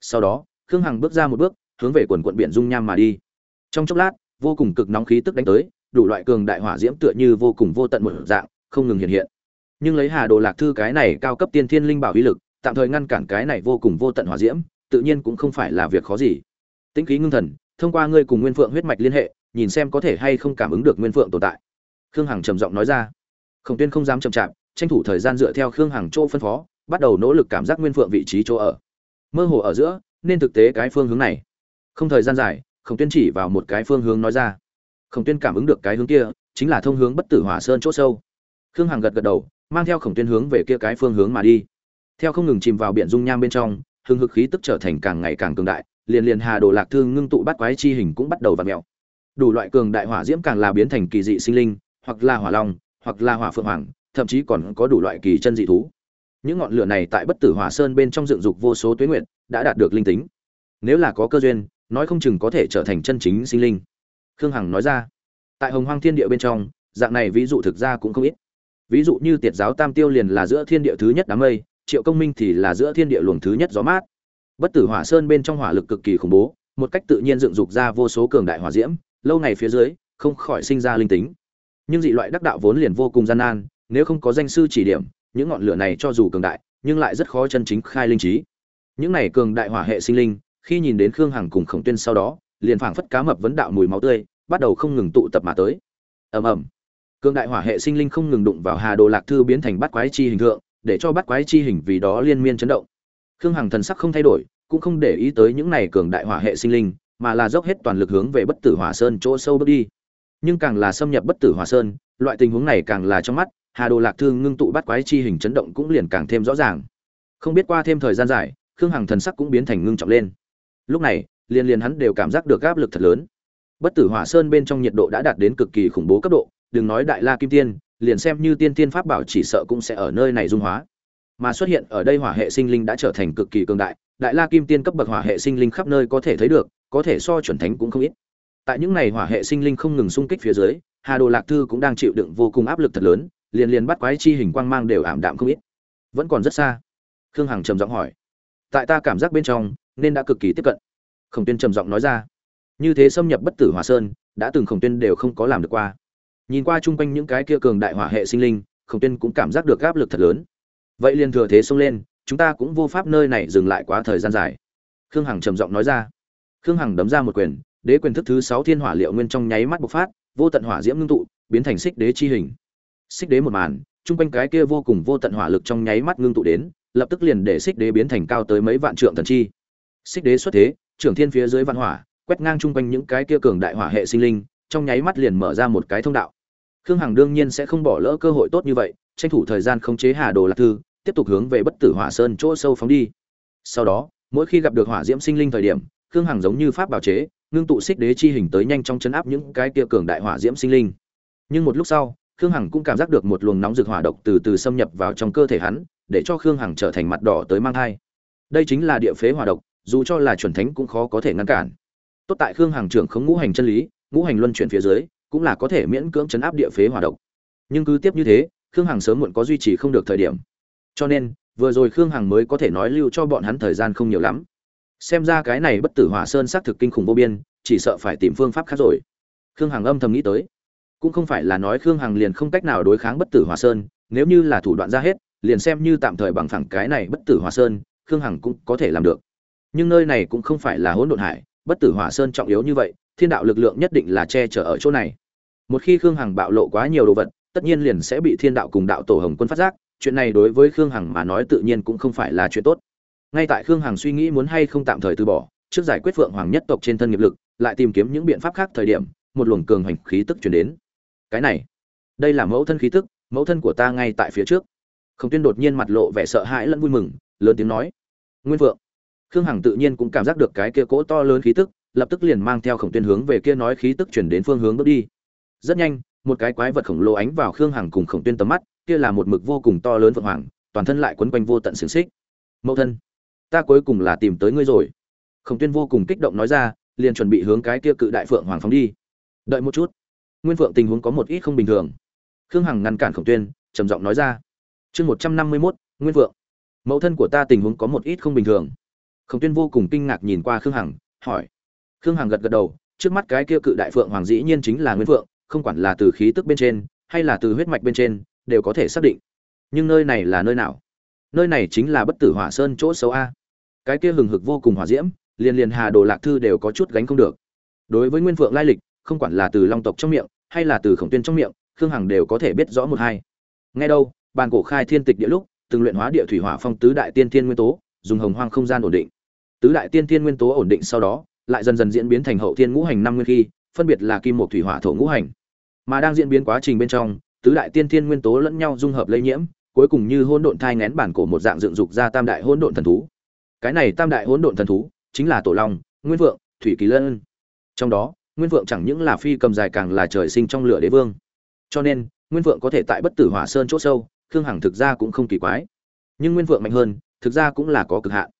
Sau đó, khương hằng bước ra một bước, hướng về quần quận biển dung nham mà đi. Trong chốc lát, vô cùng cực nóng khí tức đánh tới, đủ loại cường đại hỏa diễm tựa như vô cùng vô tận một dạng, không ngừng hiện hiện. Nhưng lấy hà đồ lạc thư cái này cao cấp tiên thiên linh bảo uy lực, tạm thời ngăn cản cái này vô cùng vô tận hỏa diễm, tự nhiên cũng không phải là việc khó gì. Tĩnh khí ngưng thần, thông qua ngươi cùng nguyên phượng huyết mạch liên hệ, nhìn xem có thể hay không cảm ứng được nguyên phượng tồn tại khương hằng trầm giọng nói ra. Khổng tuyên không dám chậm chạp tranh thủ thời gian dựa theo khương hằng chỗ phân phó bắt đầu nỗ lực cảm giác nguyên phượng vị trí chỗ ở. Mơ hồ ở giữa nên thực tế cái phương hướng này. Không thời gian dài khổng tuyên chỉ vào một cái phương hướng nói ra. Khổng tuyên cảm ứng được cái hướng kia chính là thông hướng bất tử hỏa sơn chỗ sâu. Khương hằng gật gật đầu mang theo khổng tuyên hướng về kia cái phương hướng mà đi. Theo không ngừng chìm vào biển dung nham bên trong hưng hực khí tức trở thành càng ngày càng cường đại liền liền hà đồ lạc thương ngưng tụ bắt quái chi hình cũng bắt đầu vặn mẹo, đủ loại cường đại hỏa diễm càng là biến thành kỳ dị sinh linh hoặc là hỏa long, hoặc là hỏa phượng hoàng, thậm chí còn có đủ loại kỳ chân dị thú. Những ngọn lửa này tại bất tử hỏa sơn bên trong dựng dục vô số tuyến nguyện đã đạt được linh tính. Nếu là có cơ duyên, nói không chừng có thể trở thành chân chính sinh linh. Khương hằng nói ra. Tại hồng hoang thiên địa bên trong, dạng này ví dụ thực ra cũng không ít. Ví dụ như tiệt giáo tam tiêu liền là giữa thiên địa thứ nhất đám mây, triệu công minh thì là giữa thiên địa luồng thứ nhất gió mát. Bất tử hỏa sơn bên trong hỏa lực cực kỳ khủng bố, một cách tự nhiên dựng dục ra vô số cường đại hỏa diễm, lâu ngày phía dưới, không khỏi sinh ra linh tính nhưng dị loại đắc đạo vốn liền vô cùng gian nan, nếu không có danh sư chỉ điểm, những ngọn lửa này cho dù cường đại, nhưng lại rất khó chân chính khai linh trí. Những này cường đại hỏa hệ sinh linh, khi nhìn đến khương hằng cùng khổng tuyên sau đó, liền phảng phất cá mập vấn đạo mùi máu tươi, bắt đầu không ngừng tụ tập mà tới. Ầm ầm. Cường đại hỏa hệ sinh linh không ngừng đụng vào hà đồ lạc thư biến thành bắt quái chi hình tượng để cho bắt quái chi hình vì đó liên miên chấn động. Khương hằng thần sắc không thay đổi, cũng không để ý tới những này cường đại hỏa hệ sinh linh, mà là dốc hết toàn lực hướng về bất tử hỏa sơn chỗ sâu bước đi nhưng càng là xâm nhập bất tử hỏa sơn, loại tình huống này càng là trong mắt, hà đồ lạc thương ngưng tụ bắt quái chi hình chấn động cũng liền càng thêm rõ ràng. Không biết qua thêm thời gian dài, khương hằng thần sắc cũng biến thành ngưng trọng lên. Lúc này, liền liền hắn đều cảm giác được áp lực thật lớn. Bất tử hỏa sơn bên trong nhiệt độ đã đạt đến cực kỳ khủng bố cấp độ, đừng nói đại la kim tiên, liền xem như tiên tiên pháp bảo chỉ sợ cũng sẽ ở nơi này dung hóa. Mà xuất hiện ở đây hỏa hệ sinh linh đã trở thành cực kỳ cường đại đại la kim tiên cấp bậc hỏa hệ sinh linh khắp nơi có thể thấy được, có thể so chuẩn thánh cũng không ít tại những ngày hỏa hệ sinh linh không ngừng xung kích phía dưới, hà đồ lạc thư cũng đang chịu đựng vô cùng áp lực thật lớn, liền liền bắt quái chi hình quang mang đều ảm đạm không ít. Vẫn còn rất xa. Khương hằng trầm giọng hỏi, tại ta cảm giác bên trong, nên đã cực kỳ tiếp cận. Khổng tuyên trầm giọng nói ra, như thế xâm nhập bất tử hỏa sơn, đã từng khổng tuyên đều không có làm được qua. Nhìn qua chung quanh những cái kia cường đại hỏa hệ sinh linh, khổng tuyên cũng cảm giác được áp lực thật lớn. Vậy liền thừa thế xông lên, chúng ta cũng vô pháp nơi này dừng lại quá thời gian dài. Khương hằng trầm giọng nói ra. Khương hằng đấm ra một quyền đế quyền thức thứ sáu thiên hỏa liệu nguyên trong nháy mắt bộc phát, vô tận hỏa diễm ngưng tụ, biến thành xích đế chi hình. Xích đế một màn, chung quanh cái kia vô cùng vô tận hỏa lực trong nháy mắt ngưng tụ đến, lập tức liền để xích đế biến thành cao tới mấy vạn trượng thần chi. Xích đế xuất thế, trưởng thiên phía dưới vạn hỏa, quét ngang chung quanh những cái kia cường đại hỏa hệ sinh linh, trong nháy mắt liền mở ra một cái thông đạo. Khương hằng đương nhiên sẽ không bỏ lỡ cơ hội tốt như vậy, tranh thủ thời gian khống chế hà đồ lạc thư, tiếp tục hướng về bất tử hỏa sơn chỗ sâu phóng đi. Sau đó, mỗi khi gặp được hỏa diễm sinh linh thời điểm, khương hằng giống như pháp bảo chế ngưng tụ xích đế chi hình tới nhanh trong chấn áp những cái kia cường đại hỏa diễm sinh linh. Nhưng một lúc sau, khương hằng cũng cảm giác được một luồng nóng rực hỏa độc từ từ xâm nhập vào trong cơ thể hắn, để cho khương hằng trở thành mặt đỏ tới mang thai. Đây chính là địa phế hỏa độc, dù cho là chuẩn thánh cũng khó có thể ngăn cản. Tốt tại khương hằng trưởng không ngũ hành chân lý, ngũ hành luân chuyển phía dưới, cũng là có thể miễn cưỡng chấn áp địa phế hỏa độc. Nhưng cứ tiếp như thế, khương hằng sớm muộn có duy trì không được thời điểm. Cho nên, vừa rồi khương hằng mới có thể nói lưu cho bọn hắn thời gian không nhiều lắm xem ra cái này bất tử hỏa sơn xác thực kinh khủng vô biên, chỉ sợ phải tìm phương pháp khác rồi. Khương hằng âm thầm nghĩ tới. Cũng không phải là nói khương hằng liền không cách nào đối kháng bất tử hỏa sơn, nếu như là thủ đoạn ra hết, liền xem như tạm thời bằng phẳng cái này bất tử hỏa sơn, khương hằng cũng có thể làm được. Nhưng nơi này cũng không phải là hỗn độn hải, bất tử hỏa sơn trọng yếu như vậy, thiên đạo lực lượng nhất định là che chở ở chỗ này. Một khi khương hằng bạo lộ quá nhiều đồ vật, tất nhiên liền sẽ bị thiên đạo cùng đạo tổ hồng quân phát giác, chuyện này đối với khương hằng mà nói tự nhiên cũng không phải là chuyện tốt ngay tại khương hằng suy nghĩ muốn hay không tạm thời từ bỏ, trước giải quyết phượng hoàng nhất tộc trên thân nghiệp lực, lại tìm kiếm những biện pháp khác thời điểm, một luồng cường hành khí tức chuyển đến. Cái này, đây là mẫu thân khí tức, mẫu thân của ta ngay tại phía trước. Khổng tuyên đột nhiên mặt lộ vẻ sợ hãi lẫn vui mừng, lớn tiếng nói, nguyên vượng khương hằng tự nhiên cũng cảm giác được cái kia cỗ to lớn khí tức, lập tức liền mang theo khổng tuyên hướng về kia nói khí tức chuyển đến phương hướng bước đi. Rất nhanh, một cái quái vật khổng lồ ánh vào khương hằng cùng khổng tuyên tầm mắt, kia là một mực vô cùng to lớn vượng hoàng, toàn thân lại quấn quanh vô tận xiềng xích. Mẫu thân ta cuối cùng là tìm tới ngươi rồi. Khổng tuyên vô cùng kích động nói ra, liền chuẩn bị hướng cái kia cự đại phượng hoàng phóng đi. Đợi một chút. Nguyên phượng tình huống có một ít không bình thường. Khương hằng ngăn cản khổng tuyên, trầm giọng nói ra. Chương một trăm năm mươi mốt, nguyên phượng. Mẫu thân của ta tình huống có một ít không bình thường. Khổng tuyên vô cùng kinh ngạc nhìn qua khương hằng, hỏi. Khương hằng gật gật đầu, trước mắt cái kia cự đại phượng hoàng dĩ nhiên chính là nguyên phượng, không quản là từ khí tức bên trên, hay là từ huyết mạch bên trên, đều có thể xác định. Nhưng nơi này là nơi nào? Nơi này chính là bất tử hỏa sơn chỗ xấu a cái kia hừng hực vô cùng hỏa diễm, liền liền hà đồ lạc thư đều có chút gánh không được. Đối với nguyên phượng lai lịch, không quản là từ long tộc trong miệng, hay là từ khổng tuyên trong miệng, khương hằng đều có thể biết rõ một hai. Ngay đâu, bàn cổ khai thiên tịch địa lúc, từng luyện hóa địa thủy hỏa phong tứ đại tiên thiên nguyên tố, dùng hồng hoang không gian ổn định. Tứ đại tiên thiên nguyên tố ổn định sau đó, lại dần dần diễn biến thành hậu thiên ngũ hành năm nguyên khi phân biệt là kim một thủy hỏa thổ ngũ hành. Mà đang diễn biến quá trình bên trong, tứ đại tiên thiên nguyên tố lẫn nhau dung hợp lây nhiễm, cuối cùng như hỗn độn thai ngén bản cổ một dạng dựng dục ra tam đại hỗn độn thần thú cái này tam đại hỗn độn thần thú chính là tổ long, nguyên vượng, thủy kỳ lân. Trong đó, nguyên vượng chẳng những là phi cầm dài càng là trời sinh trong lửa đế vương. Cho nên, nguyên vượng có thể tại bất tử hỏa sơn chỗ sâu, khương hằng thực ra cũng không kỳ quái. Nhưng nguyên vượng mạnh hơn, thực ra cũng là có cực hạn.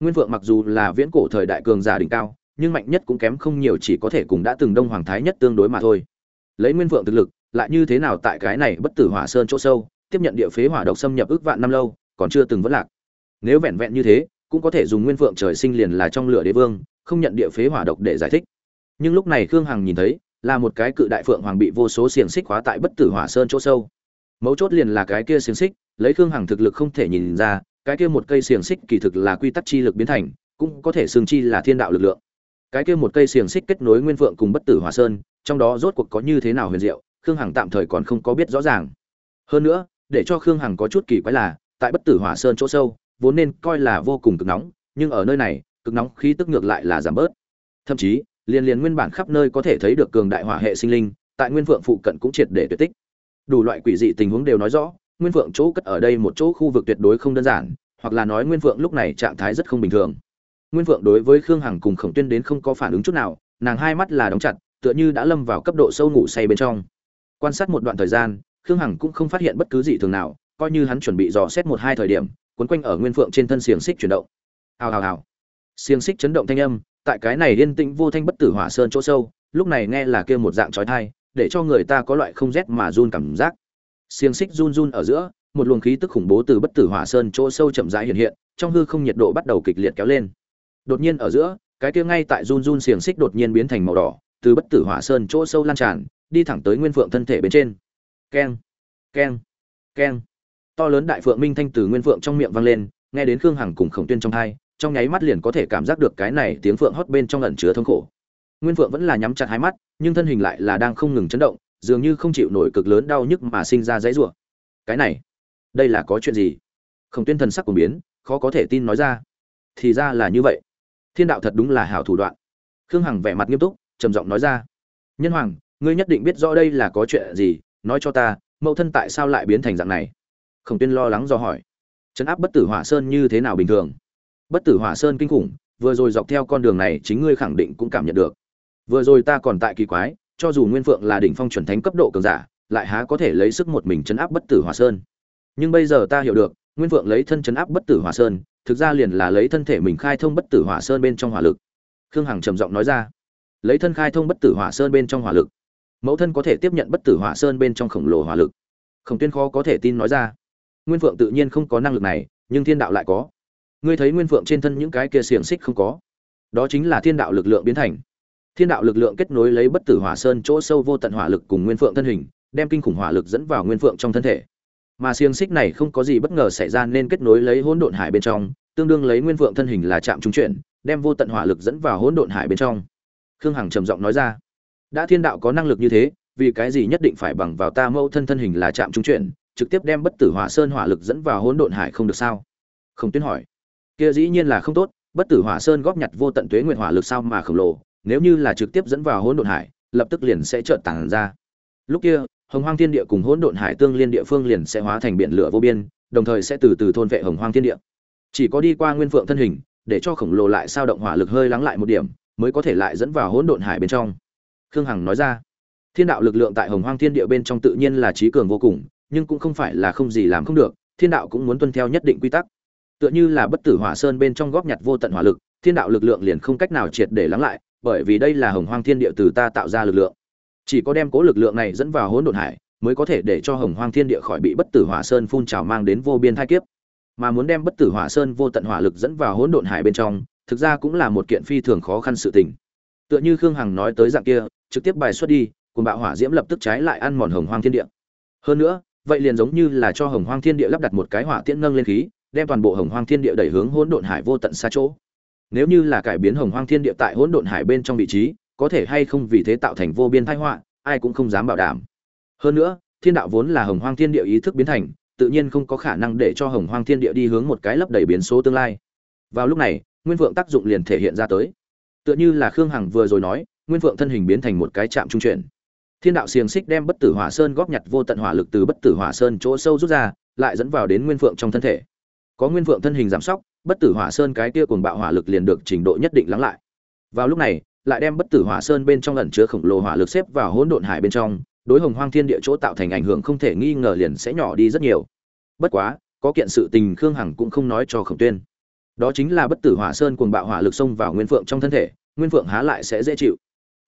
Nguyên vượng mặc dù là viễn cổ thời đại cường giả đỉnh cao, nhưng mạnh nhất cũng kém không nhiều, chỉ có thể cùng đã từng đông hoàng thái nhất tương đối mà thôi. Lấy nguyên vượng thực lực, lại như thế nào tại cái này bất tử hỏa sơn chỗ sâu, tiếp nhận địa phế hỏa độc xâm nhập ước vạn năm lâu, còn chưa từng vẫn lạc. Nếu vẹn vẹn như thế cũng có thể dùng nguyên phượng trời sinh liền là trong lửa đế vương, không nhận địa phế hỏa độc để giải thích. Nhưng lúc này khương hằng nhìn thấy, là một cái cự đại phượng hoàng bị vô số xiềng xích khóa tại bất tử hỏa sơn chỗ sâu. Mấu chốt liền là cái kia xiềng xích, lấy khương hằng thực lực không thể nhìn ra, cái kia một cây xiềng xích kỳ thực là quy tắc chi lực biến thành, cũng có thể xương chi là thiên đạo lực lượng. Cái kia một cây xiềng xích kết nối nguyên phượng cùng bất tử hỏa sơn, trong đó rốt cuộc có như thế nào huyền diệu, khương hằng tạm thời còn không có biết rõ ràng. Hơn nữa, để cho khương hằng có chút kỳ quái là, tại bất tử hỏa sơn chỗ sâu vốn nên coi là vô cùng cực nóng, nhưng ở nơi này, cực nóng khí tức ngược lại là giảm bớt. Thậm chí liên liên nguyên bản khắp nơi có thể thấy được cường đại hỏa hệ sinh linh, tại nguyên vượng phụ cận cũng triệt để tuyệt tích. Đủ loại quỷ dị tình huống đều nói rõ, nguyên vượng chỗ cất ở đây một chỗ khu vực tuyệt đối không đơn giản, hoặc là nói nguyên vượng lúc này trạng thái rất không bình thường. Nguyên vượng đối với khương hằng cùng khổng tuyên đến không có phản ứng chút nào, nàng hai mắt là đóng chặt, tựa như đã lâm vào cấp độ sâu ngủ say bên trong. Quan sát một đoạn thời gian, khương hằng cũng không phát hiện bất cứ gì thường nào, coi như hắn chuẩn bị dò xét một hai thời điểm quấn quanh ở nguyên phượng trên thân xiềng xích chuyển động. Hào hào hào. Xiềng xích chấn động thanh âm, tại cái này liên tĩnh vô thanh bất tử hỏa sơn chỗ sâu, lúc này nghe là kêu một dạng trói thai để cho người ta có loại không rét mà run cảm giác. Xiềng xích run run ở giữa, một luồng khí tức khủng bố từ bất tử hỏa sơn chỗ sâu chậm rãi hiện hiện, trong hư không nhiệt độ bắt đầu kịch liệt kéo lên. Đột nhiên ở giữa, cái kia ngay tại run run xiềng xích đột nhiên biến thành màu đỏ, từ bất tử hỏa sơn chỗ sâu lan tràn, đi thẳng tới nguyên phượng thân thể bên trên. Keng keng keng to lớn đại phượng minh thanh từ nguyên phượng trong miệng vang lên, nghe đến khương hằng cùng khổng tuyên trong hai trong nháy mắt liền có thể cảm giác được cái này tiếng phượng hót bên trong ẩn chứa thống khổ. Nguyên phượng vẫn là nhắm chặt hai mắt, nhưng thân hình lại là đang không ngừng chấn động, dường như không chịu nổi cực lớn đau nhức mà sinh ra dãy rủa. Cái này, đây là có chuyện gì? Khổng tuyên thần sắc của biến, khó có thể tin nói ra. Thì ra là như vậy. Thiên đạo thật đúng là hảo thủ đoạn. Khương hằng vẻ mặt nghiêm túc, trầm giọng nói ra. Nhân hoàng, ngươi nhất định biết rõ đây là có chuyện gì, nói cho ta, mẫu thân tại sao lại biến thành dạng này? Khổng tuyên lo lắng do hỏi. Chấn áp bất tử hỏa sơn như thế nào bình thường? Bất tử hỏa sơn kinh khủng, vừa rồi dọc theo con đường này chính ngươi khẳng định cũng cảm nhận được. Vừa rồi ta còn tại kỳ quái, cho dù nguyên phượng là đỉnh phong chuẩn thánh cấp độ cường giả, lại há có thể lấy sức một mình chấn áp bất tử hỏa sơn? Nhưng bây giờ ta hiểu được, nguyên phượng lấy thân chấn áp bất tử hỏa sơn, thực ra liền là lấy thân thể mình khai thông bất tử hỏa sơn bên trong hỏa lực. Khương hằng trầm giọng nói ra. Lấy thân khai thông bất tử hỏa sơn bên trong hỏa lực. Mẫu thân có thể tiếp nhận bất tử hỏa sơn bên trong khổng lồ hỏa lực. Khổng tuyên khó có thể tin nói ra nguyên phượng tự nhiên không có năng lực này, nhưng thiên đạo lại có. Ngươi thấy nguyên phượng trên thân những cái kia xiềng xích không có? Đó chính là thiên đạo lực lượng biến thành. Thiên đạo lực lượng kết nối lấy bất tử hỏa sơn chỗ sâu vô tận hỏa lực cùng nguyên phượng thân hình, đem kinh khủng hỏa lực dẫn vào nguyên phượng trong thân thể. Mà xiềng xích này không có gì bất ngờ xảy ra nên kết nối lấy hỗn độn hải bên trong, tương đương lấy nguyên phượng thân hình là chạm trung chuyển đem vô tận hỏa lực dẫn vào hỗn độn hải bên trong. Khương hằng trầm giọng nói ra, đã thiên đạo có năng lực như thế, vì cái gì nhất định phải bằng vào ta mẫu thân thân hình là chạm trung chuyển trực tiếp đem bất tử hỏa sơn hỏa lực dẫn vào hỗn độn hải không được sao? Không tuyên hỏi. Kia dĩ nhiên là không tốt, bất tử hỏa sơn góp nhặt vô tận tuế nguyện hỏa lực sao mà khổng lồ, nếu như là trực tiếp dẫn vào hỗn độn hải, lập tức liền sẽ trợn tàng ra. Lúc kia, hồng hoang thiên địa cùng hỗn độn hải tương liên địa phương liền sẽ hóa thành biển lửa vô biên, đồng thời sẽ từ từ thôn vệ hồng hoang thiên địa. Chỉ có đi qua nguyên phượng thân hình, để cho khổng lồ lại sao động hỏa lực hơi lắng lại một điểm, mới có thể lại dẫn vào hỗn độn hải bên trong. Khương hằng nói ra. Thiên đạo lực lượng tại hồng hoang thiên địa bên trong tự nhiên là trí cường vô cùng nhưng cũng không phải là không gì làm không được, thiên đạo cũng muốn tuân theo nhất định quy tắc. Tựa như là bất tử hỏa sơn bên trong góp nhặt vô tận hỏa lực, thiên đạo lực lượng liền không cách nào triệt để lắng lại, bởi vì đây là hồng hoang thiên địa từ ta tạo ra lực lượng. Chỉ có đem cố lực lượng này dẫn vào hỗn độn hải, mới có thể để cho hồng hoang thiên địa khỏi bị bất tử hỏa sơn phun trào mang đến vô biên thai kiếp. Mà muốn đem bất tử hỏa sơn vô tận hỏa lực dẫn vào hỗn độn hải bên trong, thực ra cũng là một kiện phi thường khó khăn sự tình. Tựa như khương hằng nói tới dạng kia, trực tiếp bài xuất đi cùng bạo hỏa diễm lập tức trái lại ăn mòn hồng hoang thiên địa. Hơn nữa vậy liền giống như là cho hồng hoang thiên địa lắp đặt một cái hỏa tiễn nâng lên khí, đem toàn bộ hồng hoang thiên địa đẩy hướng hỗn độn hải vô tận xa chỗ. Nếu như là cải biến hồng hoang thiên địa tại hỗn độn hải bên trong vị trí, có thể hay không vì thế tạo thành vô biên thái họa, ai cũng không dám bảo đảm. Hơn nữa, thiên đạo vốn là hồng hoang thiên địa ý thức biến thành, tự nhiên không có khả năng để cho hồng hoang thiên địa đi hướng một cái lấp đầy biến số tương lai. Vào lúc này, nguyên vượng tác dụng liền thể hiện ra tới. Tựa như là khương hằng vừa rồi nói, nguyên vượng thân hình biến thành một cái trạm trung chuyển thiên đạo xiềng xích đem bất tử hỏa sơn góp nhặt vô tận hỏa lực từ bất tử hỏa sơn chỗ sâu rút ra, lại dẫn vào đến nguyên phượng trong thân thể. Có nguyên phượng thân hình giảm sóc, bất tử hỏa sơn cái kia cuồng bạo hỏa lực liền được trình độ nhất định lắng lại. Vào lúc này, lại đem bất tử hỏa sơn bên trong ẩn chứa khổng lồ hỏa lực xếp vào hỗn độn hải bên trong, đối hồng hoang thiên địa chỗ tạo thành ảnh hưởng không thể nghi ngờ liền sẽ nhỏ đi rất nhiều. Bất quá, có kiện sự tình khương hằng cũng không nói cho khổng tuyên. Đó chính là bất tử hỏa sơn cuồng bạo hỏa lực xông vào nguyên phượng trong thân thể, nguyên phượng há lại sẽ dễ chịu.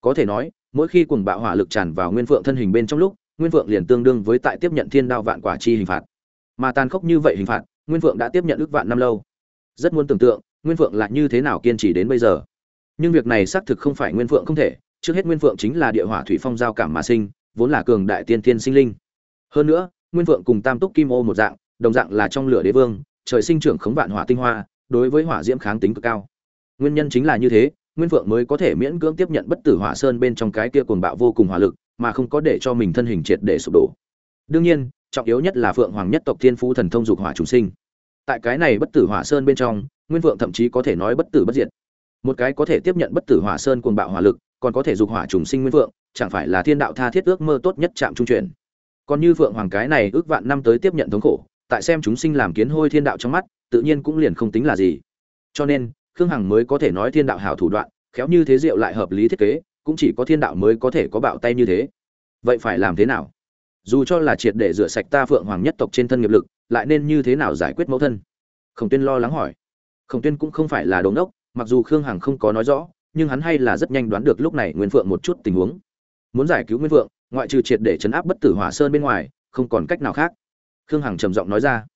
Có thể nói mỗi khi cuồng bạo hỏa lực tràn vào nguyên phượng thân hình bên trong lúc, nguyên phượng liền tương đương với tại tiếp nhận thiên đao vạn quả chi hình phạt. Mà tàn khốc như vậy hình phạt, nguyên phượng đã tiếp nhận ước vạn năm lâu. Rất muốn tưởng tượng, nguyên phượng là như thế nào kiên trì đến bây giờ. Nhưng việc này xác thực không phải nguyên phượng không thể, trước hết nguyên phượng chính là địa hỏa thủy phong giao cảm mà sinh, vốn là cường đại tiên thiên sinh linh. Hơn nữa, nguyên phượng cùng tam túc kim ô một dạng, đồng dạng là trong lửa đế vương, trời sinh trưởng khống vạn hỏa tinh hoa, đối với hỏa diễm kháng tính cực cao. Nguyên nhân chính là như thế nguyên phượng mới có thể miễn cưỡng tiếp nhận bất tử hỏa sơn bên trong cái kia cuồng bạo vô cùng hỏa lực, mà không có để cho mình thân hình triệt để sụp đổ. Đương nhiên, trọng yếu nhất là phượng hoàng nhất tộc thiên phú thần thông dục hỏa chủ sinh. Tại cái này bất tử hỏa sơn bên trong, nguyên phượng thậm chí có thể nói bất tử bất diệt. Một cái có thể tiếp nhận bất tử hỏa sơn cuồng bạo hỏa lực, còn có thể dục hỏa trùng sinh nguyên phượng, chẳng phải là thiên đạo tha thiết ước mơ tốt nhất chạm trung chuyển. Còn như phượng hoàng cái này ước vạn năm tới tiếp nhận thống khổ, tại xem chúng sinh làm kiến hôi thiên đạo trong mắt, tự nhiên cũng liền không tính là gì. Cho nên khương hằng mới có thể nói thiên đạo hảo thủ đoạn, khéo như thế diệu lại hợp lý thiết kế, cũng chỉ có thiên đạo mới có thể có bạo tay như thế. Vậy phải làm thế nào? Dù cho là triệt để rửa sạch ta phượng hoàng nhất tộc trên thân nghiệp lực, lại nên như thế nào giải quyết mẫu thân? Khổng tuyên lo lắng hỏi. Khổng tuyên cũng không phải là đống đốc mặc dù khương hằng không có nói rõ, nhưng hắn hay là rất nhanh đoán được lúc này nguyên phượng một chút tình huống. Muốn giải cứu nguyên phượng, ngoại trừ triệt để chấn áp bất tử hỏa sơn bên ngoài, không còn cách nào khác. Khương hằng trầm giọng nói ra.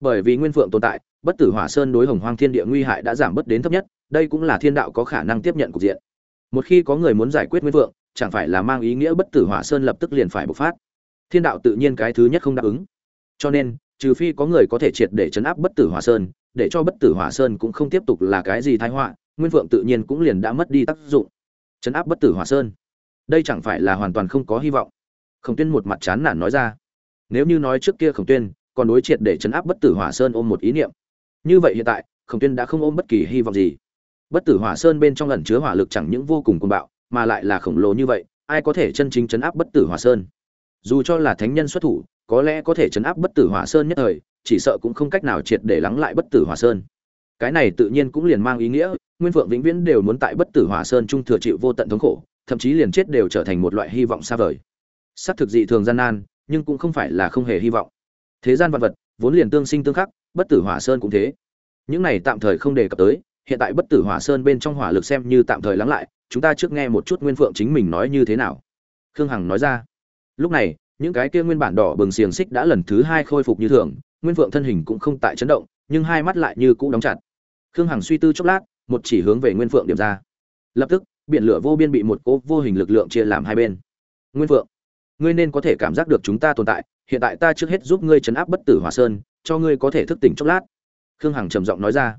Bởi vì nguyên phượng tồn tại bất tử hỏa sơn đối hồng hoang thiên địa nguy hại đã giảm bớt đến thấp nhất đây cũng là thiên đạo có khả năng tiếp nhận cục diện. Một khi có người muốn giải quyết nguyên vượng, chẳng phải là mang ý nghĩa bất tử hỏa sơn lập tức liền phải bộc phát. Thiên đạo tự nhiên cái thứ nhất không đáp ứng. Cho nên trừ phi có người có thể triệt để chấn áp bất tử hỏa sơn để cho bất tử hỏa sơn cũng không tiếp tục là cái gì thái họa nguyên vượng tự nhiên cũng liền đã mất đi tác dụng. Chấn áp bất tử hỏa sơn. Đây chẳng phải là hoàn toàn không có hy vọng. Khổng tuyên một mặt chán nản nói ra. Nếu như nói trước kia khổng tuyên còn đối triệt để chấn áp bất tử hỏa sơn ôm một ý niệm như vậy hiện tại, khổng tuyên đã không ôm bất kỳ hy vọng gì. Bất tử hỏa sơn bên trong ẩn chứa hỏa lực chẳng những vô cùng cuồng bạo, mà lại là khổng lồ như vậy, ai có thể chân chính chấn áp bất tử hỏa sơn? Dù cho là thánh nhân xuất thủ, có lẽ có thể chấn áp bất tử hỏa sơn nhất thời, chỉ sợ cũng không cách nào triệt để lắng lại bất tử hỏa sơn. Cái này tự nhiên cũng liền mang ý nghĩa, nguyên phượng vĩnh viễn đều muốn tại bất tử hỏa sơn trung thừa chịu vô tận thống khổ, thậm chí liền chết đều trở thành một loại hy vọng xa vời. Xác thực dị thường gian nan, nhưng cũng không phải là không hề hy vọng. Thế gian vật vật, vốn liền tương sinh tương khắc bất tử hỏa sơn cũng thế. Những này tạm thời không đề cập tới, hiện tại bất tử hỏa sơn bên trong hỏa lực xem như tạm thời lắng lại, chúng ta trước nghe một chút nguyên phượng chính mình nói như thế nào. Khương hằng nói ra. Lúc này, những cái kia nguyên bản đỏ bừng xiềng xích đã lần thứ hai khôi phục như thường, nguyên phượng thân hình cũng không tại chấn động, nhưng hai mắt lại như cũ đóng chặt. Khương hằng suy tư chốc lát, một chỉ hướng về nguyên phượng điểm ra. Lập tức, biển lửa vô biên bị một cỗ vô hình lực lượng chia làm hai bên. Nguyên phượng ngươi nên có thể cảm giác được chúng ta tồn tại, hiện tại ta trước hết giúp ngươi chấn áp bất tử hỏa sơn, cho ngươi có thể thức tỉnh chốc lát. Khương hằng trầm giọng nói ra.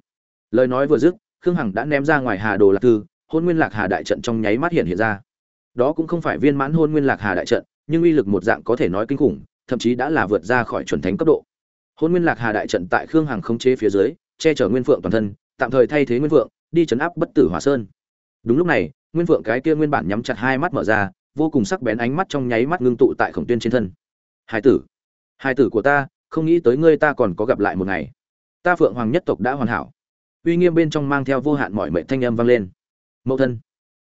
Lời nói vừa dứt, khương hằng đã ném ra ngoài hà đồ lạc thư, hôn nguyên lạc hà đại trận trong nháy mắt hiện hiện ra. Đó cũng không phải viên mãn hôn nguyên lạc hà đại trận, nhưng uy lực một dạng có thể nói kinh khủng, thậm chí đã là vượt ra khỏi chuẩn thánh cấp độ. Hôn nguyên lạc hà đại trận tại khương hằng khống chế phía dưới, che chở nguyên phượng toàn thân, tạm thời thay thế nguyên phượng, đi chấn áp bất tử hỏa sơn. Đúng lúc này, nguyên phượng cái kia nguyên bản nhắm chặt hai mắt mở ra vô cùng sắc bén ánh mắt trong nháy mắt ngưng tụ tại khổng tuyên trên thân. Hai tử hai tử của ta, không nghĩ tới ngươi ta còn có gặp lại một ngày. Ta phượng hoàng nhất tộc đã hoàn hảo. Uy nghiêm bên trong mang theo vô hạn mọi mệnh thanh âm vang lên. Mẫu thân,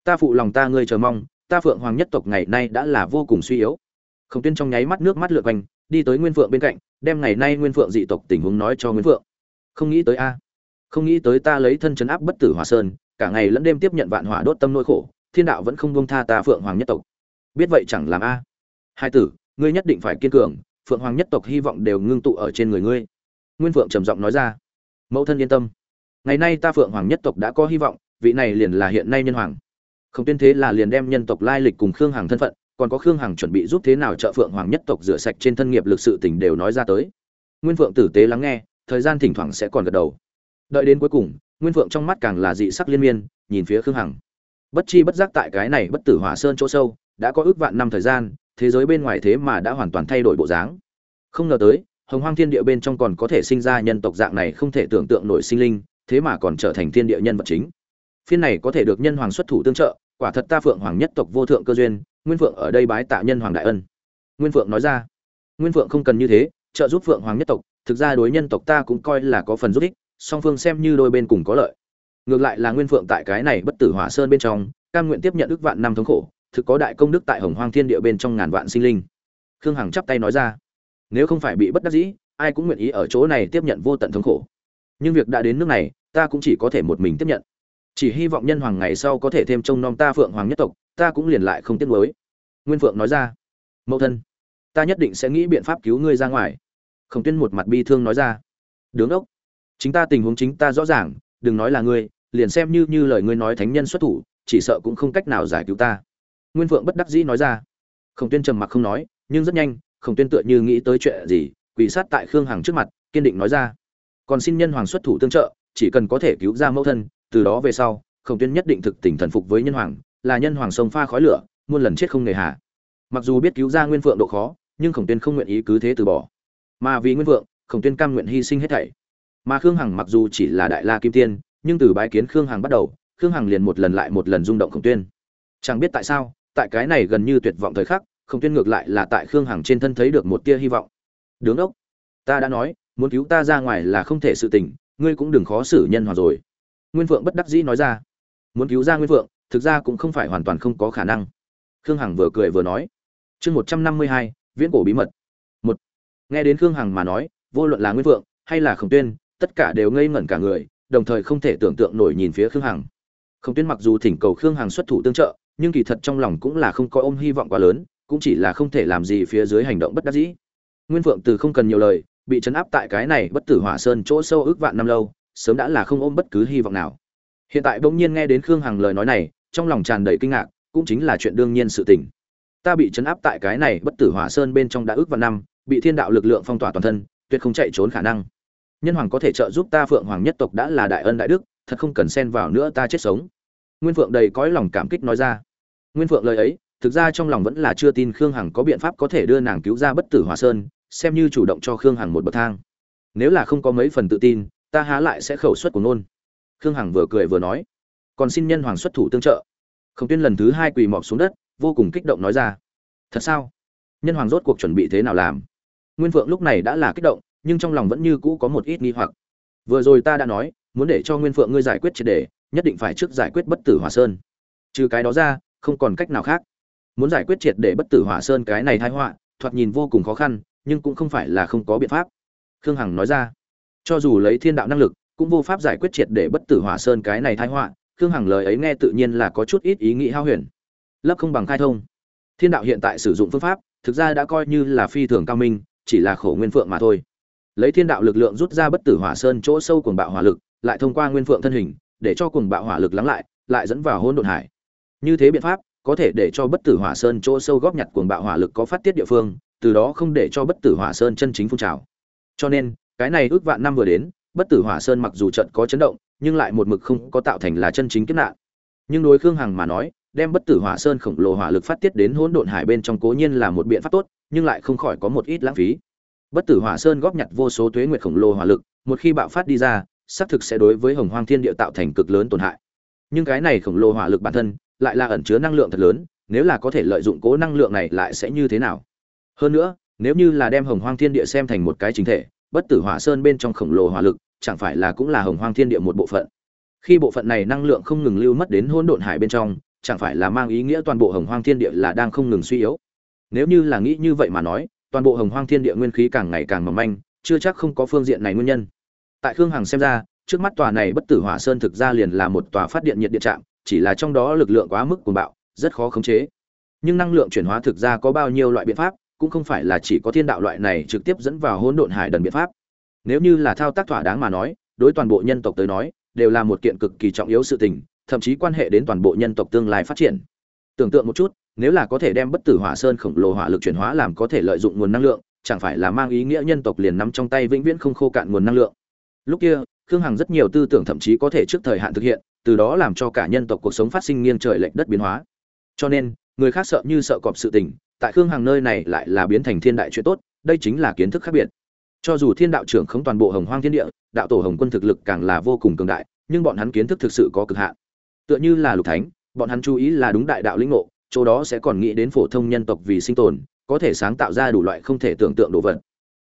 ta phụ lòng ta ngươi chờ mong, ta phượng hoàng nhất tộc ngày nay đã là vô cùng suy yếu. Khổng tuyên trong nháy mắt nước mắt lượt quanh, đi tới nguyên phượng bên cạnh, đem ngày nay nguyên phượng dị tộc tình huống nói cho nguyên phượng. Không nghĩ tới a, không nghĩ tới ta lấy thân chấn áp bất tử hỏa sơn, cả ngày lẫn đêm tiếp nhận vạn hỏa đốt tâm nỗi khổ, thiên đạo vẫn không buông tha ta phượng hoàng nhất tộc biết vậy chẳng làm a. Hai tử, ngươi nhất định phải kiên cường, phượng hoàng nhất tộc hy vọng đều ngưng tụ ở trên người ngươi. Nguyên phượng trầm giọng nói ra. Mẫu thân yên tâm. Ngày nay ta phượng hoàng nhất tộc đã có hy vọng, vị này liền là hiện nay nhân hoàng. Không tuyên thế là liền đem nhân tộc lai lịch cùng khương hằng thân phận, còn có khương hằng chuẩn bị giúp thế nào trợ phượng hoàng nhất tộc rửa sạch trên thân nghiệp lực sự tình đều nói ra tới. Nguyên phượng tử tế lắng nghe, thời gian thỉnh thoảng sẽ còn gật đầu. Đợi đến cuối cùng, nguyên phượng trong mắt càng là dị sắc liên miên, nhìn phía khương hằng. Bất chi bất giác tại cái này bất tử hỏa sơn chỗ sâu đã có ước vạn năm thời gian, thế giới bên ngoài thế mà đã hoàn toàn thay đổi bộ dáng. Không ngờ tới, hồng hoang thiên địa bên trong còn có thể sinh ra nhân tộc dạng này không thể tưởng tượng nổi sinh linh, thế mà còn trở thành thiên địa nhân vật chính. Phiên này có thể được nhân hoàng xuất thủ tương trợ, quả thật ta phượng hoàng nhất tộc vô thượng cơ duyên, nguyên phượng ở đây bái tạ nhân hoàng đại ân. Nguyên phượng nói ra, nguyên phượng không cần như thế, trợ giúp phượng hoàng nhất tộc, thực ra đối nhân tộc ta cũng coi là có phần giúp ích, song phương xem như đôi bên cùng có lợi. Ngược lại là nguyên phượng tại cái này bất tử hỏa sơn bên trong, cam nguyện tiếp nhận ức vạn năm thống khổ thực có đại công đức tại hồng hoang thiên địa bên trong ngàn vạn sinh linh. Khương hằng chắp tay nói ra, nếu không phải bị bất đắc dĩ, ai cũng nguyện ý ở chỗ này tiếp nhận vô tận thống khổ. Nhưng việc đã đến nước này, ta cũng chỉ có thể một mình tiếp nhận. Chỉ hy vọng nhân hoàng ngày sau có thể thêm trông nom ta phượng hoàng nhất tộc, ta cũng liền lại không tiếc nuối. Nguyên phượng nói ra, mẫu thân, ta nhất định sẽ nghĩ biện pháp cứu ngươi ra ngoài. Khổng tuyên một mặt bi thương nói ra, đứng ốc, chính ta tình huống chính ta rõ ràng, đừng nói là ngươi, liền xem như như lời ngươi nói thánh nhân xuất thủ, chỉ sợ cũng không cách nào giải cứu ta nguyên vượng bất đắc dĩ nói ra. Khổng tuyên trầm mặc không nói, nhưng rất nhanh, khổng tuyên tựa như nghĩ tới chuyện gì quỷ sát tại khương hằng trước mặt, kiên định nói ra. Còn xin nhân hoàng xuất thủ tương trợ, chỉ cần có thể cứu ra mẫu thân, từ đó về sau, khổng tuyên nhất định thực tình thần phục với nhân hoàng, là nhân hoàng sông pha khói lửa, muôn lần chết không nề hà. Mặc dù biết cứu ra nguyên phượng độ khó, nhưng khổng tuyên không nguyện ý cứ thế từ bỏ. Mà vì nguyên phượng, khổng tuyên cam nguyện hy sinh hết thảy. Mà khương hằng mặc dù chỉ là đại la kim tiên, nhưng từ bái kiến khương hằng bắt đầu, khương hằng liền một lần lại một lần rung động khổng tuyên. Chẳng biết tại sao tại cái này gần như tuyệt vọng thời khắc Không tuyên ngược lại là tại khương hằng trên thân thấy được một tia hy vọng. Đứng ốc, ta đã nói, muốn cứu ta ra ngoài là không thể sự tình, ngươi cũng đừng khó xử nhân hòa rồi. Nguyên vượng bất đắc dĩ nói ra. Muốn cứu ra nguyên vượng thực ra cũng không phải hoàn toàn không có khả năng. Khương hằng vừa cười vừa nói. Chương một trăm năm mươi hai, viễn cổ bí mật. Một, nghe đến khương hằng mà nói, vô luận là nguyên vượng hay là khổng tuyên, tất cả đều ngây ngẩn cả người, đồng thời không thể tưởng tượng nổi nhìn phía khương hằng. Khổng tuyên mặc dù thỉnh cầu khương hằng xuất thủ tương trợ nhưng kỳ thật trong lòng cũng là không có ôm hy vọng quá lớn, cũng chỉ là không thể làm gì phía dưới hành động bất đắc dĩ. Nguyên vượng từ không cần nhiều lời, bị chấn áp tại cái này bất tử hỏa sơn chỗ sâu ước vạn năm lâu, sớm đã là không ôm bất cứ hy vọng nào. Hiện tại bỗng nhiên nghe đến khương hằng lời nói này, trong lòng tràn đầy kinh ngạc, cũng chính là chuyện đương nhiên sự tình. Ta bị chấn áp tại cái này bất tử hỏa sơn bên trong đã ước vạn năm, bị thiên đạo lực lượng phong tỏa toàn thân, tuyệt không chạy trốn khả năng. Nhân hoàng có thể trợ giúp ta phượng hoàng nhất tộc đã là đại ân đại đức, thật không cần xen vào nữa ta chết sống. Nguyên phượng đầy cõi lòng cảm kích nói ra nguyên phượng lời ấy, thực ra trong lòng vẫn là chưa tin khương hằng có biện pháp có thể đưa nàng cứu ra bất tử hỏa sơn, xem như chủ động cho khương hằng một bậc thang. Nếu là không có mấy phần tự tin, ta há lại sẽ khẩu suất của nôn khương hằng vừa cười vừa nói, còn xin nhân hoàng xuất thủ tương trợ. Khổng tuyên lần thứ hai quỳ mọp xuống đất, vô cùng kích động nói ra, thật sao? Nhân hoàng rốt cuộc chuẩn bị thế nào làm? Nguyên phượng lúc này đã là kích động, nhưng trong lòng vẫn như cũ có một ít nghi hoặc. Vừa rồi ta đã nói, muốn để cho nguyên phượng ngươi giải quyết triệt đề nhất định phải trước giải quyết bất tử hỏa sơn. Trừ cái đó ra không còn cách nào khác. Muốn giải quyết triệt để bất tử hỏa sơn cái này thái họa, thoạt nhìn vô cùng khó khăn, nhưng cũng không phải là không có biện pháp. Khương hằng nói ra, cho dù lấy thiên đạo năng lực, cũng vô pháp giải quyết triệt để bất tử hỏa sơn cái này thái họa. Khương hằng lời ấy nghe tự nhiên là có chút ít ý nghĩ hao huyền. Lấp không bằng khai thông. Thiên đạo hiện tại sử dụng phương pháp, thực ra đã coi như là phi thường cao minh, chỉ là khổ nguyên phượng mà thôi. Lấy thiên đạo lực lượng rút ra bất tử hỏa sơn chỗ sâu cuồng bạo hỏa lực, lại thông qua nguyên phượng thân hình, để cho cuồng bạo hỏa lực lắng lại lại dẫn vào hôn độn hải như thế biện pháp, có thể để cho bất tử hỏa sơn chỗ sâu góp nhặt cuồng bạo hỏa lực có phát tiết địa phương, từ đó không để cho bất tử hỏa sơn chân chính phun trào. Cho nên, cái này ước vạn năm vừa đến, bất tử hỏa sơn mặc dù trận có chấn động, nhưng lại một mực không có tạo thành là chân chính kiếp nạn. Nhưng đối khương hằng mà nói, đem bất tử hỏa sơn khổng lồ hỏa lực phát tiết đến hỗn độn hải bên trong cố nhiên là một biện pháp tốt, nhưng lại không khỏi có một ít lãng phí. Bất tử hỏa sơn góp nhặt vô số thuế nguyệt khổng lồ hỏa lực, một khi bạo phát đi ra, xác thực sẽ đối với hồng hoang thiên địa tạo thành cực lớn tổn hại. Nhưng cái này khổng lồ hỏa lực bản thân lại là ẩn chứa năng lượng thật lớn, nếu là có thể lợi dụng cố năng lượng này lại sẽ như thế nào? Hơn nữa, nếu như là đem hồng hoang thiên địa xem thành một cái chính thể, bất tử hỏa sơn bên trong khổng lồ hỏa lực, chẳng phải là cũng là hồng hoang thiên địa một bộ phận? Khi bộ phận này năng lượng không ngừng lưu mất đến hỗn độn hải bên trong, chẳng phải là mang ý nghĩa toàn bộ hồng hoang thiên địa là đang không ngừng suy yếu? Nếu như là nghĩ như vậy mà nói, toàn bộ hồng hoang thiên địa nguyên khí càng ngày càng mỏng manh, chưa chắc không có phương diện này nguyên nhân. Tại khương hằng xem ra trước mắt tòa này bất tử hỏa sơn thực ra liền là một tòa phát điện nhiệt điện trạm, chỉ là trong đó lực lượng quá mức cuồng bạo, rất khó khống chế. Nhưng năng lượng chuyển hóa thực ra có bao nhiêu loại biện pháp, cũng không phải là chỉ có thiên đạo loại này trực tiếp dẫn vào hỗn độn hải đần biện pháp. Nếu như là thao tác thỏa đáng mà nói, đối toàn bộ nhân tộc tới nói, đều là một kiện cực kỳ trọng yếu sự tình, thậm chí quan hệ đến toàn bộ nhân tộc tương lai phát triển. Tưởng tượng một chút, nếu là có thể đem bất tử hỏa sơn khổng lồ hỏa lực chuyển hóa làm có thể lợi dụng nguồn năng lượng, chẳng phải là mang ý nghĩa nhân tộc liền nắm trong tay vĩnh viễn không khô cạn nguồn năng lượng. Lúc kia khương hằng rất nhiều tư tưởng thậm chí có thể trước thời hạn thực hiện, từ đó làm cho cả nhân tộc cuộc sống phát sinh nghiêng trời lệch đất biến hóa. Cho nên, người khác sợ như sợ cọp sự tình, tại khương hằng nơi này lại là biến thành thiên đại chuyện tốt, đây chính là kiến thức khác biệt. Cho dù thiên đạo trưởng không toàn bộ hồng hoang thiên địa, đạo tổ hồng quân thực lực càng là vô cùng cường đại, nhưng bọn hắn kiến thức thực sự có cực hạn. Tựa như là lục thánh, bọn hắn chú ý là đúng đại đạo lĩnh ngộ, chỗ đó sẽ còn nghĩ đến phổ thông nhân tộc vì sinh tồn, có thể sáng tạo ra đủ loại không thể tưởng tượng đồ vật.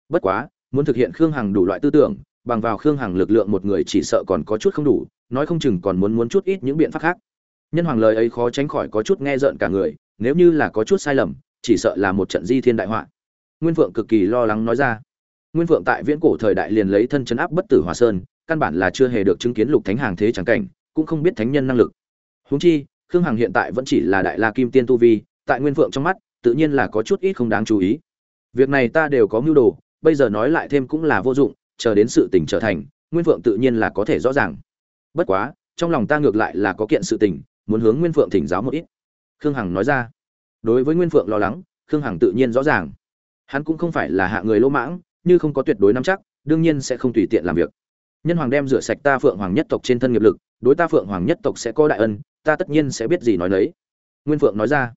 Bất quá, muốn thực hiện khương hằng đủ loại tư tưởng bằng vào khương hằng lực lượng một người chỉ sợ còn có chút không đủ, nói không chừng còn muốn muốn chút ít những biện pháp khác. Nhân hoàng lời ấy khó tránh khỏi có chút nghe rợn cả người, nếu như là có chút sai lầm, chỉ sợ là một trận di thiên đại họa. Nguyên vượng cực kỳ lo lắng nói ra. Nguyên vượng tại viễn cổ thời đại liền lấy thân chấn áp bất tử hòa sơn, căn bản là chưa hề được chứng kiến lục thánh hàng thế trắng cảnh, cũng không biết thánh nhân năng lực. Huống chi, khương hằng hiện tại vẫn chỉ là đại la kim tiên tu vi, tại nguyên vượng trong mắt, tự nhiên là có chút ít không đáng chú ý. Việc này ta đều có mưu đồ, bây giờ nói lại thêm cũng là vô dụng chờ đến sự tình trở thành, nguyên vượng tự nhiên là có thể rõ ràng. Bất quá, trong lòng ta ngược lại là có kiện sự tình, muốn hướng nguyên phượng thỉnh giáo một ít. Khương hằng nói ra. Đối với nguyên phượng lo lắng, khương hằng tự nhiên rõ ràng. Hắn cũng không phải là hạ người lỗ mãng, như không có tuyệt đối nắm chắc, đương nhiên sẽ không tùy tiện làm việc. Nhân hoàng đem rửa sạch ta phượng hoàng nhất tộc trên thân nghiệp lực, đối ta phượng hoàng nhất tộc sẽ có đại ân, ta tất nhiên sẽ biết gì nói nấy. Nguyên phượng nói ra.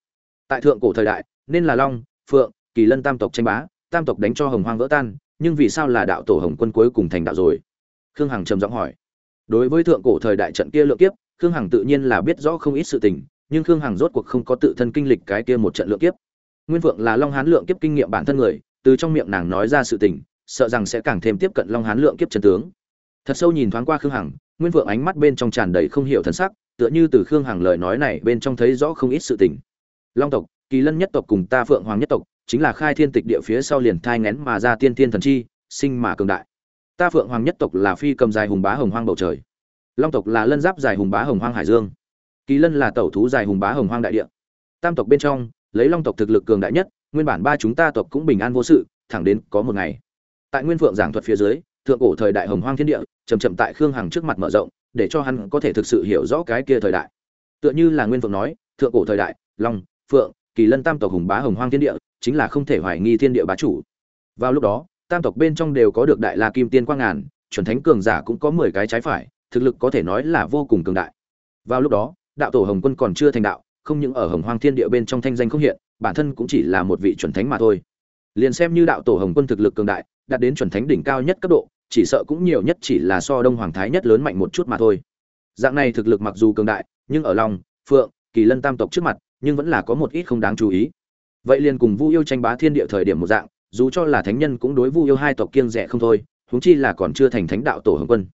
Tại thượng cổ thời đại, nên là long, phượng, kỳ lân tam tộc tranh bá, tam tộc đánh cho hồng hoang vỡ tan nhưng vì sao là đạo tổ hồng quân cuối cùng thành đạo rồi? Khương hằng trầm giọng hỏi. Đối với thượng cổ thời đại trận kia lượng kiếp, khương hằng tự nhiên là biết rõ không ít sự tình, nhưng khương hằng rốt cuộc không có tự thân kinh lịch cái kia một trận lượng kiếp. Nguyên phượng là long hán lượng kiếp kinh nghiệm bản thân người, từ trong miệng nàng nói ra sự tình, sợ rằng sẽ càng thêm tiếp cận long hán lượng kiếp chân tướng. Thật sâu nhìn thoáng qua khương hằng, nguyên phượng ánh mắt bên trong tràn đầy không hiểu thần sắc, tựa như từ khương hằng lời nói này bên trong thấy rõ không ít sự tình. Long tộc, kỳ lân nhất tộc cùng ta phượng hoàng nhất tộc chính là khai thiên tịch địa phía sau liền thai ngén mà ra tiên thiên thần chi, sinh mà cường đại. Ta phượng hoàng nhất tộc là phi cầm dài hùng bá hồng hoang bầu trời. Long tộc là lân giáp dài hùng bá hồng hoang hải dương. Kỳ lân là tẩu thú dài hùng bá hồng hoang đại địa. Tam tộc bên trong, lấy long tộc thực lực cường đại nhất, nguyên bản ba chúng ta tộc cũng bình an vô sự, thẳng đến có một ngày. Tại nguyên phượng giảng thuật phía dưới, thượng cổ thời đại hồng hoang thiên địa chầm chậm tại khương hằng trước mặt mở rộng, để cho hắn có thể thực sự hiểu rõ cái kia thời đại. Tựa như là nguyên phượng nói, thượng cổ thời đại, long, phượng, kỳ lân tam tộc hùng bá hồng hoang thiên địa chính là không thể hoài nghi thiên địa bá chủ. Vào lúc đó, tam tộc bên trong đều có được đại la kim tiên quang ngàn, chuẩn thánh cường giả cũng có mười cái trái phải, thực lực có thể nói là vô cùng cường đại. Vào lúc đó, đạo tổ hồng quân còn chưa thành đạo, không những ở hồng hoang thiên địa bên trong thanh danh không hiện, bản thân cũng chỉ là một vị chuẩn thánh mà thôi. Liền xem như đạo tổ hồng quân thực lực cường đại, đạt đến chuẩn thánh đỉnh cao nhất cấp độ, chỉ sợ cũng nhiều nhất chỉ là so đông hoàng thái nhất lớn mạnh một chút mà thôi. Dạng này thực lực mặc dù cường đại, nhưng ở lòng phượng, kỳ lân tam tộc trước mặt, nhưng vẫn là có một ít không đáng chú ý vậy liền cùng vu yêu tranh bá thiên địa thời điểm một dạng, dù cho là thánh nhân cũng đối vu yêu hai tộc kiêng rẻ không thôi, huống chi là còn chưa thành thánh đạo tổ hồng quân.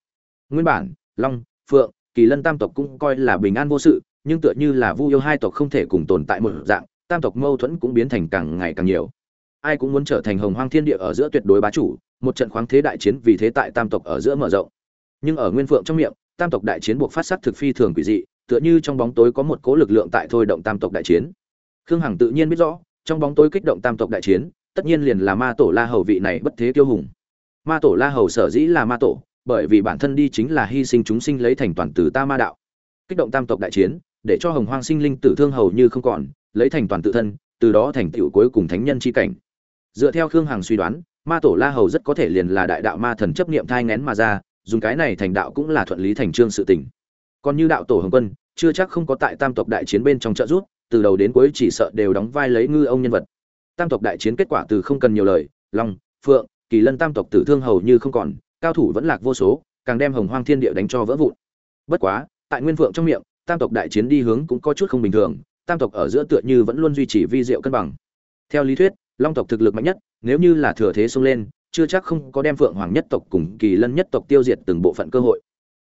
Nguyên bản, long, phượng, kỳ lân tam tộc cũng coi là bình an vô sự, nhưng tựa như là vu yêu hai tộc không thể cùng tồn tại một dạng, tam tộc mâu thuẫn cũng biến thành càng ngày càng nhiều. Ai cũng muốn trở thành hồng hoang thiên địa ở giữa tuyệt đối bá chủ, một trận khoáng thế đại chiến vì thế tại tam tộc ở giữa mở rộng. Nhưng ở nguyên phượng trong miệng, tam tộc đại chiến buộc phát sắc thực phi thường quỷ dị, tựa như trong bóng tối có một cố lực lượng tại thôi động tam tộc đại chiến. Khương hằng tự nhiên biết rõ trong bóng tối kích động tam tộc đại chiến, tất nhiên liền là ma tổ la hầu vị này bất thế kiêu hùng. Ma tổ la hầu sở dĩ là ma tổ, bởi vì bản thân đi chính là hy sinh chúng sinh lấy thành toàn từ ta ma đạo. Kích động tam tộc đại chiến, để cho hồng hoang sinh linh tử thương hầu như không còn, lấy thành toàn tự thân, từ đó thành tựu cuối cùng thánh nhân chi cảnh. Dựa theo khương hằng suy đoán, ma tổ la hầu rất có thể liền là đại đạo ma thần chấp niệm thai ngén mà ra, dùng cái này thành đạo cũng là thuận lý thành trương sự tình. Còn như đạo tổ hồng quân, chưa chắc không có tại tam tộc đại chiến bên trong trợ giúp từ đầu đến cuối chỉ sợ đều đóng vai lấy ngư ông nhân vật. Tam tộc đại chiến kết quả từ không cần nhiều lời, long, phượng, kỳ lân tam tộc tử thương hầu như không còn, cao thủ vẫn lạc vô số, càng đem hồng hoang thiên địa đánh cho vỡ vụn. Bất quá, tại nguyên phượng trong miệng, tam tộc đại chiến đi hướng cũng có chút không bình thường, tam tộc ở giữa tựa như vẫn luôn duy trì vi diệu cân bằng. Theo lý thuyết, long tộc thực lực mạnh nhất, nếu như là thừa thế xông lên, chưa chắc không có đem phượng hoàng nhất tộc cùng kỳ lân nhất tộc tiêu diệt từng bộ phận cơ hội.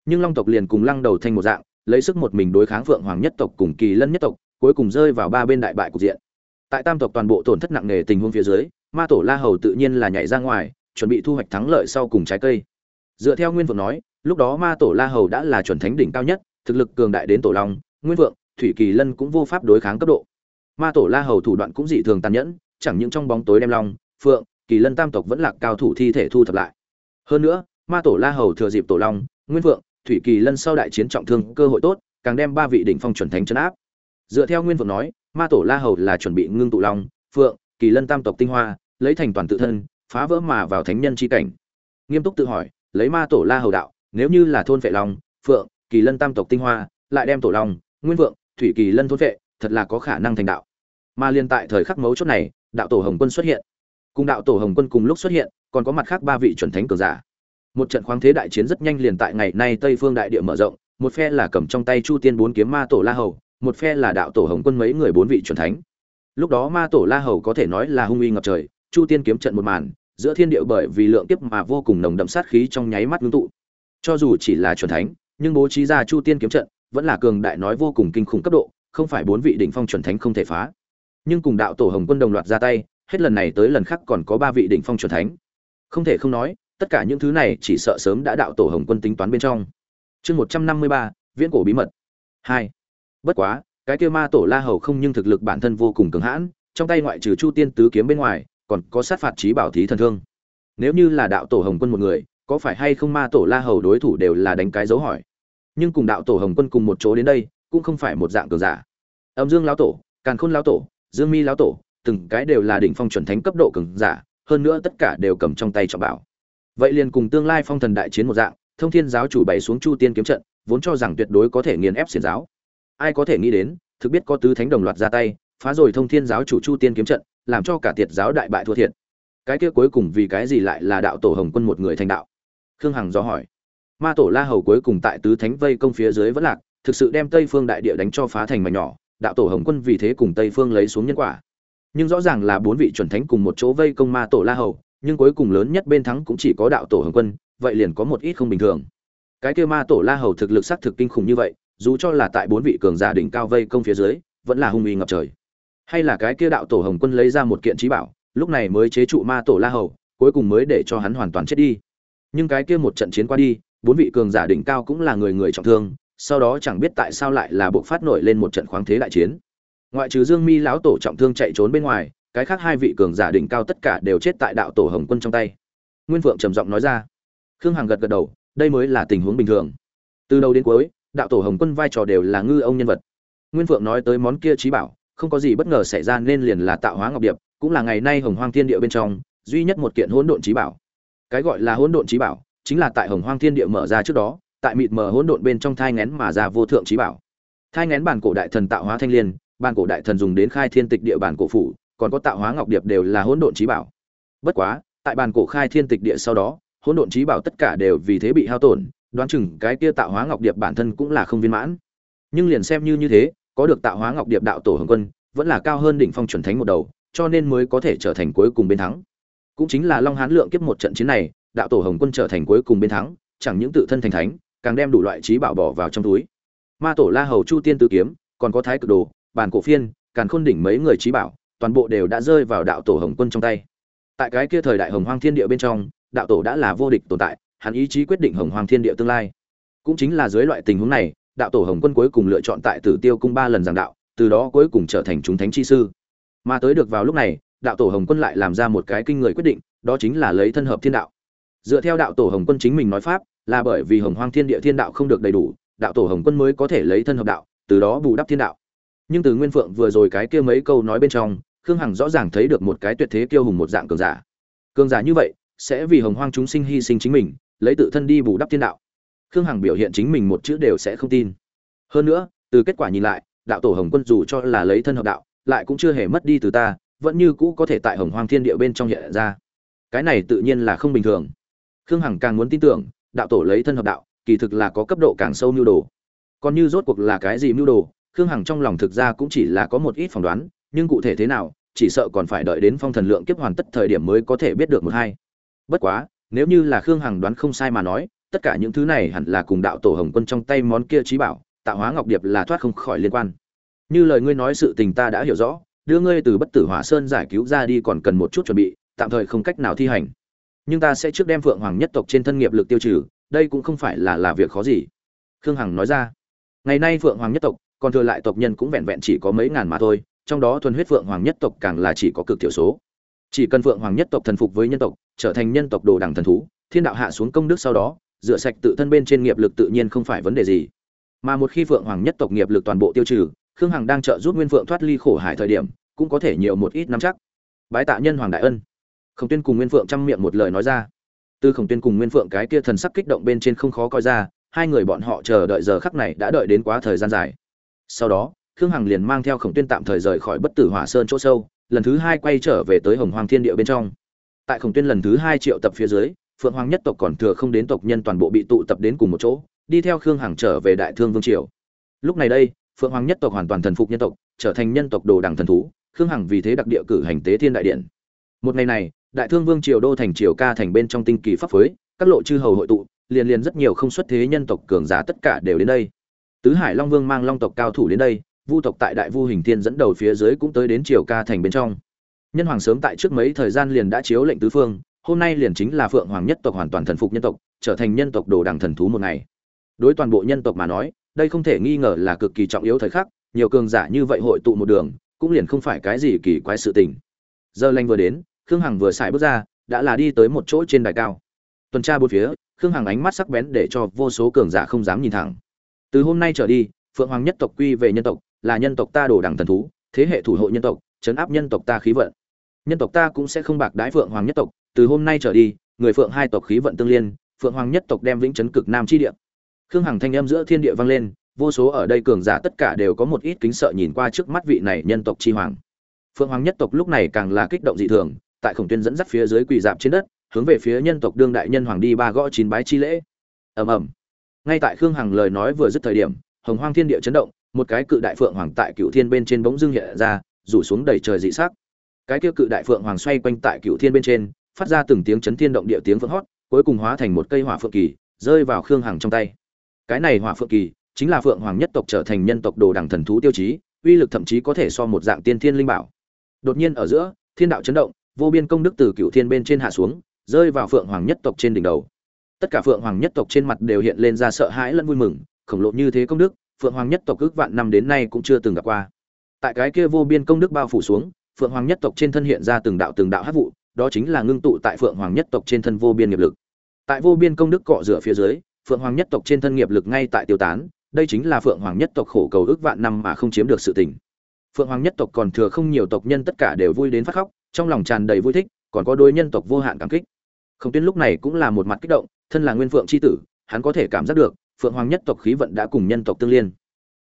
Nhưng long tộc liền cùng lăng đầu thành một dạng, lấy sức một mình đối kháng phượng hoàng nhất tộc cùng kỳ lân nhất tộc cuối cùng rơi vào ba bên đại bại cục diện. Tại tam tộc toàn bộ tổn thất nặng nề tình huống phía dưới, ma tổ la hầu tự nhiên là nhảy ra ngoài, chuẩn bị thu hoạch thắng lợi sau cùng trái cây. Dựa theo nguyên vượng nói, lúc đó ma tổ la hầu đã là chuẩn thánh đỉnh cao nhất, thực lực cường đại đến tổ long, nguyên vượng, thủy kỳ lân cũng vô pháp đối kháng cấp độ. Ma tổ la hầu thủ đoạn cũng dị thường tàn nhẫn, chẳng những trong bóng tối đem long, phượng, kỳ lân tam tộc vẫn là cao thủ thi thể thu thập lại. Hơn nữa, ma tổ la hầu thừa dịp tổ long, nguyên vượng, thủy kỳ lân sau đại chiến trọng thương cơ hội tốt, càng đem ba vị đỉnh phong chuẩn thánh chấn áp dựa theo nguyên vượng nói, ma tổ la hầu là chuẩn bị ngưng tụ long, phượng, kỳ lân tam tộc tinh hoa, lấy thành toàn tự thân, phá vỡ mà vào thánh nhân chi cảnh. Nghiêm túc tự hỏi, lấy ma tổ la hầu đạo, nếu như là thôn vệ long, phượng, kỳ lân tam tộc tinh hoa, lại đem tổ long, nguyên vượng, thủy kỳ lân thôn vệ thật là có khả năng thành đạo. Mà liên tại thời khắc mấu chốt này, đạo tổ hồng quân xuất hiện. Cùng đạo tổ hồng quân cùng lúc xuất hiện, còn có mặt khác ba vị chuẩn thánh cường giả. Một trận khoáng thế đại chiến rất nhanh liền tại ngày nay tây phương đại địa mở rộng, một phe là cầm trong tay chu tiên bốn kiếm ma tổ la hầu một phe là đạo tổ hồng quân mấy người bốn vị chuẩn thánh. Lúc đó ma tổ la hầu có thể nói là hung uy ngập trời, chu tiên kiếm trận một màn, giữa thiên địa bởi vì lượng kiếp mà vô cùng nồng đậm sát khí trong nháy mắt ngưng tụ. Cho dù chỉ là chuẩn thánh, nhưng bố trí ra chu tiên kiếm trận vẫn là cường đại nói vô cùng kinh khủng cấp độ, không phải bốn vị đỉnh phong chuẩn thánh không thể phá. Nhưng cùng đạo tổ hồng quân đồng loạt ra tay, hết lần này tới lần khác còn có ba vị đỉnh phong chuẩn thánh. Không thể không nói, tất cả những thứ này chỉ sợ sớm đã đạo tổ hồng quân tính toán bên trong. Chương một trăm năm mươi ba, viễn cổ bí mật. Hai bất quá, cái kia ma tổ la hầu không nhưng thực lực bản thân vô cùng cứng hãn, trong tay ngoại trừ chu tiên tứ kiếm bên ngoài, còn có sát phạt trí bảo thí thần thương. Nếu như là đạo tổ hồng quân một người, có phải hay không ma tổ la hầu đối thủ đều là đánh cái dấu hỏi. Nhưng cùng đạo tổ hồng quân cùng một chỗ đến đây, cũng không phải một dạng cường giả. Âm dương lão tổ, càn khôn lão tổ, dương mi lão tổ, từng cái đều là đỉnh phong chuẩn thánh cấp độ cường giả, hơn nữa tất cả đều cầm trong tay trọng bảo. Vậy liền cùng tương lai phong thần đại chiến một dạng, thông thiên giáo chủ bày xuống chu tiên kiếm trận, vốn cho rằng tuyệt đối có thể nghiền ép xiển giáo ai có thể nghĩ đến, thực biết có tứ thánh đồng loạt ra tay, phá rồi thông thiên giáo chủ chu tiên kiếm trận, làm cho cả tiệt giáo đại bại thua thiệt. Cái kia cuối cùng vì cái gì lại là đạo tổ hồng quân một người thành đạo? Khương hằng do hỏi. Ma tổ la hầu cuối cùng tại tứ thánh vây công phía dưới vẫn lạc, thực sự đem tây phương đại địa đánh cho phá thành mảnh nhỏ, đạo tổ hồng quân vì thế cùng tây phương lấy xuống nhân quả. Nhưng rõ ràng là bốn vị chuẩn thánh cùng một chỗ vây công ma tổ la hầu, nhưng cuối cùng lớn nhất bên thắng cũng chỉ có đạo tổ hồng quân, vậy liền có một ít không bình thường. Cái kia ma tổ la hầu thực lực xác thực kinh khủng như vậy dù cho là tại bốn vị cường giả đỉnh cao vây công phía dưới, vẫn là hung uy ngập trời. Hay là cái kia đạo tổ hồng quân lấy ra một kiện trí bảo, lúc này mới chế trụ ma tổ la hầu, cuối cùng mới để cho hắn hoàn toàn chết đi. Nhưng cái kia một trận chiến qua đi, bốn vị cường giả đỉnh cao cũng là người người trọng thương, sau đó chẳng biết tại sao lại là buộc phát nổi lên một trận khoáng thế đại chiến. Ngoại trừ dương mi lão tổ trọng thương chạy trốn bên ngoài, cái khác hai vị cường giả đỉnh cao tất cả đều chết tại đạo tổ hồng quân trong tay. Nguyên phượng trầm giọng nói ra. Khương hằng gật gật đầu, đây mới là tình huống bình thường. Từ đầu đến cuối đạo tổ hồng quân vai trò đều là ngư ông nhân vật. Nguyên phượng nói tới món kia trí bảo, không có gì bất ngờ xảy ra nên liền là tạo hóa ngọc điệp, cũng là ngày nay hồng hoang thiên địa bên trong, duy nhất một kiện hỗn độn trí bảo. Cái gọi là hỗn độn trí bảo, chính là tại hồng hoang thiên địa mở ra trước đó, tại mịt mờ hỗn độn bên trong thai ngén mà ra vô thượng trí bảo. Thai ngén bản cổ đại thần tạo hóa thanh liên, bản cổ đại thần dùng đến khai thiên tịch địa bản cổ phủ, còn có tạo hóa ngọc điệp đều là hỗn độn trí bảo. Bất quá, tại bản cổ khai thiên tịch địa sau đó, hỗn độn trí bảo tất cả đều vì thế bị hao tổn đoán chừng cái kia tạo hóa ngọc điệp bản thân cũng là không viên mãn. Nhưng liền xem như như thế, có được tạo hóa ngọc điệp đạo tổ hồng quân, vẫn là cao hơn đỉnh phong chuẩn thánh một đầu, cho nên mới có thể trở thành cuối cùng bên thắng. Cũng chính là long hán lượng kiếp một trận chiến này, đạo tổ hồng quân trở thành cuối cùng bên thắng, chẳng những tự thân thành thánh, càng đem đủ loại trí bảo bỏ vào trong túi. Ma tổ la hầu chu tiên tứ kiếm, còn có thái cực đồ bản cổ phiên càng khôn đỉnh mấy người trí bảo, toàn bộ đều đã rơi vào đạo tổ hồng quân trong tay. Tại cái kia thời đại hồng hoang thiên địa bên trong, đạo tổ đã là vô địch tồn tại hắn ý chí quyết định hồng hoang thiên địa tương lai. Cũng chính là dưới loại tình huống này, đạo tổ hồng quân cuối cùng lựa chọn tại tử tiêu cung ba lần giảng đạo, từ đó cuối cùng trở thành chúng thánh chi sư. Mà tới được vào lúc này, đạo tổ hồng quân lại làm ra một cái kinh người quyết định, đó chính là lấy thân hợp thiên đạo. Dựa theo đạo tổ hồng quân chính mình nói pháp, là bởi vì hồng hoang thiên địa thiên đạo không được đầy đủ, đạo tổ hồng quân mới có thể lấy thân hợp đạo, từ đó bù đắp thiên đạo. Nhưng từ nguyên phượng vừa rồi cái kia mấy câu nói bên trong, khương hằng rõ ràng thấy được một cái tuyệt thế kiêu hùng một dạng cường giả. Cường giả như vậy, sẽ vì hồng hoang chúng sinh hy sinh chính mình lấy tự thân đi bù đắp thiên đạo. Khương hằng biểu hiện chính mình một chữ đều sẽ không tin. Hơn nữa, từ kết quả nhìn lại, đạo tổ hồng quân dù cho là lấy thân hợp đạo, lại cũng chưa hề mất đi từ ta, vẫn như cũ có thể tại hồng hoang thiên địa bên trong hiện ra. Cái này tự nhiên là không bình thường. Khương hằng càng muốn tin tưởng, đạo tổ lấy thân hợp đạo, kỳ thực là có cấp độ càng sâu mưu đồ. Còn như rốt cuộc là cái gì mưu đồ, khương hằng trong lòng thực ra cũng chỉ là có một ít phỏng đoán, nhưng cụ thể thế nào, chỉ sợ còn phải đợi đến phong thần lượng kiếp hoàn tất thời điểm mới có thể biết được một hai. Bất quá nếu như là khương hằng đoán không sai mà nói, tất cả những thứ này hẳn là cùng đạo tổ hồng quân trong tay món kia trí bảo, tạo hóa ngọc điệp là thoát không khỏi liên quan. Như lời ngươi nói sự tình ta đã hiểu rõ, đưa ngươi từ bất tử hỏa sơn giải cứu ra đi còn cần một chút chuẩn bị, tạm thời không cách nào thi hành. Nhưng ta sẽ trước đem phượng hoàng nhất tộc trên thân nghiệp lực tiêu trừ, đây cũng không phải là là việc khó gì. Khương hằng nói ra. Ngày nay phượng hoàng nhất tộc, còn thừa lại tộc nhân cũng vẹn vẹn chỉ có mấy ngàn mà thôi, trong đó thuần huyết phượng hoàng nhất tộc càng là chỉ có cực thiểu số chỉ cần phượng hoàng nhất tộc thần phục với nhân tộc, trở thành nhân tộc đồ đẳng thần thú, thiên đạo hạ xuống công đức sau đó, rửa sạch tự thân bên trên nghiệp lực tự nhiên không phải vấn đề gì. Mà một khi phượng hoàng nhất tộc nghiệp lực toàn bộ tiêu trừ, khương hằng đang trợ giúp nguyên phượng thoát ly khổ hải thời điểm, cũng có thể nhiều một ít nắm chắc. Bái tạ nhân hoàng đại ân. Khổng tuyên cùng nguyên phượng chăm miệng một lời nói ra. Từ khổng tuyên cùng nguyên phượng cái kia thần sắc kích động bên trên không khó coi ra, hai người bọn họ chờ đợi giờ khắc này đã đợi đến quá thời gian dài. Sau đó, khương hằng liền mang theo khổng tuyên tạm thời rời khỏi bất tử hỏa sơn chỗ sâu lần thứ hai quay trở về tới hồng hoàng thiên địa bên trong. Tại khổng tuyên lần thứ hai triệu tập phía dưới, phượng hoàng nhất tộc còn thừa không đến tộc nhân toàn bộ bị tụ tập đến cùng một chỗ, đi theo khương hằng trở về đại thương vương triều. Lúc này đây, phượng hoàng nhất tộc hoàn toàn thần phục nhân tộc, trở thành nhân tộc đồ đảng thần thú, khương hằng vì thế đặc địa cử hành tế thiên đại điện. Một ngày này, đại thương vương triều đô thành triều ca thành bên trong tinh kỳ pháp phối, các lộ chư hầu hội tụ, liền liền rất nhiều không xuất thế nhân tộc cường giả tất cả đều đến đây. Tứ hải long vương mang long tộc cao thủ đến đây vu tộc tại đại vu hình thiên dẫn đầu phía dưới cũng tới đến triều ca thành bên trong. Nhân hoàng sớm tại trước mấy thời gian liền đã chiếu lệnh tứ phương, hôm nay liền chính là phượng hoàng nhất tộc hoàn toàn thần phục nhân tộc, trở thành nhân tộc đồ đằng thần thú một ngày. Đối toàn bộ nhân tộc mà nói, đây không thể nghi ngờ là cực kỳ trọng yếu thời khắc, nhiều cường giả như vậy hội tụ một đường, cũng liền không phải cái gì kỳ quái sự tình. Giờ lanh vừa đến, khương hằng vừa xài bước ra, đã là đi tới một chỗ trên đài cao. Tuần tra bốn phía, khương hằng ánh mắt sắc bén để cho vô số cường giả không dám nhìn thẳng. Từ hôm nay trở đi, phượng hoàng nhất tộc quy về nhân tộc là nhân tộc ta đồ đẳng thần thú, thế hệ thủ hộ nhân tộc, chấn áp nhân tộc ta khí vận. Nhân tộc ta cũng sẽ không bạc đái phượng hoàng nhất tộc, từ hôm nay trở đi, người phượng hai tộc khí vận tương liên, phượng hoàng nhất tộc đem vĩnh chấn cực nam chi địa. Khương hằng thanh âm giữa thiên địa vang lên, vô số ở đây cường giả tất cả đều có một ít kính sợ nhìn qua trước mắt vị này nhân tộc chi hoàng. Phượng hoàng nhất tộc lúc này càng là kích động dị thường, tại khổng tuyên dẫn dắt phía dưới quỳ dạp trên đất, hướng về phía nhân tộc đương đại nhân hoàng đi ba gõ chín bái chi lễ. Ầm ầm. Ngay tại khương hằng lời nói vừa dứt thời điểm, hồng hoang thiên địa chấn động một cái cự đại phượng hoàng tại cựu thiên bên trên bỗng dưng hiện ra, rủ xuống đầy trời dị sắc. Cái kia cự đại phượng hoàng xoay quanh tại cựu thiên bên trên, phát ra từng tiếng chấn thiên động địa tiếng phượng hót, cuối cùng hóa thành một cây hỏa phượng kỳ, rơi vào khương hằng trong tay. Cái này hỏa phượng kỳ chính là phượng hoàng nhất tộc trở thành nhân tộc đồ đẳng thần thú tiêu chí, uy lực thậm chí có thể so một dạng tiên thiên linh bảo. Đột nhiên ở giữa, thiên đạo chấn động, vô biên công đức từ cựu thiên bên trên hạ xuống, rơi vào phượng hoàng nhất tộc trên đỉnh đầu. Tất cả phượng hoàng nhất tộc trên mặt đều hiện lên ra sợ hãi lẫn vui mừng, khổng lồ như thế công đức phượng hoàng nhất tộc ước vạn năm đến nay cũng chưa từng gặp qua. Tại cái kia vô biên công đức bao phủ xuống, phượng hoàng nhất tộc trên thân hiện ra từng đạo từng đạo hát vụ, đó chính là ngưng tụ tại phượng hoàng nhất tộc trên thân vô biên nghiệp lực. Tại vô biên công đức cọ rửa phía dưới, phượng hoàng nhất tộc trên thân nghiệp lực ngay tại tiêu tán, đây chính là phượng hoàng nhất tộc khổ cầu ước vạn năm mà không chiếm được sự tình. Phượng hoàng nhất tộc còn thừa không nhiều tộc nhân tất cả đều vui đến phát khóc, trong lòng tràn đầy vui thích, còn có đôi nhân tộc vô hạn cảm kích. Không tiên lúc này cũng là một mặt kích động, thân là nguyên phượng c h i tử, hắn có thể cảm giác được phượng hoàng nhất tộc khí vận đã cùng nhân tộc tương liên.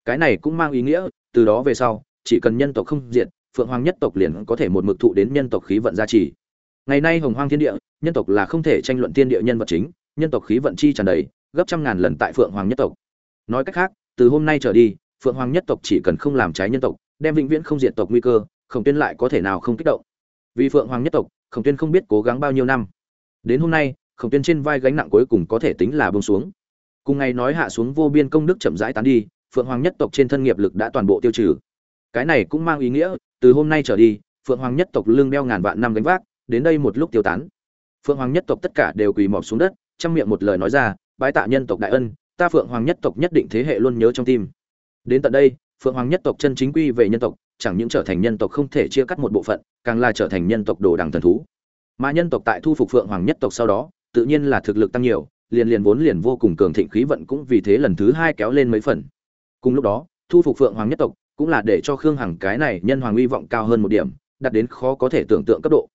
Cái này cũng mang ý nghĩa, từ đó về sau, chỉ cần nhân tộc không diệt, phượng hoàng nhất tộc liền có thể một mực thụ đến nhân tộc khí vận gia trì. Ngày nay hồng hoang thiên địa, nhân tộc là không thể tranh luận thiên địa nhân vật chính, nhân tộc khí vận chi tràn đầy, gấp trăm ngàn lần tại phượng hoàng nhất tộc. Nói cách khác, từ hôm nay trở đi, phượng hoàng nhất tộc chỉ cần không làm trái nhân tộc, đem vĩnh viễn không diệt tộc nguy cơ, khổng tuyên lại có thể nào không kích động. Vì phượng hoàng nhất tộc, khổng tuyên không biết cố gắng bao nhiêu năm. Đến hôm nay, khổng tuyên trên vai gánh nặng cuối cùng có thể tính là bông xuống cùng ngày nói hạ xuống vô biên công đức chậm rãi tán đi, phượng hoàng nhất tộc trên thân nghiệp lực đã toàn bộ tiêu trừ. Cái này cũng mang ý nghĩa, từ hôm nay trở đi, phượng hoàng nhất tộc lương đeo ngàn vạn năm gánh vác, đến đây một lúc tiêu tán. Phượng hoàng nhất tộc tất cả đều quỳ mọp xuống đất, trong miệng một lời nói ra, bái tạ nhân tộc đại ân, ta phượng hoàng nhất tộc nhất định thế hệ luôn nhớ trong tim. Đến tận đây, phượng hoàng nhất tộc chân chính quy về nhân tộc, chẳng những trở thành nhân tộc không thể chia cắt một bộ phận, càng là trở thành nhân tộc đồ đằng thần thú. Mà nhân tộc tại thu phục phượng hoàng nhất tộc sau đó, tự nhiên là thực lực tăng nhiều liền liền vốn liền vô cùng cường thịnh khí vận cũng vì thế lần thứ hai kéo lên mấy phần. Cùng lúc đó, thu phục phượng hoàng nhất tộc cũng là để cho khương hằng cái này nhân hoàng uy vọng cao hơn một điểm, đạt đến khó có thể tưởng tượng cấp độ.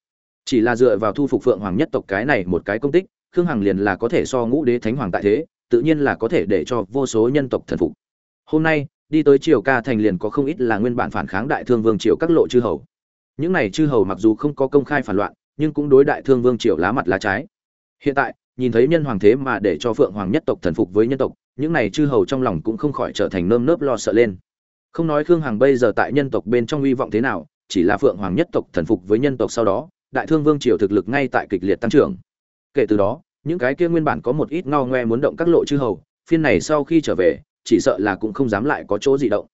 Chỉ là dựa vào thu phục phượng hoàng nhất tộc cái này một cái công tích, khương hằng liền là có thể so ngũ đế thánh hoàng tại thế, tự nhiên là có thể để cho vô số nhân tộc thần phục. Hôm nay, đi tới triều ca thành liền có không ít là nguyên bản phản kháng đại thương vương triều các lộ chư hầu. Những này chư hầu mặc dù không có công khai phản loạn, nhưng cũng đối đại thương vương triều lá mặt lá trái. Hiện tại nhìn thấy nhân hoàng thế mà để cho phượng hoàng nhất tộc thần phục với nhân tộc, những này chư hầu trong lòng cũng không khỏi trở thành nơm nớp lo sợ lên. Không nói khương hằng bây giờ tại nhân tộc bên trong hy vọng thế nào, chỉ là phượng hoàng nhất tộc thần phục với nhân tộc sau đó, đại thương vương triều thực lực ngay tại kịch liệt tăng trưởng. Kể từ đó, những cái kia nguyên bản có một ít ngao ngoe muốn động các lộ chư hầu, phiên này sau khi trở về, chỉ sợ là cũng không dám lại có chỗ gì động.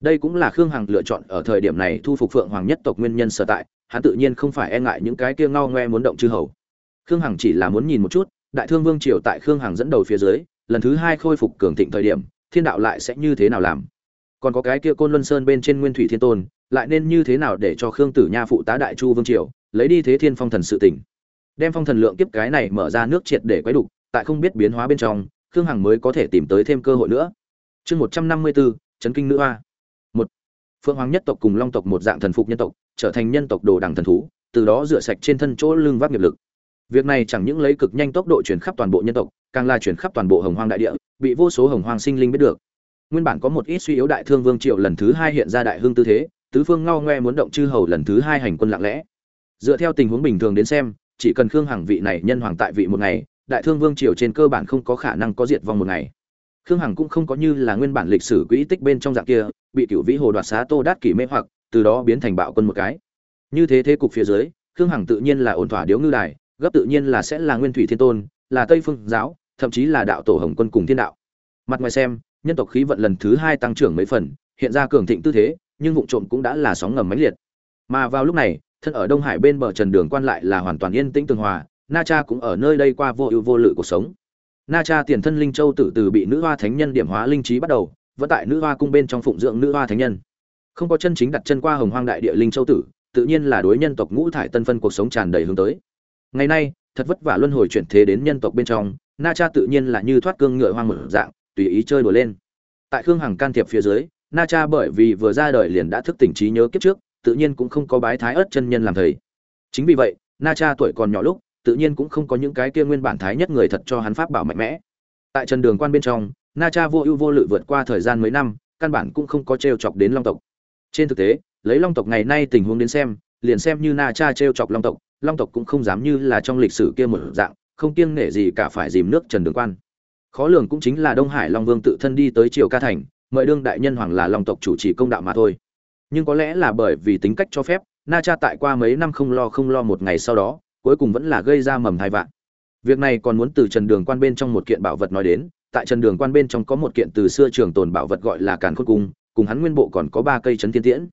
Đây cũng là khương hằng lựa chọn ở thời điểm này thu phục phượng hoàng nhất tộc nguyên nhân sở tại, hắn tự nhiên không phải e ngại những cái kia ngao ngoe muốn động chư hầu. Khương hằng chỉ là muốn nhìn một chút đại thương vương triều tại khương hằng dẫn đầu phía dưới, lần thứ hai khôi phục cường thịnh thời điểm, thiên đạo lại sẽ như thế nào làm? Còn có cái kia côn luân sơn bên trên nguyên thủy thiên tôn, lại nên như thế nào để cho khương tử nha phụ tá đại chu vương triều, lấy đi thế thiên phong thần sự tỉnh đem phong thần lượng kiếp cái này mở ra nước triệt để quấy đục, tại không biết biến hóa bên trong, khương hằng mới có thể tìm tới thêm cơ hội nữa. Chương một trăm năm mươi bốn, chấn kinh nữ hoa. Một Phương hoàng nhất tộc cùng long tộc một dạng thần phục nhân tộc, trở thành nhân tộc đồ đẳng thần thú, từ đó rửa sạch trên thân chỗ lưng vác nghiệp lực việc này chẳng những lấy cực nhanh tốc độ chuyển khắp toàn bộ nhân tộc, càng là chuyển khắp toàn bộ hồng hoang đại địa, bị vô số hồng hoang sinh linh biết được. Nguyên bản có một ít suy yếu đại thương vương triệu lần thứ hai hiện ra đại hưng tư thế, tứ phương ngao ngoe muốn động chư hầu lần thứ hai hành quân lặng lẽ. Dựa theo tình huống bình thường đến xem, chỉ cần khương hằng vị này nhân hoàng tại vị một ngày, đại thương vương triều trên cơ bản không có khả năng có diệt vong một ngày. Khương hằng cũng không có như là nguyên bản lịch sử quỹ tích bên trong dạng kia, bị cựu vĩ hồ đoạt xá tô đát kỷ mê hoặc, từ đó biến thành bạo quân một cái. Như thế thế cục phía dưới, khương hằng tự nhiên là ổn thỏa điếu ngư đài gấp tự nhiên là sẽ là nguyên thủy thiên tôn, là tây phương giáo, thậm chí là đạo tổ hồng quân cùng thiên đạo. Mặt ngoài xem, nhân tộc khí vận lần thứ hai tăng trưởng mấy phần, hiện ra cường thịnh tư thế, nhưng vụ trộm cũng đã là sóng ngầm mãnh liệt. Mà vào lúc này, thân ở đông hải bên bờ trần đường quan lại là hoàn toàn yên tĩnh tường hòa, na cha cũng ở nơi đây qua vô ưu vô lự cuộc sống. Na cha tiền thân linh châu tử từ bị nữ hoa thánh nhân điểm hóa linh trí bắt đầu, vẫn tại nữ hoa cung bên trong phụng dưỡng nữ hoa thánh nhân. Không có chân chính đặt chân qua hồng hoang đại địa linh châu tử, tự nhiên là đối nhân tộc ngũ thải tân phân cuộc sống tràn đầy hướng tới ngày nay, thật vất vả luân hồi chuyển thế đến nhân tộc bên trong, na cha tự nhiên là như thoát cương ngựa hoang một dạng, tùy ý chơi đùa lên. Tại khương hằng can thiệp phía dưới, na cha bởi vì vừa ra đời liền đã thức tỉnh trí nhớ kiếp trước, tự nhiên cũng không có bái thái ớt chân nhân làm thầy. Chính vì vậy, na cha tuổi còn nhỏ lúc, tự nhiên cũng không có những cái kia nguyên bản thái nhất người thật cho hắn pháp bảo mạnh mẽ. Tại trần đường quan bên trong, na cha vô ưu vô lự vượt qua thời gian mấy năm, căn bản cũng không có t r e o chọc đến long tộc. Trên thực tế, lấy long tộc ngày nay tình huống đến xem, liền xem như na cha t r e o chọc long tộc long tộc cũng không dám như là trong lịch sử kia một dạng, không kiêng nể gì cả phải dìm nước trần đường quan. Khó lường cũng chính là đông hải long vương tự thân đi tới triều ca thành, mời đương đại nhân hoàng là long tộc chủ trì công đạo mà thôi. Nhưng có lẽ là bởi vì tính cách cho phép, na cha tại qua mấy năm không lo không lo một ngày sau đó, cuối cùng vẫn là gây ra mầm hai vạn. Việc này còn muốn từ trần đường quan bên trong một kiện bảo vật nói đến, tại trần đường quan bên trong có một kiện từ xưa trường tồn bảo vật gọi là càn khôn cung, cùng hắn nguyên bộ còn có ba cây chấn thiên tiễn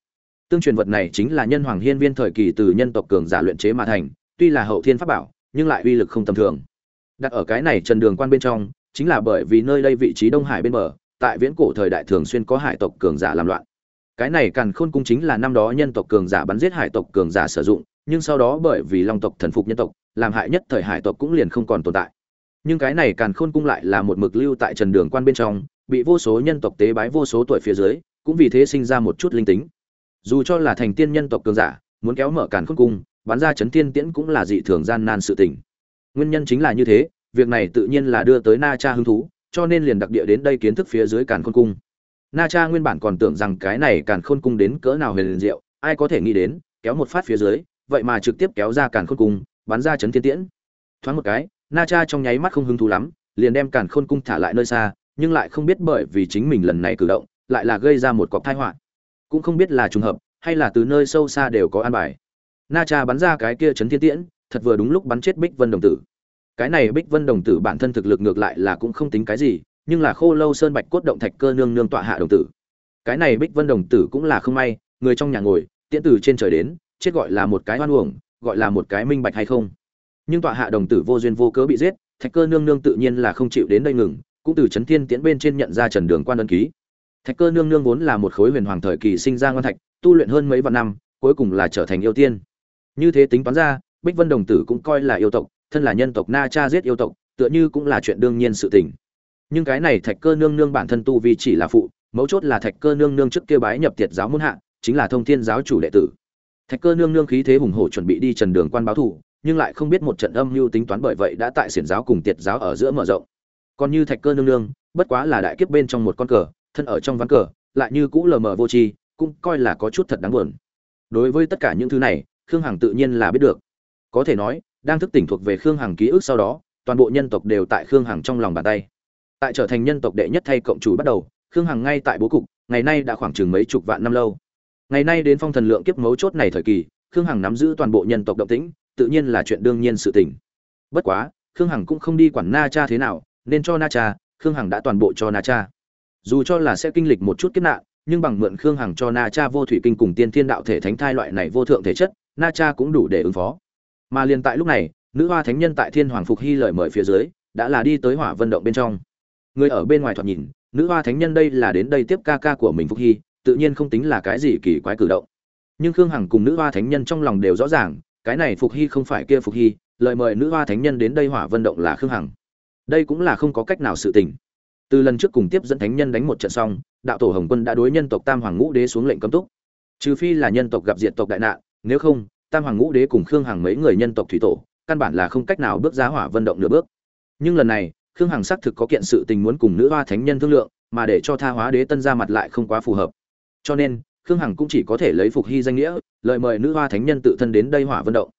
tương truyền vật này chính là nhân hoàng hiên viên thời kỳ từ nhân tộc cường giả luyện chế mà thành, tuy là hậu thiên pháp bảo, nhưng lại uy lực không tầm thường. Đặt ở cái này trần đường quan bên trong, chính là bởi vì nơi đây vị trí đông hải bên bờ, tại viễn cổ thời đại thường xuyên có hải tộc cường giả làm loạn. Cái này càn khôn cung chính là năm đó nhân tộc cường giả bắn giết hải tộc cường giả sử dụng, nhưng sau đó bởi vì long tộc thần phục nhân tộc, làm hại nhất thời hải tộc cũng liền không còn tồn tại. Nhưng cái này càn khôn cung lại là một mực lưu tại trần đường quan bên trong, bị vô số nhân tộc tế bái vô số tuổi phía dưới, cũng vì thế sinh ra một chút linh tính dù cho là thành tiên nhân tộc cường giả, muốn kéo mở càn khôn cung, bắn ra chấn tiên tiễn cũng là dị thường gian nan sự tình. Nguyên nhân chính là như thế, việc này tự nhiên là đưa tới na cha hứng thú, cho nên liền đặc địa đến đây kiến thức phía dưới càn khôn cung. Na cha nguyên bản còn tưởng rằng cái này càn khôn cung đến cỡ nào huyền diệu, ai có thể nghĩ đến, kéo một phát phía dưới, vậy mà trực tiếp kéo ra càn khôn cung, bắn ra chấn tiên tiễn. Thoáng một cái, na cha trong nháy mắt không hứng thú lắm, liền đem càn khôn cung thả lại nơi xa, nhưng lại không biết bởi vì chính mình lần này cử động, lại là gây ra một cọc thai họa cũng không biết là trùng hợp, hay là từ nơi sâu xa đều có an bài. Na cha bắn ra cái kia chấn thiên tiễn, thật vừa đúng lúc bắn chết bích vân đồng tử. Cái này bích vân đồng tử bản thân thực lực ngược lại là cũng không tính cái gì, nhưng là khô lâu sơn bạch cốt động thạch cơ nương nương tọa hạ đồng tử. Cái này bích vân đồng tử cũng là không may, người trong nhà ngồi, tiễn tử trên trời đến, chết gọi là một cái hoan uổng, gọi là một cái minh bạch hay không. Nhưng tọa hạ đồng tử vô duyên vô cớ bị giết, thạch cơ nương nương tự nhiên là không chịu đến đây ngừng, cũng từ chấn thiên tiễn bên trên nhận ra trần đường quan ân ký thạch cơ nương nương vốn là một khối huyền hoàng thời kỳ sinh ra ngon thạch tu luyện hơn mấy vạn năm cuối cùng là trở thành yêu tiên. Như thế tính toán ra bích vân đồng tử cũng coi là yêu tộc thân là nhân tộc na cha giết yêu tộc tựa như cũng là chuyện đương nhiên sự tình. Nhưng cái này thạch cơ nương nương bản thân tu vi chỉ là phụ mấu chốt là thạch cơ nương nương trước kia bái nhập tiệt giáo môn hạ chính là thông thiên giáo chủ đệ tử. Thạch cơ nương nương khí thế hùng hổ chuẩn bị đi trần đường quan báo thù, nhưng lại không biết một trận âm mưu tính toán bởi vậy đã tại xiển giáo cùng tiệt giáo ở giữa mở rộng. Còn như thạch cơ nương nương bất quá là đại kiếp bên trong một con cờ thân ở trong ván cờ, lại như cũ lờ mờ vô tri, cũng coi là có chút thật đáng buồn. Đối với tất cả những thứ này, khương hằng tự nhiên là biết được. Có thể nói, đang thức tỉnh thuộc về khương hằng ký ức sau đó, toàn bộ nhân tộc đều tại khương hằng trong lòng bàn tay. Tại trở thành nhân tộc đệ nhất thay cộng chủ bắt đầu, khương hằng ngay tại bố cục, ngày nay đã khoảng chừng mấy chục vạn năm lâu. Ngày nay đến phong thần lượng kiếp mấu chốt này thời kỳ, khương hằng nắm giữ toàn bộ nhân tộc động tĩnh, tự nhiên là chuyện đương nhiên sự tỉnh. bất quá, khương hằng cũng không đi quản na cha thế nào, nên cho na cha, khương hằng đã toàn bộ cho na cha dù cho là sẽ kinh lịch một chút kiếp nạn, nhưng bằng mượn khương hằng cho na cha vô thủy kinh cùng tiên thiên đạo thể thánh thai loại này vô thượng thể chất, na cha cũng đủ để ứng phó. Mà liền tại lúc này, nữ hoa thánh nhân tại thiên hoàng phục hy lời mời phía dưới, đã là đi tới hỏa vân động bên trong. Người ở bên ngoài thoạt nhìn, nữ hoa thánh nhân đây là đến đây tiếp ca ca của mình phục hy, tự nhiên không tính là cái gì kỳ quái cử động. Nhưng khương hằng cùng nữ hoa thánh nhân trong lòng đều rõ ràng, cái này phục hy không phải kia phục hy, lời mời nữ hoa thánh nhân đến đây hỏa vận động là khương hằng. Đây cũng là không có cách nào sự tình từ lần trước cùng tiếp dẫn thánh nhân đánh một trận xong, đạo tổ hồng quân đã đối nhân tộc tam hoàng ngũ đế xuống lệnh cấm túc. Trừ phi là nhân tộc gặp diện tộc đại nạn, nếu không, tam hoàng ngũ đế cùng khương hằng mấy người nhân tộc thủy tổ, căn bản là không cách nào bước ra hỏa vận động nửa bước. Nhưng lần này, khương hằng xác thực có kiện sự tình muốn cùng nữ hoa thánh nhân thương lượng, mà để cho tha hóa đế tân ra mặt lại không quá phù hợp. Cho nên, khương hằng cũng chỉ có thể lấy phục hy danh nghĩa, lời mời nữ hoa thánh nhân tự thân đến đây hỏa vận động.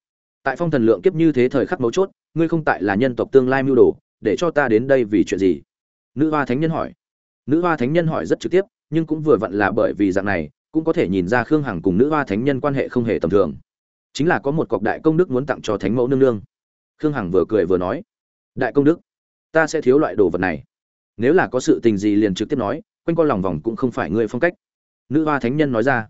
Tại phong thần lượng kiếp như thế thời khắc mấu chốt, ngươi không tại là nhân tộc tương lai mưu đồ, để cho ta đến đây vì chuyện gì? Nữ hoa thánh nhân hỏi. Nữ hoa thánh nhân hỏi rất trực tiếp, nhưng cũng vừa vặn là bởi vì dạng này, cũng có thể nhìn ra khương hằng cùng nữ hoa thánh nhân quan hệ không hề tầm thường. Chính là có một cọc đại công đức muốn tặng cho thánh mẫu nương nương. Khương hằng vừa cười vừa nói. Đại công đức? Ta sẽ thiếu loại đồ vật này. Nếu là có sự tình gì liền trực tiếp nói, quanh co lòng vòng cũng không phải ngươi phong cách. Nữ hoa thánh nhân nói ra.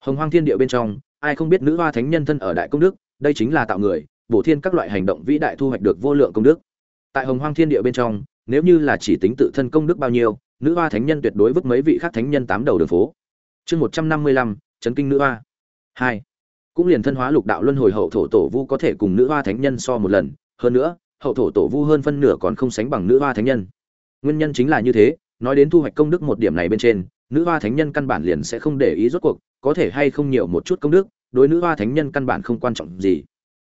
Hồng hoang thiên địa bên trong, ai không biết nữ hoa thánh nhân thân ở đại công đức, đây chính là tạo người, bổ thiên các loại hành động vĩ đại thu hoạch được vô lượng công đức. Tại hồng hoang thiên địa bên trong nếu như là chỉ tính tự thân công đức bao nhiêu, nữ hoa thánh nhân tuyệt đối vứt mấy vị khác thánh nhân tám đầu đường phố. Chương một trăm năm mươi lăm, chấn kinh nữ hoa. Hai, cũng liền thân hóa lục đạo luân hồi hậu thổ tổ vu có thể cùng nữ hoa thánh nhân so một lần, hơn nữa, hậu thổ tổ vu hơn phân nửa còn không sánh bằng nữ hoa thánh nhân. Nguyên nhân chính là như thế, nói đến thu hoạch công đức một điểm này bên trên, nữ hoa thánh nhân căn bản liền sẽ không để ý rốt cuộc, có thể hay không nhiều một chút công đức, đối nữ hoa thánh nhân căn bản không quan trọng gì.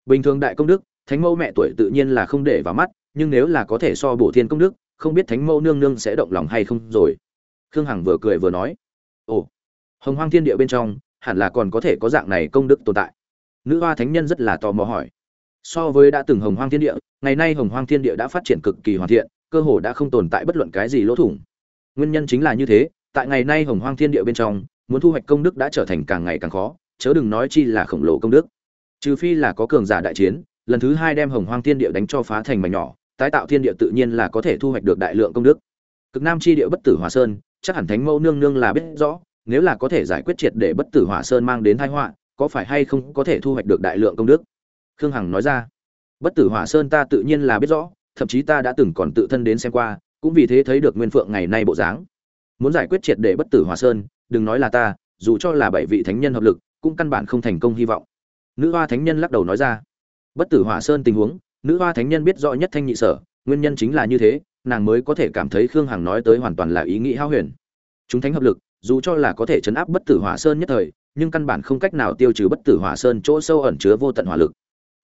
Bình thường đại công đức, thánh mẫu mẹ tuổi tự nhiên là không để vào mắt nhưng nếu là có thể so bổ thiên công đức, không biết thánh mẫu nương nương sẽ động lòng hay không rồi. Khương hằng vừa cười vừa nói, ồ, hồng hoang thiên địa bên trong, hẳn là còn có thể có dạng này công đức tồn tại. Nữ hoa thánh nhân rất là tò mò hỏi, so với đã từng hồng hoang thiên địa, ngày nay hồng hoang thiên địa đã phát triển cực kỳ hoàn thiện, cơ hồ đã không tồn tại bất luận cái gì lỗ thủng. Nguyên nhân chính là như thế, tại ngày nay hồng hoang thiên địa bên trong, muốn thu hoạch công đức đã trở thành càng ngày càng khó, chớ đừng nói chi là khổng lồ công đức. Trừ phi là có cường giả đại chiến, lần thứ hai đem hồng hoang thiên địa đánh cho phá thành mảnh nhỏ tái tạo thiên địa tự nhiên là có thể thu hoạch được đại lượng công đức. Cực nam chi địa bất tử hỏa sơn, chắc hẳn thánh mẫu nương nương là biết rõ, nếu là có thể giải quyết triệt để bất tử hỏa sơn mang đến tai họa, có phải hay không có thể thu hoạch được đại lượng công đức? Khương hằng nói ra. Bất tử hỏa sơn ta tự nhiên là biết rõ, thậm chí ta đã từng còn tự thân đến xem qua, cũng vì thế thấy được nguyên phượng ngày nay bộ dáng. Muốn giải quyết triệt để bất tử hỏa sơn, đừng nói là ta, dù cho là bảy vị thánh nhân hợp lực, cũng căn bản không thành công hy vọng. Nữ hoa thánh nhân lắc đầu nói ra. Bất tử hỏa sơn tình huống nữ hoa thánh nhân biết rõ nhất thanh nhị sở, nguyên nhân chính là như thế, nàng mới có thể cảm thấy khương hằng nói tới hoàn toàn là ý nghĩ hao huyền. Chúng thánh hợp lực, dù cho là có thể chấn áp bất tử hỏa sơn nhất thời, nhưng căn bản không cách nào tiêu trừ bất tử hỏa sơn chỗ sâu ẩn chứa vô tận hỏa lực.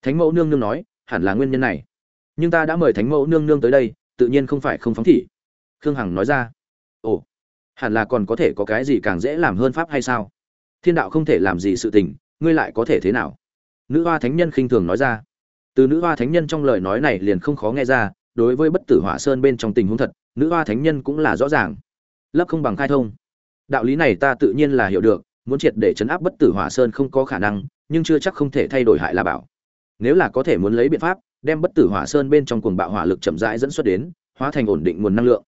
Thánh mẫu nương nương nói, hẳn là nguyên nhân này. Nhưng ta đã mời thánh mẫu nương nương tới đây, tự nhiên không phải không phóng thị khương hằng nói ra, ồ, hẳn là còn có thể có cái gì càng dễ làm hơn pháp hay sao? Thiên đạo không thể làm gì sự tình, ngươi lại có thể thế nào? Nữ hoa thánh nhân khinh thường nói ra từ nữ hoa thánh nhân trong lời nói này liền không khó nghe ra, đối với bất tử hỏa sơn bên trong tình huống thật, nữ hoa thánh nhân cũng là rõ ràng. Lấp không bằng khai thông. Đạo lý này ta tự nhiên là hiểu được, muốn triệt để chấn áp bất tử hỏa sơn không có khả năng, nhưng chưa chắc không thể thay đổi hại là bảo. Nếu là có thể muốn lấy biện pháp, đem bất tử hỏa sơn bên trong cuồng bạo hỏa lực chậm rãi dẫn xuất đến, hóa thành ổn định nguồn năng lượng.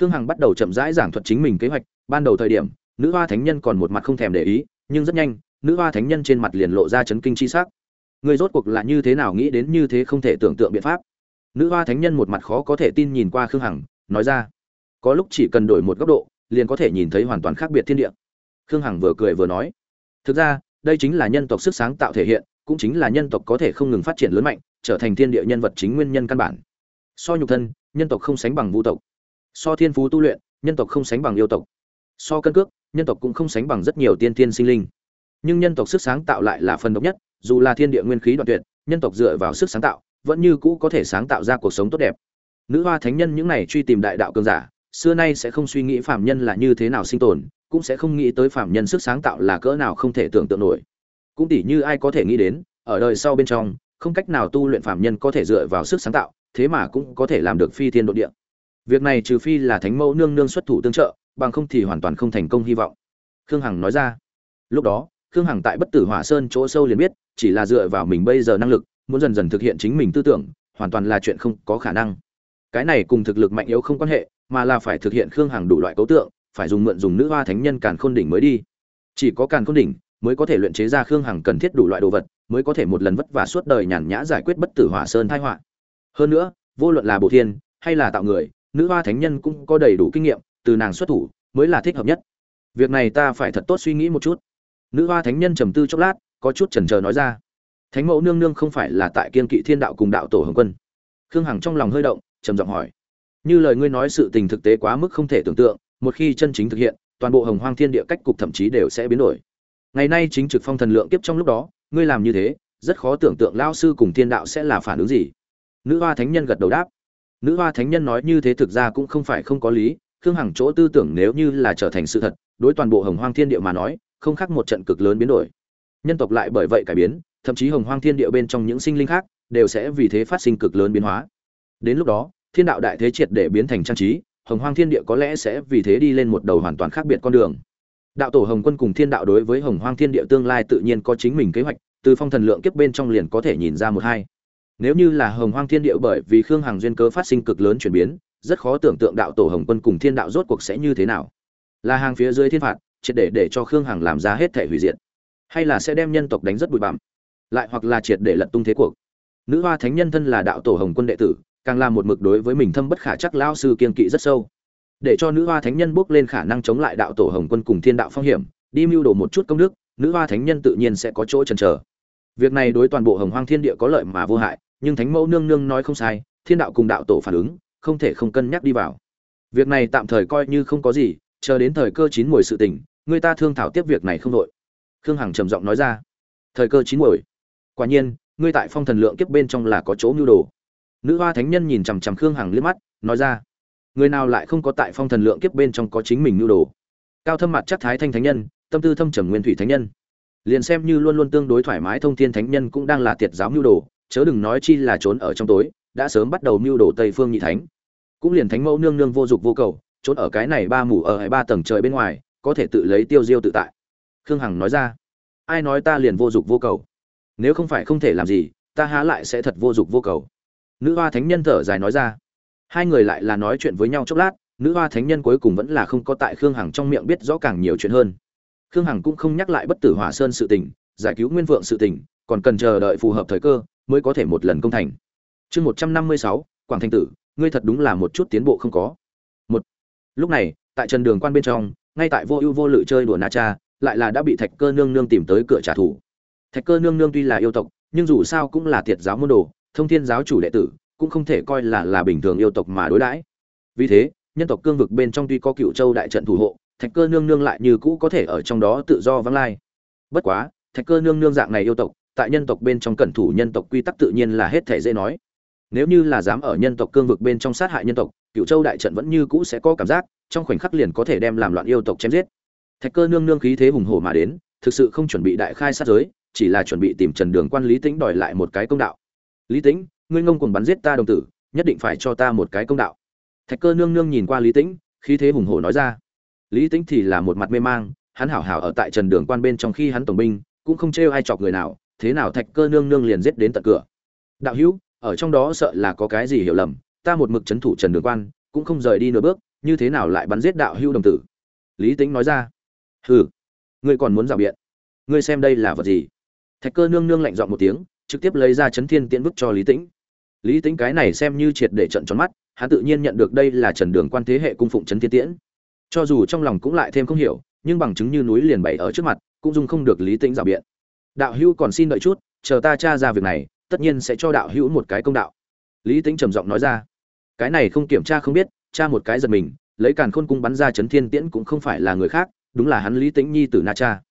Khương hằng bắt đầu chậm rãi giảng thuật chính mình kế hoạch, ban đầu thời điểm, nữ hoa thánh nhân còn một mặt không thèm để ý, nhưng rất nhanh, nữ hoa thánh nhân trên mặt liền lộ ra chấn kinh chi sắc người rốt cuộc là như thế nào nghĩ đến như thế không thể tưởng tượng biện pháp? Nữ hoa thánh nhân một mặt khó có thể tin nhìn qua khương hằng, nói ra, có lúc chỉ cần đổi một góc độ, liền có thể nhìn thấy hoàn toàn khác biệt thiên địa. Khương hằng vừa cười vừa nói, thực ra, đây chính là nhân tộc sức sáng tạo thể hiện, cũng chính là nhân tộc có thể không ngừng phát triển lớn mạnh, trở thành thiên địa nhân vật chính nguyên nhân căn bản. So nhục thân, nhân tộc không sánh bằng vũ tộc. So thiên phú tu luyện, nhân tộc không sánh bằng yêu tộc. So cân cước, nhân tộc cũng không sánh bằng rất nhiều tiên tiên sinh linh. Nhưng nhân tộc sức sáng tạo lại là phần độc nhất dù là thiên địa nguyên khí đoạn tuyệt, nhân tộc dựa vào sức sáng tạo, vẫn như cũ có thể sáng tạo ra cuộc sống tốt đẹp. Nữ hoa thánh nhân những này truy tìm đại đạo cường giả, xưa nay sẽ không suy nghĩ phạm nhân là như thế nào sinh tồn, cũng sẽ không nghĩ tới phạm nhân sức sáng tạo là cỡ nào không thể tưởng tượng nổi. Cũng tỉ như ai có thể nghĩ đến, ở đời sau bên trong, không cách nào tu luyện phạm nhân có thể dựa vào sức sáng tạo, thế mà cũng có thể làm được phi thiên độ địa. Việc này trừ phi là thánh mẫu nương nương xuất thủ tương trợ, bằng không thì hoàn toàn không thành công hy vọng. Khương hằng nói ra. Lúc đó khương hằng tại bất tử hỏa sơn chỗ sâu liền biết, chỉ là dựa vào mình bây giờ năng lực, muốn dần dần thực hiện chính mình tư tưởng, hoàn toàn là chuyện không có khả năng. Cái này cùng thực lực mạnh yếu không quan hệ, mà là phải thực hiện khương hằng đủ loại cấu tượng, phải dùng mượn dùng nữ hoa thánh nhân càn khôn đỉnh mới đi. Chỉ có càn khôn đỉnh mới có thể luyện chế ra khương hằng cần thiết đủ loại đồ vật, mới có thể một lần vất vả suốt đời nhàn nhã giải quyết bất tử hỏa sơn tai họa. Hơn nữa, vô luận là bổ thiên hay là tạo người, nữ hoa thánh nhân cũng có đầy đủ kinh nghiệm, từ nàng xuất thủ mới là thích hợp nhất. Việc này ta phải thật tốt suy nghĩ một chút nữ hoa thánh nhân trầm tư chốc lát, có chút chần chờ nói ra. Thánh mẫu nương nương không phải là tại kiên kỵ thiên đạo cùng đạo tổ hồng quân. Khương hằng trong lòng hơi động, trầm giọng hỏi. Như lời ngươi nói sự tình thực tế quá mức không thể tưởng tượng, một khi chân chính thực hiện, toàn bộ hồng hoang thiên địa cách cục thậm chí đều sẽ biến đổi. Ngày nay chính trực phong thần lượng kiếp trong lúc đó, ngươi làm như thế, rất khó tưởng tượng lao sư cùng thiên đạo sẽ là phản ứng gì. Nữ hoa thánh nhân gật đầu đáp. Nữ hoa thánh nhân nói như thế thực ra cũng không phải không có lý, khương hằng chỗ tư tưởng nếu như là trở thành sự thật, đối toàn bộ hồng hoang thiên địa mà nói không khác một trận cực lớn biến đổi. Nhân tộc lại bởi vậy cải biến, thậm chí hồng hoang thiên địa bên trong những sinh linh khác đều sẽ vì thế phát sinh cực lớn biến hóa. Đến lúc đó, thiên đạo đại thế triệt để biến thành trang trí, hồng hoang thiên địa có lẽ sẽ vì thế đi lên một đầu hoàn toàn khác biệt con đường. Đạo tổ hồng quân cùng thiên đạo đối với hồng hoang thiên địa tương lai tự nhiên có chính mình kế hoạch, từ phong thần lượng kiếp bên trong liền có thể nhìn ra một hai. Nếu như là hồng hoang thiên địa bởi vì khương hằng duyên cớ phát sinh cực lớn chuyển biến, rất khó tưởng tượng đạo tổ hồng quân cùng thiên đạo rốt cuộc sẽ như thế nào. Là hàng phía dưới thiên phạt triệt để để cho khương hằng làm ra hết thể hủy diệt. Hay là sẽ đem nhân tộc đánh rất bụi bặm, lại hoặc là triệt để lật tung thế cuộc. Nữ hoa thánh nhân thân là đạo tổ hồng quân đệ tử, càng là một mực đối với mình thâm bất khả chắc lao sư kiên kỵ rất sâu. Để cho nữ hoa thánh nhân bước lên khả năng chống lại đạo tổ hồng quân cùng thiên đạo phong hiểm, đi mưu đồ một chút công đức, nữ hoa thánh nhân tự nhiên sẽ có chỗ chần chờ. Việc này đối toàn bộ hồng hoang thiên địa có lợi mà vô hại, nhưng thánh mẫu nương nương nói không sai, thiên đạo cùng đạo tổ phản ứng, không thể không cân nhắc đi vào. Việc này tạm thời coi như không có gì, chờ đến thời cơ chín mùi sự tình người ta thương thảo tiếp việc này không đội. Khương hằng trầm giọng nói ra. Thời cơ chín muồi. Quả nhiên, ngươi tại phong thần lượng kiếp bên trong là có chỗ mưu đồ. Nữ hoa thánh nhân nhìn chằm chằm khương hằng liếc mắt, nói ra. Người nào lại không có tại phong thần lượng kiếp bên trong có chính mình mưu đồ? Cao thâm mặt chắc thái thanh thánh nhân, tâm tư thâm trầm nguyên thủy thánh nhân. Liền xem như luôn luôn tương đối thoải mái thông thiên thánh nhân cũng đang là tiệt giáo mưu đồ, chớ đừng nói chi là trốn ở trong tối, đã sớm bắt đầu mưu đồ tây phương nhị thánh. Cũng liền thánh mẫu nương nương vô dục vô cầu, trốn ở cái này ba mủ ở hai ba tầng trời bên ngoài có thể tự lấy tiêu diêu tự tại. Khương hằng nói ra, ai nói ta liền vô dụng vô cầu? Nếu không phải không thể làm gì, ta há lại sẽ thật vô dụng vô cầu? Nữ hoa thánh nhân thở dài nói ra, hai người lại là nói chuyện với nhau chốc lát, nữ hoa thánh nhân cuối cùng vẫn là không có tại khương hằng trong miệng biết rõ càng nhiều chuyện hơn. Khương hằng cũng không nhắc lại bất tử hỏa sơn sự tình, giải cứu nguyên vượng sự tình, còn cần chờ đợi phù hợp thời cơ mới có thể một lần công thành. Chương một trăm năm mươi sáu, quảng thanh tử, ngươi thật đúng là một chút tiến bộ không có. Một, lúc này, tại trần đường quan bên trong ngay tại vô ưu vô lự chơi đùa na cha, lại là đã bị thạch cơ nương nương tìm tới cửa trả thù. Thạch cơ nương nương tuy là yêu tộc, nhưng dù sao cũng là thiệt giáo môn đồ, thông thiên giáo chủ đệ tử, cũng không thể coi là là bình thường yêu tộc mà đối đãi. Vì thế, nhân tộc cương vực bên trong tuy có cựu châu đại trận thủ hộ, thạch cơ nương nương lại như cũ có thể ở trong đó tự do vắng lai. Bất quá, thạch cơ nương nương dạng này yêu tộc, tại nhân tộc bên trong cẩn thủ nhân tộc quy tắc tự nhiên là hết thể dễ nói. Nếu như là dám ở nhân tộc cương vực bên trong sát hại nhân tộc, cựu châu đại trận vẫn như cũ sẽ có cảm giác trong khoảnh khắc liền có thể đem làm loạn yêu tộc chém giết. Thạch cơ nương nương khí thế hùng hổ mà đến, thực sự không chuẩn bị đại khai sát giới, chỉ là chuẩn bị tìm trần đường quan lý tĩnh đòi lại một cái công đạo. Lý tĩnh, ngươi ngông cuồng bắn giết ta đồng tử, nhất định phải cho ta một cái công đạo. Thạch cơ nương nương nhìn qua lý tĩnh, khí thế hùng hổ nói ra. Lý tĩnh thì là một mặt mê mang, hắn hảo hảo ở tại trần đường quan bên trong khi hắn tổng binh, cũng không trêu ai chọc người nào, thế nào thạch cơ nương nương liền giết đến tận cửa. Đạo hữu, ở trong đó sợ là có cái gì hiểu lầm, ta một mực trấn thủ trần đường quan, cũng không rời đi nửa bước như thế nào lại bắn giết đạo hữu đồng tử? Lý tĩnh nói ra. Hừ, ngươi còn muốn rào biện? Ngươi xem đây là vật gì? Thạch cơ nương nương lạnh dọn một tiếng, trực tiếp lấy ra chấn thiên tiễn bức cho lý tĩnh. Lý tĩnh cái này xem như triệt để trận tròn mắt, hắn tự nhiên nhận được đây là trần đường quan thế hệ cung phụng chấn thiên tiễn. Cho dù trong lòng cũng lại thêm không hiểu, nhưng bằng chứng như núi liền bày ở trước mặt, cũng dung không được lý tĩnh rào biện. Đạo hữu còn xin đợi chút, chờ ta tra ra việc này, tất nhiên sẽ cho đạo hữu một cái công đạo. Lý tĩnh trầm giọng nói ra. Cái này không kiểm tra không biết Cha một cái giật mình, lấy càn khôn cung bắn ra chấn thiên tiễn cũng không phải là người khác, đúng là hắn lý tĩnh nhi tử na cha.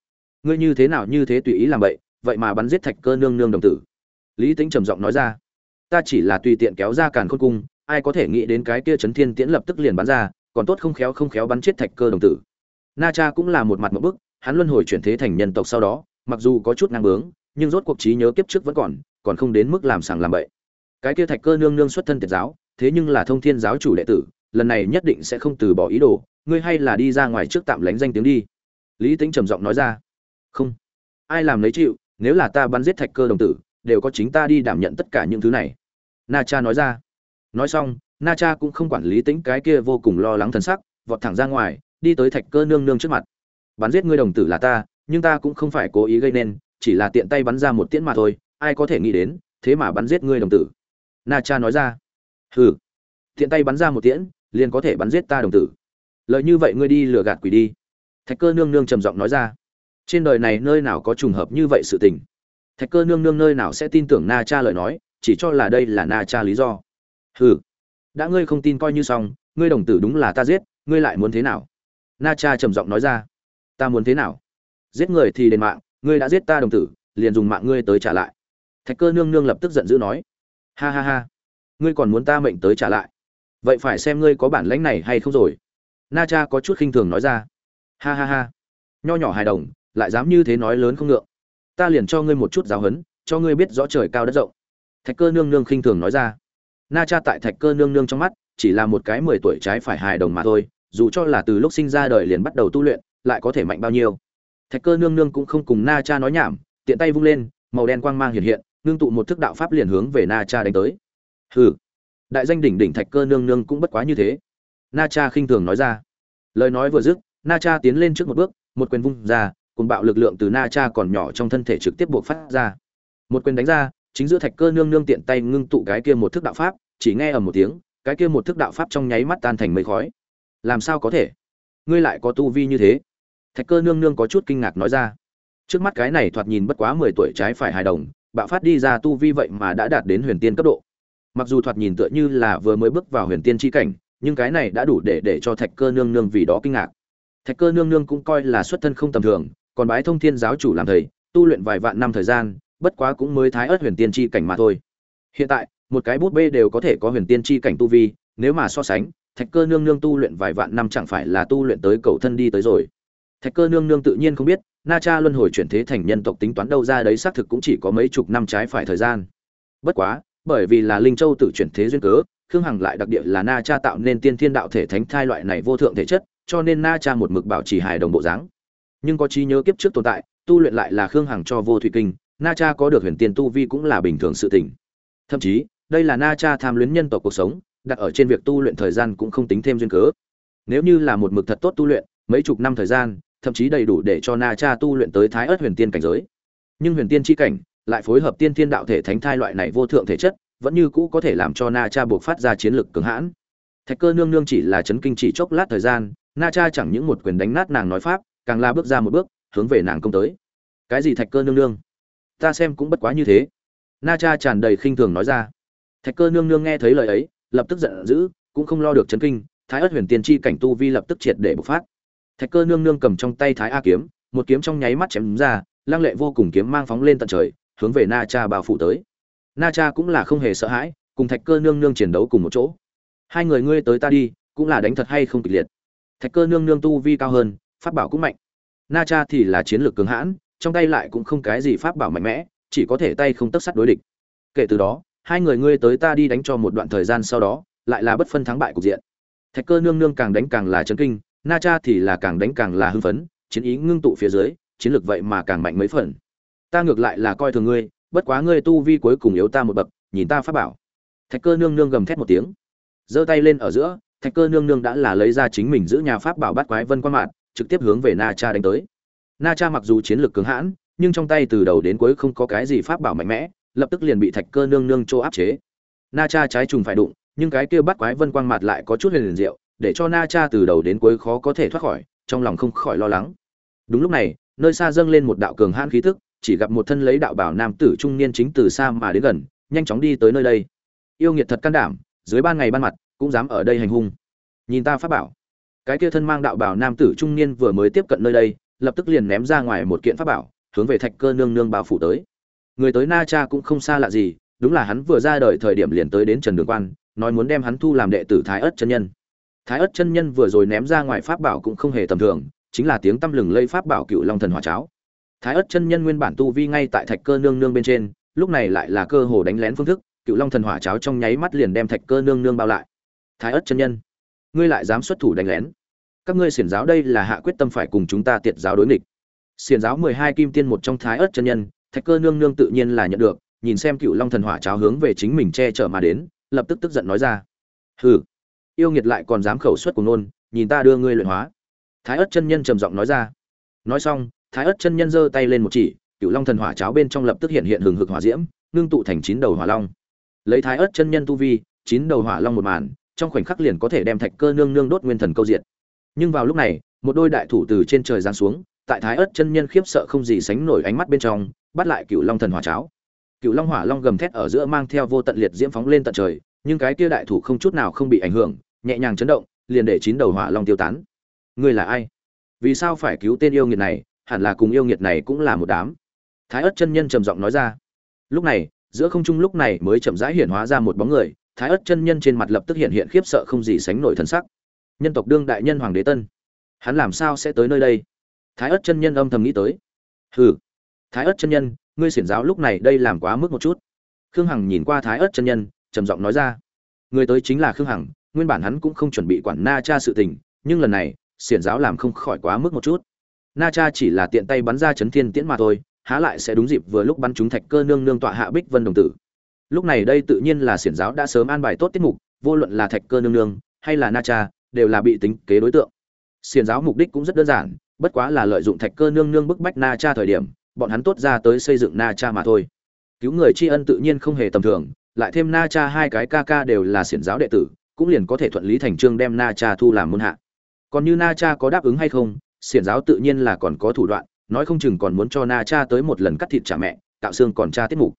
Ngươi như thế nào như thế tùy ý làm vậy vậy mà bắn giết thạch cơ nương nương đồng tử. Lý tĩnh trầm giọng nói ra. Ta chỉ là tùy tiện kéo ra càn khôn cung, ai có thể nghĩ đến cái kia chấn thiên tiễn lập tức liền bắn ra, còn tốt không khéo không khéo bắn chết thạch cơ đồng tử. Na cha cũng là một mặt một bức, hắn luân hồi chuyển thế thành nhân tộc sau đó, mặc dù có chút năng bướng, nhưng rốt cuộc trí nhớ kiếp trước vẫn còn còn không đến mức làm sàng làm bậy. Cái kia thạch cơ nương nương xuất thân tiệt giáo, thế nhưng là thông thiên giáo chủ đệ tử lần này nhất định sẽ không từ bỏ ý đồ, ngươi hay là đi ra ngoài trước tạm lánh danh tiếng đi. Lý tính trầm giọng nói ra. Không. Ai làm lấy chịu, nếu là ta bắn giết thạch cơ đồng tử, đều có chính ta đi đảm nhận tất cả những thứ này. Na cha nói ra. Nói xong, na cha cũng không quản lý tính cái kia vô cùng lo lắng thần sắc, vọt thẳng ra ngoài, đi tới thạch cơ nương nương trước mặt. Bắn giết ngươi đồng tử là ta, nhưng ta cũng không phải cố ý gây nên, chỉ là tiện tay bắn ra một tiễn mà thôi, ai có thể nghĩ đến, thế mà bắn giết ngươi đồng tử. Na cha nói ra. Hừ. Tiện tay bắn ra một tiễn liền có thể bắn giết ta đồng tử. Lợi như vậy ngươi đi lừa gạt quỷ đi. Thạch cơ nương nương trầm giọng nói ra. Trên đời này nơi nào có trùng hợp như vậy sự tình? Thạch cơ nương nương nơi nào sẽ tin tưởng na cha lời nói, chỉ cho là đây là na cha lý do. Hừ, đã ngươi không tin coi như xong, ngươi đồng tử đúng là ta giết, ngươi lại muốn thế nào? Na cha trầm giọng nói ra. Ta muốn thế nào? Giết người thì đền mạng, ngươi đã giết ta đồng tử, liền dùng mạng ngươi tới trả lại. Thạch cơ nương nương lập tức giận dữ nói. Ha ha ha, ngươi còn muốn ta mệnh tới trả lại? Vậy phải xem ngươi có bản lãnh này hay không rồi. Na cha có chút khinh thường nói ra. Ha ha ha. Nho nhỏ hài đồng, lại dám như thế nói lớn không ngượng. Ta liền cho ngươi một chút giáo hấn cho ngươi biết rõ trời cao đất rộng. Thạch cơ nương nương khinh thường nói ra. Na cha tại thạch cơ nương nương trong mắt, chỉ là một cái mười tuổi trái phải hài đồng mà thôi, dù cho là từ lúc sinh ra đời liền bắt đầu tu luyện, lại có thể mạnh bao nhiêu. Thạch cơ nương nương cũng không cùng na cha nói nhảm, tiện tay vung lên, màu đen quang mang hiện hiện nương tụ một thức đạo pháp liền hướng về na cha đánh tới. Hừ đại danh đỉnh đỉnh thạch cơ nương nương cũng bất quá như thế. Na cha khinh thường nói ra. Lời nói vừa dứt, na cha tiến lên trước một bước, một quyền vung ra cùng bạo lực lượng từ na cha còn nhỏ trong thân thể trực tiếp buộc phát ra. Một quyền đánh ra, chính giữa thạch cơ nương nương tiện tay ngưng tụ cái kia một thức đạo pháp, chỉ nghe ở một tiếng, cái kia một thức đạo pháp trong nháy mắt tan thành mây khói. Làm sao có thể? Ngươi lại có tu vi như thế? Thạch cơ nương nương có chút kinh ngạc nói ra. Trước mắt cái này thoạt nhìn bất quá mười tuổi trái phải hài đồng, bạo phát đi ra tu vi vậy mà đã đạt đến huyền tiên cấp độ mặc dù thoạt nhìn tựa như là vừa mới bước vào huyền tiên tri cảnh, nhưng cái này đã đủ để để cho thạch cơ nương nương vì đó kinh ngạc. Thạch cơ nương nương cũng coi là xuất thân không tầm thường, còn bái thông thiên giáo chủ làm thầy, tu luyện vài vạn năm thời gian, bất quá cũng mới thái ớt huyền tiên chi cảnh mà thôi. Hiện tại, một cái bút bê đều có thể có huyền tiên chi cảnh tu vi, nếu mà so sánh, thạch cơ nương nương tu luyện vài vạn năm chẳng phải là tu luyện tới cầu thân đi tới rồi. Thạch cơ nương nương tự nhiên không biết, na cha luân hồi chuyển thế thành nhân tộc tính toán đâu ra đấy xác thực cũng chỉ có mấy chục năm trái phải thời gian. Bất quá bởi vì là linh châu tự chuyển thế duyên cớ, khương hằng lại đặc địa là na cha tạo nên tiên thiên đạo thể thánh thai loại này vô thượng thể chất, cho nên na cha một mực bảo trì hài đồng bộ dáng. Nhưng có trí nhớ kiếp trước tồn tại, tu luyện lại là khương hằng cho vô thủy kinh, na cha có được huyền tiên tu vi cũng là bình thường sự tình. Thậm chí, đây là na cha tham luyến nhân tộc cuộc sống, đặt ở trên việc tu luyện thời gian cũng không tính thêm duyên cớ. Nếu như là một mực thật tốt tu luyện, mấy chục năm thời gian, thậm chí đầy đủ để cho na cha tu luyện tới thái ớt huyền tiên cảnh giới. Nhưng huyền tiên chi cảnh lại phối hợp tiên thiên đạo thể thánh thai loại này vô thượng thể chất, vẫn như cũ có thể làm cho na cha buộc phát ra chiến lực cường hãn. Thạch cơ nương nương chỉ là chấn kinh chỉ chốc lát thời gian, na cha chẳng những một quyền đánh nát nàng nói pháp, càng la bước ra một bước, hướng về nàng công tới. Cái gì thạch cơ nương nương? Ta xem cũng bất quá như thế. Na cha tràn đầy khinh thường nói ra. Thạch cơ nương nương nghe thấy lời ấy, lập tức giận dữ, cũng không lo được chấn kinh, thái ất huyền tiên chi cảnh tu vi lập tức triệt để bộc phát. Thạch cơ nương nương cầm trong tay thái a kiếm, một kiếm trong nháy mắt chém đúng ra, lăng lệ vô cùng kiếm mang phóng lên tận trời hướng về na cha bao phủ tới. Na cha cũng là không hề sợ hãi, cùng thạch cơ nương nương chiến đấu cùng một chỗ. Hai người ngươi tới ta đi, cũng là đánh thật hay không kịch liệt. Thạch cơ nương nương tu vi cao hơn, pháp bảo cũng mạnh. Na cha thì là chiến lược cường hãn, trong tay lại cũng không cái gì pháp bảo mạnh mẽ, chỉ có thể tay không tất sắt đối địch. Kể từ đó, hai người ngươi tới ta đi đánh cho một đoạn thời gian sau đó, lại là bất phân thắng bại cục diện. Thạch cơ nương nương càng đánh càng là chấn kinh, na cha thì là càng đánh càng là hưng phấn, chiến ý ngưng tụ phía dưới, chiến lược vậy mà càng mạnh mấy phần ta ngược lại là coi thường ngươi, bất quá ngươi tu vi cuối cùng yếu ta một bậc, nhìn ta pháp bảo. Thạch cơ nương nương gầm thét một tiếng, giơ tay lên ở giữa, thạch cơ nương nương đã là lấy ra chính mình giữ nhà pháp bảo bắt quái vân quan mạn, trực tiếp hướng về na cha đánh tới. Na cha mặc dù chiến lược cứng hãn, nhưng trong tay từ đầu đến cuối không có cái gì pháp bảo mạnh mẽ, lập tức liền bị thạch cơ nương nương chỗ áp chế. Na cha trái trùng phải đụng, nhưng cái kia bắt quái vân quang mặt lại có chút liền liền diệu, để cho na cha từ đầu đến cuối khó có thể thoát khỏi, trong lòng không khỏi lo lắng. Đúng lúc này, nơi xa dâng lên một đạo cường hãn khí tức chỉ gặp một thân lấy đạo bảo nam tử trung niên chính từ xa mà đến gần, nhanh chóng đi tới nơi đây. Yêu nghiệt thật can đảm, dưới ban ngày ban mặt, cũng dám ở đây hành hung. Nhìn ta phát bảo. Cái kia thân mang đạo bảo nam tử trung niên vừa mới tiếp cận nơi đây, lập tức liền ném ra ngoài một kiện pháp bảo, hướng về thạch cơ nương nương bao phủ tới. Người tới na cha cũng không xa lạ gì, đúng là hắn vừa ra đời thời điểm liền tới đến trần đường quan, nói muốn đem hắn thu làm đệ tử thái ất chân nhân. Thái ất chân nhân vừa rồi ném ra ngoài pháp bảo cũng không hề tầm thường, chính là tiếng tăm lừng lây pháp bảo cựu long thần hỏa cháo thái ất chân nhân nguyên bản tu vi ngay tại thạch cơ nương nương bên trên, lúc này lại là cơ hồ đánh lén phương thức, cựu long thần hỏa cháo trong nháy mắt liền đem thạch cơ nương nương bao lại. Thái ất chân nhân, ngươi lại dám xuất thủ đánh lén? Các ngươi xiển giáo đây là hạ quyết tâm phải cùng chúng ta tiệt giáo đối nghịch. Xiển giáo mười hai kim tiên một trong thái ất chân nhân, thạch cơ nương nương tự nhiên là nhận được, nhìn xem cựu long thần hỏa cháo hướng về chính mình che chở mà đến, lập tức tức giận nói ra. Hừ, yêu nghiệt lại còn dám khẩu xuất của nôn nhìn ta đưa ngươi luyện hóa. Thái ất chân nhân trầm giọng nói ra. Nói xong thái ớt chân nhân giơ tay lên một chỉ cựu long thần hỏa cháo bên trong lập tức hiện hiện hừng hực hỏa diễm, ngưng tụ thành chín đầu hỏa long. Lấy thái ớt chân nhân tu vi, chín đầu hỏa long một màn, trong khoảnh khắc liền có thể đem thạch cơ nương nương đốt nguyên thần câu diệt. Nhưng vào lúc này, một đôi đại thủ từ trên trời giáng xuống, tại thái ớt chân nhân khiếp sợ không gì sánh nổi ánh mắt bên trong, bắt lại cựu long thần hỏa cháo. Cựu long hỏa long gầm thét ở giữa mang theo vô tận liệt diễm phóng lên tận trời, nhưng cái kia đại thủ không chút nào không bị ảnh hưởng, nhẹ nhàng chấn động, liền để chín đầu hỏa long tiêu tán. Ngươi là ai? Vì sao phải cứu tên yêu nghiệt này? Hẳn là cùng yêu nghiệt này cũng là một đám. Thái ất chân nhân trầm giọng nói ra. Lúc này, giữa không trung lúc này mới chậm rãi hiện hóa ra một bóng người, thái ất chân nhân trên mặt lập tức hiện hiện khiếp sợ không gì sánh nổi thân sắc. Nhân tộc đương đại nhân hoàng đế tân, hắn làm sao sẽ tới nơi đây? Thái ất chân nhân âm thầm nghĩ tới. Hừ, thái ất chân nhân, ngươi xiển giáo lúc này đây làm quá mức một chút. Khương hằng nhìn qua thái ất chân nhân, trầm giọng nói ra. Người tới chính là khương hằng, nguyên bản hắn cũng không chuẩn bị quản na cha sự tình, nhưng lần này, xiển giáo làm không khỏi quá mức một chút na cha chỉ là tiện tay bắn ra chấn thiên tiễn mà thôi, há lại sẽ đúng dịp vừa lúc bắn trúng thạch cơ nương nương tọa hạ bích vân đồng tử. Lúc này đây tự nhiên là xiển giáo đã sớm an bài tốt tiết mục, vô luận là thạch cơ nương nương hay là na cha đều là bị tính kế đối tượng. Xiển giáo mục đích cũng rất đơn giản, bất quá là lợi dụng thạch cơ nương nương bức bách na cha thời điểm, bọn hắn tốt ra tới xây dựng na cha mà thôi. Cứu người tri ân tự nhiên không hề tầm thường, lại thêm na cha hai cái ca ca đều là xiển giáo đệ tử, cũng liền có thể thuận lý thành trương đem na cha thu làm môn hạ. Còn như na cha có đáp ứng hay không xiển giáo tự nhiên là còn có thủ đoạn, nói không chừng còn muốn cho na cha tới một lần cắt thịt trả mẹ, tạo xương còn cha tiết mục.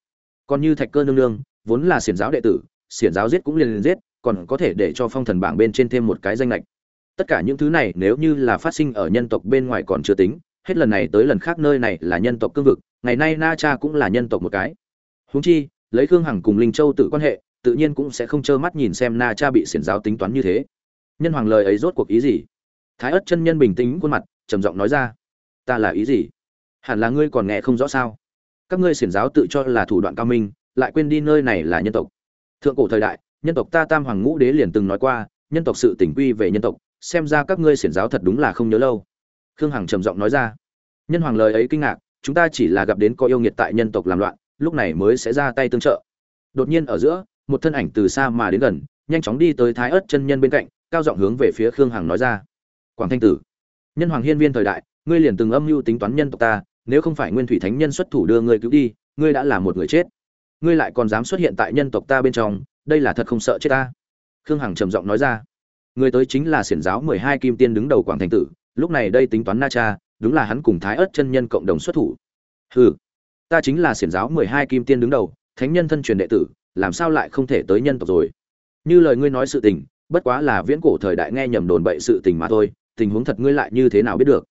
Còn như thạch cơ nương nương, vốn là xiển giáo đệ tử, xiển giáo giết cũng liền liền giết, còn có thể để cho phong thần bảng bên trên thêm một cái danh lệch. Tất cả những thứ này nếu như là phát sinh ở nhân tộc bên ngoài còn chưa tính, hết lần này tới lần khác nơi này là nhân tộc cương vực, ngày nay na cha cũng là nhân tộc một cái. Huống chi, lấy khương hằng cùng linh châu tự quan hệ, tự nhiên cũng sẽ không trơ mắt nhìn xem na cha bị xiển giáo tính toán như thế. Nhân hoàng lời ấy rốt cuộc ý gì? Thái ất chân nhân bình tĩnh khuôn mặt trầm giọng nói ra. Ta là ý gì? Hẳn là ngươi còn nghe không rõ sao? Các ngươi xiển giáo tự cho là thủ đoạn cao minh, lại quên đi nơi này là nhân tộc. Thượng cổ thời đại, nhân tộc ta tam hoàng ngũ đế liền từng nói qua, nhân tộc sự tỉnh quy về nhân tộc, xem ra các ngươi xiển giáo thật đúng là không nhớ lâu. Khương hằng trầm giọng nói ra. Nhân hoàng lời ấy kinh ngạc, chúng ta chỉ là gặp đến có yêu nghiệt tại nhân tộc làm loạn, lúc này mới sẽ ra tay tương trợ. Đột nhiên ở giữa, một thân ảnh từ xa mà đến gần, nhanh chóng đi tới thái ớt chân nhân bên cạnh, cao giọng hướng về phía khương hằng nói ra. Quảng thanh tử nhân hoàng hiên viên thời đại, ngươi liền từng âm mưu tính toán nhân tộc ta, nếu không phải nguyên thủy thánh nhân xuất thủ đưa ngươi cứu đi, ngươi đã là một người chết. Ngươi lại còn dám xuất hiện tại nhân tộc ta bên trong, đây là thật không sợ chết ta. Khương hằng trầm giọng nói ra. Người tới chính là xiển giáo mười hai kim tiên đứng đầu quảng thành tử, lúc này đây tính toán na cha, đúng là hắn cùng thái ớt chân nhân cộng đồng xuất thủ. Hừ, ta chính là xiển giáo mười hai kim tiên đứng đầu, thánh nhân thân truyền đệ tử, làm sao lại không thể tới nhân tộc rồi? Như lời ngươi nói sự tình, bất quá là viễn cổ thời đại nghe nhầm đồn bậy sự tình mà thôi tình huống thật ngươi lại như thế nào biết được?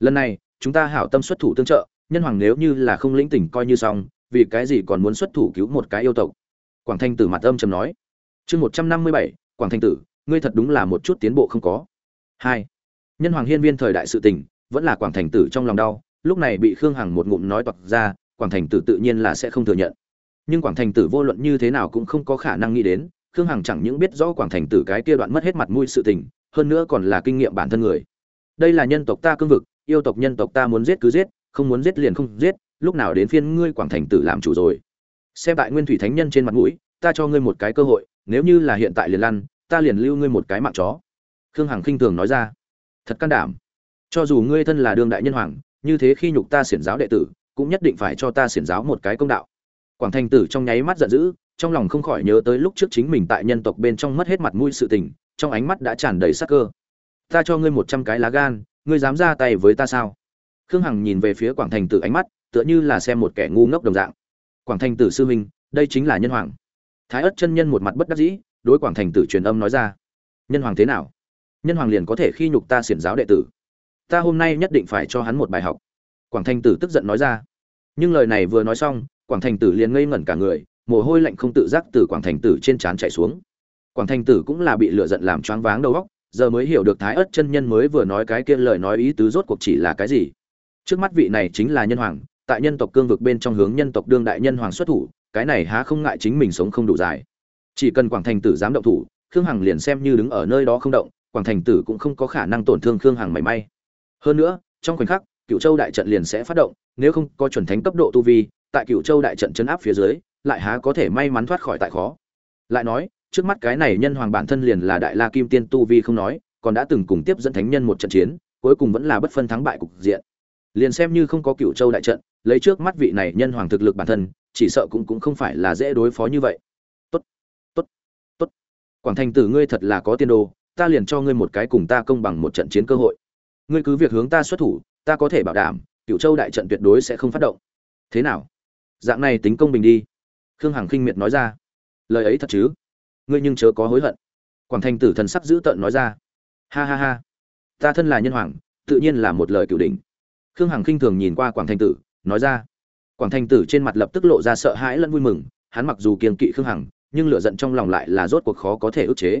Lần này, chúng ta hảo tâm xuất thủ tương trợ, nhân hoàng nếu như là không lĩnh tỉnh coi như xong, vì cái gì còn muốn xuất thủ cứu một cái yêu tộc? Quảng thanh tử mặt âm trầm nói. Chương một trăm năm mươi bảy, quảng thanh tử, ngươi thật đúng là một chút tiến bộ không có. Hai, nhân hoàng hiên viên thời đại sự tình, vẫn là quảng thành tử trong lòng đau, lúc này bị khương hằng một ngụm nói toạc ra, quảng thành tử tự nhiên là sẽ không thừa nhận. Nhưng quảng thành tử vô luận như thế nào cũng không có khả năng nghĩ đến, khương hằng chẳng những biết rõ quảng thành tử cái kia đoạn mất hết mặt mũi sự tình hơn nữa còn là kinh nghiệm bản thân người. Đây là nhân tộc ta cương vực, yêu tộc nhân tộc ta muốn giết cứ giết, không muốn giết liền không giết, lúc nào đến phiên ngươi quảng thành tử làm chủ rồi. Xem tại nguyên thủy thánh nhân trên mặt mũi, ta cho ngươi một cái cơ hội, nếu như là hiện tại liền lăn, ta liền lưu ngươi một cái mạng chó. Khương hằng khinh thường nói ra. Thật can đảm. Cho dù ngươi thân là đương đại nhân hoàng, như thế khi nhục ta xiển giáo đệ tử, cũng nhất định phải cho ta xiển giáo một cái công đạo. Quảng thành tử trong nháy mắt giận dữ, trong lòng không khỏi nhớ tới lúc trước chính mình tại nhân tộc bên trong mất hết mặt mũi sự tình trong ánh mắt đã tràn đầy sắc cơ. Ta cho ngươi một trăm cái lá gan, ngươi dám ra tay với ta sao? Khương hằng nhìn về phía quảng thành tử ánh mắt, tựa như là xem một kẻ ngu ngốc đồng dạng. Quảng thành tử sư huynh, đây chính là nhân hoàng. Thái ất chân nhân một mặt bất đắc dĩ, đối quảng thành tử truyền âm nói ra. Nhân hoàng thế nào? Nhân hoàng liền có thể khi nhục ta xiển giáo đệ tử. Ta hôm nay nhất định phải cho hắn một bài học. Quảng thành tử tức giận nói ra. Nhưng lời này vừa nói xong, quảng thành tử liền ngây ngẩn cả người, mồ hôi lạnh không tự giác từ quảng thành tử trên trán chạy xuống quảng thành tử cũng là bị lựa giận làm choáng váng đầu óc, giờ mới hiểu được thái ất chân nhân mới vừa nói cái kia lời nói ý tứ rốt cuộc chỉ là cái gì. Trước mắt vị này chính là nhân hoàng, tại nhân tộc cương vực bên trong hướng nhân tộc đương đại nhân hoàng xuất thủ, cái này há không ngại chính mình sống không đủ dài. Chỉ cần quảng thành tử dám động thủ, khương hằng liền xem như đứng ở nơi đó không động, quảng thành tử cũng không có khả năng tổn thương khương hằng mảy may. Hơn nữa, trong khoảnh khắc cựu châu đại trận liền sẽ phát động, nếu không có chuẩn thánh cấp độ tu vi, tại cựu châu đại trận chấn áp phía dưới, lại há có thể may mắn thoát khỏi tại khó. Lại nói trước mắt cái này nhân hoàng bản thân liền là đại la kim tiên tu vi không nói, còn đã từng cùng tiếp dẫn thánh nhân một trận chiến, cuối cùng vẫn là bất phân thắng bại cục diện. Liền xem như không có cựu châu đại trận, lấy trước mắt vị này nhân hoàng thực lực bản thân, chỉ sợ cũng cũng không phải là dễ đối phó như vậy. Tốt tốt tốt. Quảng thành tử ngươi thật là có tiên đồ, ta liền cho ngươi một cái cùng ta công bằng một trận chiến cơ hội. Ngươi cứ việc hướng ta xuất thủ, ta có thể bảo đảm, cựu châu đại trận tuyệt đối sẽ không phát động. Thế nào? Dạng này tính công bình đi. Khương hằng khinh miệt nói ra. Lời ấy thật chứ? Ngươi nhưng chớ có hối hận. Quảng thành tử thần sắc dữ tợn nói ra. Ha ha ha. Ta thân là nhân hoàng, tự nhiên là một lời cửu đỉnh. Khương hằng khinh thường nhìn qua quảng thành tử, nói ra. Quảng thành tử trên mặt lập tức lộ ra sợ hãi lẫn vui mừng, hắn mặc dù kiên kỵ khương hằng, nhưng lửa giận trong lòng lại là rốt cuộc khó có thể ức chế.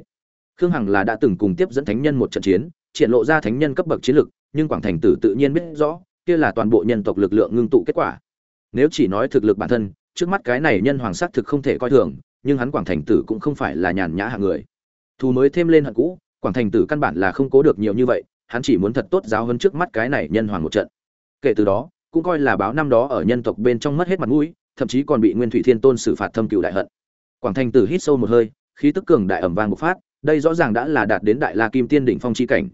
Khương hằng là đã từng cùng tiếp dẫn thánh nhân một trận chiến, triển lộ ra thánh nhân cấp bậc chiến lực, nhưng quảng thành tử tự nhiên biết rõ, kia là toàn bộ nhân tộc lực lượng ngưng tụ kết quả. Nếu chỉ nói thực lực bản thân, trước mắt cái này nhân hoàng sắc thực không thể coi thường nhưng hắn quảng thành tử cũng không phải là nhàn nhã hạng người. Thù mới thêm lên hận cũ, quảng thành tử căn bản là không cố được nhiều như vậy, hắn chỉ muốn thật tốt giáo hơn trước mắt cái này nhân hoàng một trận. Kể từ đó, cũng coi là báo năm đó ở nhân tộc bên trong mất hết mặt mũi, thậm chí còn bị nguyên thủy thiên tôn xử phạt thâm cựu đại hận. Quảng thành tử hít sâu một hơi, khí tức cường đại ẩm vang bộc phát, đây rõ ràng đã là đạt đến đại la kim tiên đỉnh phong chi cảnh.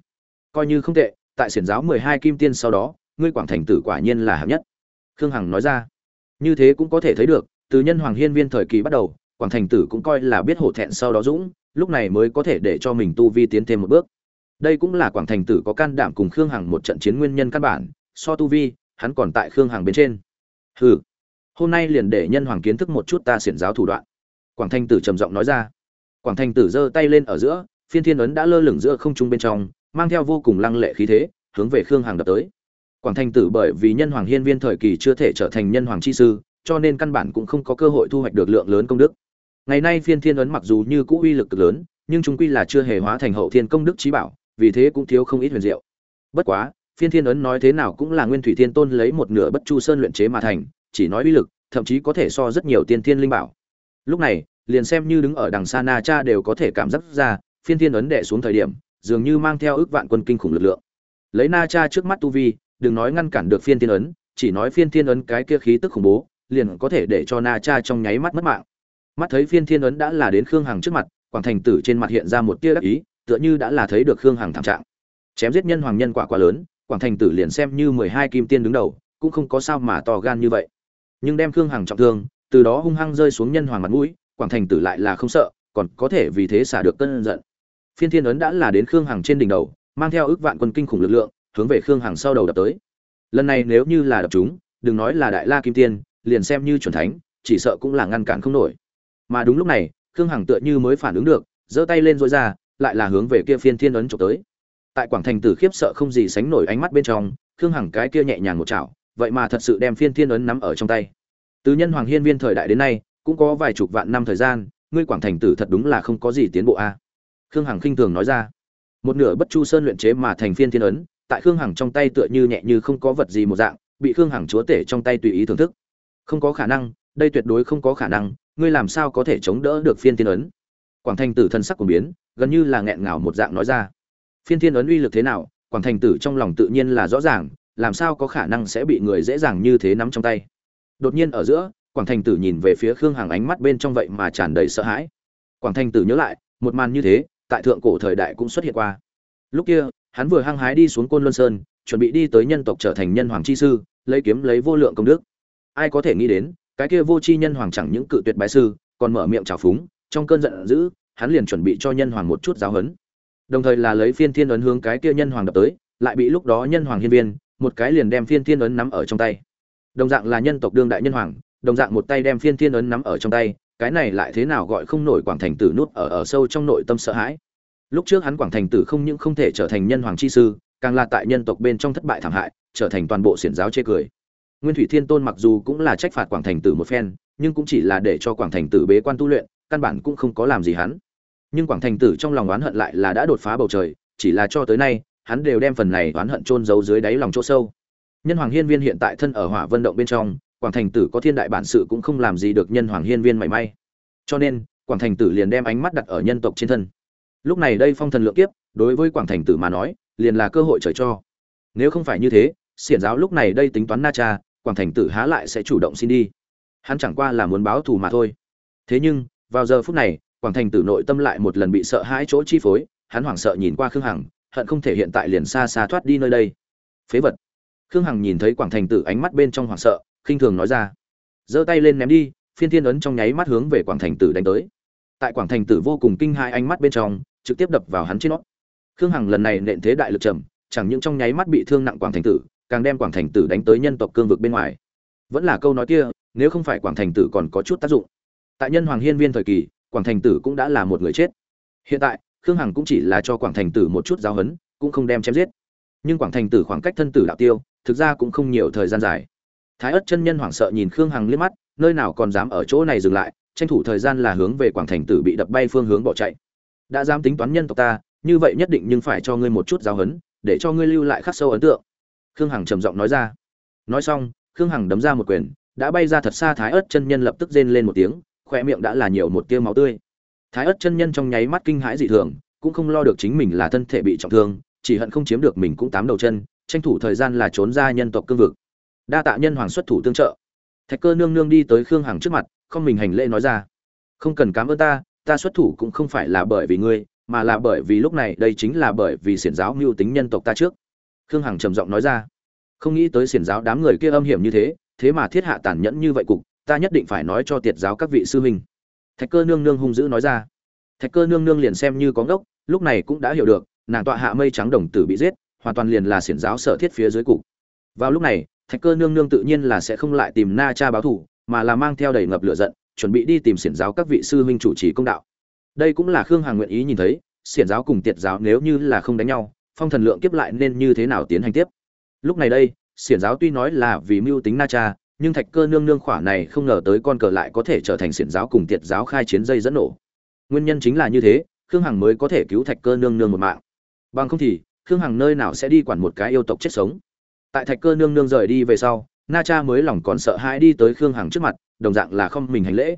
Coi như không tệ, tại xiển giáo mười hai kim tiên sau đó, ngươi quảng thành tử quả nhiên là hạng nhất. Khương hằng nói ra. Như thế cũng có thể thấy được, từ nhân hoàng hiên viên thời kỳ bắt đầu quảng thành tử cũng coi là biết hổ thẹn sau đó dũng, lúc này mới có thể để cho mình tu vi tiến thêm một bước. Đây cũng là quảng thành tử có can đảm cùng khương hằng một trận chiến nguyên nhân căn bản, so tu vi, hắn còn tại khương hằng bên trên. Hừ, hôm nay liền để nhân hoàng kiến thức một chút ta xiển giáo thủ đoạn. Quảng thành tử trầm giọng nói ra. Quảng thành tử giơ tay lên ở giữa, phiên thiên ấn đã lơ lửng giữa không trung bên trong, mang theo vô cùng lăng lệ khí thế, hướng về khương hằng đập tới. Quảng thành tử bởi vì nhân hoàng hiên viên thời kỳ chưa thể trở thành nhân hoàng chi sư, cho nên căn bản cũng không có cơ hội thu hoạch được lượng lớn công đức ngày nay phiên thiên ấn mặc dù như cũ uy lực cực lớn, nhưng chúng quy là chưa hề hóa thành hậu thiên công đức trí bảo, vì thế cũng thiếu không ít huyền diệu. Bất quá, phiên thiên ấn nói thế nào cũng là nguyên thủy thiên tôn lấy một nửa bất chu sơn luyện chế mà thành, chỉ nói uy lực, thậm chí có thể so rất nhiều tiên thiên linh bảo. Lúc này, liền xem như đứng ở đằng xa na cha đều có thể cảm giác ra, phiên thiên ấn đệ xuống thời điểm, dường như mang theo ước vạn quân kinh khủng lực lượng. Lấy na cha trước mắt tu vi, đừng nói ngăn cản được phiên thiên ấn, chỉ nói phiên thiên ấn cái kia khí tức khủng bố, liền có thể để cho na cha trong nháy mắt mất mạng mắt thấy phiên thiên ấn đã là đến khương hằng trước mặt, quảng thành tử trên mặt hiện ra một tia đắc ý, tựa như đã là thấy được khương hằng thảm trạng. Chém giết nhân hoàng nhân quả quá lớn, quảng thành tử liền xem như mười hai kim tiên đứng đầu, cũng không có sao mà to gan như vậy. Nhưng đem khương hằng trọng thương, từ đó hung hăng rơi xuống nhân hoàng mặt mũi, quảng thành tử lại là không sợ, còn có thể vì thế xả được cơn giận. Phiên thiên ấn đã là đến khương hằng trên đỉnh đầu, mang theo ước vạn quân kinh khủng lực lượng, hướng về khương hằng sau đầu đập tới. Lần này nếu như là đập chúng, đừng nói là đại la kim tiên, liền xem như chuẩn thánh, chỉ sợ cũng là ngăn cản không nổi mà đúng lúc này, khương hằng tựa như mới phản ứng được, giơ tay lên dối ra, lại là hướng về kia phiên thiên ấn trộm tới. Tại quảng thành tử khiếp sợ không gì sánh nổi ánh mắt bên trong, khương hằng cái kia nhẹ nhàng một chảo, vậy mà thật sự đem phiên thiên ấn nắm ở trong tay. Từ nhân hoàng hiên viên thời đại đến nay, cũng có vài chục vạn năm thời gian, ngươi quảng thành tử thật đúng là không có gì tiến bộ a. Khương hằng khinh thường nói ra. Một nửa bất chu sơn luyện chế mà thành phiên thiên ấn, tại khương hằng trong tay tựa như nhẹ như không có vật gì một dạng, bị khương hằng chúa tể trong tay tùy ý thưởng thức. Không có khả năng, đây tuyệt đối không có khả năng ngươi làm sao có thể chống đỡ được phiên thiên ấn? Quảng thành tử thân sắc của biến, gần như là nghẹn ngào một dạng nói ra. Phiên thiên ấn uy lực thế nào, quảng thành tử trong lòng tự nhiên là rõ ràng, làm sao có khả năng sẽ bị người dễ dàng như thế nắm trong tay. Đột nhiên ở giữa, quảng thành tử nhìn về phía khương hằng ánh mắt bên trong vậy mà tràn đầy sợ hãi. Quảng thành tử nhớ lại, một màn như thế, tại thượng cổ thời đại cũng xuất hiện qua. Lúc kia, hắn vừa hăng hái đi xuống côn luân sơn, chuẩn bị đi tới nhân tộc trở thành nhân hoàng chi sư, lấy kiếm lấy vô lượng công đức. Ai có thể nghĩ đến cái kia vô chi nhân hoàng chẳng những cự tuyệt bái sư, còn mở miệng trào phúng, trong cơn giận dữ, hắn liền chuẩn bị cho nhân hoàng một chút giáo huấn. Đồng thời là lấy phiên thiên ấn hướng cái kia nhân hoàng đập tới, lại bị lúc đó nhân hoàng hiên viên, một cái liền đem phiên thiên ấn nắm ở trong tay. Đồng dạng là nhân tộc đương đại nhân hoàng, đồng dạng một tay đem phiên thiên ấn nắm ở trong tay, cái này lại thế nào gọi không nổi quảng thành tử nút ở ở sâu trong nội tâm sợ hãi. Lúc trước hắn quảng thành tử không những không thể trở thành nhân hoàng chi sư, càng là tại nhân tộc bên trong thất bại thảm hại, trở thành toàn bộ xiển giáo chê cười nguyên thủy thiên tôn mặc dù cũng là trách phạt quảng thành tử một phen, nhưng cũng chỉ là để cho quảng thành tử bế quan tu luyện, căn bản cũng không có làm gì hắn. Nhưng quảng thành tử trong lòng oán hận lại là đã đột phá bầu trời, chỉ là cho tới nay, hắn đều đem phần này oán hận chôn giấu dưới đáy lòng chỗ sâu. Nhân hoàng hiên viên hiện tại thân ở hỏa vân động bên trong, quảng thành tử có thiên đại bản sự cũng không làm gì được nhân hoàng hiên viên mảy may. Cho nên, quảng thành tử liền đem ánh mắt đặt ở nhân tộc trên thân. Lúc này đây phong thần lượng kiếp, đối với quảng thành tử mà nói, liền là cơ hội trời cho. Nếu không phải như thế, xiển giáo lúc này đây tính toán na cha quảng thành tử há lại sẽ chủ động xin đi. Hắn chẳng qua là muốn báo thù mà thôi. Thế nhưng, vào giờ phút này, quảng thành tử nội tâm lại một lần bị sợ hãi chỗ chi phối, hắn hoảng sợ nhìn qua khương hằng, hận không thể hiện tại liền xa xa thoát đi nơi đây. Phế vật. Khương hằng nhìn thấy quảng thành tử ánh mắt bên trong hoảng sợ, khinh thường nói ra. Giơ tay lên ném đi, phiên thiên ấn trong nháy mắt hướng về quảng thành tử đánh tới. Tại quảng thành tử vô cùng kinh hai ánh mắt bên trong, trực tiếp đập vào hắn trên nót khương hằng lần này nện thế đại lực trầm, chẳng những trong nháy mắt bị thương nặng quảng thành tử càng đem quảng thành tử đánh tới nhân tộc cương vực bên ngoài. Vẫn là câu nói kia, nếu không phải quảng thành tử còn có chút tác dụng. Tại nhân hoàng hiên viên thời kỳ, quảng thành tử cũng đã là một người chết. Hiện tại, khương hằng cũng chỉ là cho quảng thành tử một chút giáo hấn cũng không đem chém giết. Nhưng quảng thành tử khoảng cách thân tử đạo tiêu, thực ra cũng không nhiều thời gian dài. Thái ất chân nhân hoảng sợ nhìn khương hằng liếc mắt, nơi nào còn dám ở chỗ này dừng lại, tranh thủ thời gian là hướng về quảng thành tử bị đập bay phương hướng bỏ chạy. Đã dám tính toán nhân tộc ta, như vậy nhất định nhưng phải cho ngươi một chút giáo hấn để cho ngươi lưu lại khắc sâu ấn tượng khương hằng trầm giọng nói ra. Nói xong, khương hằng đấm ra một quyền, đã bay ra thật xa thái ớt chân nhân lập tức rên lên một tiếng khoe miệng đã là nhiều một tia máu tươi. Thái ớt chân nhân trong nháy mắt kinh hãi dị thường, cũng không lo được chính mình là thân thể bị trọng thương, chỉ hận không chiếm được mình cũng tám đầu chân, tranh thủ thời gian là trốn ra nhân tộc cương vực. Đa tạ nhân hoàng xuất thủ tương trợ. Thạch cơ nương nương đi tới khương hằng trước mặt, không mình hành lễ nói ra. Không cần cám ơn ta ta xuất thủ cũng không phải là bởi vì ngươi, mà là bởi vì lúc này đây chính là bởi vì xiển giáo mưu tính nhân tộc ta trước khương hằng trầm giọng nói ra. Không nghĩ tới xiển giáo đám người kia âm hiểm như thế thế mà thiết hạ tàn nhẫn như vậy cục, ta nhất định phải nói cho tiệt giáo các vị sư huynh. Thạch cơ nương nương hung dữ nói ra. Thạch cơ nương nương liền xem như có ngốc, lúc này cũng đã hiểu được, nàng tọa hạ mây trắng đồng tử bị giết, hoàn toàn liền là xiển giáo sở thiết phía dưới cục. Vào lúc này, thạch cơ nương nương tự nhiên là sẽ không lại tìm na cha báo thủ mà là mang theo đầy ngập lửa giận, chuẩn bị đi tìm xiển giáo các vị sư huynh chủ trì công đạo. Đây cũng là khương hằng nguyện ý nhìn thấy, xiển giáo cùng tiệt giáo nếu như là không đánh nhau phong thần lượng kiếp lại nên như thế nào tiến hành tiếp? Lúc này đây, xiển giáo tuy nói là vì mưu tính na cha, nhưng thạch cơ nương nương khỏa này không ngờ tới con cờ lại có thể trở thành xiển giáo cùng tiệt giáo khai chiến dây dẫn nổ. Nguyên nhân chính là như thế, khương hằng mới có thể cứu thạch cơ nương nương một mạng. Bằng không thì, khương hằng nơi nào sẽ đi quản một cái yêu tộc chết sống? Tại thạch cơ nương nương rời đi về sau, na cha mới lòng còn sợ hãi đi tới khương hằng trước mặt, đồng dạng là không mình hành lễ.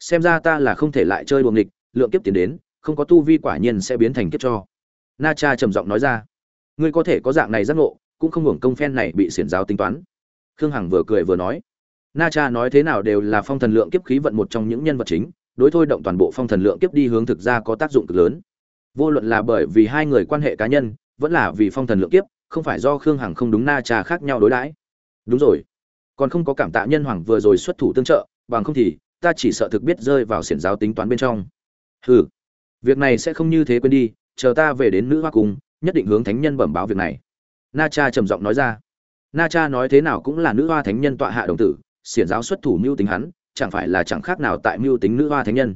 Xem ra ta là không thể lại chơi đuồng nghịch, lượng kiếp tiến đến, không có tu vi quả nhiên sẽ biến thành kiếp cho na cha trầm giọng nói ra. Ngươi có thể có dạng này giác ngộ, cũng không hưởng công phen này bị xiển giáo tính toán. Khương hằng vừa cười vừa nói. Na cha nói thế nào đều là phong thần lượng kiếp khí vận một trong những nhân vật chính, đối thôi động toàn bộ phong thần lượng kiếp đi hướng thực ra có tác dụng cực lớn. Vô luận là bởi vì hai người quan hệ cá nhân, vẫn là vì phong thần lượng kiếp, không phải do khương hằng không đúng na cha khác nhau đối đãi. Đúng rồi. Còn không có cảm tạ nhân hoàng vừa rồi xuất thủ tương trợ, bằng không thì, ta chỉ sợ thực biết rơi vào xiển giáo tính toán bên trong. Hừ. Việc này sẽ không như thế quên đi chờ ta về đến nữ hoa cung, nhất định hướng thánh nhân bẩm báo việc này. Na cha trầm giọng nói ra. Na cha nói thế nào cũng là nữ hoa thánh nhân tọa hạ đồng tử, xiển giáo xuất thủ mưu tính hắn, chẳng phải là chẳng khác nào tại mưu tính nữ hoa thánh nhân.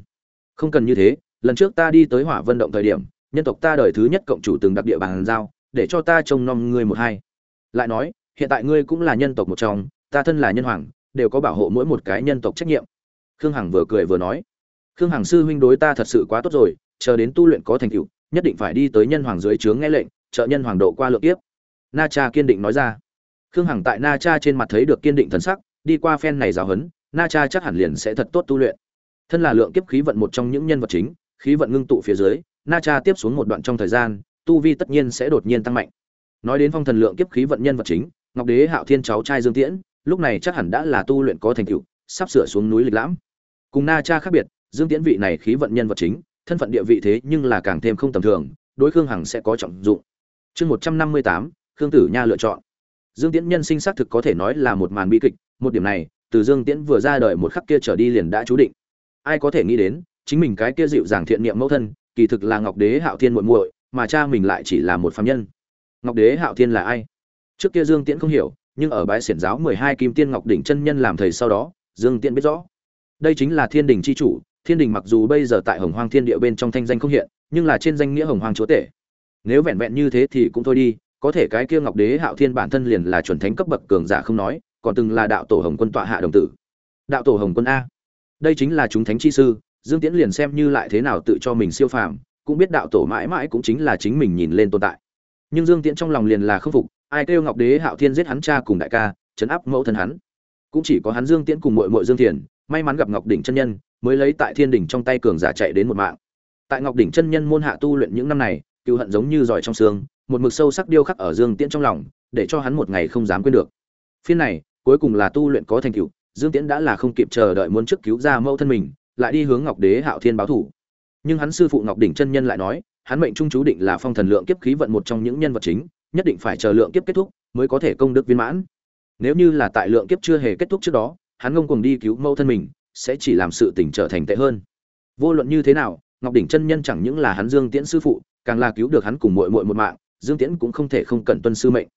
Không cần như thế, lần trước ta đi tới hỏa vân động thời điểm, nhân tộc ta đời thứ nhất cộng chủ từng đặc địa bàn giao, để cho ta trông nom ngươi một hai. Lại nói, hiện tại ngươi cũng là nhân tộc một trong, ta thân là nhân hoàng, đều có bảo hộ mỗi một cái nhân tộc trách nhiệm. Khương hằng vừa cười vừa nói. Khương hằng sư huynh đối ta thật sự quá tốt rồi, chờ đến tu luyện có thành tựu nhất định phải đi tới nhân hoàng dưới trướng nghe lệnh, trợ nhân hoàng độ qua lượng tiếp na cha kiên định nói ra. Khương hằng tại na cha trên mặt thấy được kiên định thần sắc, đi qua phen này giáo huấn, na cha chắc hẳn liền sẽ thật tốt tu luyện. Thân là lượng kiếp khí vận một trong những nhân vật chính, khí vận ngưng tụ phía dưới, na cha tiếp xuống một đoạn trong thời gian, tu vi tất nhiên sẽ đột nhiên tăng mạnh. Nói đến phong thần lượng kiếp khí vận nhân vật chính, ngọc đế hạo thiên cháu trai dương tiễn, lúc này chắc hẳn đã là tu luyện có thành tựu, sắp sửa xuống núi lịch lãm. Cùng na cha khác biệt, dương tiễn vị này khí vận nhân vật chính thân phận địa vị thế nhưng là càng thêm không tầm thường, đối khương hằng sẽ có trọng dụng. Chương một trăm năm mươi tám, khương tử nha lựa chọn. Dương tiễn nhân sinh xác thực có thể nói là một màn bi kịch, một điểm này, từ dương tiễn vừa ra đời một khắc kia trở đi liền đã chú định. Ai có thể nghĩ đến, chính mình cái kia dịu dàng thiện niệm mẫu thân, kỳ thực là ngọc đế hạo thiên muội muội, mà cha mình lại chỉ là một phàm nhân. Ngọc đế hạo thiên là ai? Trước kia dương tiễn không hiểu, nhưng ở bãi xiển giáo mười hai kim tiên ngọc đỉnh chân nhân làm thầy sau đó, dương tiễn biết rõ. Đây chính là thiên đình c h i chủ thiên đình mặc dù bây giờ tại hồng hoang thiên địa bên trong thanh danh không hiện, nhưng là trên danh nghĩa hồng hoang chúa tể. Nếu vẹn vẹn như thế thì cũng thôi đi, có thể cái kia ngọc đế hạo thiên bản thân liền là chuẩn thánh cấp bậc cường giả không nói, còn từng là đạo tổ hồng quân tọa hạ đồng tử. Đạo tổ hồng quân a. Đây chính là chúng thánh chi sư, dương tiễn liền xem như lại thế nào tự cho mình siêu phàm, cũng biết đạo tổ mãi mãi cũng chính là chính mình nhìn lên tồn tại. Nhưng dương tiễn trong lòng liền là khâm phục, ai kêu ngọc đế hạo thiên giết hắn cha cùng đại ca, chấn áp mẫu thân hắn. Cũng chỉ có hắn dương tiễn cùng mội mội dương thiền, may mắn gặp ngọc đỉnh chân nhân mới lấy tại thiên đỉnh trong tay cường giả chạy đến một mạng. Tại ngọc đỉnh chân nhân môn hạ tu luyện những năm này, cựu hận giống như giỏi trong xương, một mực sâu sắc điêu khắc ở dương tiễn trong lòng, để cho hắn một ngày không dám quên được. Phiên này, cuối cùng là tu luyện có thành tựu, dương tiễn đã là không kịp chờ đợi muốn trước cứu ra mẫu thân mình, lại đi hướng ngọc đế hạo thiên báo thủ. Nhưng hắn sư phụ ngọc đỉnh chân nhân lại nói, hắn mệnh trung chú định là phong thần lượng kiếp khí vận một trong những nhân vật chính, nhất định phải chờ lượng kiếp kết thúc mới có thể công đức viên mãn. Nếu như là tại lượng kiếp chưa hề kết thúc trước đó, hắn ngông cùng đi cứu mẫu thân mình sẽ chỉ làm sự tình trở thành tệ hơn. Vô luận như thế nào, ngọc đỉnh chân nhân chẳng những là hắn dương tiễn sư phụ, càng là cứu được hắn cùng muội muội một mạng, dương tiễn cũng không thể không cẩn tuân sư mệnh.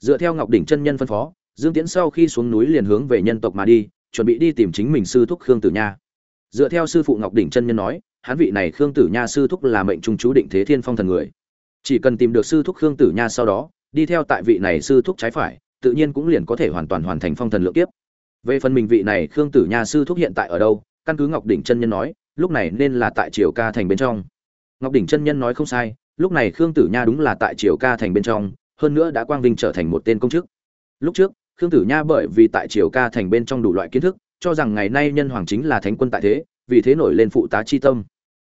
Dựa theo ngọc đỉnh chân nhân phân phó, dương tiễn sau khi xuống núi liền hướng về nhân tộc mà đi, chuẩn bị đi tìm chính mình sư thúc khương tử nha. Dựa theo sư phụ ngọc đỉnh chân nhân nói, hắn vị này khương tử nha sư thúc là mệnh trung chú định thế thiên phong thần người. Chỉ cần tìm được sư thúc khương tử nha sau đó, đi theo tại vị này sư thúc trái phải, tự nhiên cũng liền có thể hoàn toàn hoàn thành phong thần lượng kiếp về phần mình vị này khương tử nha sư thúc hiện tại ở đâu, căn cứ ngọc đỉnh chân nhân nói, lúc này nên là tại triều ca thành bên trong. Ngọc đỉnh chân nhân nói không sai, lúc này khương tử nha đúng là tại triều ca thành bên trong, hơn nữa đã quang vinh trở thành một tên công chức. Lúc trước, khương tử nha bởi vì tại triều ca thành bên trong đủ loại kiến thức, cho rằng ngày nay nhân hoàng chính là thánh quân tại thế, vì thế nổi lên phụ tá chi tâm.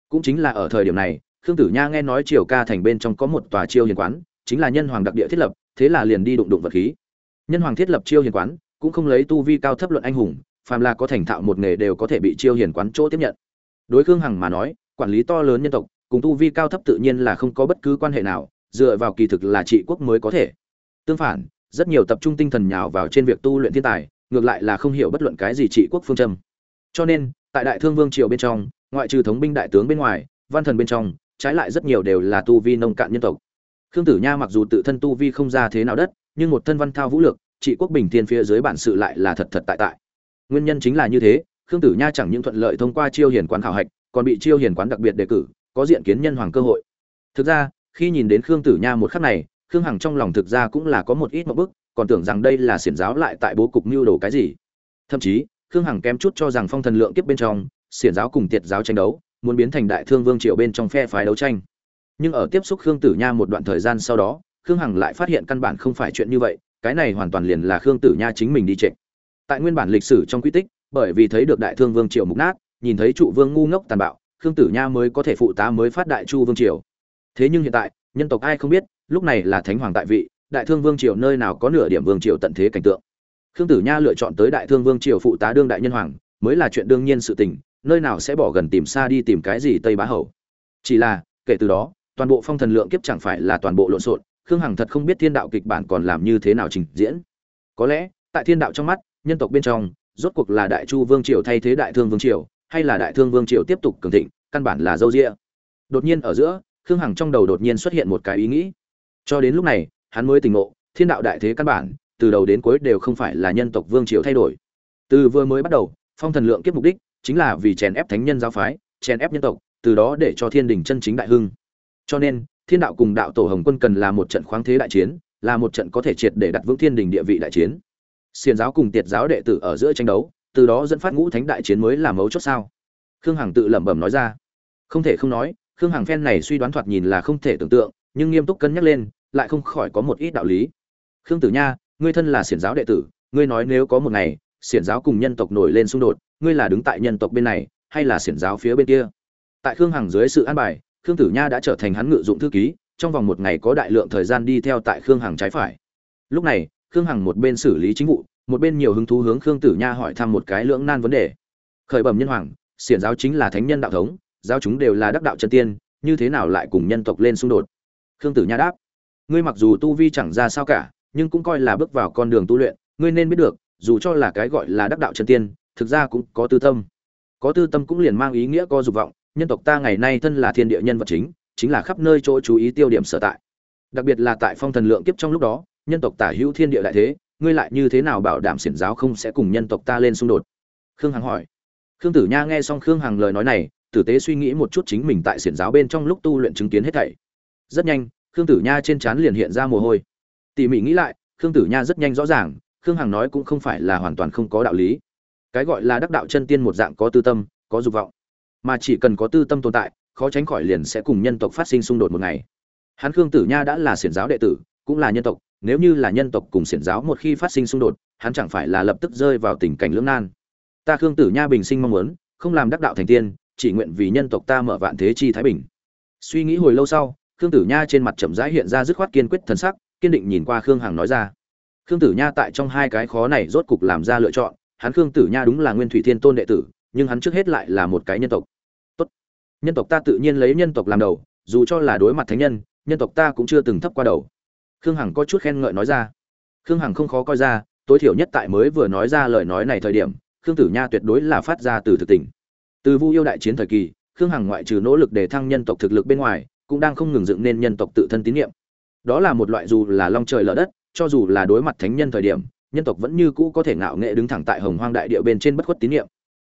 Cũng chính là ở thời điểm này, khương tử nha nghe nói triều ca thành bên trong có một tòa chiêu hiền quán, chính là nhân hoàng đặc địa thiết lập, thế là liền đi đụng đụng vật khí. Nhân hoàng thiết lập chiêu hiền quán cũng không lấy tu vi cao thấp luận anh hùng, phàm là có thành thạo một nghề đều có thể bị chiêu hiền quán chỗ tiếp nhận. Đối khương hằng mà nói, quản lý to lớn nhân tộc, cùng tu vi cao thấp tự nhiên là không có bất cứ quan hệ nào, dựa vào kỳ thực là trị quốc mới có thể. Tương phản, rất nhiều tập trung tinh thần nhào vào trên việc tu luyện thiên tài, ngược lại là không hiểu bất luận cái gì trị quốc phương châm. Cho nên, tại đại thương vương triều bên trong, ngoại trừ thống binh đại tướng bên ngoài, văn thần bên trong, trái lại rất nhiều đều là tu vi nông cạn nhân tộc. Khương tử nha mặc dù tự thân tu vi không ra thế nào đất, nhưng một thân văn thao vũ lực trị quốc bình thiên phía dưới bản sự lại là thật thật tại tại. Nguyên nhân chính là như thế, khương tử nha chẳng những thuận lợi thông qua chiêu hiền quán khảo hạch, còn bị chiêu hiền quán đặc biệt đề cử, có diện kiến nhân hoàng cơ hội. Thực ra, khi nhìn đến khương tử nha một khắc này, khương hằng trong lòng thực ra cũng là có một ít một bức, còn tưởng rằng đây là xiển giáo lại tại bố cục mưu đồ cái gì. Thậm chí, khương hằng kém chút cho rằng phong thần lượng kiếp bên trong, xiển giáo cùng tiệt giáo tranh đấu, muốn biến thành đại thương vương triều bên trong phe phái đấu tranh. Nhưng ở tiếp xúc khương tử nha một đoạn thời gian sau đó, khương hằng lại phát hiện căn bản không phải chuyện như vậy cái này hoàn toàn liền là khương tử nha chính mình đi trệ tại nguyên bản lịch sử trong quy tích, bởi vì thấy được đại thương vương triều mục nát, nhìn thấy trụ vương ngu ngốc tàn bạo, khương tử nha mới có thể phụ tá mới phát đại chu vương triều. Thế nhưng hiện tại, nhân tộc ai không biết, lúc này là thánh hoàng tại vị, đại thương vương triều nơi nào có nửa điểm vương triều tận thế cảnh tượng. Khương tử nha lựa chọn tới đại thương vương triều phụ tá đương đại nhân hoàng, mới là chuyện đương nhiên sự tình, nơi nào sẽ bỏ gần tìm xa đi tìm cái gì tây bá hầu. Chỉ là, kể từ đó, toàn bộ phong thần lượng kiếp chẳng phải là toàn bộ lộn xộn khương hằng thật không biết thiên đạo kịch bản còn làm như thế nào trình diễn. Có lẽ, tại thiên đạo trong mắt, nhân tộc bên trong, rốt cuộc là đại chu vương triều thay thế đại thương vương triều, hay là đại thương vương triều tiếp tục cường thịnh, căn bản là dâu rịa đột nhiên ở giữa, khương hằng trong đầu đột nhiên xuất hiện một cái ý nghĩ. Cho đến lúc này, hắn mới tỉnh ngộ, thiên đạo đại thế căn bản, từ đầu đến cuối đều không phải là nhân tộc vương triều thay đổi. Từ vừa mới bắt đầu, phong thần lượng kiếp mục đích chính là vì chèn ép thánh nhân giáo phái, chèn ép nhân tộc, từ đó để cho thiên đình chân chính đại hưng. Cho nên thiên đạo cùng đạo tổ hồng quân cần là một trận khoáng thế đại chiến, là một trận có thể triệt để đặt vững thiên đình địa vị đại chiến. Xiền giáo cùng tiệt giáo đệ tử ở giữa tranh đấu, từ đó dẫn phát ngũ thánh đại chiến mới là mấu chốt sao? Khương hằng tự lẩm bẩm nói ra. Không thể không nói, khương hằng phen này suy đoán thoạt nhìn là không thể tưởng tượng, nhưng nghiêm túc cân nhắc lên, lại không khỏi có một ít đạo lý. Khương tử nha, ngươi thân là xiển giáo đệ tử, ngươi nói nếu có một ngày xiển giáo cùng nhân tộc nổi lên xung đột, ngươi là đứng tại nhân tộc bên này, hay là xiển giáo phía bên kia? Tại khương hằng dưới sự an bài khương tử nha đã trở thành hắn ngự dụng thư ký, trong vòng một ngày có đại lượng thời gian đi theo tại khương hằng trái phải. Lúc này, khương hằng một bên xử lý chính vụ, một bên nhiều hứng thú hướng khương tử nha hỏi thăm một cái lưỡng nan vấn đề. Khởi bẩm nhân hoàng, xiển giáo chính là thánh nhân đạo thống, giáo chúng đều là đắc đạo chân tiên, như thế nào lại cùng nhân tộc lên xung đột? Khương tử nha đáp, ngươi mặc dù tu vi chẳng ra sao cả, nhưng cũng coi là bước vào con đường tu luyện, ngươi nên biết được, dù cho là cái gọi là đắc đạo chân tiên, thực ra cũng có tư tâm. Có tư tâm cũng liền mang ý nghĩa có dục vọng nhân tộc ta ngày nay thân là thiên địa nhân vật chính chính là khắp nơi chỗ chú ý tiêu điểm sở tại. Đặc biệt là tại phong thần lượng kiếp trong lúc đó, nhân tộc tả hữu thiên địa đại thế, ngươi lại như thế nào bảo đảm xiển giáo không sẽ cùng nhân tộc ta lên xung đột? Khương hằng hỏi. Khương tử nha nghe xong khương hằng lời nói này, tử tế suy nghĩ một chút chính mình tại xiển giáo bên trong lúc tu luyện chứng kiến hết thảy. Rất nhanh, khương tử nha trên trán liền hiện ra mồ hôi. Tỉ mỉ nghĩ lại, khương tử nha rất nhanh rõ ràng, khương hằng nói cũng không phải là hoàn toàn không có đạo lý. Cái gọi là đắc đạo chân tiên một dạng có tư tâm, có dục vọng mà chỉ cần có tư tâm tồn tại, khó tránh khỏi liền sẽ cùng nhân tộc phát sinh xung đột một ngày. Hắn khương tử nha đã là xiển giáo đệ tử, cũng là nhân tộc, nếu như là nhân tộc cùng xiển giáo một khi phát sinh xung đột, hắn chẳng phải là lập tức rơi vào tình cảnh lưỡng nan. Ta khương tử nha bình sinh mong muốn, không làm đắc đạo thành tiên, chỉ nguyện vì nhân tộc ta mở vạn thế chi thái bình. Suy nghĩ hồi lâu sau, khương tử nha trên mặt chậm rãi hiện ra dứt khoát kiên quyết thần sắc, kiên định nhìn qua khương hằng nói ra. Khương tử nha tại trong hai cái khó này rốt cục làm ra lựa chọn, hắn khương tử nha đúng là nguyên thủy thiên tôn đệ tử, nhưng hắn trước hết lại là một cái nhân tộc nhân tộc ta tự nhiên lấy nhân tộc làm đầu, dù cho là đối mặt thánh nhân nhân tộc ta cũng chưa từng thấp qua đầu. Khương hằng có chút khen ngợi nói ra. Khương hằng không khó coi ra, tối thiểu nhất tại mới vừa nói ra lời nói này thời điểm, khương tử nha tuyệt đối là phát ra từ thực tình. Từ vu yêu đại chiến thời kỳ, khương hằng ngoại trừ nỗ lực để thăng nhân tộc thực lực bên ngoài, cũng đang không ngừng dựng nên nhân tộc tự thân tín nhiệm đó là một loại dù là long trời lở đất, cho dù là đối mặt thánh nhân thời điểm, nhân tộc vẫn như cũ có thể ngạo nghệ đứng thẳng tại hồng hoang đại địa bên trên bất khuất tín nhiệm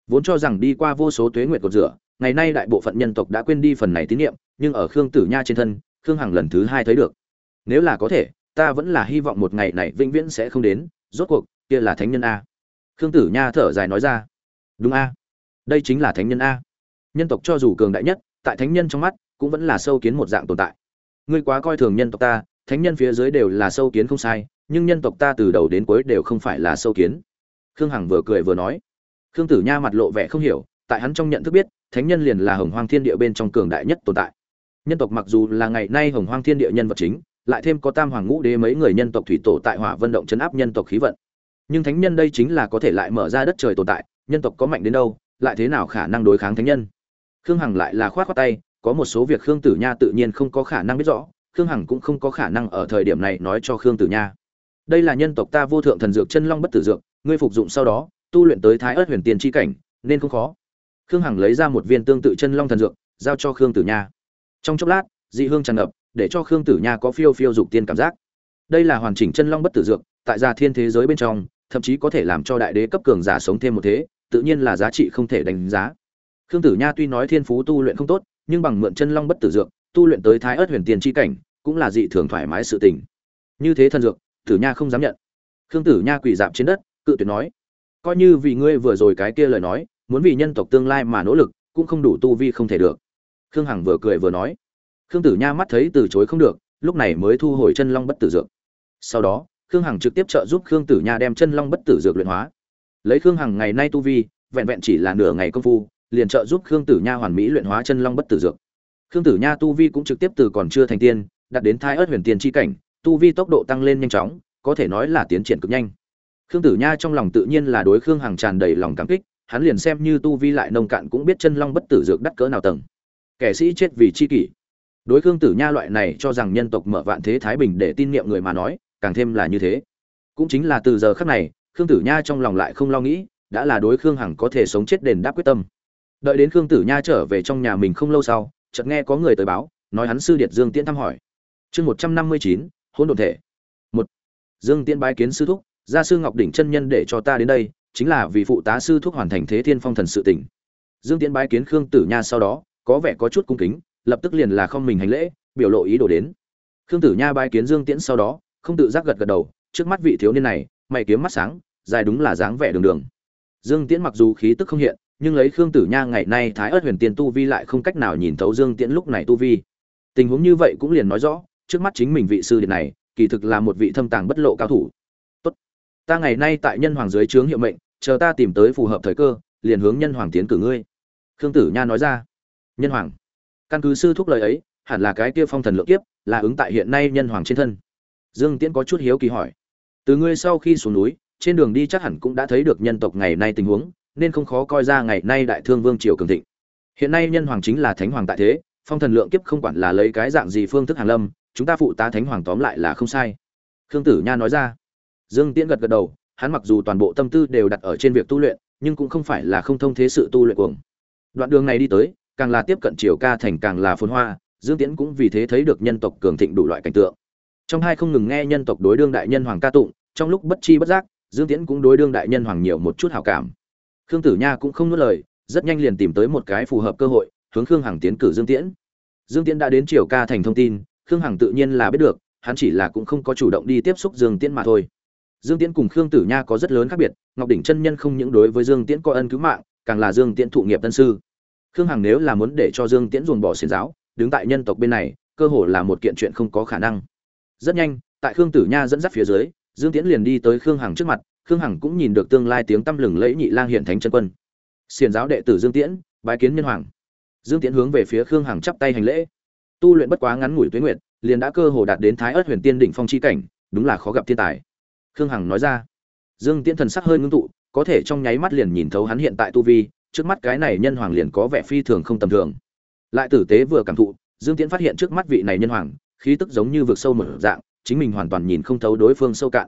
vốn cho rằng đi qua vô số tuế nguyệt cột rửa ngày nay đại bộ phận nhân tộc đã quên đi phần này tín nhiệm nhưng ở khương tử nha trên thân, khương hằng lần thứ hai thấy được. Nếu là có thể, ta vẫn là hy vọng một ngày này vĩnh viễn sẽ không đến, rốt cuộc, kia là thánh nhân a. Khương tử nha thở dài nói ra. Đúng a. Đây chính là thánh nhân a. Nhân tộc cho dù cường đại nhất, tại thánh nhân trong mắt, cũng vẫn là sâu kiến một dạng tồn tại. Ngươi quá coi thường nhân tộc ta, thánh nhân phía dưới đều là sâu kiến không sai, nhưng nhân tộc ta từ đầu đến cuối đều không phải là sâu kiến. Khương hằng vừa cười vừa nói. Khương tử nha mặt lộ vẻ không hiểu, tại hắn trong nhận thức biết thánh nhân liền là hồng hoang thiên địa bên trong cường đại nhất tồn tại. Nhân tộc mặc dù là ngày nay hồng hoang thiên địa nhân vật chính, lại thêm có tam hoàng ngũ đế mấy người nhân tộc thủy tổ tại hỏa vận động chấn áp nhân tộc khí vận. Nhưng thánh nhân đây chính là có thể lại mở ra đất trời tồn tại, nhân tộc có mạnh đến đâu, lại thế nào khả năng đối kháng thánh nhân? Khương hằng lại là khoát khoát tay, có một số việc khương tử nha tự nhiên không có khả năng biết rõ, khương hằng cũng không có khả năng ở thời điểm này nói cho khương tử nha. Đây là nhân tộc ta vô thượng thần dược chân long bất tử dược, ngươi phục dụng sau đó, tu luyện tới thái ớt huyền tiên tri cảnh, nên không khó khương hằng lấy ra một viên tương tự chân long thần dược, giao cho khương tử nha. Trong chốc lát, dị hương tràn ngập, để cho khương tử nha có phiêu phiêu dục tiên cảm giác. Đây là hoàn chỉnh chân long bất tử dược, tại gia thiên thế giới bên trong, thậm chí có thể làm cho đại đế cấp cường giả sống thêm một thế, tự nhiên là giá trị không thể đánh giá. Khương tử nha tuy nói thiên phú tu luyện không tốt, nhưng bằng mượn chân long bất tử dược, tu luyện tới thái ớt huyền tiền chi cảnh, cũng là dị thường thoải mái sự tình. Như thế thần dược, tử nha không dám nhận. Khương tử nha quỳ dạp trên đất, cự tuyệt nói, coi như vì ngươi vừa rồi cái kia lời nói muốn vì nhân tộc tương lai mà nỗ lực, cũng không đủ tu vi không thể được. Khương hằng vừa cười vừa nói. Khương tử nha mắt thấy từ chối không được, lúc này mới thu hồi chân long bất tử dược. Sau đó, khương hằng trực tiếp trợ giúp khương tử nha đem chân long bất tử dược luyện hóa. Lấy khương hằng ngày nay tu vi, vẹn vẹn chỉ là nửa ngày công phu, liền trợ giúp khương tử nha hoàn mỹ luyện hóa chân long bất tử dược. Khương tử nha tu vi cũng trực tiếp từ còn chưa thành tiên, đạt đến thai ớt huyền tiên tri cảnh, tu vi tốc độ tăng lên nhanh chóng, có thể nói là tiến triển cực nhanh. Khương tử nha trong lòng tự nhiên là đối khương hằng tràn đầy lòng cảm kích hắn liền xem như tu vi lại nông cạn cũng biết chân long bất tử dược đắt cỡ nào tầng. Kẻ sĩ chết vì chi kỷ. Đối khương tử nha loại này cho rằng nhân tộc mở vạn thế thái bình để tin niệm người mà nói, càng thêm là như thế. Cũng chính là từ giờ khắc này, khương tử nha trong lòng lại không lo nghĩ, đã là đối khương hằng có thể sống chết đền đáp quyết tâm. Đợi đến khương tử nha trở về trong nhà mình không lâu sau, chợt nghe có người tới báo, nói hắn sư điệt dương tiễn thăm hỏi. Chương một trăm năm mươi chín hôn độn thể. Một. Dương tiễn bái kiến sư thúc, gia sư ngọc đỉnh chân nhân để cho ta đến đây chính là vì phụ tá sư thúc hoàn thành thế thiên phong thần sự tỉnh dương tiễn bái kiến khương tử nha sau đó, có vẻ có chút cung kính, lập tức liền là không mình hành lễ, biểu lộ ý đồ đến. Khương tử nha bái kiến dương tiễn sau đó, không tự giác gật gật đầu, trước mắt vị thiếu niên này, mày kiếm mắt sáng, dài đúng là dáng vẻ đường đường. Dương tiễn mặc dù khí tức không hiện, nhưng lấy khương tử nha ngày nay thái ớt huyền tiên tu vi lại không cách nào nhìn thấu dương tiễn lúc này tu vi. Tình huống như vậy cũng liền nói rõ, trước mắt chính mình vị sư điện này, kỳ thực là một vị thâm tàng bất lộ cao thủ ta ngày nay tại nhân hoàng dưới trướng hiệu mệnh, chờ ta tìm tới phù hợp thời cơ, liền hướng nhân hoàng tiến cử ngươi. Khương tử nha nói ra. Nhân hoàng. Căn cứ sư thúc lời ấy, hẳn là cái kia phong thần lượng kiếp, là ứng tại hiện nay nhân hoàng trên thân. Dương tiễn có chút hiếu kỳ hỏi. Từ ngươi sau khi xuống núi, trên đường đi chắc hẳn cũng đã thấy được nhân tộc ngày nay tình huống, nên không khó coi ra ngày nay đại thương vương triều cường thịnh. Hiện nay nhân hoàng chính là thánh hoàng tại thế, phong thần lượng kiếp không quản là lấy cái dạng gì phương thức hàn lâm, chúng ta phụ tá thánh hoàng tóm lại là không sai. Khương tử nha nói ra dương tiễn gật gật đầu, hắn mặc dù toàn bộ tâm tư đều đặt ở trên việc tu luyện, nhưng cũng không phải là không thông thế sự tu luyện cuồng. Đoạn đường này đi tới, càng là tiếp cận triều ca thành càng là phồn hoa, dương tiễn cũng vì thế thấy được nhân tộc cường thịnh đủ loại cảnh tượng. Trong hai không ngừng nghe nhân tộc đối đương đại nhân hoàng ca tụng, trong lúc bất chi bất giác, dương tiễn cũng đối đương đại nhân hoàng nhiều một chút hảo cảm. Khương tử nha cũng không nuốt lời, rất nhanh liền tìm tới một cái phù hợp cơ hội, hướng khương hằng tiến cử dương tiễn. Dương tiễn đã đến triều ca thành thông tin, khương hằng tự nhiên là biết được, hắn chỉ là cũng không có chủ động đi tiếp xúc dương tiễn mà thôi dương tiễn cùng khương tử nha có rất lớn khác biệt, ngọc đỉnh chân nhân không những đối với dương tiễn có ân cứu mạng, càng là dương tiễn thụ nghiệp tân sư. Khương hằng nếu là muốn để cho dương tiễn ruồng bỏ xiển giáo, đứng tại nhân tộc bên này, cơ hồ là một kiện chuyện không có khả năng. Rất nhanh, tại khương tử nha dẫn dắt phía dưới, dương tiễn liền đi tới khương hằng trước mặt, khương hằng cũng nhìn được tương lai tiếng tăm lừng lẫy nhị lang hiện thánh chân quân. Xiển giáo đệ tử dương tiễn, bái kiến nhân hoàng. Dương tiễn hướng về phía khương hằng chắp tay hành lễ. Tu luyện bất quá ngắn ngủi tuế nguyệt, liền đã cơ hồ đạt đến thái ớt huyền tiên đỉnh phong chi cảnh, đúng là khó gặp thiên tài khương hằng nói ra. Dương tiễn thần sắc hơi ngưng tụ, có thể trong nháy mắt liền nhìn thấu hắn hiện tại tu vi, trước mắt cái này nhân hoàng liền có vẻ phi thường không tầm thường. Lại tử tế vừa cảm thụ, dương tiễn phát hiện trước mắt vị này nhân hoàng, khí tức giống như vực sâu mở dạng, chính mình hoàn toàn nhìn không thấu đối phương sâu cạn.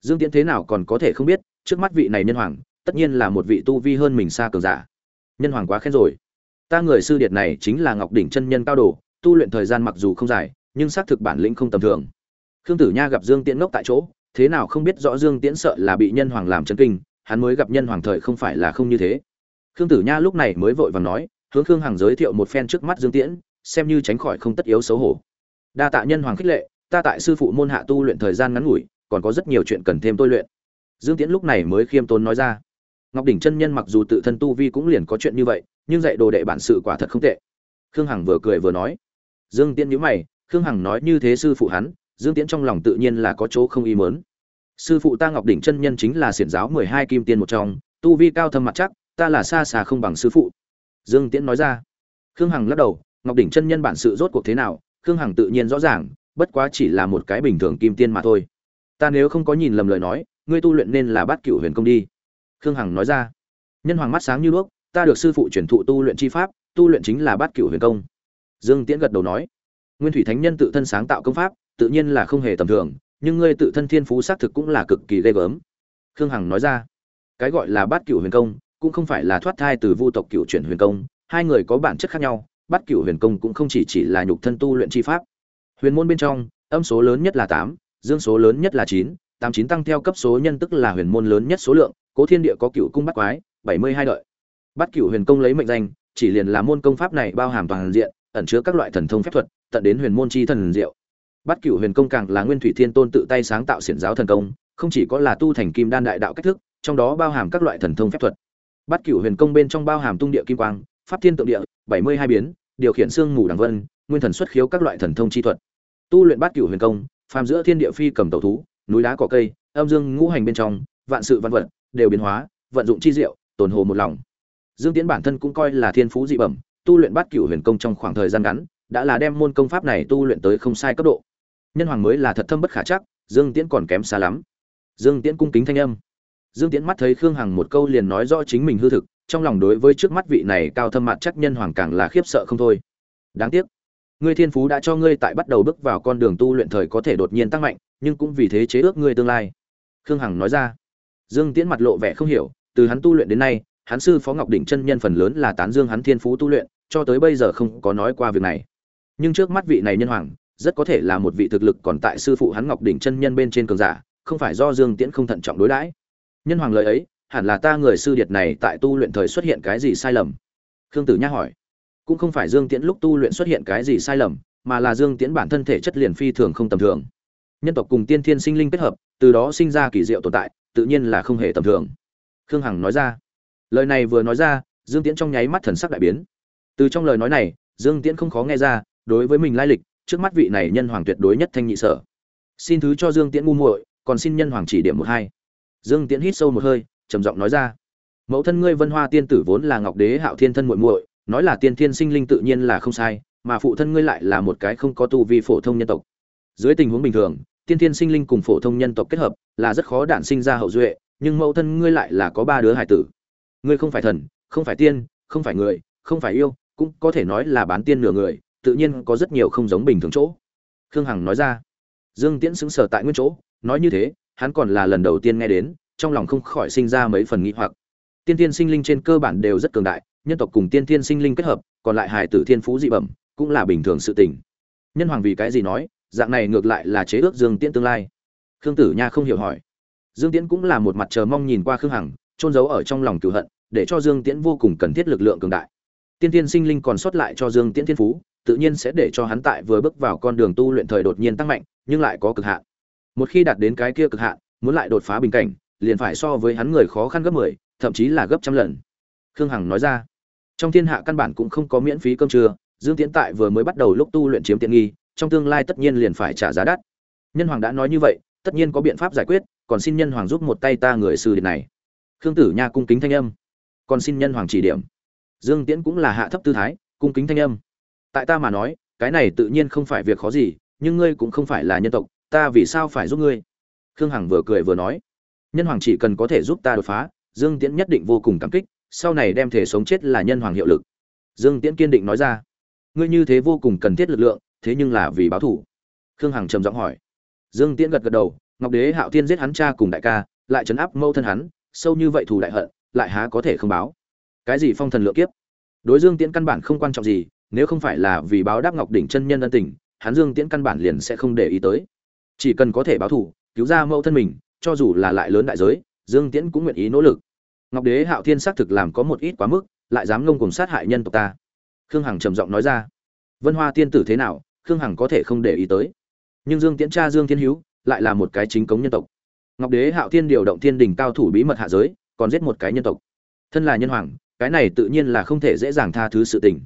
Dương tiễn thế nào còn có thể không biết, trước mắt vị này nhân hoàng, tất nhiên là một vị tu vi hơn mình xa cường giả. Nhân hoàng quá khen rồi. Ta người sư điệt này chính là ngọc đỉnh chân nhân cao đồ, tu luyện thời gian mặc dù không dài, nhưng xác thực bản lĩnh không tầm thường. Khương tử nha gặp dương tiễn ngốc tại chỗ thế nào không biết rõ dương tiễn sợ là bị nhân hoàng làm chấn kinh, hắn mới gặp nhân hoàng thời không phải là không như thế. Khương tử nha lúc này mới vội vàng nói, hướng khương hằng giới thiệu một phen trước mắt dương tiễn, xem như tránh khỏi không tất yếu xấu hổ. Đa tạ nhân hoàng khích lệ, ta tại sư phụ môn hạ tu luyện thời gian ngắn ngủi, còn có rất nhiều chuyện cần thêm tôi luyện. Dương tiễn lúc này mới khiêm tốn nói ra. Ngọc đỉnh chân nhân mặc dù tự thân tu vi cũng liền có chuyện như vậy, nhưng dạy đồ đệ bản sự quả thật không tệ. Khương hằng vừa cười vừa nói. Dương tiễn nhíu mày, khương hằng nói như thế sư phụ hắn dương tiễn trong lòng tự nhiên là có chỗ không ý mớn sư phụ ta ngọc đỉnh chân nhân chính là xiển giáo mười hai kim tiên một trong, tu vi cao thâm mặt chắc, ta là xa xa không bằng sư phụ. Dương tiễn nói ra. Khương hằng lắc đầu, ngọc đỉnh chân nhân bản sự rốt cuộc thế nào, khương hằng tự nhiên rõ ràng, bất quá chỉ là một cái bình thường kim tiên mà thôi. Ta nếu không có nhìn lầm lời nói, ngươi tu luyện nên là bát cửu huyền công đi. Khương hằng nói ra. Nhân hoàng mắt sáng như đuốc, ta được sư phụ truyền thụ tu luyện chi pháp, tu luyện chính là bát cửu huyền công. Dương tiễn gật đầu nói. Nguyên thủy thánh nhân tự thân sáng tạo công pháp tự nhiên là không hề tầm thường, nhưng ngươi tự thân thiên phú xác thực cũng là cực kỳ ghê gớm. Khương hằng nói ra, cái gọi là bát cửu huyền công cũng không phải là thoát thai từ vu tộc cửu chuyển huyền công, hai người có bản chất khác nhau, bát cửu huyền công cũng không chỉ chỉ là nhục thân tu luyện chi pháp. Huyền môn bên trong, âm số lớn nhất là tám, dương số lớn nhất là chín, tám chín tăng theo cấp số nhân tức là huyền môn lớn nhất số lượng, cố thiên địa có cửu cung bắt quái, bảy mươi hai đợi. Bắt cửu huyền công lấy mệnh danh, chỉ liền là môn công pháp này bao hàm toàn diện, ẩn chứa các loại thần thông phép thuật, tận đến huyền môn chi thần diệu bắt cửu huyền công càng là nguyên thủy thiên tôn tự tay sáng tạo xiển giáo thần công, không chỉ có là tu thành kim đan đại đạo cách thức, trong đó bao hàm các loại thần thông phép thuật. Bắt cửu huyền công bên trong bao hàm tung địa kim quang, pháp thiên tượng địa, bảy mươi hai biến, điều khiển xương Mù đằng vân, nguyên thần xuất khiếu các loại thần thông chi thuật. Tu luyện bát cửu huyền công, phàm giữa thiên địa phi cầm tẩu thú, núi đá cỏ cây, âm dương ngũ hành bên trong, vạn sự văn vật đều biến hóa, vận dụng chi diệu, tồn hồ một lòng. Dương tiễn bản thân cũng coi là thiên phú dị bẩm, tu luyện bát cửu huyền công trong khoảng thời gian ngắn, đã là đem môn công pháp này tu luyện tới không sai cấp độ nhân hoàng mới là thật thâm bất khả chắc, dương tiễn còn kém xa lắm. Dương tiễn cung kính thanh âm. Dương tiễn mắt thấy khương hằng một câu liền nói rõ chính mình hư thực, trong lòng đối với trước mắt vị này cao thâm mặt chắc nhân hoàng càng là khiếp sợ không thôi. Đáng tiếc, ngươi thiên phú đã cho ngươi tại bắt đầu bước vào con đường tu luyện thời có thể đột nhiên tăng mạnh, nhưng cũng vì thế chế ước ngươi tương lai. Khương hằng nói ra. Dương tiễn mặt lộ vẻ không hiểu, từ hắn tu luyện đến nay, hắn sư phó ngọc đỉnh chân nhân phần lớn là tán dương hắn thiên phú tu luyện, cho tới bây giờ không có nói qua việc này. Nhưng trước mắt vị này nhân hoàng rất có thể là một vị thực lực còn tại sư phụ hắn ngọc đỉnh chân nhân bên trên cường giả, không phải do dương tiễn không thận trọng đối đãi. Nhân hoàng lời ấy, hẳn là ta người sư điệt này tại tu luyện thời xuất hiện cái gì sai lầm? Khương tử nha hỏi. Cũng không phải dương tiễn lúc tu luyện xuất hiện cái gì sai lầm, mà là dương tiễn bản thân thể chất liền phi thường không tầm thường. Nhân tộc cùng tiên thiên sinh linh kết hợp, từ đó sinh ra kỳ diệu tồn tại, tự nhiên là không hề tầm thường. Khương hằng nói ra. Lời này vừa nói ra, dương tiễn trong nháy mắt thần sắc đại biến. Từ trong lời nói này, dương tiễn không khó nghe ra, đối với mình lai lịch trước mắt vị này nhân hoàng tuyệt đối nhất thanh nhị sở. Xin thứ cho dương tiễn ngu muội, còn xin nhân hoàng chỉ điểm một hai. Dương tiễn hít sâu một hơi, trầm giọng nói ra. Mẫu thân ngươi vân hoa tiên tử vốn là ngọc đế hạo thiên thân muội muội, nói là tiên thiên sinh linh tự nhiên là không sai, mà phụ thân ngươi lại là một cái không có tu vi phổ thông nhân tộc. Dưới tình huống bình thường, tiên thiên sinh linh cùng phổ thông nhân tộc kết hợp, là rất khó đản sinh ra hậu duệ, nhưng mẫu thân ngươi lại là có ba đứa hải tử. Ngươi không phải thần, không phải tiên, không phải người, không phải yêu, cũng có thể nói là bán tiên nửa người tự nhiên có rất nhiều không giống bình thường chỗ. Khương hằng nói ra. Dương tiễn xứng sở tại nguyên chỗ, nói như thế, hắn còn là lần đầu tiên nghe đến, trong lòng không khỏi sinh ra mấy phần nghĩ hoặc. Tiên tiên sinh linh trên cơ bản đều rất cường đại, nhân tộc cùng tiên tiên sinh linh kết hợp, còn lại hải tử thiên phú dị bẩm, cũng là bình thường sự tình. Nhân hoàng vì cái gì nói, dạng này ngược lại là chế ước dương tiễn tương lai. Khương tử nha không hiểu hỏi. Dương tiễn cũng là một mặt chờ mong nhìn qua khương hằng trôn giấu ở trong lòng cựu hận, để cho dương tiễn vô cùng cần thiết lực lượng cường đại. Tiên tiên sinh linh còn sót lại cho dương tiễn thiên phú tự nhiên sẽ để cho hắn tại vừa bước vào con đường tu luyện thời đột nhiên tăng mạnh nhưng lại có cực hạn. Một khi đạt đến cái kia cực hạn muốn lại đột phá bình cảnh liền phải so với hắn người khó khăn gấp mười, thậm chí là gấp trăm lần. Khương hằng nói ra. Trong thiên hạ căn bản cũng không có miễn phí cơm trưa dương tiễn tại vừa mới bắt đầu lúc tu luyện chiếm tiện nghi trong tương lai tất nhiên liền phải trả giá đắt. Nhân hoàng đã nói như vậy tất nhiên có biện pháp giải quyết còn xin nhân hoàng giúp một tay ta người sư điện này. Khương tử nha cung kính thanh âm. Còn xin nhân hoàng chỉ điểm. Dương tiễn cũng là hạ thấp tư thái cung kính thanh âm tại ta mà nói, cái này tự nhiên không phải việc khó gì, nhưng ngươi cũng không phải là nhân tộc, ta vì sao phải giúp ngươi? Khương hằng vừa cười vừa nói. Nhân hoàng chỉ cần có thể giúp ta đột phá, dương tiễn nhất định vô cùng cảm kích, sau này đem thể sống chết là nhân hoàng hiệu lực. Dương tiễn kiên định nói ra. Ngươi như thế vô cùng cần thiết lực lượng, thế nhưng là vì báo thủ khương hằng trầm giọng hỏi. Dương tiễn gật gật đầu, ngọc đế hạo tiên giết hắn cha cùng đại ca, lại chấn áp mâu thân hắn, sâu như vậy thù đại hận, lại há có thể không báo? Cái gì phong thần lượng kiếp? Đối dương tiễn căn bản không quan trọng gì nếu không phải là vì báo đáp ngọc đỉnh chân nhân ân tình hắn dương tiễn căn bản liền sẽ không để ý tới. Chỉ cần có thể báo thù, cứu ra mẫu thân mình cho dù là lại lớn đại giới dương tiễn cũng nguyện ý nỗ lực. Ngọc đế hạo thiên xác thực làm có một ít quá mức lại dám ngông cùng sát hại nhân tộc ta. Khương hằng trầm giọng nói ra. Vân hoa tiên tử thế nào khương hằng có thể không để ý tới. Nhưng dương tiễn cha dương thiên hữu lại là một cái chính cống nhân tộc. Ngọc đế hạo thiên điều động thiên đình cao thủ bí mật hạ giới còn giết một cái nhân tộc. Thân là nhân hoàng cái này tự nhiên là không thể dễ dàng tha thứ sự tình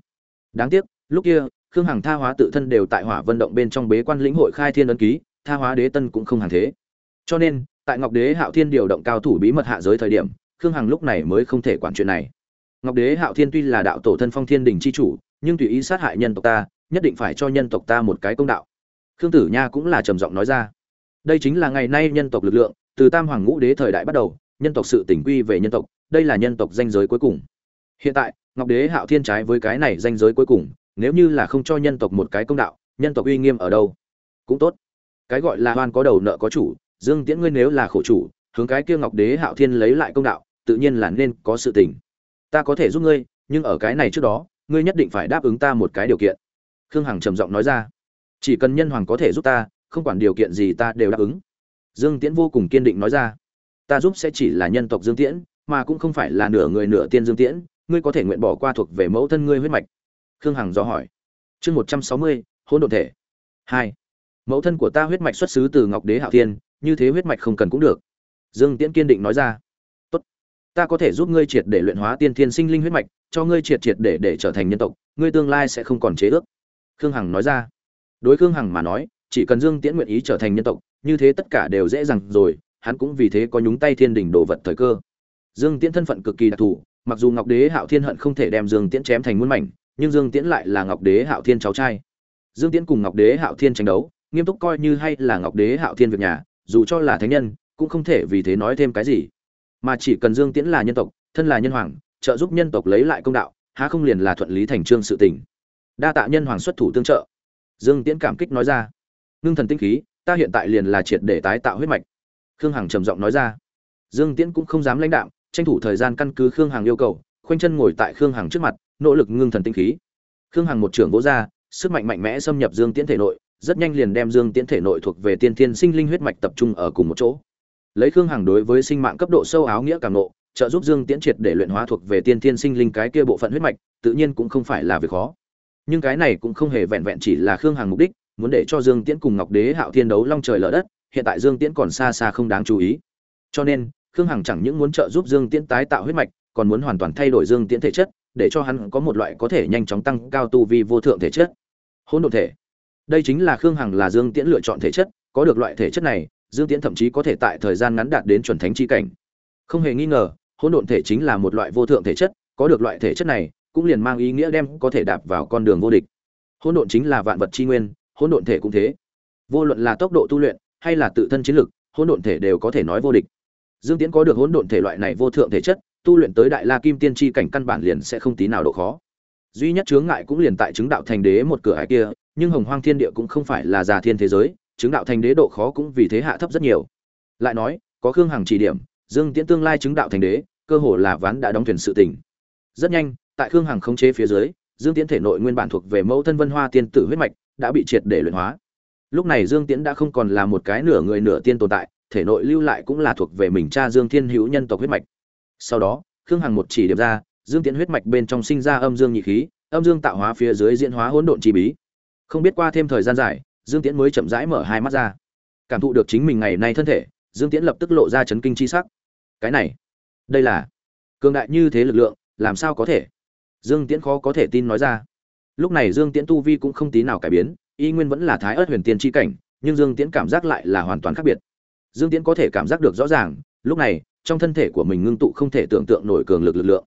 đáng tiếc, lúc kia, khương hằng tha hóa tự thân đều tại hỏa vận động bên trong bế quan lĩnh hội khai thiên ấn ký, tha hóa đế tân cũng không hàng thế. Cho nên, tại ngọc đế hạo thiên điều động cao thủ bí mật hạ giới thời điểm, khương hằng lúc này mới không thể quản chuyện này. Ngọc đế hạo thiên tuy là đạo tổ thân phong thiên đình c h i chủ, nhưng tùy ý sát hại nhân tộc ta, nhất định phải cho nhân tộc ta một cái công đạo. Khương tử nha cũng là trầm giọng nói ra. Đây chính là ngày nay nhân tộc lực lượng, từ tam hoàng ngũ đế thời đại bắt đầu, nhân tộc sự tỉnh quy về nhân tộc, đây là nhân tộc danh giới cuối cùng. Hiện tại ngọc đế hạo thiên trái với cái này danh giới cuối cùng, nếu như là không cho nhân tộc một cái công đạo, nhân tộc uy nghiêm ở đâu? Cũng tốt. Cái gọi là hoan có đầu nợ có chủ, dương tiễn ngươi nếu là khổ chủ, hướng cái kia ngọc đế hạo thiên lấy lại công đạo, tự nhiên là nên có sự tình. Ta có thể giúp ngươi, nhưng ở cái này trước đó, ngươi nhất định phải đáp ứng ta một cái điều kiện. Khương hằng trầm giọng nói ra. Chỉ cần nhân hoàng có thể giúp ta, không quản điều kiện gì ta đều đáp ứng. Dương tiễn vô cùng kiên định nói ra. Ta giúp sẽ chỉ là nhân tộc dương tiễn, mà cũng không phải là nửa người nửa tiên dương tiễn ngươi có thể nguyện bỏ qua thuộc về mẫu thân ngươi huyết mạch? Khương hằng dò hỏi. Chương một trăm sáu mươi, hỗn đồn thể. Hai. Mẫu thân của ta huyết mạch xuất xứ từ ngọc đế hạo thiên, như thế huyết mạch không cần cũng được. Dương tiễn kiên định nói ra. Tốt. Ta có thể giúp ngươi triệt để luyện hóa tiên thiên sinh linh huyết mạch, cho ngươi triệt triệt để để trở thành nhân tộc, ngươi tương lai sẽ không còn chế ước. Khương hằng nói ra. Đối khương hằng mà nói, chỉ cần dương tiễn nguyện ý trở thành nhân tộc, như thế tất cả đều dễ dàng rồi, hắn cũng vì thế có nhúng tay thiên đỉnh đồ vật thời cơ. Dương tiễn thân phận cực kỳ đặc thù mặc dù ngọc đế hạo thiên hận không thể đem dương tiễn chém thành muôn mảnh, nhưng dương tiễn lại là ngọc đế hạo thiên cháu trai. Dương tiễn cùng ngọc đế hạo thiên tranh đấu, nghiêm túc coi như hay là ngọc đế hạo thiên việc nhà, dù cho là thánh nhân, cũng không thể vì thế nói thêm cái gì. Mà chỉ cần dương tiễn là nhân tộc, thân là nhân hoàng, trợ giúp nhân tộc lấy lại công đạo, há không liền là thuận lý thành trương sự tình. Đa tạ nhân hoàng xuất thủ tương trợ. Dương tiễn cảm kích nói ra. Ngưng thần tinh khí, ta hiện tại liền là triệt để tái tạo huyết mạch. Khương hằng trầm giọng nói ra. Dương tiễn cũng không dám lãnh đạo tranh thủ thời gian căn cứ khương hằng yêu cầu, khoanh chân ngồi tại khương hằng trước mặt, nỗ lực ngưng thần tinh khí. Khương hằng một trưởng vỗ ra, sức mạnh mạnh mẽ xâm nhập dương tiễn thể nội, rất nhanh liền đem dương tiễn thể nội thuộc về tiên thiên sinh linh huyết mạch tập trung ở cùng một chỗ. Lấy khương hằng đối với sinh mạng cấp độ sâu áo nghĩa cảm nộ, trợ giúp dương tiễn triệt để luyện hóa thuộc về tiên thiên sinh linh cái kia bộ phận huyết mạch, tự nhiên cũng không phải là việc khó. Nhưng cái này cũng không hề vẹn vẹn chỉ là khương hằng mục đích, muốn để cho dương tiễn cùng ngọc đế hạo thiên đấu long trời lở đất, hiện tại dương tiễn còn xa xa không đáng chú ý. Cho nên khương hằng chẳng những muốn trợ giúp dương tiễn tái tạo huyết mạch, còn muốn hoàn toàn thay đổi dương tiễn thể chất, để cho hắn có một loại có thể nhanh chóng tăng cao tu vi vô thượng thể chất. Hỗn độn thể. Đây chính là khương hằng là dương tiễn lựa chọn thể chất, có được loại thể chất này, dương tiễn thậm chí có thể tại thời gian ngắn đạt đến chuẩn thánh chi cảnh. Không hề nghi ngờ, hỗn độn thể chính là một loại vô thượng thể chất, có được loại thể chất này, cũng liền mang ý nghĩa đem có thể đạp vào con đường vô địch. Hỗn độn chính là vạn vật chi nguyên, hỗn độn thể cũng thế. Vô luận là tốc độ tu luyện, hay là tự thân chiến lực, hỗn độn thể đều có thể nói vô địch dương tiễn có được hỗn độn thể loại này vô thượng thể chất, tu luyện tới đại la kim tiên tri cảnh căn bản liền sẽ không tí nào độ khó. Duy nhất chướng ngại cũng liền tại chứng đạo thành đế một cửa hải kia, nhưng hồng hoang thiên địa cũng không phải là già thiên thế giới, chứng đạo thành đế độ khó cũng vì thế hạ thấp rất nhiều. Lại nói, có khương hằng chỉ điểm, dương tiễn tương lai chứng đạo thành đế, cơ hồ là ván đã đóng thuyền sự tình. Rất nhanh, tại khương hằng khống chế phía dưới, dương tiễn thể nội nguyên bản thuộc về mẫu thân vân hoa tiên tử huyết mạch, đã bị triệt để luyện hóa. Lúc này dương tiễn đã không còn là một cái nửa người nửa tiên tồn tại thể nội lưu lại cũng là thuộc về mình cha dương thiên hữu nhân tộc huyết mạch. Sau đó, khương hằng một chỉ điểm ra, dương tiễn huyết mạch bên trong sinh ra âm dương nhị khí, âm dương tạo hóa phía dưới diễn hóa hỗn độn chi bí. Không biết qua thêm thời gian dài, dương tiễn mới chậm rãi mở hai mắt ra. Cảm thụ được chính mình ngày nay thân thể, dương tiễn lập tức lộ ra chấn kinh chi sắc. Cái này, đây là cường đại như thế lực lượng, làm sao có thể? Dương tiễn khó có thể tin nói ra. Lúc này dương tiễn tu vi cũng không tí nào cải biến, y nguyên vẫn là thái ớt huyền tiên chi cảnh, nhưng dương tiễn cảm giác lại là hoàn toàn khác biệt dương tiễn có thể cảm giác được rõ ràng, lúc này, trong thân thể của mình ngưng tụ không thể tưởng tượng nổi cường lực lực lượng.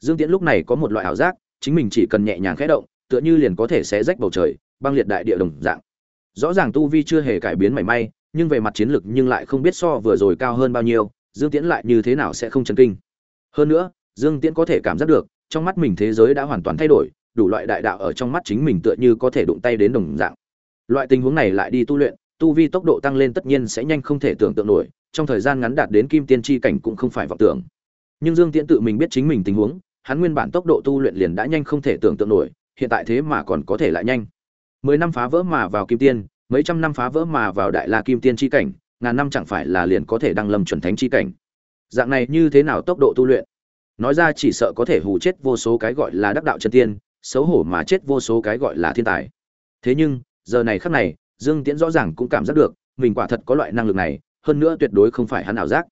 Dương tiễn lúc này có một loại ảo giác, chính mình chỉ cần nhẹ nhàng khẽ động, tựa như liền có thể xé rách bầu trời, băng liệt đại địa đồng dạng. Rõ ràng tu vi chưa hề cải biến mảy may, nhưng về mặt chiến lực nhưng lại không biết so vừa rồi cao hơn bao nhiêu, dương tiễn lại như thế nào sẽ không chấn kinh. Hơn nữa, dương tiễn có thể cảm giác được, trong mắt mình thế giới đã hoàn toàn thay đổi, đủ loại đại đạo ở trong mắt chính mình tựa như có thể đụng tay đến đồng dạng. Loại tình huống này lại đi tu luyện tu vi tốc độ tăng lên tất nhiên sẽ nhanh không thể tưởng tượng nổi, trong thời gian ngắn đạt đến kim tiên tri cảnh cũng không phải vọng tưởng. Nhưng dương tiễn tự mình biết chính mình tình huống, hắn nguyên bản tốc độ tu luyện liền đã nhanh không thể tưởng tượng nổi, hiện tại thế mà còn có thể lại nhanh. Mười năm phá vỡ mà vào kim tiên, mấy trăm năm phá vỡ mà vào đại la kim tiên tri cảnh, ngàn năm chẳng phải là liền có thể đăng lâm chuẩn thánh tri cảnh. Dạng này như thế nào tốc độ tu luyện? Nói ra chỉ sợ có thể hù chết vô số cái gọi là đắc đạo chân tiên, xấu hổ mà chết vô số cái gọi là thiên tài. Thế nhưng, giờ này khắc này dương tiễn rõ ràng cũng cảm giác được, mình quả thật có loại năng lực này, hơn nữa tuyệt đối không phải hắn ảo giác.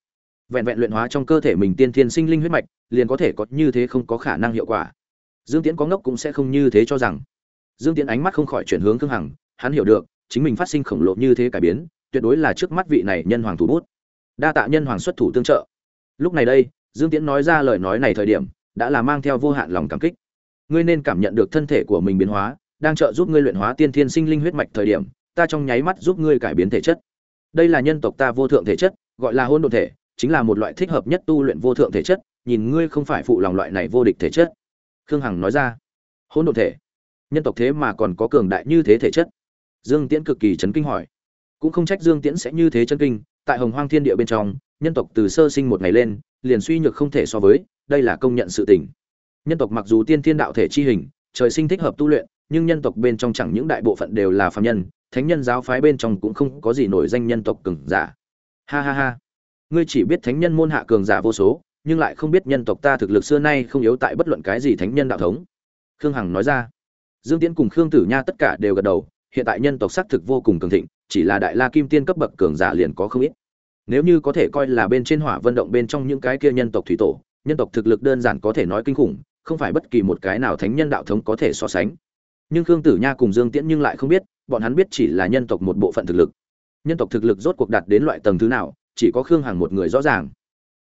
Vẹn vẹn luyện hóa trong cơ thể mình tiên thiên sinh linh huyết mạch, liền có thể có như thế không có khả năng hiệu quả. Dương tiễn có ngốc cũng sẽ không như thế cho rằng. Dương tiễn ánh mắt không khỏi chuyển hướng Khương hằng, hắn hiểu được, chính mình phát sinh khổng lồ như thế cải biến, tuyệt đối là trước mắt vị này nhân hoàng thủ bút. Đa tạ nhân hoàng xuất thủ tương trợ. Lúc này đây, dương tiễn nói ra lời nói này thời điểm, đã là mang theo vô hạn lòng cảm kích. Ngươi nên cảm nhận được thân thể của mình biến hóa, đang trợ giúp ngươi luyện hóa tiên thiên sinh linh huyết mạch thời điểm ta trong nháy mắt giúp ngươi cải biến thể chất. Đây là nhân tộc ta vô thượng thể chất gọi là hôn đ thể chính là một loại thích hợp nhất tu luyện vô thượng thể chất nhìn ngươi không phải phụ lòng loại này vô địch thể chất. Khương hằng nói ra hôn đ thể nhân tộc thế mà còn có cường đại như thế thể chất. Dương tiễn cực kỳ chấn kinh hỏi cũng không trách dương tiễn sẽ như thế chấn kinh tại hồng hoang thiên địa bên trong nhân tộc từ sơ sinh một ngày lên liền suy nhược không thể so với đây là công nhận sự tình. Nhân tộc mặc dù tiên thiên đạo thể chi hình trời sinh thích hợp tu luyện nhưng nhân tộc bên trong chẳng những đại bộ phận đều là phàm nhân, thánh nhân giáo phái bên trong cũng không có gì nổi danh nhân tộc cường giả. Ha ha ha. Ngươi chỉ biết thánh nhân môn hạ cường giả vô số, nhưng lại không biết nhân tộc ta thực lực xưa nay không yếu tại bất luận cái gì thánh nhân đạo thống khương hằng nói ra dương tiễn cùng khương tử nha tất cả đều gật đầu hiện tại nhân tộc xác thực vô cùng cường thịnh chỉ là đại la kim tiên cấp bậc cường giả liền có không ít nếu như có thể coi là bên trên hỏa vận động bên trong những cái kia nhân tộc thủy tổ nhân tộc thực lực đơn giản có thể nói kinh khủng không phải bất kỳ một cái nào thánh nhân đạo thống có thể so sánh nhưng khương tử nha cùng dương tiễn nhưng lại không biết bọn hắn biết chỉ là nhân tộc một bộ phận thực lực. Nhân tộc thực lực rốt cuộc đạt đến loại tầng thứ nào, chỉ có khương hằng một người rõ ràng.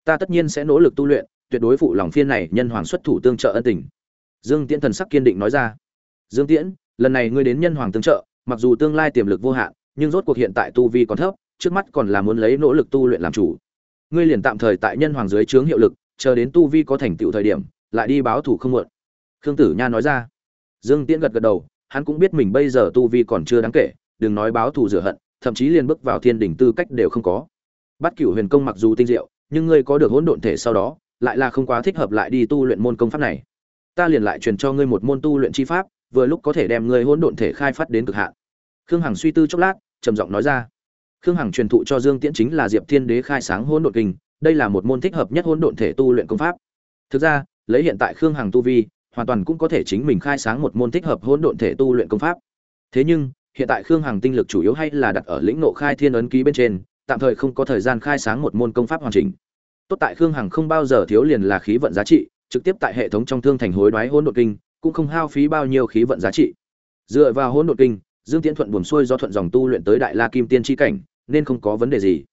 Ta tất nhiên sẽ nỗ lực tu luyện, tuyệt đối phụ lòng phiên này nhân hoàng xuất thủ tương trợ ân tình. Dương tiễn thần sắc kiên định nói ra. Dương tiễn, lần này ngươi đến nhân hoàng tương trợ, mặc dù tương lai tiềm lực vô hạn, nhưng rốt cuộc hiện tại tu vi còn thấp, trước mắt còn là muốn lấy nỗ lực tu luyện làm chủ. Ngươi liền tạm thời tại nhân hoàng dưới trướng hiệu lực, chờ đến tu vi có thành tựu thời điểm, lại đi báo thủ không muộn. Khương tử nha nói ra. Dương tiễn gật gật đầu hắn cũng biết mình bây giờ tu vi còn chưa đáng kể, đừng nói báo thù rửa hận, thậm chí liền bước vào thiên đỉnh tư cách đều không có. Bát cửu huyền công mặc dù tinh diệu, nhưng ngươi có được hỗn độn thể sau đó, lại là không quá thích hợp lại đi tu luyện môn công pháp này. Ta liền lại truyền cho ngươi một môn tu luyện chi pháp, vừa lúc có thể đem ngươi hỗn độn thể khai phát đến cực hạn. Khương hằng suy tư chốc lát, trầm giọng nói ra. Khương hằng truyền thụ cho dương tiễn chính là diệp thiên đế khai sáng hỗn độn kinh, đây là một môn thích hợp nhất hỗn độn thể tu luyện công pháp. Thực ra, lấy hiện tại khương hằng tu vi hoàn toàn cũng có thể chính mình khai sáng một môn thích hợp hỗn độn thể tu luyện công pháp. Thế nhưng, hiện tại khương hằng tinh lực chủ yếu hay là đặt ở lĩnh ngộ khai thiên ấn ký bên trên, tạm thời không có thời gian khai sáng một môn công pháp hoàn chỉnh. Tốt tại khương hằng không bao giờ thiếu liền là khí vận giá trị, trực tiếp tại hệ thống trong thương thành hối đoái hỗn độn kinh, cũng không hao phí bao nhiêu khí vận giá trị. Dựa vào hỗn độn kinh, dương tiễn thuận buồn xuôi do thuận dòng tu luyện tới đại la kim tiên Chi cảnh, nên không có vấn đề gì.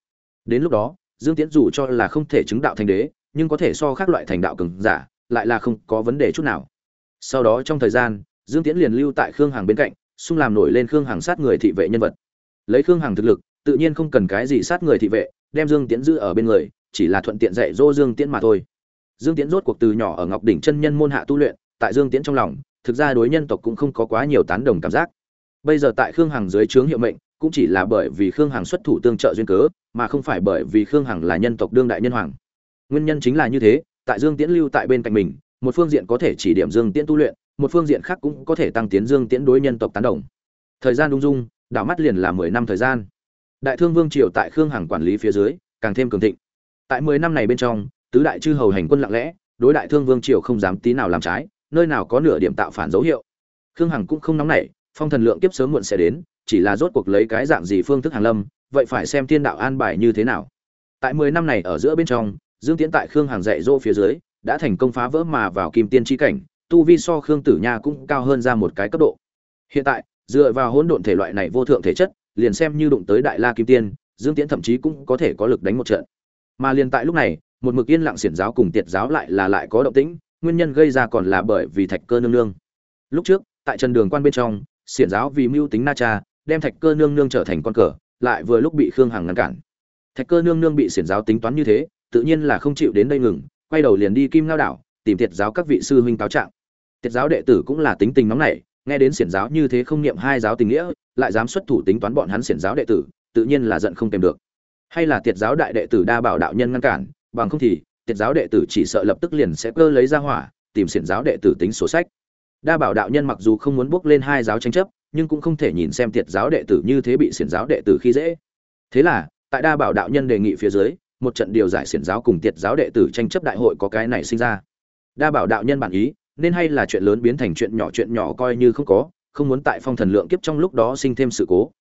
Đến lúc đó, dương tiễn dù cho là không thể chứng đạo thành đế, nhưng có thể so khác loại thành đạo cường giả, lại là không có vấn đề chút nào sau đó trong thời gian, dương tiễn liền lưu tại khương hằng bên cạnh xung làm nổi lên khương hằng sát người thị vệ nhân vật. Lấy khương hằng thực lực, tự nhiên không cần cái gì sát người thị vệ, đem dương tiễn giữ ở bên người, chỉ là thuận tiện dạy dỗ dương tiễn mà thôi. Dương tiễn rốt cuộc từ nhỏ ở ngọc đỉnh chân nhân môn hạ tu luyện, tại dương tiễn trong lòng, thực ra đối nhân tộc cũng không có quá nhiều tán đồng cảm giác. Bây giờ tại khương hằng dưới trướng hiệu mệnh, cũng chỉ là bởi vì khương hằng xuất thủ tương trợ duyên cớ, mà không phải bởi vì khương hằng là nhân tộc đương đại nhân hoàng. Nguyên nhân chính là như thế, tại dương tiễn lưu tại bên cạnh mình một phương diện có thể chỉ điểm dương tiễn tu luyện, một phương diện khác cũng có thể tăng tiến dương tiễn đối nhân tộc tán đồng. Thời gian đung dung, đảo mắt liền là mười năm thời gian. Đại thương vương triều tại khương hằng quản lý phía dưới, càng thêm cường thịnh. Tại mười năm này bên trong, tứ đại chư hầu hành quân lặng lẽ, đối đại thương vương triều không dám tí nào làm trái, nơi nào có nửa điểm tạo phản dấu hiệu. Khương hằng cũng không nóng nảy, phong thần lượng kiếp sớm muộn sẽ đến, chỉ là rốt cuộc lấy cái dạng gì phương thức hàng lâm, vậy phải xem thiên đạo an bài như thế nào. Tại mười năm này ở giữa bên trong, dương tiễn tại khương hằng dạy dỗ phía dưới đã thành công phá vỡ mà vào kim tiên tri cảnh, tu vi so khương tử nha cũng cao hơn ra một cái cấp độ. Hiện tại, dựa vào hỗn độn thể loại này vô thượng thể chất, liền xem như đụng tới đại la kim tiên, dương tiễn thậm chí cũng có thể có lực đánh một trận. Mà liền tại lúc này, một mực yên lặng xiển giáo cùng tiệt giáo lại là lại có động tĩnh, nguyên nhân gây ra còn là bởi vì thạch cơ nương nương. Lúc trước, tại trần đường quan bên trong, xiển giáo vì mưu tính na cha, đem thạch cơ nương nương trở thành con cờ, lại vừa lúc bị khương hằng ngăn cản. Thạch cơ nương nương bị xiển giáo tính toán như thế, tự nhiên là không chịu đến đây ngừng quay đầu liền đi kim lao đảo, tìm Thiệt giáo các vị sư huynh cáo trạng. Thiệt giáo đệ tử cũng là tính tình nóng nảy, nghe đến xiển giáo như thế không niệm hai giáo tình nghĩa, lại dám xuất thủ tính toán bọn hắn xiển giáo đệ tử, tự nhiên là giận không kèm được. Hay là Thiệt giáo đại đệ tử đa bảo đạo nhân ngăn cản, bằng không thì Thiệt giáo đệ tử chỉ sợ lập tức liền sẽ cơ lấy ra hỏa, tìm xiển giáo đệ tử tính sổ sách. Đa bảo đạo nhân mặc dù không muốn bước lên hai giáo tranh chấp, nhưng cũng không thể nhìn xem Thiệt giáo đệ tử như thế bị xiển giáo đệ tử khi dễ. Thế là, tại đa bảo đạo nhân đề nghị phía dưới một trận điều giải xiển giáo cùng tiệt giáo đệ tử tranh chấp đại hội có cái này sinh ra. Đa bảo đạo nhân bản ý, nên hay là chuyện lớn biến thành chuyện nhỏ chuyện nhỏ coi như không có, không muốn tại phong thần lượng kiếp trong lúc đó sinh thêm sự cố.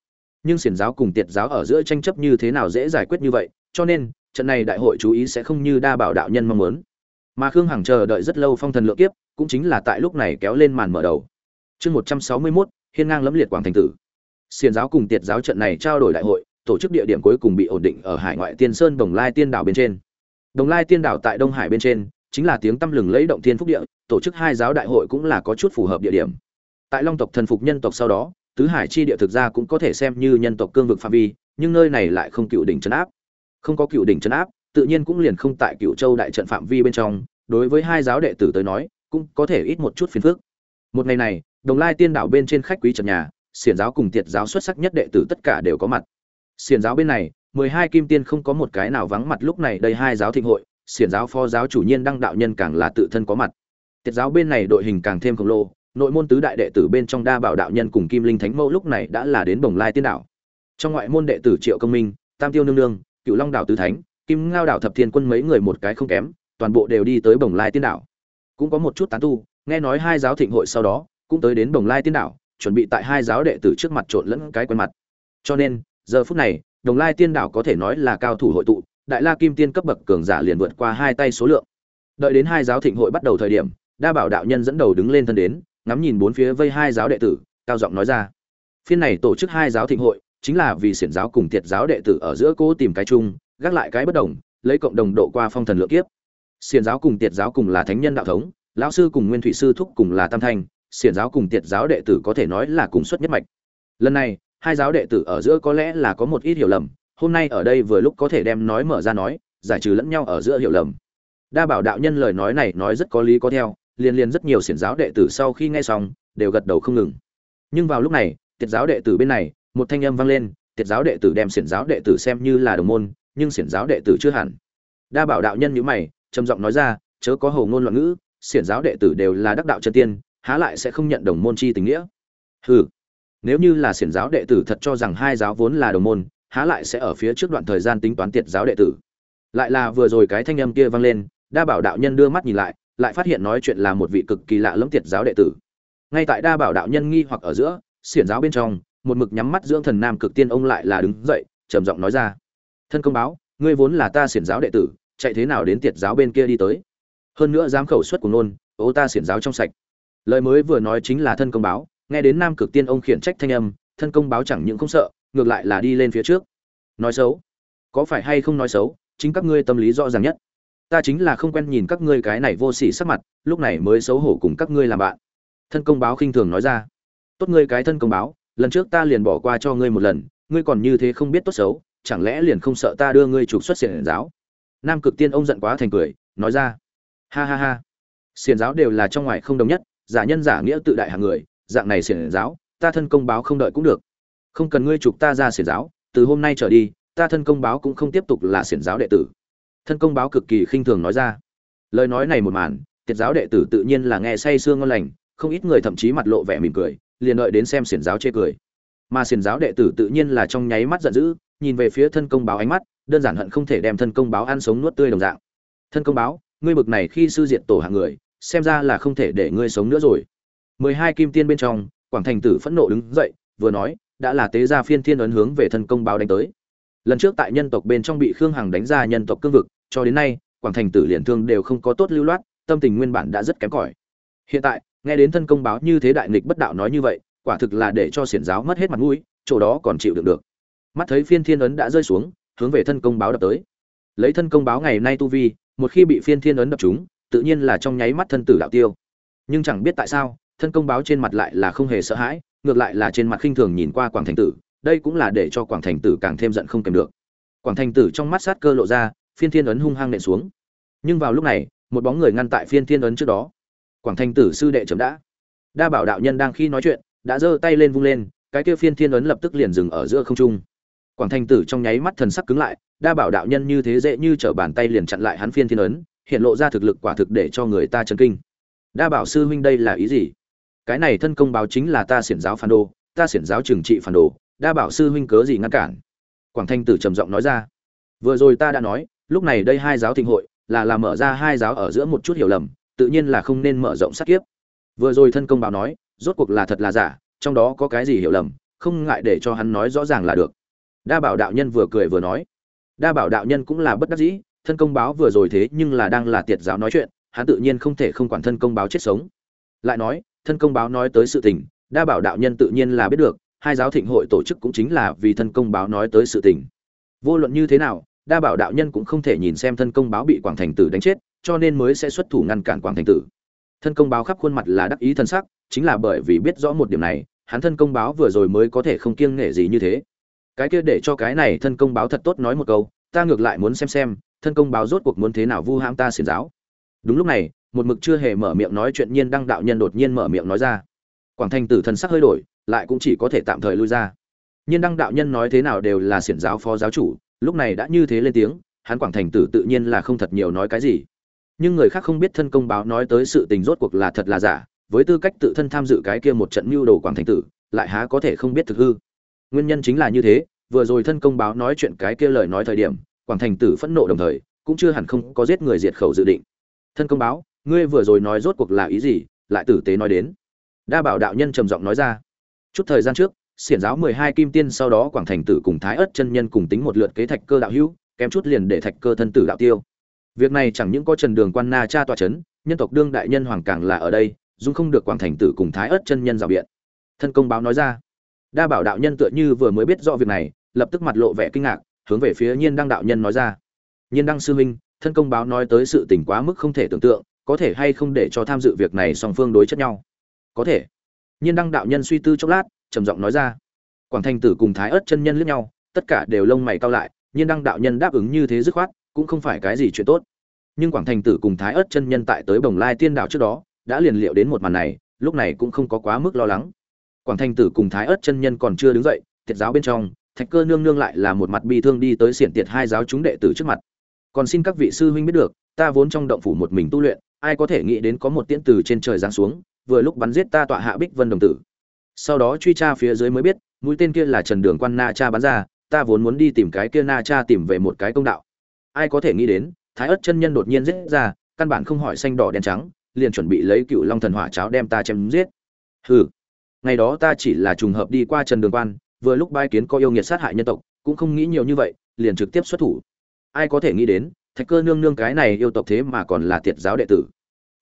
Nhưng xiển giáo cùng tiệt giáo ở giữa tranh chấp như thế nào dễ giải quyết như vậy, cho nên, trận này đại hội chú ý sẽ không như đa bảo đạo nhân mong muốn. Mà khương hằng chờ đợi rất lâu phong thần lượng kiếp, cũng chính là tại lúc này kéo lên màn mở đầu. Chương một trăm sáu mươi mốt, hiên ngang lẫm liệt quảng thành tử. Xiển giáo cùng tiệt giáo trận này trao đổi đại hội tổ chức địa điểm cuối cùng bị ổn định ở hải ngoại tiên sơn đồng lai tiên đảo bên trên. Đồng lai tiên đảo tại đông hải bên trên, chính là tiếng tăm lừng lấy động thiên phúc địa, tổ chức hai giáo đại hội cũng là có chút phù hợp địa điểm. Tại long tộc thần phục nhân tộc sau đó, tứ hải chi địa thực ra cũng có thể xem như nhân tộc cương vực phạm vi, nhưng nơi này lại không cựu đỉnh trấn áp. Không có cựu đỉnh trấn áp, tự nhiên cũng liền không tại cựu châu đại trận phạm vi bên trong, đối với hai giáo đệ tử tới nói, cũng có thể ít một chút phiền phức. Một ngày này, đồng lai tiên đảo bên trên khách quý trần nhà, xiển giáo cùng tiệt giáo xuất sắc nhất đệ tử tất cả đều có mặt xiển giáo bên này, mười hai kim tiên không có một cái nào vắng mặt lúc này đây hai giáo thịnh hội, xiển giáo phó giáo chủ nhiên đăng đạo nhân càng là tự thân có mặt. Tiệt giáo bên này đội hình càng thêm khổng lồ, nội môn tứ đại đệ tử bên trong đa bảo đạo nhân cùng kim linh thánh mẫu lúc này đã là đến bồng lai tiên đảo. Trong ngoại môn đệ tử triệu công minh, tam tiêu nương nương, cựu long đảo tứ thánh, kim ngao đảo thập thiên quân mấy người một cái không kém, toàn bộ đều đi tới bồng lai tiên đảo. Cũng có một chút tán tu, nghe nói hai giáo thịnh hội sau đó cũng tới đến bồng lai tiên đảo, chuẩn bị tại hai giáo đệ tử trước mặt trộn lẫn cái quen mặt. Cho nên giờ phút này, đồng lai tiên đảo có thể nói là cao thủ hội tụ, đại la kim tiên cấp bậc cường giả liền vượt qua hai tay số lượng. Đợi đến hai giáo thịnh hội bắt đầu thời điểm, đa bảo đạo nhân dẫn đầu đứng lên thân đến, ngắm nhìn bốn phía vây hai giáo đệ tử, cao giọng nói ra. Phiên này tổ chức hai giáo thịnh hội, chính là vì xiển giáo cùng tiệt giáo đệ tử ở giữa cố tìm cái chung, gác lại cái bất đồng, lấy cộng đồng độ qua phong thần lượng kiếp. Xiển giáo cùng tiệt giáo cùng là thánh nhân đạo thống, lão sư cùng nguyên thủy sư thúc cùng là tam thanh, xiển giáo cùng tiệt giáo đệ tử có thể nói là cùng xuất nhất mạch. Lần này hai giáo đệ tử ở giữa có lẽ là có một ít hiểu lầm, hôm nay ở đây vừa lúc có thể đem nói mở ra nói, giải trừ lẫn nhau ở giữa hiểu lầm. Đa bảo đạo nhân lời nói này nói rất có lý có theo liên liên rất nhiều xiển giáo đệ tử sau khi nghe xong, đều gật đầu không ngừng. Nhưng vào lúc này, tiệt giáo đệ tử bên này, một thanh âm vang lên, tiệt giáo đệ tử đem xiển giáo đệ tử xem như là đồng môn, nhưng xiển giáo đệ tử chưa hẳn. Đa bảo đạo nhân nhíu mày, trầm giọng nói ra, chớ có hầu ngôn loạn ngữ, xiển giáo đệ tử đều là đắc đạo chân tiên, há lại sẽ không nhận đồng môn chi tình nghĩa? Hừ nếu như là xiển giáo đệ tử thật cho rằng hai giáo vốn là đồng môn, há lại sẽ ở phía trước đoạn thời gian tính toán tiệt giáo đệ tử. Lại là vừa rồi cái thanh âm kia vang lên, đa bảo đạo nhân đưa mắt nhìn lại lại phát hiện nói chuyện là một vị cực kỳ lạ lẫm tiệt giáo đệ tử. Ngay tại đa bảo đạo nhân nghi hoặc ở giữa, xiển giáo bên trong, một mực nhắm mắt dưỡng thần nam cực tiên ông lại là đứng dậy, trầm giọng nói ra. Thân công báo, ngươi vốn là ta xiển giáo đệ tử, chạy thế nào đến tiệt giáo bên kia đi tới? Hơn nữa dám khẩu xuất của nôn, ô ta xiển giáo trong sạch. Lời mới vừa nói chính là thân công báo nghe đến nam cực tiên ông khiển trách thanh âm, thân công báo chẳng những không sợ, ngược lại là đi lên phía trước. Nói xấu. Có phải hay không nói xấu, chính các ngươi tâm lý rõ ràng nhất. Ta chính là không quen nhìn các ngươi cái này vô sỉ sắc mặt, lúc này mới xấu hổ cùng các ngươi làm bạn. Thân công báo khinh thường nói ra. Tốt ngươi cái thân công báo, lần trước ta liền bỏ qua cho ngươi một lần, ngươi còn như thế không biết tốt xấu, chẳng lẽ liền không sợ ta đưa ngươi trục xuất xiển giáo? Nam cực tiên ông giận quá thành cười, nói ra. Ha ha ha. Xiển giáo đều là trong ngoài không đồng nhất, giả nhân giả nghĩa tự đại hàng người dạng này xiển giáo, ta thân công báo không đợi cũng được. Không cần ngươi chụp ta ra xiển giáo, từ hôm nay trở đi, ta thân công báo cũng không tiếp tục là xiển giáo đệ tử. Thân công báo cực kỳ khinh thường nói ra. Lời nói này một màn, tiệt giáo đệ tử tự nhiên là nghe say sương ngon lành, không ít người thậm chí mặt lộ vẻ mỉm cười, liền đợi đến xem xiển giáo chê cười. Mà xiển giáo đệ tử tự nhiên là trong nháy mắt giận dữ, nhìn về phía thân công báo ánh mắt, đơn giản hận không thể đem thân công báo ăn sống nuốt tươi đồng dạng. Thân công báo, ngươi bực này khi sư diệt tổ hạng người, xem ra là không thể để ngươi sống nữa rồi mười hai kim tiên bên trong, quảng thành tử phẫn nộ đứng dậy, vừa nói, đã là tế gia phiên thiên ấn hướng về thân công báo đánh tới. Lần trước tại nhân tộc bên trong bị khương hằng đánh ra nhân tộc cương vực, cho đến nay, quảng thành tử liền thương đều không có tốt lưu loát, tâm tình nguyên bản đã rất kém cỏi. Hiện tại, nghe đến thân công báo như thế đại nghịch bất đạo nói như vậy, quả thực là để cho xiển giáo mất hết mặt mũi, chỗ đó còn chịu được được. Mắt thấy phiên thiên ấn đã rơi xuống, hướng về thân công báo đập tới. Lấy thân công báo ngày nay tu vi, một khi bị phiên thiên ấn đập chúng tự nhiên là trong nháy mắt thân tử đạo tiêu. Nhưng chẳng biết tại sao thân công báo trên mặt lại là không hề sợ hãi, ngược lại là trên mặt khinh thường nhìn qua quảng thành tử, đây cũng là để cho quảng thành tử càng thêm giận không kèm được. Quảng thành tử trong mắt sát cơ lộ ra, phiên thiên ấn hung hăng nện xuống. Nhưng vào lúc này, một bóng người ngăn tại phiên thiên ấn trước đó. Quảng thành tử sư đệ chấm đã. Đa bảo đạo nhân đang khi nói chuyện, đã giơ tay lên vung lên, cái kia phiên thiên ấn lập tức liền dừng ở giữa không trung. Quảng thành tử trong nháy mắt thần sắc cứng lại, đa bảo đạo nhân như thế dễ như trở bàn tay liền chặn lại hắn phiên thiên ấn, hiện lộ ra thực lực quả thực để cho người ta chấn kinh. Đa bảo sư huynh đây là ý gì? Cái này thân công báo chính là ta xiển giáo phản đồ, ta xiển giáo trừng trị phản đồ, đa bảo sư huynh cớ gì ngăn cản? Quảng thanh tử trầm giọng nói ra. Vừa rồi ta đã nói, lúc này đây hai giáo thịnh hội, là làm mở ra hai giáo ở giữa một chút hiểu lầm, tự nhiên là không nên mở rộng sát kiếp. Vừa rồi thân công báo nói, rốt cuộc là thật là giả, trong đó có cái gì hiểu lầm, không ngại để cho hắn nói rõ ràng là được. Đa bảo đạo nhân vừa cười vừa nói. Đa bảo đạo nhân cũng là bất đắc dĩ, thân công báo vừa rồi thế nhưng là đang là tiệt giáo nói chuyện, hắn tự nhiên không thể không quản thân công báo chết sống. Lại nói thân công báo nói tới sự tình, đa bảo đạo nhân tự nhiên là biết được, hai giáo thịnh hội tổ chức cũng chính là vì thân công báo nói tới sự tình. Vô luận như thế nào, đa bảo đạo nhân cũng không thể nhìn xem thân công báo bị quảng thành tử đánh chết, cho nên mới sẽ xuất thủ ngăn cản quảng thành tử. Thân công báo khắp khuôn mặt là đắc ý thân sắc, chính là bởi vì biết rõ một điểm này, hắn thân công báo vừa rồi mới có thể không kiêng nể gì như thế. Cái kia để cho cái này thân công báo thật tốt nói một câu, ta ngược lại muốn xem xem, thân công báo rốt cuộc muốn thế nào vu hãm ta xiển giáo. Đúng lúc này một mực chưa hề mở miệng nói chuyện nhiên đăng đạo nhân đột nhiên mở miệng nói ra. Quảng thành tử thần sắc hơi đổi, lại cũng chỉ có thể tạm thời lui ra. Nhiên đăng đạo nhân nói thế nào đều là xiển giáo phó giáo chủ, lúc này đã như thế lên tiếng, hắn quảng thành tử tự nhiên là không thật nhiều nói cái gì. Nhưng người khác không biết thân công báo nói tới sự tình rốt cuộc là thật là giả, với tư cách tự thân tham dự cái kia một trận mưu đồ quảng thành tử, lại há có thể không biết thực hư. Nguyên nhân chính là như thế, vừa rồi thân công báo nói chuyện cái kia lời nói thời điểm, quảng thành tử phẫn nộ đồng thời, cũng chưa hẳn không có giết người diệt khẩu dự định. Thân công báo ngươi vừa rồi nói rốt cuộc là ý gì? Lại tử tế nói đến. Đa bảo đạo nhân trầm giọng nói ra. Chút thời gian trước, xiển giáo mười hai kim tiên sau đó quảng thành tử cùng thái ất chân nhân cùng tính một lượt kế thạch cơ đạo hữu, kém chút liền để thạch cơ thân tử đạo tiêu. Việc này chẳng những có trần đường quan na cha tọa chấn nhân tộc đương đại nhân hoàng càng là ở đây, dung không được quảng thành tử cùng thái ất chân nhân rào biện. Thân công báo nói ra. Đa bảo đạo nhân tựa như vừa mới biết rõ việc này, lập tức mặt lộ vẻ kinh ngạc, hướng về phía nhiên đăng đạo nhân nói ra. Nhiên đăng sư huynh, thân công báo nói tới sự tỉnh quá mức không thể tưởng tượng có thể hay không để cho tham dự việc này song phương đối chất nhau? Có thể. Nhiên đăng đạo nhân suy tư chốc lát, trầm giọng nói ra. Quảng thanh tử cùng thái ớt chân nhân lướt nhau, tất cả đều lông mày cao lại, nhiên đăng đạo nhân đáp ứng như thế dứt khoát, cũng không phải cái gì chuyện tốt. Nhưng quảng thành tử cùng thái ớt chân nhân tại tới bồng lai tiên đạo trước đó, đã liền liệu đến một màn này, lúc này cũng không có quá mức lo lắng. Quảng thành tử cùng thái ớt chân nhân còn chưa đứng dậy thiệt giáo bên trong, thạch cơ nương nương lại là một mặt bi thương đi tới xiển tiệt hai giáo chúng đệ tử trước mặt. Còn xin các vị sư huynh biết được, ta vốn trong động phủ một mình tu luyện ai có thể nghĩ đến có một tiễn từ trên trời giáng xuống, vừa lúc bắn giết ta tọa hạ bích vân đồng tử. Sau đó truy tra phía dưới mới biết, mũi tên kia là trần đường quan na cha bắn ra, ta vốn muốn đi tìm cái kia na cha tìm về một cái công đạo. Ai có thể nghĩ đến, thái Ức chân nhân đột nhiên giết ra, căn bản không hỏi xanh đỏ đen trắng, liền chuẩn bị lấy cựu long thần hỏa cháo đem ta chém giết. Hừ, ngày đó ta chỉ là trùng hợp đi qua trần đường quan, vừa lúc bai kiến có yêu nghiệt sát hại nhân tộc, cũng không nghĩ nhiều như vậy, liền trực tiếp xuất thủ. Ai có thể nghĩ đến thạch cơ nương nương cái này yêu tộc thế mà còn là tiệt giáo đệ tử.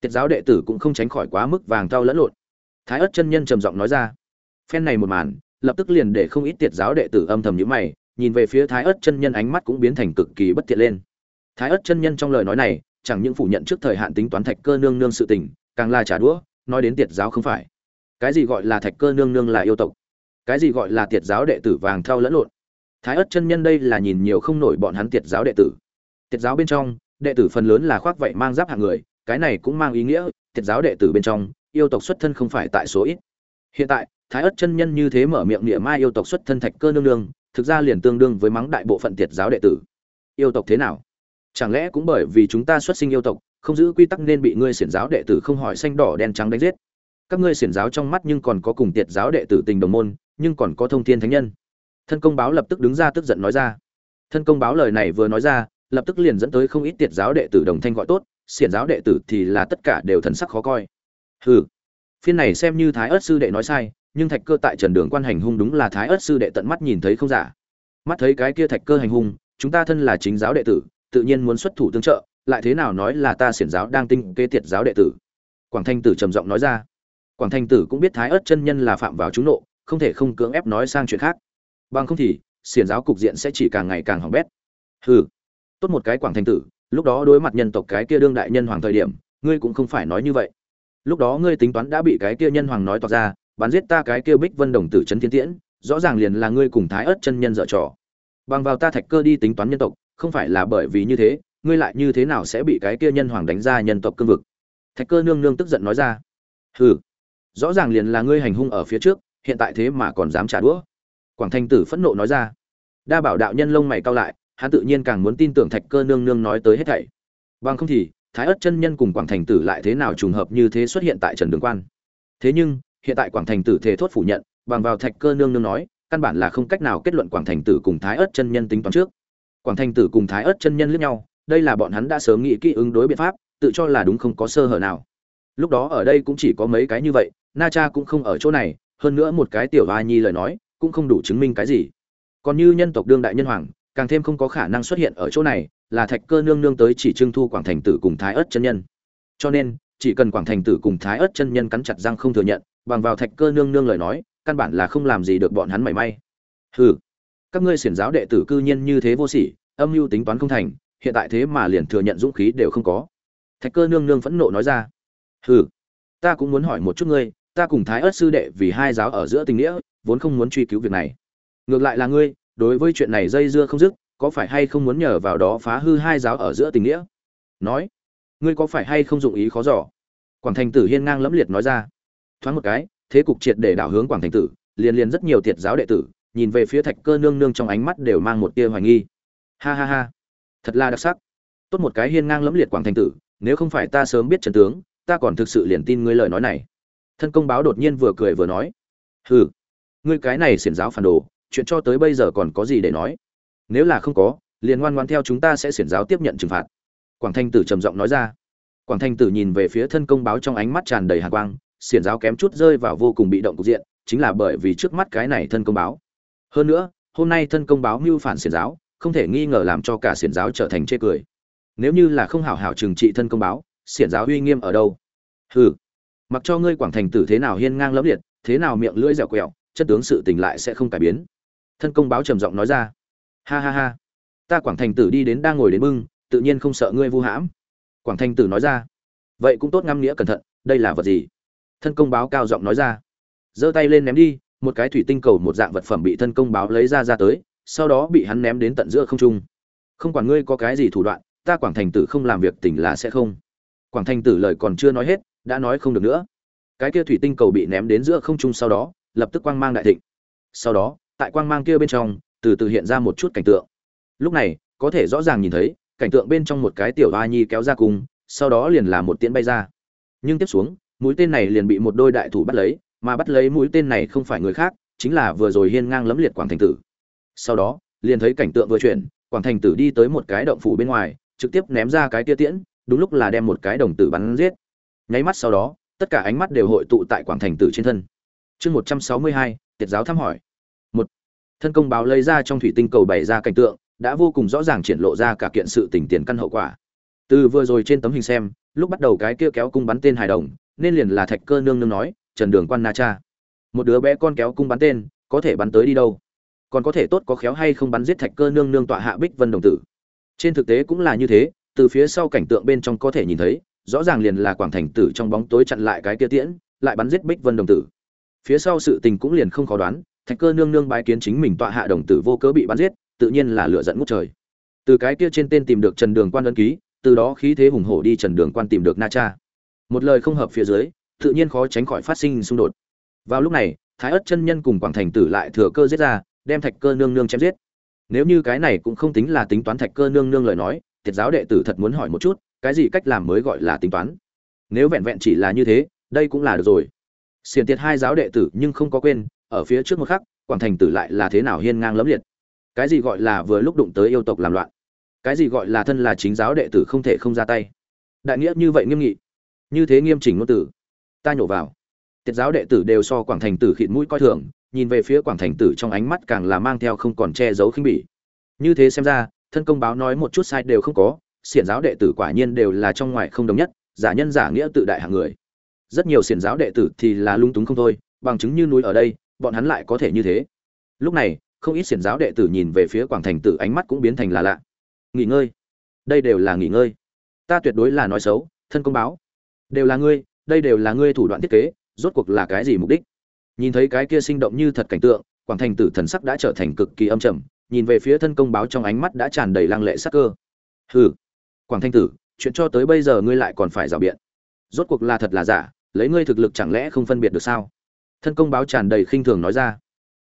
Tiệt giáo đệ tử cũng không tránh khỏi quá mức vàng thau lẫn lộn. Thái ất chân nhân trầm giọng nói ra. Phen này một màn, lập tức liền để không ít tiệt giáo đệ tử âm thầm nhíu mày, nhìn về phía thái ất chân nhân ánh mắt cũng biến thành cực kỳ bất thiện lên. Thái ất chân nhân trong lời nói này, chẳng những phủ nhận trước thời hạn tính toán thạch cơ nương nương sự tình, càng là trả đũa, nói đến tiệt giáo không phải. Cái gì gọi là thạch cơ nương nương là yêu tộc? Cái gì gọi là tiệt giáo đệ tử vàng thau lẫn lộn? Thái ất chân nhân đây là nhìn nhiều không nổi bọn hắn tiệt giáo đệ tử tiệt giáo bên trong, đệ tử phần lớn là khoác vậy mang giáp hạng người, cái này cũng mang ý nghĩa tiệt giáo đệ tử bên trong, yêu tộc xuất thân không phải tại số ít. Hiện tại, thái Ức chân nhân như thế mở miệng niệm mai yêu tộc xuất thân thạch cơ nương nương, thực ra liền tương đương với mắng đại bộ phận tiệt giáo đệ tử. Yêu tộc thế nào? Chẳng lẽ cũng bởi vì chúng ta xuất sinh yêu tộc, không giữ quy tắc nên bị ngươi xiển giáo đệ tử không hỏi xanh đỏ đen trắng đánh giết? Các ngươi xiển giáo trong mắt nhưng còn có cùng tiệt giáo đệ tử tình đồng môn, nhưng còn có thông thiên thánh nhân. Thân công báo lập tức đứng ra tức giận nói ra. Thân công báo lời này vừa nói ra lập tức liền dẫn tới không ít tiệt giáo đệ tử đồng thanh gọi tốt, xiển giáo đệ tử thì là tất cả đều thần sắc khó coi. Hừ, phiên này xem như thái ớt sư đệ nói sai, nhưng thạch cơ tại trần đường quan hành hung đúng là thái ớt sư đệ tận mắt nhìn thấy không giả. Mắt thấy cái kia thạch cơ hành hung, chúng ta thân là chính giáo đệ tử, tự nhiên muốn xuất thủ tương trợ, lại thế nào nói là ta xiển giáo đang tinh kế tiệt giáo đệ tử? Quảng thanh tử trầm giọng nói ra. Quảng thanh tử cũng biết thái ớt chân nhân là phạm vào chúng nộ, không thể không cưỡng ép nói sang chuyện khác. Bằng không thì, xiển giáo cục diện sẽ chỉ càng ngày càng hỏng bét. Hừ tốt một cái quảng thanh tử, lúc đó đối mặt nhân tộc cái kia đương đại nhân hoàng thời điểm, ngươi cũng không phải nói như vậy. Lúc đó ngươi tính toán đã bị cái kia nhân hoàng nói toạc ra, bắn giết ta cái kia bích vân đồng tử trấn thiên tiễn, rõ ràng liền là ngươi cùng thái ớt chân nhân dở trò. Bằng vào ta thạch cơ đi tính toán nhân tộc, không phải là bởi vì như thế, ngươi lại như thế nào sẽ bị cái kia nhân hoàng đánh ra nhân tộc cương vực? Thạch cơ nương nương tức giận nói ra. Hừ, rõ ràng liền là ngươi hành hung ở phía trước, hiện tại thế mà còn dám trả đũa. Quảng thanh tử phẫn nộ nói ra. Đa bảo đạo nhân lông mày cao lại hắn tự nhiên càng muốn tin tưởng thạch cơ nương nương nói tới hết thảy. Bằng không thì, thái ất chân nhân cùng quảng thành tử lại thế nào trùng hợp như thế xuất hiện tại trần đường quan? Thế nhưng, hiện tại quảng thành tử thể thốt phủ nhận, bằng vào thạch cơ nương nương nói, căn bản là không cách nào kết luận quảng thành tử cùng thái ất chân nhân tính toán trước. Quảng thành tử cùng thái ất chân nhân liếc nhau, đây là bọn hắn đã sớm nghĩ kỹ ứng đối biện pháp, tự cho là đúng không có sơ hở nào. Lúc đó ở đây cũng chỉ có mấy cái như vậy, na cha cũng không ở chỗ này, hơn nữa một cái tiểu hoa nhi lời nói, cũng không đủ chứng minh cái gì. Còn như nhân tộc đương đại nhân hoàng càng thêm không có khả năng xuất hiện ở chỗ này, là thạch cơ nương nương tới chỉ trưng thu quảng thành tử cùng thái ớt chân nhân. Cho nên, chỉ cần quảng thành tử cùng thái ớt chân nhân cắn chặt răng không thừa nhận, bằng vào thạch cơ nương nương lời nói, căn bản là không làm gì được bọn hắn mảy may. Hừ, các ngươi xiển giáo đệ tử cư nhiên như thế vô sỉ, âm mưu tính toán không thành, hiện tại thế mà liền thừa nhận dũng khí đều không có. Thạch cơ nương nương phẫn nộ nói ra. Hừ, ta cũng muốn hỏi một chút ngươi, ta cùng thái ớt sư đệ vì hai giáo ở giữa tình nghĩa, vốn không muốn truy cứu việc này. Ngược lại là ngươi đối với chuyện này dây dưa không dứt, có phải hay không muốn nhờ vào đó phá hư hai giáo ở giữa tình nghĩa? Nói, ngươi có phải hay không dụng ý khó giỏ quảng thành tử hiên ngang lẫm liệt nói ra. Thoáng một cái, thế cục triệt để đảo hướng quảng thành tử, liền liền rất nhiều thiệt giáo đệ tử, nhìn về phía thạch cơ nương nương trong ánh mắt đều mang một tia hoài nghi. Ha ha ha, thật là đặc sắc. Tốt một cái hiên ngang lẫm liệt quảng thành tử, nếu không phải ta sớm biết trần tướng, ta còn thực sự liền tin ngươi lời nói này. Thân công báo đột nhiên vừa cười vừa nói. Hừ, ngươi cái này xiển giáo phản đồ chuyện cho tới bây giờ còn có gì để nói? Nếu là không có, liền ngoan ngoan theo chúng ta sẽ xiển giáo tiếp nhận trừng phạt. Quảng thanh tử trầm giọng nói ra. Quảng Thanh tử nhìn về phía thân công báo trong ánh mắt tràn đầy hàn quang, xiển giáo kém chút rơi vào vô cùng bị động cục diện, chính là bởi vì trước mắt cái này thân công báo. Hơn nữa, hôm nay thân công báo mưu phản xiển giáo, không thể nghi ngờ làm cho cả xiển giáo trở thành chê cười. Nếu như là không hảo hảo trừng trị thân công báo, xiển giáo uy nghiêm ở đâu? Hừ. Mặc cho ngươi quảng thành tử thế nào hiên ngang lẫm liệt, thế nào miệng lưỡi dẻo quẹo, chất tướng sự tình lại sẽ không cải biến thân công báo trầm giọng nói ra. Ha ha ha. Ta quảng thành tử đi đến đang ngồi đến bưng, tự nhiên không sợ ngươi vu hãm. Quảng thành tử nói ra. Vậy cũng tốt ngắm nghĩa cẩn thận, đây là vật gì? Thân công báo cao giọng nói ra. Giơ tay lên ném đi, một cái thủy tinh cầu một dạng vật phẩm bị thân công báo lấy ra ra tới, sau đó bị hắn ném đến tận giữa không trung. Không quản ngươi có cái gì thủ đoạn, ta quảng thành tử không làm việc tỉnh là sẽ không. Quảng thành tử lời còn chưa nói hết, đã nói không được nữa. Cái kia thủy tinh cầu bị ném đến giữa không trung sau đó, lập tức quang mang đại thịnh. Sau đó tại quang mang kia bên trong, từ từ hiện ra một chút cảnh tượng. Lúc này, có thể rõ ràng nhìn thấy, cảnh tượng bên trong một cái tiểu hoa nhi kéo ra cùng sau đó liền là một tiễn bay ra. Nhưng tiếp xuống, mũi tên này liền bị một đôi đại thủ bắt lấy, mà bắt lấy mũi tên này không phải người khác, chính là vừa rồi hiên ngang lấm liệt quảng thành tử. Sau đó, liền thấy cảnh tượng vừa chuyển, quảng thành tử đi tới một cái động phủ bên ngoài, trực tiếp ném ra cái tia tiễn, đúng lúc là đem một cái đồng tử bắn giết. Nháy mắt sau đó, tất cả ánh mắt đều hội tụ tại quảng thành tử trên thân. Chương một trăm sáu mươi hai, tiệt giáo thăm hỏi thân công báo lấy ra trong thủy tinh cầu bày ra cảnh tượng, đã vô cùng rõ ràng triển lộ ra cả kiện sự tình tiền căn hậu quả. Từ vừa rồi trên tấm hình xem, lúc bắt đầu cái kia kéo cung bắn tên hài đồng, nên liền là thạch cơ nương nương nói, trần đường quan na cha, một đứa bé con kéo cung bắn tên, có thể bắn tới đi đâu? Còn có thể tốt có khéo hay không bắn giết thạch cơ nương nương tọa hạ bích vân đồng tử? Trên thực tế cũng là như thế, từ phía sau cảnh tượng bên trong có thể nhìn thấy, rõ ràng liền là quảng thành tử trong bóng tối chặn lại cái kia tiễn, lại bắn giết bích vân đồng tử. Phía sau sự tình cũng liền không khó đoán thạch cơ nương nương bái kiến chính mình tọa hạ đồng tử vô cớ bị bắn giết, tự nhiên là lửa giận ngút trời. Từ cái kia trên tên tìm được trần đường quan ân ký, từ đó khí thế hùng hổ đi trần đường quan tìm được na cha. Một lời không hợp phía dưới, tự nhiên khó tránh khỏi phát sinh xung đột. Vào lúc này, thái ất chân nhân cùng quảng thành tử lại thừa cơ giết ra, đem thạch cơ nương nương chém giết. Nếu như cái này cũng không tính là tính toán thạch cơ nương nương lời nói thiệt giáo đệ tử thật muốn hỏi một chút, cái gì cách làm mới gọi là tính toán? Nếu vẹn vẹn chỉ là như thế, đây cũng là được rồi. Xiển tiệt hai giáo đệ tử nhưng không có quên ở phía trước một khắc, quảng thành tử lại là thế nào hiên ngang lẫm liệt. Cái gì gọi là vừa lúc đụng tới yêu tộc làm loạn? Cái gì gọi là thân là chính giáo đệ tử không thể không ra tay? Đại nghĩa như vậy nghiêm nghị, như thế nghiêm chỉnh ngôn tử ta nhổ vào. Tiết giáo đệ tử đều so quảng thành tử khịt mũi coi thường, nhìn về phía quảng thành tử trong ánh mắt càng là mang theo không còn che giấu khinh bỉ. Như thế xem ra, thân công báo nói một chút sai đều không có, xiển giáo đệ tử quả nhiên đều là trong ngoài không đồng nhất, giả nhân giả nghĩa tự đại hạng người. Rất nhiều xiển giáo đệ tử thì là lung túng không thôi, bằng chứng như núi ở đây bọn hắn lại có thể như thế. Lúc này, không ít xiển giáo đệ tử nhìn về phía quảng thành tử, ánh mắt cũng biến thành là lạ. Nghỉ ngơi. Đây đều là nghỉ ngơi. Ta tuyệt đối là nói xấu, thân công báo. Đều là ngươi, đây đều là ngươi thủ đoạn thiết kế, rốt cuộc là cái gì mục đích? Nhìn thấy cái kia sinh động như thật cảnh tượng, quảng thành tử thần sắc đã trở thành cực kỳ âm trầm, nhìn về phía thân công báo trong ánh mắt đã tràn đầy lăng lệ sắc cơ. Hừ. Quảng thanh tử, chuyện cho tới bây giờ ngươi lại còn phải rào biện. Rốt cuộc là thật là giả, lấy ngươi thực lực chẳng lẽ không phân biệt được sao? Thân công báo tràn đầy khinh thường nói ra.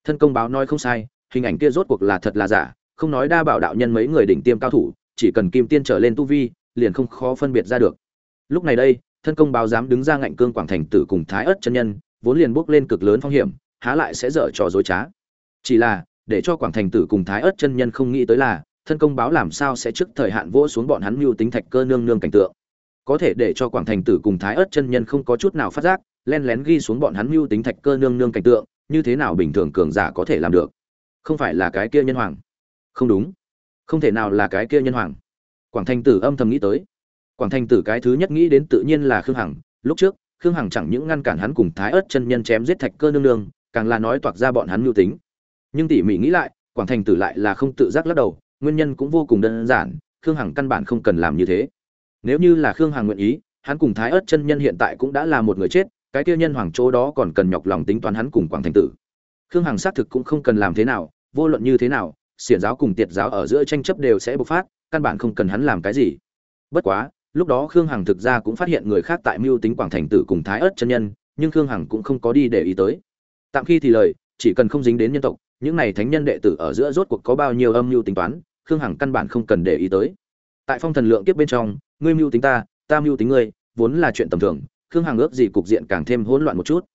Thân công báo nói không sai, hình ảnh kia rốt cuộc là thật là giả, không nói đa bảo đạo nhân mấy người đỉnh tiêm cao thủ, chỉ cần kim tiên trở lên tu vi, liền không khó phân biệt ra được. Lúc này đây, thân công báo dám đứng ra ngạnh cương quảng thành tử cùng thái ất chân nhân, vốn liền bước lên cực lớn phong hiểm, há lại sẽ dở trò dối trá. Chỉ là, để cho quảng thành tử cùng thái ất chân nhân không nghĩ tới là, thân công báo làm sao sẽ trước thời hạn vỗ xuống bọn hắn mưu tính thạch cơ nương nương cảnh tượng. Có thể để cho quảng thành tử cùng thái ất chân nhân không có chút nào phát giác len lén ghi xuống bọn hắn mưu tính thạch cơ nương nương cảnh tượng, như thế nào bình thường cường giả có thể làm được? Không phải là cái kia nhân hoàng. Không đúng. Không thể nào là cái kia nhân hoàng. Quảng thành tử âm thầm nghĩ tới. Quảng thành tử cái thứ nhất nghĩ đến tự nhiên là khương hằng. Lúc trước, khương hằng chẳng những ngăn cản hắn cùng thái Ức chân nhân chém giết thạch cơ nương nương, càng là nói toạc ra bọn hắn mưu tính. Nhưng tỉ mỉ nghĩ lại, quảng thành tử lại là không tự giác lắc đầu, nguyên nhân cũng vô cùng đơn giản, khương hằng căn bản không cần làm như thế. Nếu như là khương hằng nguyện ý, hắn cùng thái Ức chân nhân hiện tại cũng đã là một người chết cái kia nhân hoàng chỗ đó còn cần nhọc lòng tính toán hắn cùng quảng thành tử. Khương hằng xác thực cũng không cần làm thế nào, vô luận như thế nào, xiển giáo cùng tiệt giáo ở giữa tranh chấp đều sẽ bộc phát, căn bản không cần hắn làm cái gì. Bất quá, lúc đó khương hằng thực ra cũng phát hiện người khác tại mưu tính quảng thành tử cùng thái ớt chân nhân, nhưng khương hằng cũng không có đi để ý tới. Tạm khi thì lời, chỉ cần không dính đến nhân tộc, những này thánh nhân đệ tử ở giữa rốt cuộc có bao nhiêu âm mưu tính toán, khương hằng căn bản không cần để ý tới. Tại phong thần lượng kiếp bên trong, ngươi mưu tính ta ta mưu tính ngươi, vốn là chuyện tầm thường khương hằng ước gì cục diện càng thêm hỗn loạn một chút.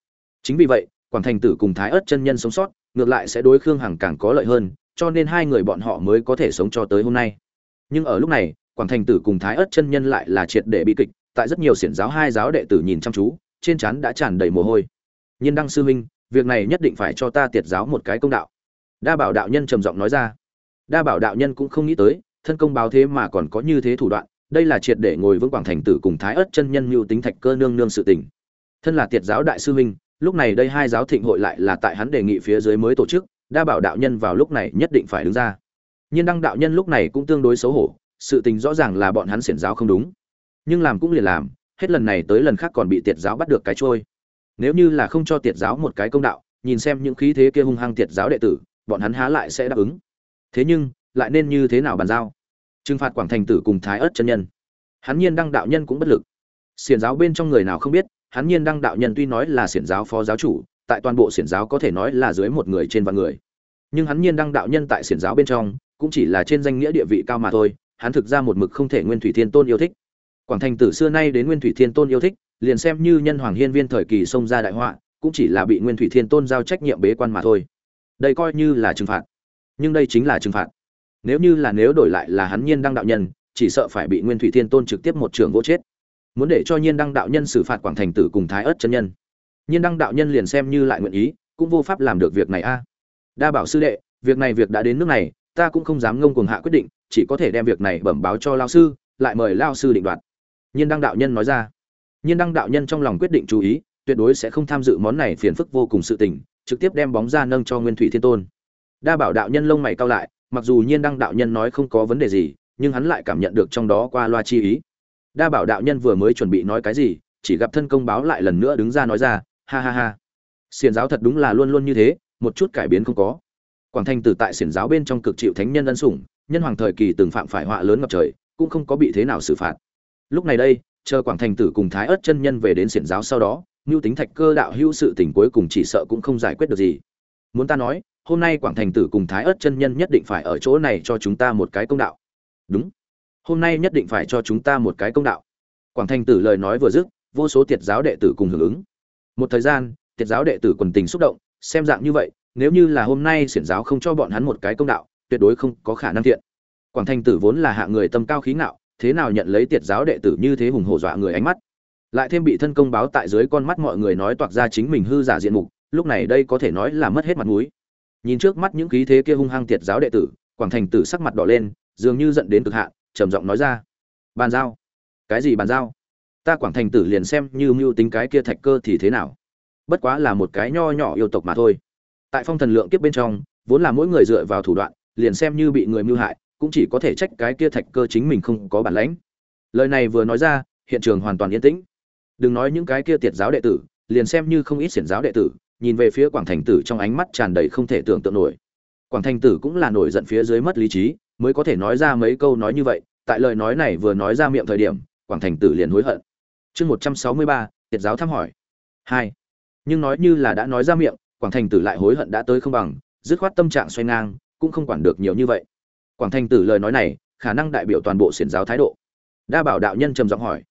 Chính vì vậy, quảng thành tử cùng thái ớt chân nhân sống sót, ngược lại sẽ đối khương hằng càng có lợi hơn, cho nên hai người bọn họ mới có thể sống cho tới hôm nay. Nhưng ở lúc này, quảng thành tử cùng thái ớt chân nhân lại là triệt để bi kịch, tại rất nhiều xiển giáo hai giáo đệ tử nhìn chăm chú, trên trán đã tràn đầy mồ hôi. Nhiên đăng sư huynh, việc này nhất định phải cho ta tiệt giáo một cái công đạo. Đa bảo đạo nhân trầm giọng nói ra. Đa bảo đạo nhân cũng không nghĩ tới, thân công báo thế mà còn có như thế thủ đoạn đây là triệt để ngồi vững quảng thành tử cùng thái ớt chân nhân mưu tính thạch cơ nương nương sự tình. Thân là tiệt giáo đại sư huynh, lúc này đây hai giáo thịnh hội lại là tại hắn đề nghị phía dưới mới tổ chức, đa bảo đạo nhân vào lúc này nhất định phải đứng ra. Nhiên đăng đạo nhân lúc này cũng tương đối xấu hổ, sự tình rõ ràng là bọn hắn xiển giáo không đúng. Nhưng làm cũng liền làm, hết lần này tới lần khác còn bị tiệt giáo bắt được cái trôi. Nếu như là không cho tiệt giáo một cái công đạo, nhìn xem những khí thế kia hung hăng tiệt giáo đệ tử, bọn hắn há lại sẽ đáp ứng. Thế nhưng, lại nên như thế nào bàn giao? Trừng phạt quảng thành tử cùng thái ớt chân nhân. Hắn nhiên đăng đạo nhân cũng bất lực. Xiển giáo bên trong người nào không biết, hắn nhiên đăng đạo nhân tuy nói là xiển giáo phó giáo chủ, tại toàn bộ xiển giáo có thể nói là dưới một người trên vạn người. Nhưng hắn nhiên đăng đạo nhân tại xiển giáo bên trong, cũng chỉ là trên danh nghĩa địa vị cao mà thôi, hắn thực ra một mực không thể nguyên thủy thiên tôn yêu thích. Quảng thành tử xưa nay đến nguyên thủy thiên tôn yêu thích, liền xem như nhân hoàng hiên viên thời kỳ xông ra đại họa, cũng chỉ là bị nguyên thủy thiên tôn giao trách nhiệm bế quan mà thôi. Đây coi như là trừng phạt. Nhưng đây chính là trừng phạt nếu như là nếu đổi lại là hắn nhiên đăng đạo nhân, chỉ sợ phải bị nguyên thủy thiên tôn trực tiếp một trường vô chết. Muốn để cho nhiên đăng đạo nhân xử phạt quảng thành tử cùng thái ớt chân nhân. Nhiên đăng đạo nhân liền xem như lại nguyện ý, cũng vô pháp làm được việc này a. Đa bảo sư đệ, việc này việc đã đến nước này, ta cũng không dám ngông cuồng hạ quyết định, chỉ có thể đem việc này bẩm báo cho lao sư, lại mời lao sư định đoạt. Nhiên đăng đạo nhân nói ra. Nhiên đăng đạo nhân trong lòng quyết định chú ý, tuyệt đối sẽ không tham dự món này phiền phức vô cùng sự tình, trực tiếp đem bóng ra nâng cho nguyên thủy thiên tôn. Đa bảo đạo nhân lông mày cao lại mặc dù nhiên đăng đạo nhân nói không có vấn đề gì, nhưng hắn lại cảm nhận được trong đó qua loa chi ý. Đa bảo đạo nhân vừa mới chuẩn bị nói cái gì, chỉ gặp thân công báo lại lần nữa đứng ra nói ra, ha ha ha. Xiền giáo thật đúng là luôn luôn như thế, một chút cải biến không có. Quảng thanh tử tại xiển giáo bên trong cực chịu thánh nhân ân sủng, nhân hoàng thời kỳ từng phạm phải họa lớn ngập trời, cũng không có bị thế nào xử phạt. Lúc này đây, chờ quảng thành tử cùng thái ớt chân nhân về đến xiển giáo sau đó mưu tính thạch cơ đạo hữu sự tình cuối cùng chỉ sợ cũng không giải quyết được gì. Muốn ta nói hôm nay quảng thành tử cùng thái ớt chân nhân nhất định phải ở chỗ này cho chúng ta một cái công đạo. Đúng. Hôm nay nhất định phải cho chúng ta một cái công đạo. Quảng thành tử lời nói vừa dứt, vô số tiệt giáo đệ tử cùng hưởng ứng. Một thời gian, tiệt giáo đệ tử quần tình xúc động, xem dạng như vậy, nếu như là hôm nay xiển giáo không cho bọn hắn một cái công đạo, tuyệt đối không có khả năng thiện. Quảng thành tử vốn là hạ người tâm cao khí ngạo, thế nào nhận lấy tiệt giáo đệ tử như thế hùng hổ dọa người ánh mắt. Lại thêm bị thân công báo tại dưới con mắt mọi người nói toạc ra chính mình hư giả diện mục, lúc này đây có thể nói là mất hết mặt mũi nhìn trước mắt những khí thế kia hung hăng tiệt giáo đệ tử, quảng thành tử sắc mặt đỏ lên, dường như giận đến cực hạn, trầm giọng nói ra. Bàn giao. Cái gì bàn giao? Ta quảng thành tử liền xem như mưu tính cái kia thạch cơ thì thế nào? Bất quá là một cái nho nhỏ yêu tộc mà thôi. Tại phong thần lượng kiếp bên trong, vốn là mỗi người dựa vào thủ đoạn, liền xem như bị người mưu hại, cũng chỉ có thể trách cái kia thạch cơ chính mình không có bản lãnh. Lời này vừa nói ra, hiện trường hoàn toàn yên tĩnh. Đừng nói những cái kia tiệt giáo đệ tử, liền xem như không ít xiển giáo đệ tử nhìn về phía quảng thành tử trong ánh mắt tràn đầy không thể tưởng tượng nổi. Quảng thành tử cũng là nổi giận phía dưới mất lý trí, mới có thể nói ra mấy câu nói như vậy, tại lời nói này vừa nói ra miệng thời điểm, quảng thành tử liền hối hận. Chương một trăm sáu mươi ba, tiệt giáo thăm hỏi. Hai. Nhưng nói như là đã nói ra miệng, quảng thành tử lại hối hận đã tới không bằng, dứt khoát tâm trạng xoay ngang, cũng không quản được nhiều như vậy. Quảng thành tử lời nói này, khả năng đại biểu toàn bộ xiển giáo thái độ. Đa bảo đạo nhân trầm giọng hỏi.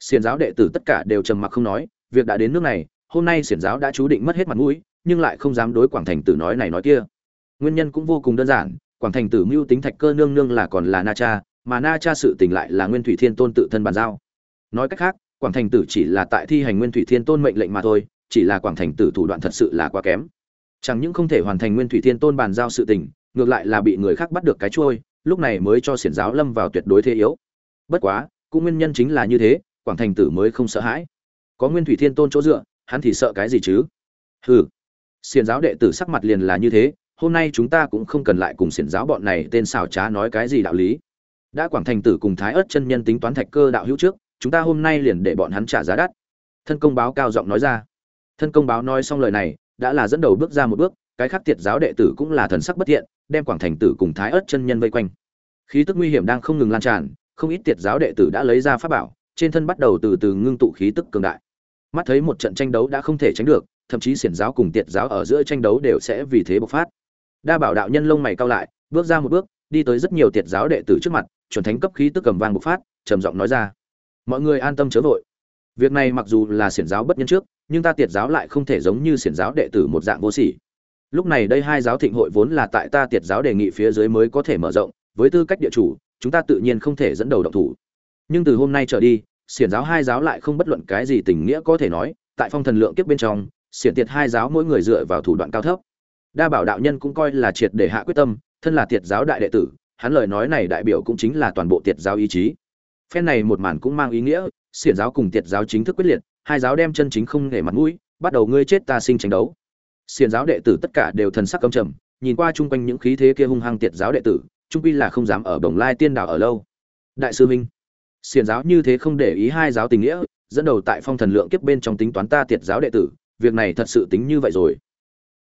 Xiển giáo đệ tử tất cả đều trầm mặc không nói, việc đã đến nước này hôm nay xiển giáo đã chú định mất hết mặt mũi, nhưng lại không dám đối quảng thành tử nói này nói kia. Nguyên nhân cũng vô cùng đơn giản, quảng thành tử mưu tính thạch cơ nương nương là còn là na cha, mà na cha sự tình lại là nguyên thủy thiên tôn tự thân bàn giao. Nói cách khác, quảng thành tử chỉ là tại thi hành nguyên thủy thiên tôn mệnh lệnh mà thôi, chỉ là quảng thành tử thủ đoạn thật sự là quá kém. Chẳng những không thể hoàn thành nguyên thủy thiên tôn bàn giao sự tình, ngược lại là bị người khác bắt được cái trôi lúc này mới cho xiển giáo lâm vào tuyệt đối thế yếu. Bất quá, cũng nguyên nhân chính là như thế, quảng thành tử mới không sợ hãi. Có nguyên thủy thiên tôn chỗ dựa hắn thì sợ cái gì chứ? Hừ. Xiền giáo đệ tử sắc mặt liền là như thế, hôm nay chúng ta cũng không cần lại cùng xiển giáo bọn này tên xào trá nói cái gì đạo lý. Đã quảng thành tử cùng thái ớt chân nhân tính toán thạch cơ đạo hữu trước, chúng ta hôm nay liền để bọn hắn trả giá đắt. Thân công báo cao giọng nói ra. Thân công báo nói xong lời này, đã là dẫn đầu bước ra một bước, cái khác tiệt giáo đệ tử cũng là thần sắc bất thiện, đem quảng thành tử cùng thái ớt chân nhân vây quanh. Khí tức nguy hiểm đang không ngừng lan tràn, không ít tiệt giáo đệ tử đã lấy ra pháp bảo, trên thân bắt đầu từ từ ngưng tụ khí tức cường đại mắt thấy một trận tranh đấu đã không thể tránh được, thậm chí xiển giáo cùng tiệt giáo ở giữa tranh đấu đều sẽ vì thế bộc phát. Đa bảo đạo nhân lông mày cao lại, bước ra một bước, đi tới rất nhiều tiệt giáo đệ tử trước mặt, chuẩn thánh cấp khí tức cầm vang bộc phát, trầm giọng nói ra. Mọi người an tâm chớ vội. Việc này mặc dù là xiển giáo bất nhân trước, nhưng ta tiệt giáo lại không thể giống như xiển giáo đệ tử một dạng vô sỉ. Lúc này đây hai giáo thịnh hội vốn là tại ta tiệt giáo đề nghị phía dưới mới có thể mở rộng, với tư cách địa chủ, chúng ta tự nhiên không thể dẫn đầu động thủ. Nhưng từ hôm nay trở đi xiển giáo hai giáo lại không bất luận cái gì tình nghĩa có thể nói, tại phong thần lượng kiếp bên trong, xiển tiệt hai giáo mỗi người dựa vào thủ đoạn cao thấp. Đa bảo đạo nhân cũng coi là triệt để hạ quyết tâm, thân là tiệt giáo đại đệ tử, hắn lời nói này đại biểu cũng chính là toàn bộ tiệt giáo ý chí. Phen này một màn cũng mang ý nghĩa, xiển giáo cùng tiệt giáo chính thức quyết liệt, hai giáo đem chân chính không để mặt mũi, bắt đầu ngươi chết ta sinh tranh đấu. Xiển giáo đệ tử tất cả đều thần sắc căm trầm, nhìn qua chung quanh những khí thế kia hung hăng tiệt giáo đệ tử trung quy là không dám ở đồng lai tiên đảo ở lâu. Đại sư minh xiền giáo như thế không để ý hai giáo tình nghĩa, dẫn đầu tại phong thần lượng kiếp bên trong tính toán ta tiệt giáo đệ tử, việc này thật sự tính như vậy rồi.